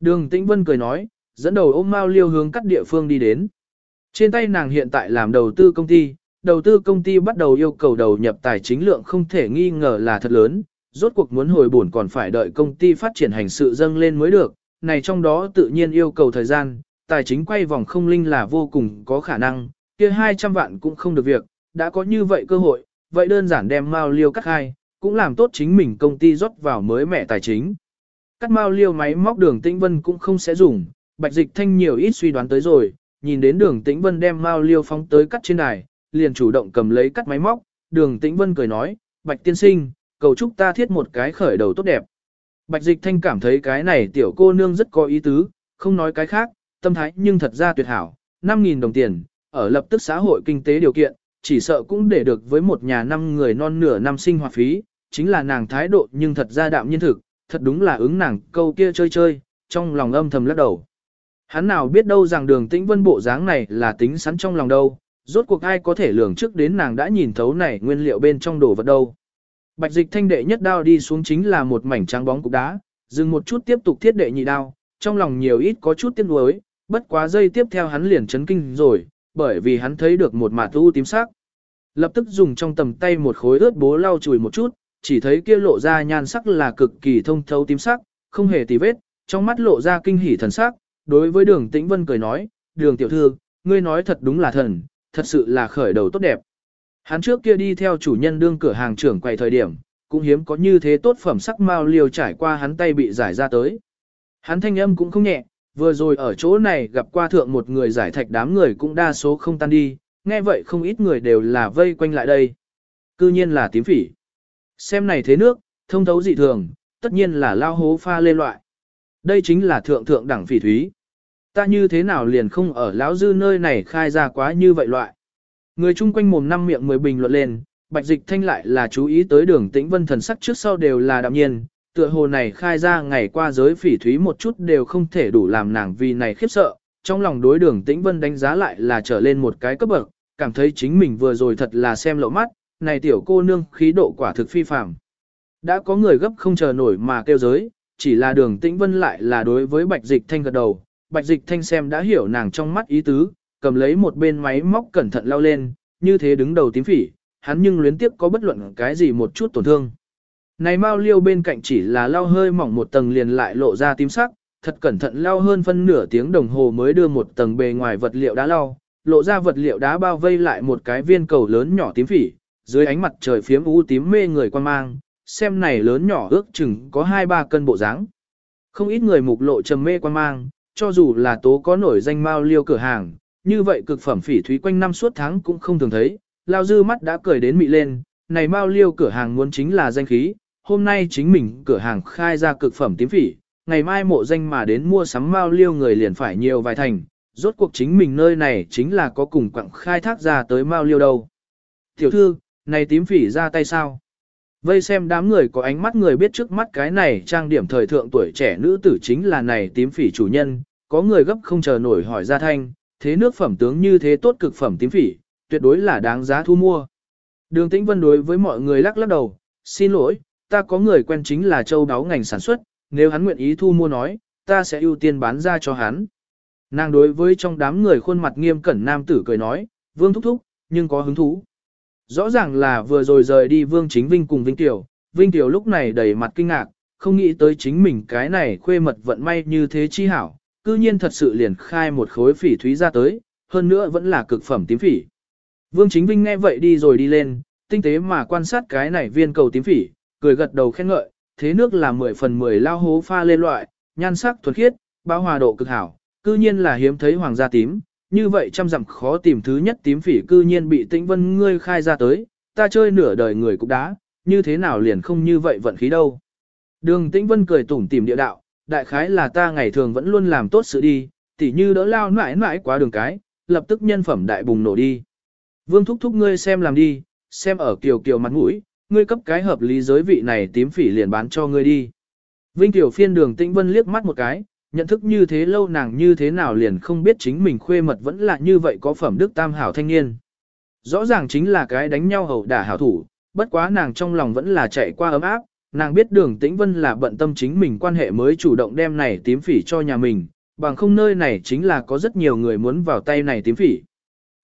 Đường Tĩnh Vân cười nói, dẫn đầu ôm Mao Liêu hướng các địa phương đi đến. Trên tay nàng hiện tại làm đầu tư công ty, đầu tư công ty bắt đầu yêu cầu đầu nhập tài chính lượng không thể nghi ngờ là thật lớn, rốt cuộc muốn hồi bổn còn phải đợi công ty phát triển hành sự dâng lên mới được, này trong đó tự nhiên yêu cầu thời gian, tài chính quay vòng không linh là vô cùng có khả năng, kia 200 vạn cũng không được việc, đã có như vậy cơ hội, vậy đơn giản đem mao liêu cắt hai, cũng làm tốt chính mình công ty rót vào mới mẹ tài chính. Cắt mao liêu máy móc đường tĩnh vân cũng không sẽ dùng, bạch dịch thanh nhiều ít suy đoán tới rồi, nhìn đến đường tĩnh vân đem mao liêu phóng tới cắt trên đài, liền chủ động cầm lấy cắt máy móc, đường tĩnh vân cười nói, bạch tiên sinh, cầu chúc ta thiết một cái khởi đầu tốt đẹp. Bạch dịch thanh cảm thấy cái này tiểu cô nương rất có ý tứ, không nói cái khác, tâm thái nhưng thật ra tuyệt hảo, 5.000 đồng tiền, ở lập tức xã hội kinh tế điều kiện, chỉ sợ cũng để được với một nhà năm người non nửa năm sinh hoạt phí, chính là nàng thái độ nhưng thật ra đạm nhiên thực, thật đúng là ứng nàng câu kia chơi chơi, trong lòng âm thầm lắc đầu. Hắn nào biết đâu rằng đường tĩnh vân bộ dáng này là tính sẵn trong lòng đâu, rốt cuộc ai có thể lường trước đến nàng đã nhìn thấu này nguyên liệu bên trong đồ vật đâu. Bạch dịch thanh đệ nhất đao đi xuống chính là một mảnh trắng bóng cục đá, dừng một chút tiếp tục thiết đệ nhị đao, trong lòng nhiều ít có chút tiếc nuối, bất quá giây tiếp theo hắn liền chấn kinh rồi, bởi vì hắn thấy được một mạt u tím sắc. Lập tức dùng trong tầm tay một khối ướt bố lau chùi một chút, chỉ thấy kia lộ ra nhan sắc là cực kỳ thông thấu tím sắc, không hề tì vết, trong mắt lộ ra kinh hỉ thần sắc, đối với đường tĩnh vân cười nói, đường tiểu thư, ngươi nói thật đúng là thần, thật sự là khởi đầu tốt đẹp. Hắn trước kia đi theo chủ nhân đương cửa hàng trưởng quầy thời điểm, cũng hiếm có như thế tốt phẩm sắc mao liều trải qua hắn tay bị giải ra tới. Hắn thanh âm cũng không nhẹ, vừa rồi ở chỗ này gặp qua thượng một người giải thạch đám người cũng đa số không tan đi, nghe vậy không ít người đều là vây quanh lại đây. Cư nhiên là tím phỉ. Xem này thế nước, thông thấu dị thường, tất nhiên là lao hố pha lên loại. Đây chính là thượng thượng đẳng phỉ thúy. Ta như thế nào liền không ở lão dư nơi này khai ra quá như vậy loại. Người chung quanh mồm năm miệng mười bình luận lên, bạch dịch thanh lại là chú ý tới đường tĩnh vân thần sắc trước sau đều là đạm nhiên, tựa hồ này khai ra ngày qua giới phỉ thúy một chút đều không thể đủ làm nàng vì này khiếp sợ, trong lòng đối đường tĩnh vân đánh giá lại là trở lên một cái cấp bậc, cảm thấy chính mình vừa rồi thật là xem lậu mắt, này tiểu cô nương khí độ quả thực phi phạm. Đã có người gấp không chờ nổi mà kêu giới, chỉ là đường tĩnh vân lại là đối với bạch dịch thanh gật đầu, bạch dịch thanh xem đã hiểu nàng trong mắt ý tứ, cầm lấy một bên máy móc cẩn thận lao lên, như thế đứng đầu tím phỉ, hắn nhưng luyến tiếp có bất luận cái gì một chút tổn thương. Này mau liêu bên cạnh chỉ là lao hơi mỏng một tầng liền lại lộ ra tím sắc, thật cẩn thận lao hơn phân nửa tiếng đồng hồ mới đưa một tầng bề ngoài vật liệu đá lau, lộ ra vật liệu đá bao vây lại một cái viên cầu lớn nhỏ tím phỉ, dưới ánh mặt trời phiếm u tím mê người quan mang, xem này lớn nhỏ ước chừng có 2-3 cân bộ dáng. Không ít người mục lộ trầm mê quan mang, cho dù là tố có nổi danh mao liêu cửa hàng, như vậy cực phẩm phỉ thúy quanh năm suốt tháng cũng không thường thấy, lao dư mắt đã cười đến mị lên, này mao liêu cửa hàng muốn chính là danh khí, hôm nay chính mình cửa hàng khai ra cực phẩm tím phỉ, ngày mai mộ danh mà đến mua sắm mao liêu người liền phải nhiều vài thành, rốt cuộc chính mình nơi này chính là có cùng quặng khai thác ra tới mao liêu đâu. Tiểu thư, này tím phỉ ra tay sao? Vây xem đám người có ánh mắt người biết trước mắt cái này trang điểm thời thượng tuổi trẻ nữ tử chính là này tím phỉ chủ nhân, có người gấp không chờ nổi hỏi ra thanh, thế nước phẩm tướng như thế tốt cực phẩm tím phỉ, tuyệt đối là đáng giá thu mua. Đường Tĩnh Vân đối với mọi người lắc lắc đầu, xin lỗi, ta có người quen chính là châu đáo ngành sản xuất, nếu hắn nguyện ý thu mua nói, ta sẽ ưu tiên bán ra cho hắn. Nàng đối với trong đám người khuôn mặt nghiêm cẩn nam tử cười nói, vương thúc thúc, nhưng có hứng thú. Rõ ràng là vừa rồi rời đi vương chính Vinh cùng Vinh Tiểu, Vinh Tiểu lúc này đầy mặt kinh ngạc, không nghĩ tới chính mình cái này khuê mật vận may như thế chi hảo, cư nhiên thật sự liền khai một khối phỉ thúy ra tới, hơn nữa vẫn là cực phẩm tím phỉ. Vương Chính Vinh nghe vậy đi rồi đi lên, tinh tế mà quan sát cái này viên cầu tím phỉ, cười gật đầu khen ngợi, thế nước là 10 phần 10 lao hố pha lên loại, nhan sắc thuần khiết, bao hòa độ cực hảo, cư nhiên là hiếm thấy hoàng gia tím, như vậy trăm dặm khó tìm thứ nhất tím phỉ cư nhiên bị tĩnh vân ngươi khai ra tới, ta chơi nửa đời người cũng đá, như thế nào liền không như vậy vận khí đâu. Đường tĩnh vân cười tủm tìm địa đạo, đại khái là ta ngày thường vẫn luôn làm tốt sự đi, tỉ như đỡ lao mãi mãi quá đường cái, lập tức nhân phẩm đại bùng nổ đi. Vương thúc thúc ngươi xem làm đi, xem ở kiều kiều mặt mũi, ngươi cấp cái hợp lý giới vị này tím phỉ liền bán cho ngươi đi. Vinh Tiểu phiên đường tĩnh vân liếc mắt một cái, nhận thức như thế lâu nàng như thế nào liền không biết chính mình khuê mật vẫn là như vậy có phẩm đức tam hảo thanh niên. Rõ ràng chính là cái đánh nhau hầu đả hảo thủ, bất quá nàng trong lòng vẫn là chạy qua ấm áp, nàng biết đường tĩnh vân là bận tâm chính mình quan hệ mới chủ động đem này tím phỉ cho nhà mình, bằng không nơi này chính là có rất nhiều người muốn vào tay này tím phỉ.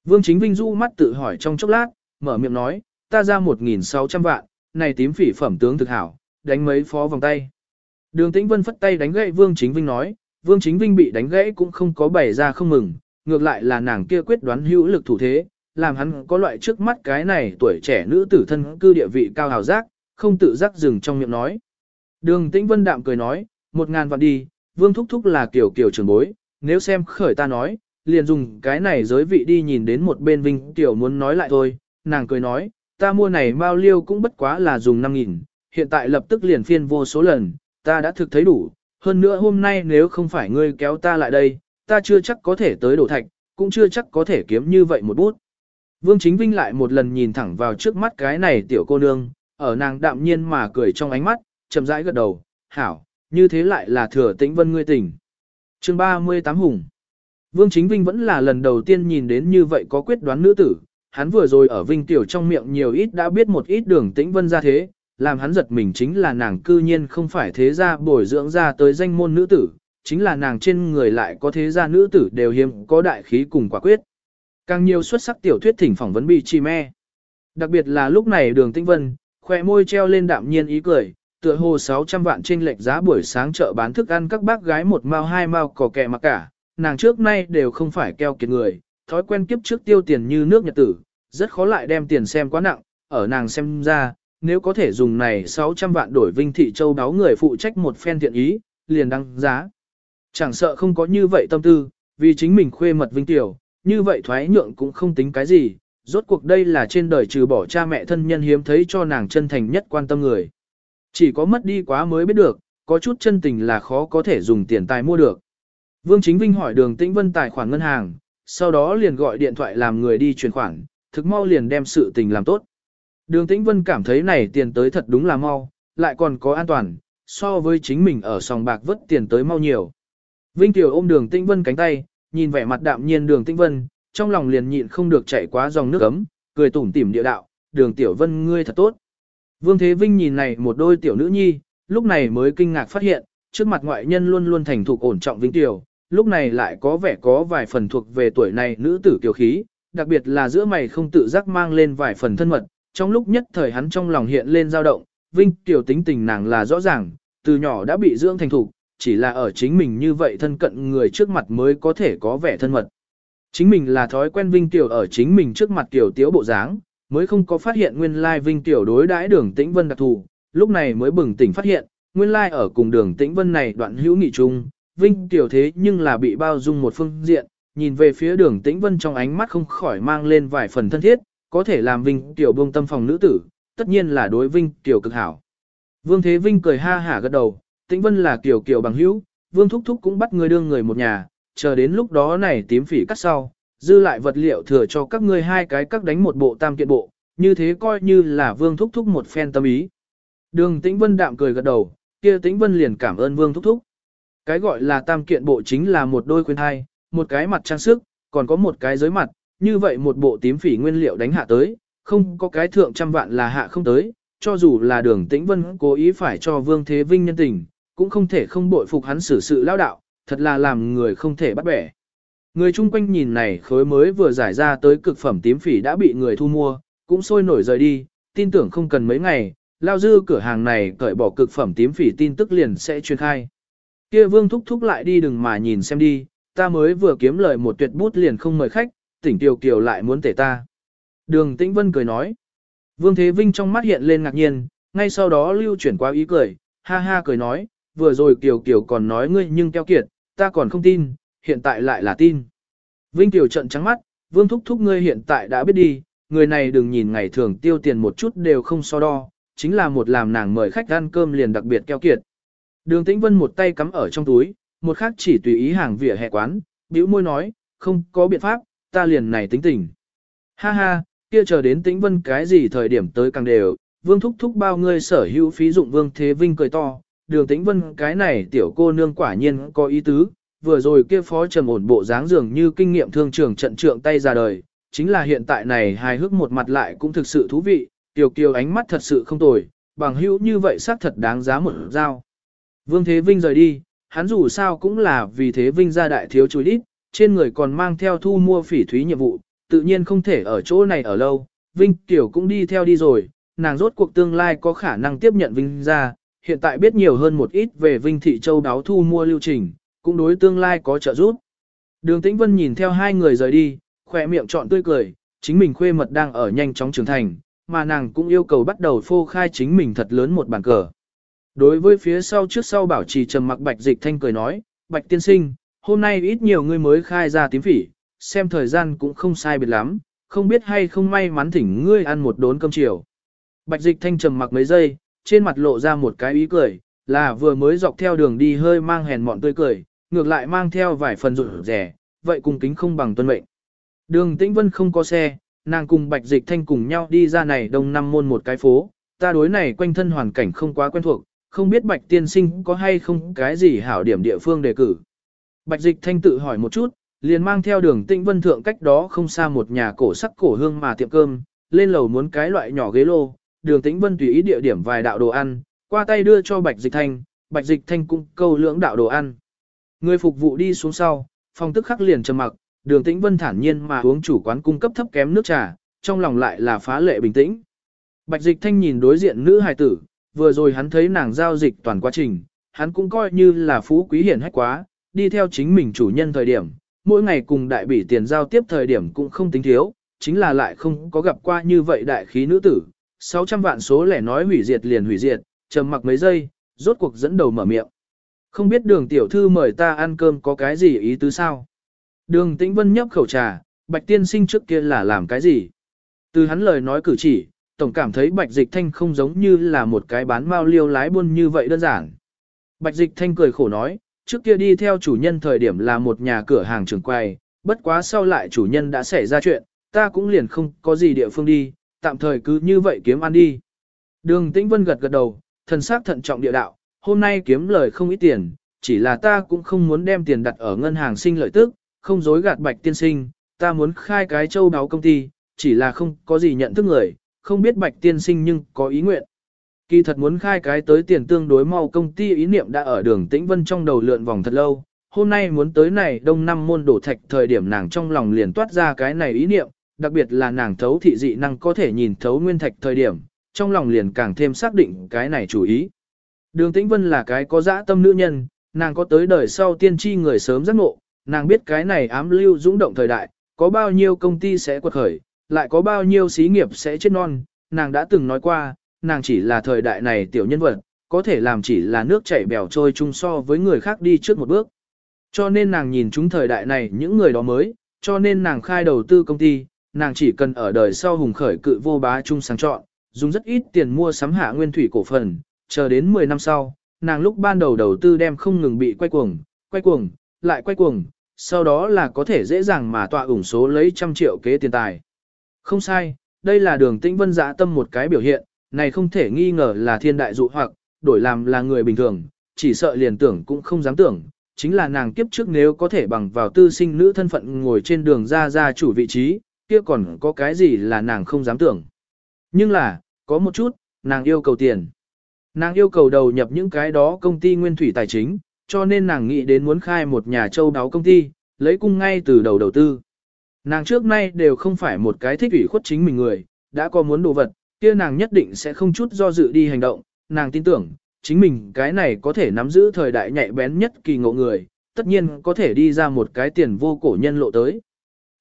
Vương chính vinh du mắt tự hỏi trong chốc lát, mở miệng nói, ta ra 1.600 vạn, này tím phỉ phẩm tướng thực hảo, đánh mấy phó vòng tay. Đường tĩnh vân phất tay đánh gãy Vương chính vinh nói, Vương chính vinh bị đánh gãy cũng không có bày ra không mừng, ngược lại là nàng kia quyết đoán hữu lực thủ thế, làm hắn có loại trước mắt cái này tuổi trẻ nữ tử thân cư địa vị cao hào giác, không tự giác dừng trong miệng nói. Đường tĩnh vân đạm cười nói, một ngàn vạn đi, vương thúc thúc là kiểu kiểu trưởng bối, nếu xem khởi ta nói, liền dùng cái này giới vị đi nhìn đến một bên vinh tiểu muốn nói lại thôi, nàng cười nói, ta mua này mao liêu cũng bất quá là dùng 5.000, hiện tại lập tức liền phiên vô số lần, ta đã thực thấy đủ, hơn nữa hôm nay nếu không phải ngươi kéo ta lại đây, ta chưa chắc có thể tới đổ thạch, cũng chưa chắc có thể kiếm như vậy một bút. Vương Chính Vinh lại một lần nhìn thẳng vào trước mắt cái này tiểu cô nương, ở nàng đạm nhiên mà cười trong ánh mắt, chậm rãi gật đầu, hảo, như thế lại là thừa tĩnh vân ngươi tỉnh. chương 38 Hùng Vương Chính Vinh vẫn là lần đầu tiên nhìn đến như vậy có quyết đoán nữ tử, hắn vừa rồi ở Vinh Tiểu trong miệng nhiều ít đã biết một ít đường tĩnh vân ra thế, làm hắn giật mình chính là nàng cư nhiên không phải thế gia bồi dưỡng ra tới danh môn nữ tử, chính là nàng trên người lại có thế gia nữ tử đều hiếm có đại khí cùng quả quyết. Càng nhiều xuất sắc tiểu thuyết thỉnh phỏng vấn bị chi me. Đặc biệt là lúc này đường tĩnh vân, khỏe môi treo lên đạm nhiên ý cười, tựa hồ 600 vạn trên lệch giá buổi sáng chợ bán thức ăn các bác gái một mao hai mao cỏ kẹ mà cả, nàng trước nay đều không phải keo kiệt người, thói quen kiếp trước tiêu tiền như nước nhật tử, rất khó lại đem tiền xem quá nặng, ở nàng xem ra, nếu có thể dùng này 600 vạn đổi Vinh Thị Châu đáo người phụ trách một phen thiện ý, liền đăng giá. Chẳng sợ không có như vậy tâm tư, vì chính mình khuê mật Vinh Tiểu, như vậy thoái nhượng cũng không tính cái gì, rốt cuộc đây là trên đời trừ bỏ cha mẹ thân nhân hiếm thấy cho nàng chân thành nhất quan tâm người. Chỉ có mất đi quá mới biết được, có chút chân tình là khó có thể dùng tiền tài mua được. Vương Chính Vinh hỏi đường Tĩnh Vân tài khoản ngân hàng, sau đó liền gọi điện thoại làm người đi chuyển khoản, thực mau liền đem sự tình làm tốt. Đường Tĩnh Vân cảm thấy này tiền tới thật đúng là mau, lại còn có an toàn, so với chính mình ở sòng bạc vất tiền tới mau nhiều. Vinh Tiểu ôm đường Tĩnh Vân cánh tay, nhìn vẻ mặt đạm nhiên đường Tĩnh Vân, trong lòng liền nhịn không được chạy quá dòng nước ấm, cười tủm tỉm địa đạo, đường Tiểu Vân ngươi thật tốt. Vương Thế Vinh nhìn này một đôi tiểu nữ nhi, lúc này mới kinh ngạc phát hiện, trước mặt ngoại nhân luôn luôn thành thục ổn trọng Vinh Tiểu, lúc này lại có vẻ có vài phần thuộc về tuổi này nữ tử kiều khí, đặc biệt là giữa mày không tự giác mang lên vài phần thân mật, trong lúc nhất thời hắn trong lòng hiện lên dao động, Vinh Tiểu tính tình nàng là rõ ràng, từ nhỏ đã bị dưỡng thành thục, chỉ là ở chính mình như vậy thân cận người trước mặt mới có thể có vẻ thân mật. Chính mình là thói quen Vinh Tiểu ở chính mình trước mặt Tiểu Tiếu bộ dáng, mới không có phát hiện nguyên lai Vinh Tiểu đối đãi đường tĩnh vân đặc thù, lúc này mới bừng tỉnh phát hiện, nguyên lai ở cùng đường tĩnh vân này đoạn hữu nghị chung, Vinh Tiểu thế nhưng là bị bao dung một phương diện, nhìn về phía đường tĩnh vân trong ánh mắt không khỏi mang lên vài phần thân thiết, có thể làm Vinh Tiểu buông tâm phòng nữ tử, tất nhiên là đối Vinh Tiểu cực hảo. Vương Thế Vinh cười ha hả gật đầu, tĩnh vân là tiểu kiểu bằng hữu, Vương Thúc Thúc cũng bắt người đương người một nhà, chờ đến lúc đó này tím phỉ cắt sau, dư lại vật liệu thừa cho các ngươi hai cái các đánh một bộ tam kiện bộ, như thế coi như là Vương Thúc Thúc một phen tâm ý. Đường Tĩnh Vân đạm cười gật đầu, kia Tĩnh Vân liền cảm ơn Vương Thúc Thúc. Cái gọi là tam kiện bộ chính là một đôi khuyên thai, một cái mặt trang sức, còn có một cái giới mặt, như vậy một bộ tím phỉ nguyên liệu đánh hạ tới, không có cái thượng trăm vạn là hạ không tới, cho dù là đường Tĩnh Vân cố ý phải cho Vương Thế Vinh nhân tình, cũng không thể không bội phục hắn xử sự lao đạo, thật là làm người không thể bắt bẻ. Người chung quanh nhìn này khối mới vừa giải ra tới cực phẩm tím phỉ đã bị người thu mua, cũng sôi nổi rời đi, tin tưởng không cần mấy ngày, lao dư cửa hàng này cởi bỏ cực phẩm tím phỉ tin tức liền sẽ truyền khai. Kia vương thúc thúc lại đi đừng mà nhìn xem đi, ta mới vừa kiếm lời một tuyệt bút liền không mời khách, tỉnh Kiều Kiều lại muốn tể ta. Đường Tĩnh Vân cười nói. Vương Thế Vinh trong mắt hiện lên ngạc nhiên, ngay sau đó lưu chuyển qua ý cười, ha ha cười nói, vừa rồi Kiều Kiều còn nói ngươi nhưng keo kiệt, ta còn không tin, hiện tại lại là tin. Vinh Kiều trận trắng mắt, Vương Thúc Thúc ngươi hiện tại đã biết đi, người này đừng nhìn ngày thường tiêu tiền một chút đều không so đo, chính là một làm nàng mời khách ăn cơm liền đặc biệt keo kiệt. Đường Tĩnh Vân một tay cắm ở trong túi, một khác chỉ tùy ý hàng vỉa hè quán, bĩu môi nói, không có biện pháp, ta liền này tính tình. Ha ha, kia chờ đến Tĩnh Vân cái gì thời điểm tới càng đều, Vương Thúc Thúc bao ngươi sở hữu phí dụng Vương Thế Vinh cười to, đường Tĩnh Vân cái này tiểu cô nương quả nhiên có ý tứ, vừa rồi kia phó trầm ổn bộ dáng dường như kinh nghiệm thương trường trận trượng tay ra đời, chính là hiện tại này hài hước một mặt lại cũng thực sự thú vị, tiểu kiều ánh mắt thật sự không tồi, bằng hữu như vậy xác thật đáng giá một dao. Vương Thế Vinh rời đi, hắn dù sao cũng là vì Thế Vinh ra đại thiếu chuối ít, trên người còn mang theo thu mua phỉ thúy nhiệm vụ, tự nhiên không thể ở chỗ này ở lâu, Vinh Tiểu cũng đi theo đi rồi, nàng rốt cuộc tương lai có khả năng tiếp nhận Vinh ra, hiện tại biết nhiều hơn một ít về Vinh Thị Châu đáo thu mua lưu trình, cũng đối tương lai có trợ giúp. Đường Tĩnh Vân nhìn theo hai người rời đi, khỏe miệng trọn tươi cười, chính mình khuê mật đang ở nhanh chóng trưởng thành, mà nàng cũng yêu cầu bắt đầu phô khai chính mình thật lớn một bàn cờ. Đối với phía sau trước sau bảo trì trầm mặc bạch dịch thanh cười nói, bạch tiên sinh, hôm nay ít nhiều người mới khai ra tím phỉ, xem thời gian cũng không sai biệt lắm, không biết hay không may mắn thỉnh ngươi ăn một đốn cơm chiều. Bạch dịch thanh trầm mặc mấy giây, trên mặt lộ ra một cái ý cười, là vừa mới dọc theo đường đi hơi mang hèn mọn tươi cười, ngược lại mang theo vài phần rụt rẻ, vậy cùng kính không bằng tuân mệnh. Đường Tĩnh Vân không có xe, nàng cùng Bạch Dịch Thanh cùng nhau đi ra này đông năm môn một cái phố, ta đối này quanh thân hoàn cảnh không quá quen thuộc, không biết Bạch Tiên Sinh có hay không cái gì hảo điểm địa phương đề cử. Bạch Dịch Thanh tự hỏi một chút, liền mang theo đường Tĩnh Vân thượng cách đó không xa một nhà cổ sắc cổ hương mà tiệm cơm, lên lầu muốn cái loại nhỏ ghế lô, đường Tĩnh Vân tùy ý địa điểm vài đạo đồ ăn, qua tay đưa cho Bạch Dịch Thanh, Bạch Dịch Thanh cũng câu lưỡng đạo đồ ăn. Người phục vụ đi xuống sau, phòng tức khắc liền trầm mặc, đường tĩnh vân thản nhiên mà uống chủ quán cung cấp thấp kém nước trà, trong lòng lại là phá lệ bình tĩnh. Bạch dịch thanh nhìn đối diện nữ hài tử, vừa rồi hắn thấy nàng giao dịch toàn quá trình, hắn cũng coi như là phú quý hiển hách quá, đi theo chính mình chủ nhân thời điểm, mỗi ngày cùng đại bỉ tiền giao tiếp thời điểm cũng không tính thiếu, chính là lại không có gặp qua như vậy đại khí nữ tử, 600 vạn số lẻ nói hủy diệt liền hủy diệt, trầm mặc mấy giây, rốt cuộc dẫn đầu mở miệng. Không biết đường tiểu thư mời ta ăn cơm có cái gì ý tứ sao? Đường tĩnh vân nhấp khẩu trà, bạch tiên sinh trước kia là làm cái gì? Từ hắn lời nói cử chỉ, tổng cảm thấy bạch dịch thanh không giống như là một cái bán mao liêu lái buôn như vậy đơn giản. Bạch dịch thanh cười khổ nói, trước kia đi theo chủ nhân thời điểm là một nhà cửa hàng trường quầy, bất quá sau lại chủ nhân đã xảy ra chuyện, ta cũng liền không có gì địa phương đi, tạm thời cứ như vậy kiếm ăn đi. Đường tĩnh vân gật gật đầu, thần sắc thận trọng địa đạo, hôm nay kiếm lời không ít tiền, chỉ là ta cũng không muốn đem tiền đặt ở ngân hàng sinh lợi tức, không dối gạt bạch tiên sinh, ta muốn khai cái châu đáo công ty, chỉ là không có gì nhận thức người, không biết bạch tiên sinh nhưng có ý nguyện. Kỳ thật muốn khai cái tới tiền tương đối mau công ty ý niệm đã ở đường tĩnh vân trong đầu lượn vòng thật lâu, hôm nay muốn tới này đông năm môn đổ thạch thời điểm nàng trong lòng liền toát ra cái này ý niệm, đặc biệt là nàng thấu thị dị năng có thể nhìn thấu nguyên thạch thời điểm, trong lòng liền càng thêm xác định cái này chủ ý. Đường Tĩnh Vân là cái có dã tâm nữ nhân, nàng có tới đời sau tiên tri người sớm giác ngộ, nàng biết cái này ám lưu dũng động thời đại, có bao nhiêu công ty sẽ quật khởi, lại có bao nhiêu xí nghiệp sẽ chết non, nàng đã từng nói qua, nàng chỉ là thời đại này tiểu nhân vật, có thể làm chỉ là nước chảy bèo trôi chung so với người khác đi trước một bước. Cho nên nàng nhìn chúng thời đại này những người đó mới, cho nên nàng khai đầu tư công ty, nàng chỉ cần ở đời sau hùng khởi cự vô bá chung sáng chọn, dùng rất ít tiền mua sắm hạ nguyên thủy cổ phần, chờ đến 10 năm sau, nàng lúc ban đầu đầu tư đem không ngừng bị quay cuồng, quay cuồng, lại quay cuồng, sau đó là có thể dễ dàng mà tọa ủng số lấy trăm triệu kế tiền tài. Không sai, đây là đường tĩnh vân dã tâm một cái biểu hiện, này không thể nghi ngờ là thiên đại dụ hoặc, đổi làm là người bình thường, chỉ sợ liền tưởng cũng không dám tưởng, chính là nàng kiếp trước nếu có thể bằng vào tư sinh nữ thân phận ngồi trên đường ra ra chủ vị trí, kia còn có cái gì là nàng không dám tưởng. Nhưng là, có một chút, nàng yêu cầu tiền. Nàng yêu cầu đầu nhập những cái đó công ty nguyên thủy tài chính, cho nên nàng nghĩ đến muốn khai một nhà châu đáo công ty, lấy cung ngay từ đầu đầu tư. Nàng trước nay đều không phải một cái thích ủy khuất chính mình người, đã có muốn đồ vật, kia nàng nhất định sẽ không chút do dự đi hành động, nàng tin tưởng, chính mình cái này có thể nắm giữ thời đại nhạy bén nhất kỳ ngộ người, tất nhiên có thể đi ra một cái tiền vô cổ nhân lộ tới.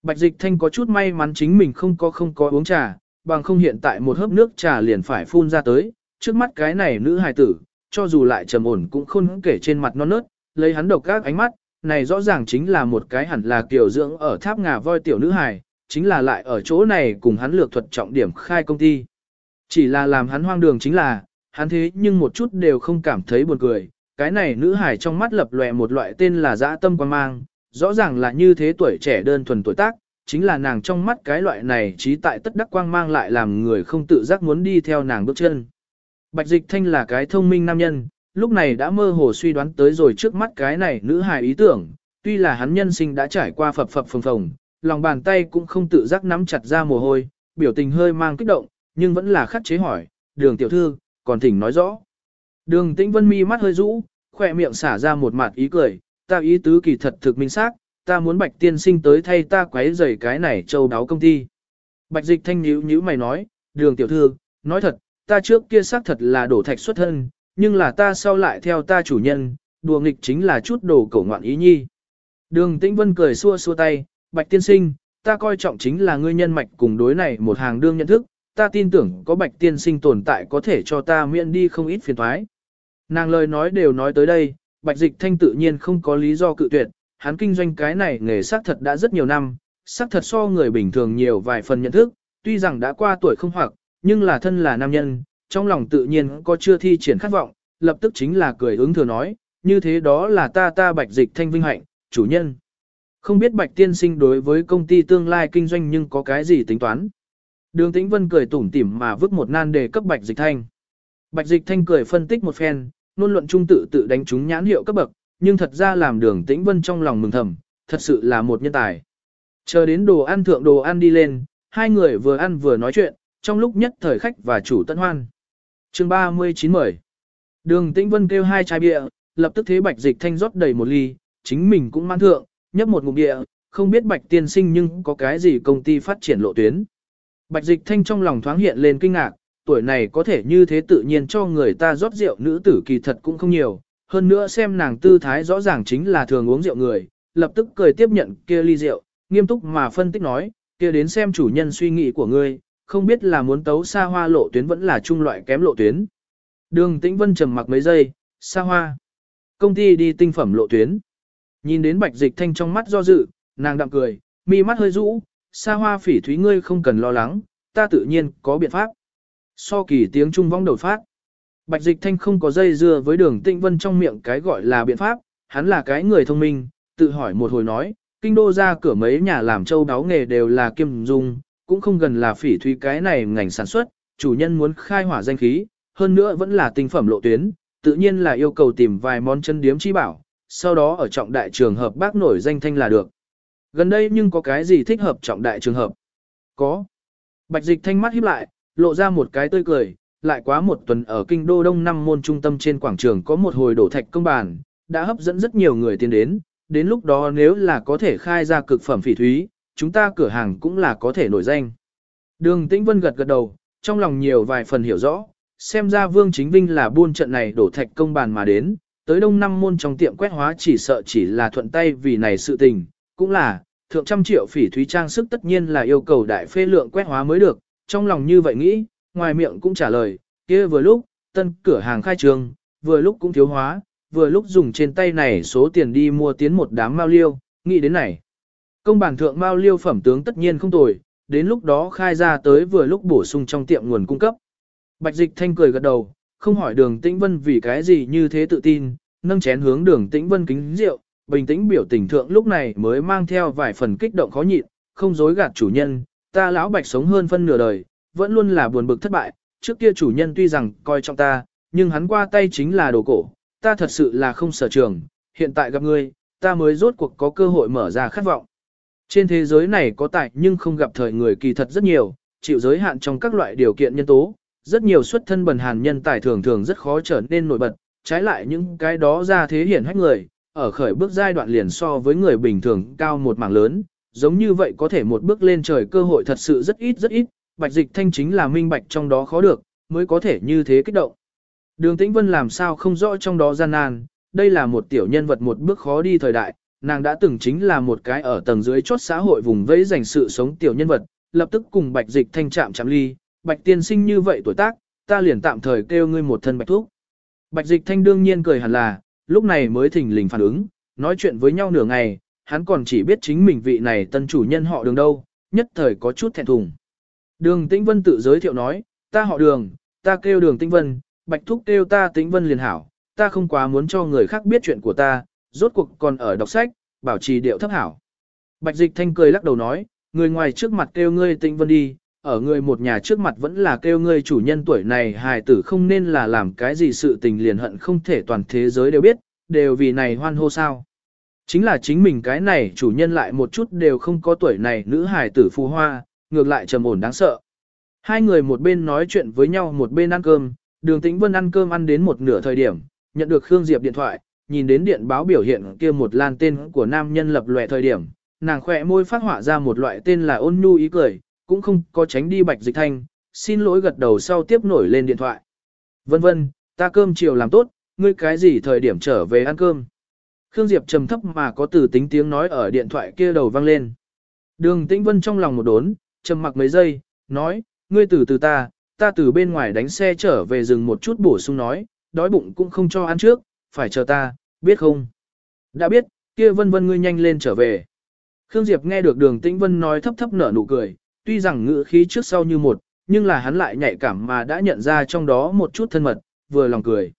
Bạch Dịch Thanh có chút may mắn chính mình không có không có uống trà, bằng không hiện tại một hớp nước trà liền phải phun ra tới, trước mắt cái này nữ hài tử, cho dù lại trầm ổn cũng không kể trên mặt non nớt, lấy hắn độc các ánh mắt, này rõ ràng chính là một cái hẳn là kiểu dưỡng ở tháp ngà voi tiểu nữ hài, chính là lại ở chỗ này cùng hắn lược thuật trọng điểm khai công ty. Chỉ là làm hắn hoang đường chính là, hắn thế nhưng một chút đều không cảm thấy buồn cười, cái này nữ hài trong mắt lập lòe một loại tên là dã tâm quan mang, rõ ràng là như thế tuổi trẻ đơn thuần tuổi tác, chính là nàng trong mắt cái loại này trí tại tất đắc quang mang lại làm người không tự giác muốn đi theo nàng bước chân. Bạch Dịch Thanh là cái thông minh nam nhân, lúc này đã mơ hồ suy đoán tới rồi trước mắt cái này nữ hài ý tưởng, tuy là hắn nhân sinh đã trải qua phập phập phồng phồng, lòng bàn tay cũng không tự giác nắm chặt ra mồ hôi, biểu tình hơi mang kích động, nhưng vẫn là khắc chế hỏi, đường tiểu thư, còn thỉnh nói rõ. Đường tĩnh vân mi mắt hơi rũ, khỏe miệng xả ra một mặt ý cười, ta ý tứ kỳ thật thực minh xác, ta muốn bạch tiên sinh tới thay ta quấy rầy cái này châu đáo công ty. Bạch dịch thanh nhíu nhíu mày nói, đường tiểu thư, nói thật, ta trước kia xác thật là đổ thạch xuất thân, nhưng là ta sau lại theo ta chủ nhân, đùa nghịch chính là chút đồ cổ ngoạn ý nhi. Đường tĩnh vân cười xua xua tay, bạch tiên sinh, ta coi trọng chính là ngươi nhân mạch cùng đối này một hàng đương nhận thức, ta tin tưởng có bạch tiên sinh tồn tại có thể cho ta miễn đi không ít phiền thoái. Nàng lời nói đều nói tới đây, bạch dịch thanh tự nhiên không có lý do cự tuyệt, hắn kinh doanh cái này nghề xác thật đã rất nhiều năm, xác thật so người bình thường nhiều vài phần nhận thức, tuy rằng đã qua tuổi không hoặc, nhưng là thân là nam nhân, trong lòng tự nhiên có chưa thi triển khát vọng, lập tức chính là cười ứng thừa nói, như thế đó là ta ta bạch dịch thanh vinh hạnh, chủ nhân. Không biết bạch tiên sinh đối với công ty tương lai kinh doanh nhưng có cái gì tính toán. Đường Tĩnh Vân cười tủm tỉm mà vứt một nan đề cấp Bạch Dịch Thanh. Bạch Dịch Thanh cười phân tích một phen, luôn luận trung tự tự đánh trúng nhãn hiệu cấp bậc, nhưng thật ra làm Đường Tĩnh Vân trong lòng mừng thầm, thật sự là một nhân tài. Chờ đến đồ ăn thượng đồ ăn đi lên, hai người vừa ăn vừa nói chuyện, trong lúc nhất thời khách và chủ tận hoan. Chương 39 mời. Đường Tĩnh Vân kêu hai chai bia, lập tức thế Bạch Dịch Thanh rót đầy một ly, chính mình cũng mang thượng, nhấp một ngụm bia, không biết Bạch tiên sinh nhưng có cái gì công ty phát triển lộ tuyến. Bạch Dịch Thanh trong lòng thoáng hiện lên kinh ngạc, tuổi này có thể như thế tự nhiên cho người ta rót rượu nữ tử kỳ thật cũng không nhiều, hơn nữa xem nàng tư thái rõ ràng chính là thường uống rượu người, lập tức cười tiếp nhận kia ly rượu, nghiêm túc mà phân tích nói, kia đến xem chủ nhân suy nghĩ của ngươi, không biết là muốn tấu xa hoa lộ tuyến vẫn là trung loại kém lộ tuyến. Đường Tĩnh Vân trầm mặc mấy giây, xa hoa. Công ty đi tinh phẩm lộ tuyến. Nhìn đến Bạch Dịch Thanh trong mắt do dự, nàng đạm cười, mi mắt hơi rũ, xa hoa phỉ thúy ngươi không cần lo lắng, ta tự nhiên có biện pháp. So kỳ tiếng trung vong đầu phát. Bạch dịch thanh không có dây dưa với đường tĩnh vân trong miệng cái gọi là biện pháp, hắn là cái người thông minh, tự hỏi một hồi nói, kinh đô ra cửa mấy nhà làm châu đáo nghề đều là kiêm dung, cũng không gần là phỉ thúy cái này ngành sản xuất, chủ nhân muốn khai hỏa danh khí, hơn nữa vẫn là tinh phẩm lộ tuyến, tự nhiên là yêu cầu tìm vài món chân điếm chi bảo, sau đó ở trọng đại trường hợp bác nổi danh thanh là được. Gần đây nhưng có cái gì thích hợp trọng đại trường hợp? Có. Bạch dịch thanh mắt híp lại, lộ ra một cái tươi cười, lại quá một tuần ở kinh đô đông năm môn trung tâm trên quảng trường có một hồi đổ thạch công bàn, đã hấp dẫn rất nhiều người tiến đến, đến lúc đó nếu là có thể khai ra cực phẩm phỉ thúy, chúng ta cửa hàng cũng là có thể nổi danh. Đường Tĩnh Vân gật gật đầu, trong lòng nhiều vài phần hiểu rõ, xem ra Vương Chính Vinh là buôn trận này đổ thạch công bàn mà đến, tới đông năm môn trong tiệm quét hóa chỉ sợ chỉ là thuận tay vì này sự tình, cũng là, thượng trăm triệu phỉ thúy trang sức tất nhiên là yêu cầu đại phê lượng quét hóa mới được, trong lòng như vậy nghĩ, ngoài miệng cũng trả lời, kia vừa lúc, tân cửa hàng khai trường, vừa lúc cũng thiếu hóa, vừa lúc dùng trên tay này số tiền đi mua tiến một đám mao liêu, nghĩ đến này. Công bản thượng mao liêu phẩm tướng tất nhiên không tồi, đến lúc đó khai ra tới vừa lúc bổ sung trong tiệm nguồn cung cấp. Bạch dịch thanh cười gật đầu, không hỏi đường tĩnh vân vì cái gì như thế tự tin, nâng chén hướng đường tĩnh vân kính rượu, bình tĩnh biểu tình thượng lúc này mới mang theo vài phần kích động khó nhịn, không dối gạt chủ nhân, ta lão bạch sống hơn phân nửa đời, vẫn luôn là buồn bực thất bại, trước kia chủ nhân tuy rằng coi trọng ta, nhưng hắn qua tay chính là đồ cổ, ta thật sự là không sở trường, hiện tại gặp ngươi, ta mới rốt cuộc có cơ hội mở ra khát vọng. Trên thế giới này có tài nhưng không gặp thời người kỳ thật rất nhiều, chịu giới hạn trong các loại điều kiện nhân tố, rất nhiều xuất thân bần hàn nhân tài thường thường rất khó trở nên nổi bật, trái lại những cái đó ra thế hiển hách người, ở khởi bước giai đoạn liền so với người bình thường cao một mảng lớn, giống như vậy có thể một bước lên trời cơ hội thật sự rất ít rất ít, bạch dịch thanh chính là minh bạch trong đó khó được, mới có thể như thế kích động. Đường Tĩnh Vân làm sao không rõ trong đó gian nan, đây là một tiểu nhân vật một bước khó đi thời đại, nàng đã từng chính là một cái ở tầng dưới chốt xã hội vùng vẫy dành sự sống tiểu nhân vật, lập tức cùng Bạch Dịch thanh chạm chạm ly, Bạch tiên sinh như vậy tuổi tác, ta liền tạm thời kêu ngươi một thân Bạch thuốc. Bạch Dịch thanh đương nhiên cười hẳn là, lúc này mới thỉnh lình phản ứng, nói chuyện với nhau nửa ngày, hắn còn chỉ biết chính mình vị này tân chủ nhân họ đường đâu, nhất thời có chút thẹn thùng. Đường Tĩnh Vân tự giới thiệu nói, ta họ đường, ta kêu đường Tĩnh Vân, Bạch Thúc kêu ta Tĩnh Vân liền hảo, ta không quá muốn cho người khác biết chuyện của ta, rốt cuộc còn ở đọc sách, bảo trì điệu thấp hảo. Bạch Dịch Thanh cười lắc đầu nói, người ngoài trước mặt kêu ngươi tịnh Vân đi, ở người một nhà trước mặt vẫn là kêu ngươi chủ nhân tuổi này hài tử không nên là làm cái gì sự tình liền hận không thể toàn thế giới đều biết, đều vì này hoan hô sao. Chính là chính mình cái này chủ nhân lại một chút đều không có tuổi này nữ hài tử phù hoa, ngược lại trầm ổn đáng sợ. Hai người một bên nói chuyện với nhau một bên ăn cơm, đường tĩnh vân ăn cơm ăn đến một nửa thời điểm, nhận được Khương Diệp điện thoại, nhìn đến điện báo biểu hiện kia một lan tên của nam nhân lập lòe thời điểm, nàng khỏe môi phát họa ra một loại tên là ôn nhu ý cười, cũng không có tránh đi bạch dịch thanh, xin lỗi gật đầu sau tiếp nổi lên điện thoại. Vân vân, ta cơm chiều làm tốt, ngươi cái gì thời điểm trở về ăn cơm. Khương Diệp trầm thấp mà có từ tính tiếng nói ở điện thoại kia đầu vang lên. Đường Tĩnh Vân trong lòng một đốn, trầm mặc mấy giây, nói, ngươi từ từ ta, ta từ bên ngoài đánh xe trở về rừng một chút bổ sung nói, đói bụng cũng không cho ăn trước, phải chờ ta, biết không? Đã biết, kia vân vân ngươi nhanh lên trở về. Khương Diệp nghe được đường Tĩnh Vân nói thấp thấp nở nụ cười, tuy rằng ngữ khí trước sau như một, nhưng là hắn lại nhạy cảm mà đã nhận ra trong đó một chút thân mật, vừa lòng cười.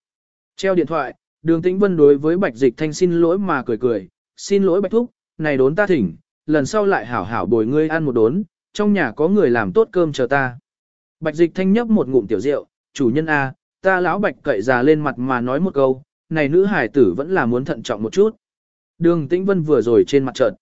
Treo điện thoại, đường Tĩnh Vân đối với Bạch Dịch Thanh xin lỗi mà cười cười, xin lỗi Bạch Thúc, này đốn ta thỉnh, lần sau lại hảo hảo bồi ngươi ăn một đốn, trong nhà có người làm tốt cơm chờ ta. Bạch dịch thanh nhấp một ngụm tiểu rượu, chủ nhân A, ta lão bạch cậy già lên mặt mà nói một câu, này nữ hải tử vẫn là muốn thận trọng một chút. Đường Tĩnh Vân vừa rồi trên mặt trận.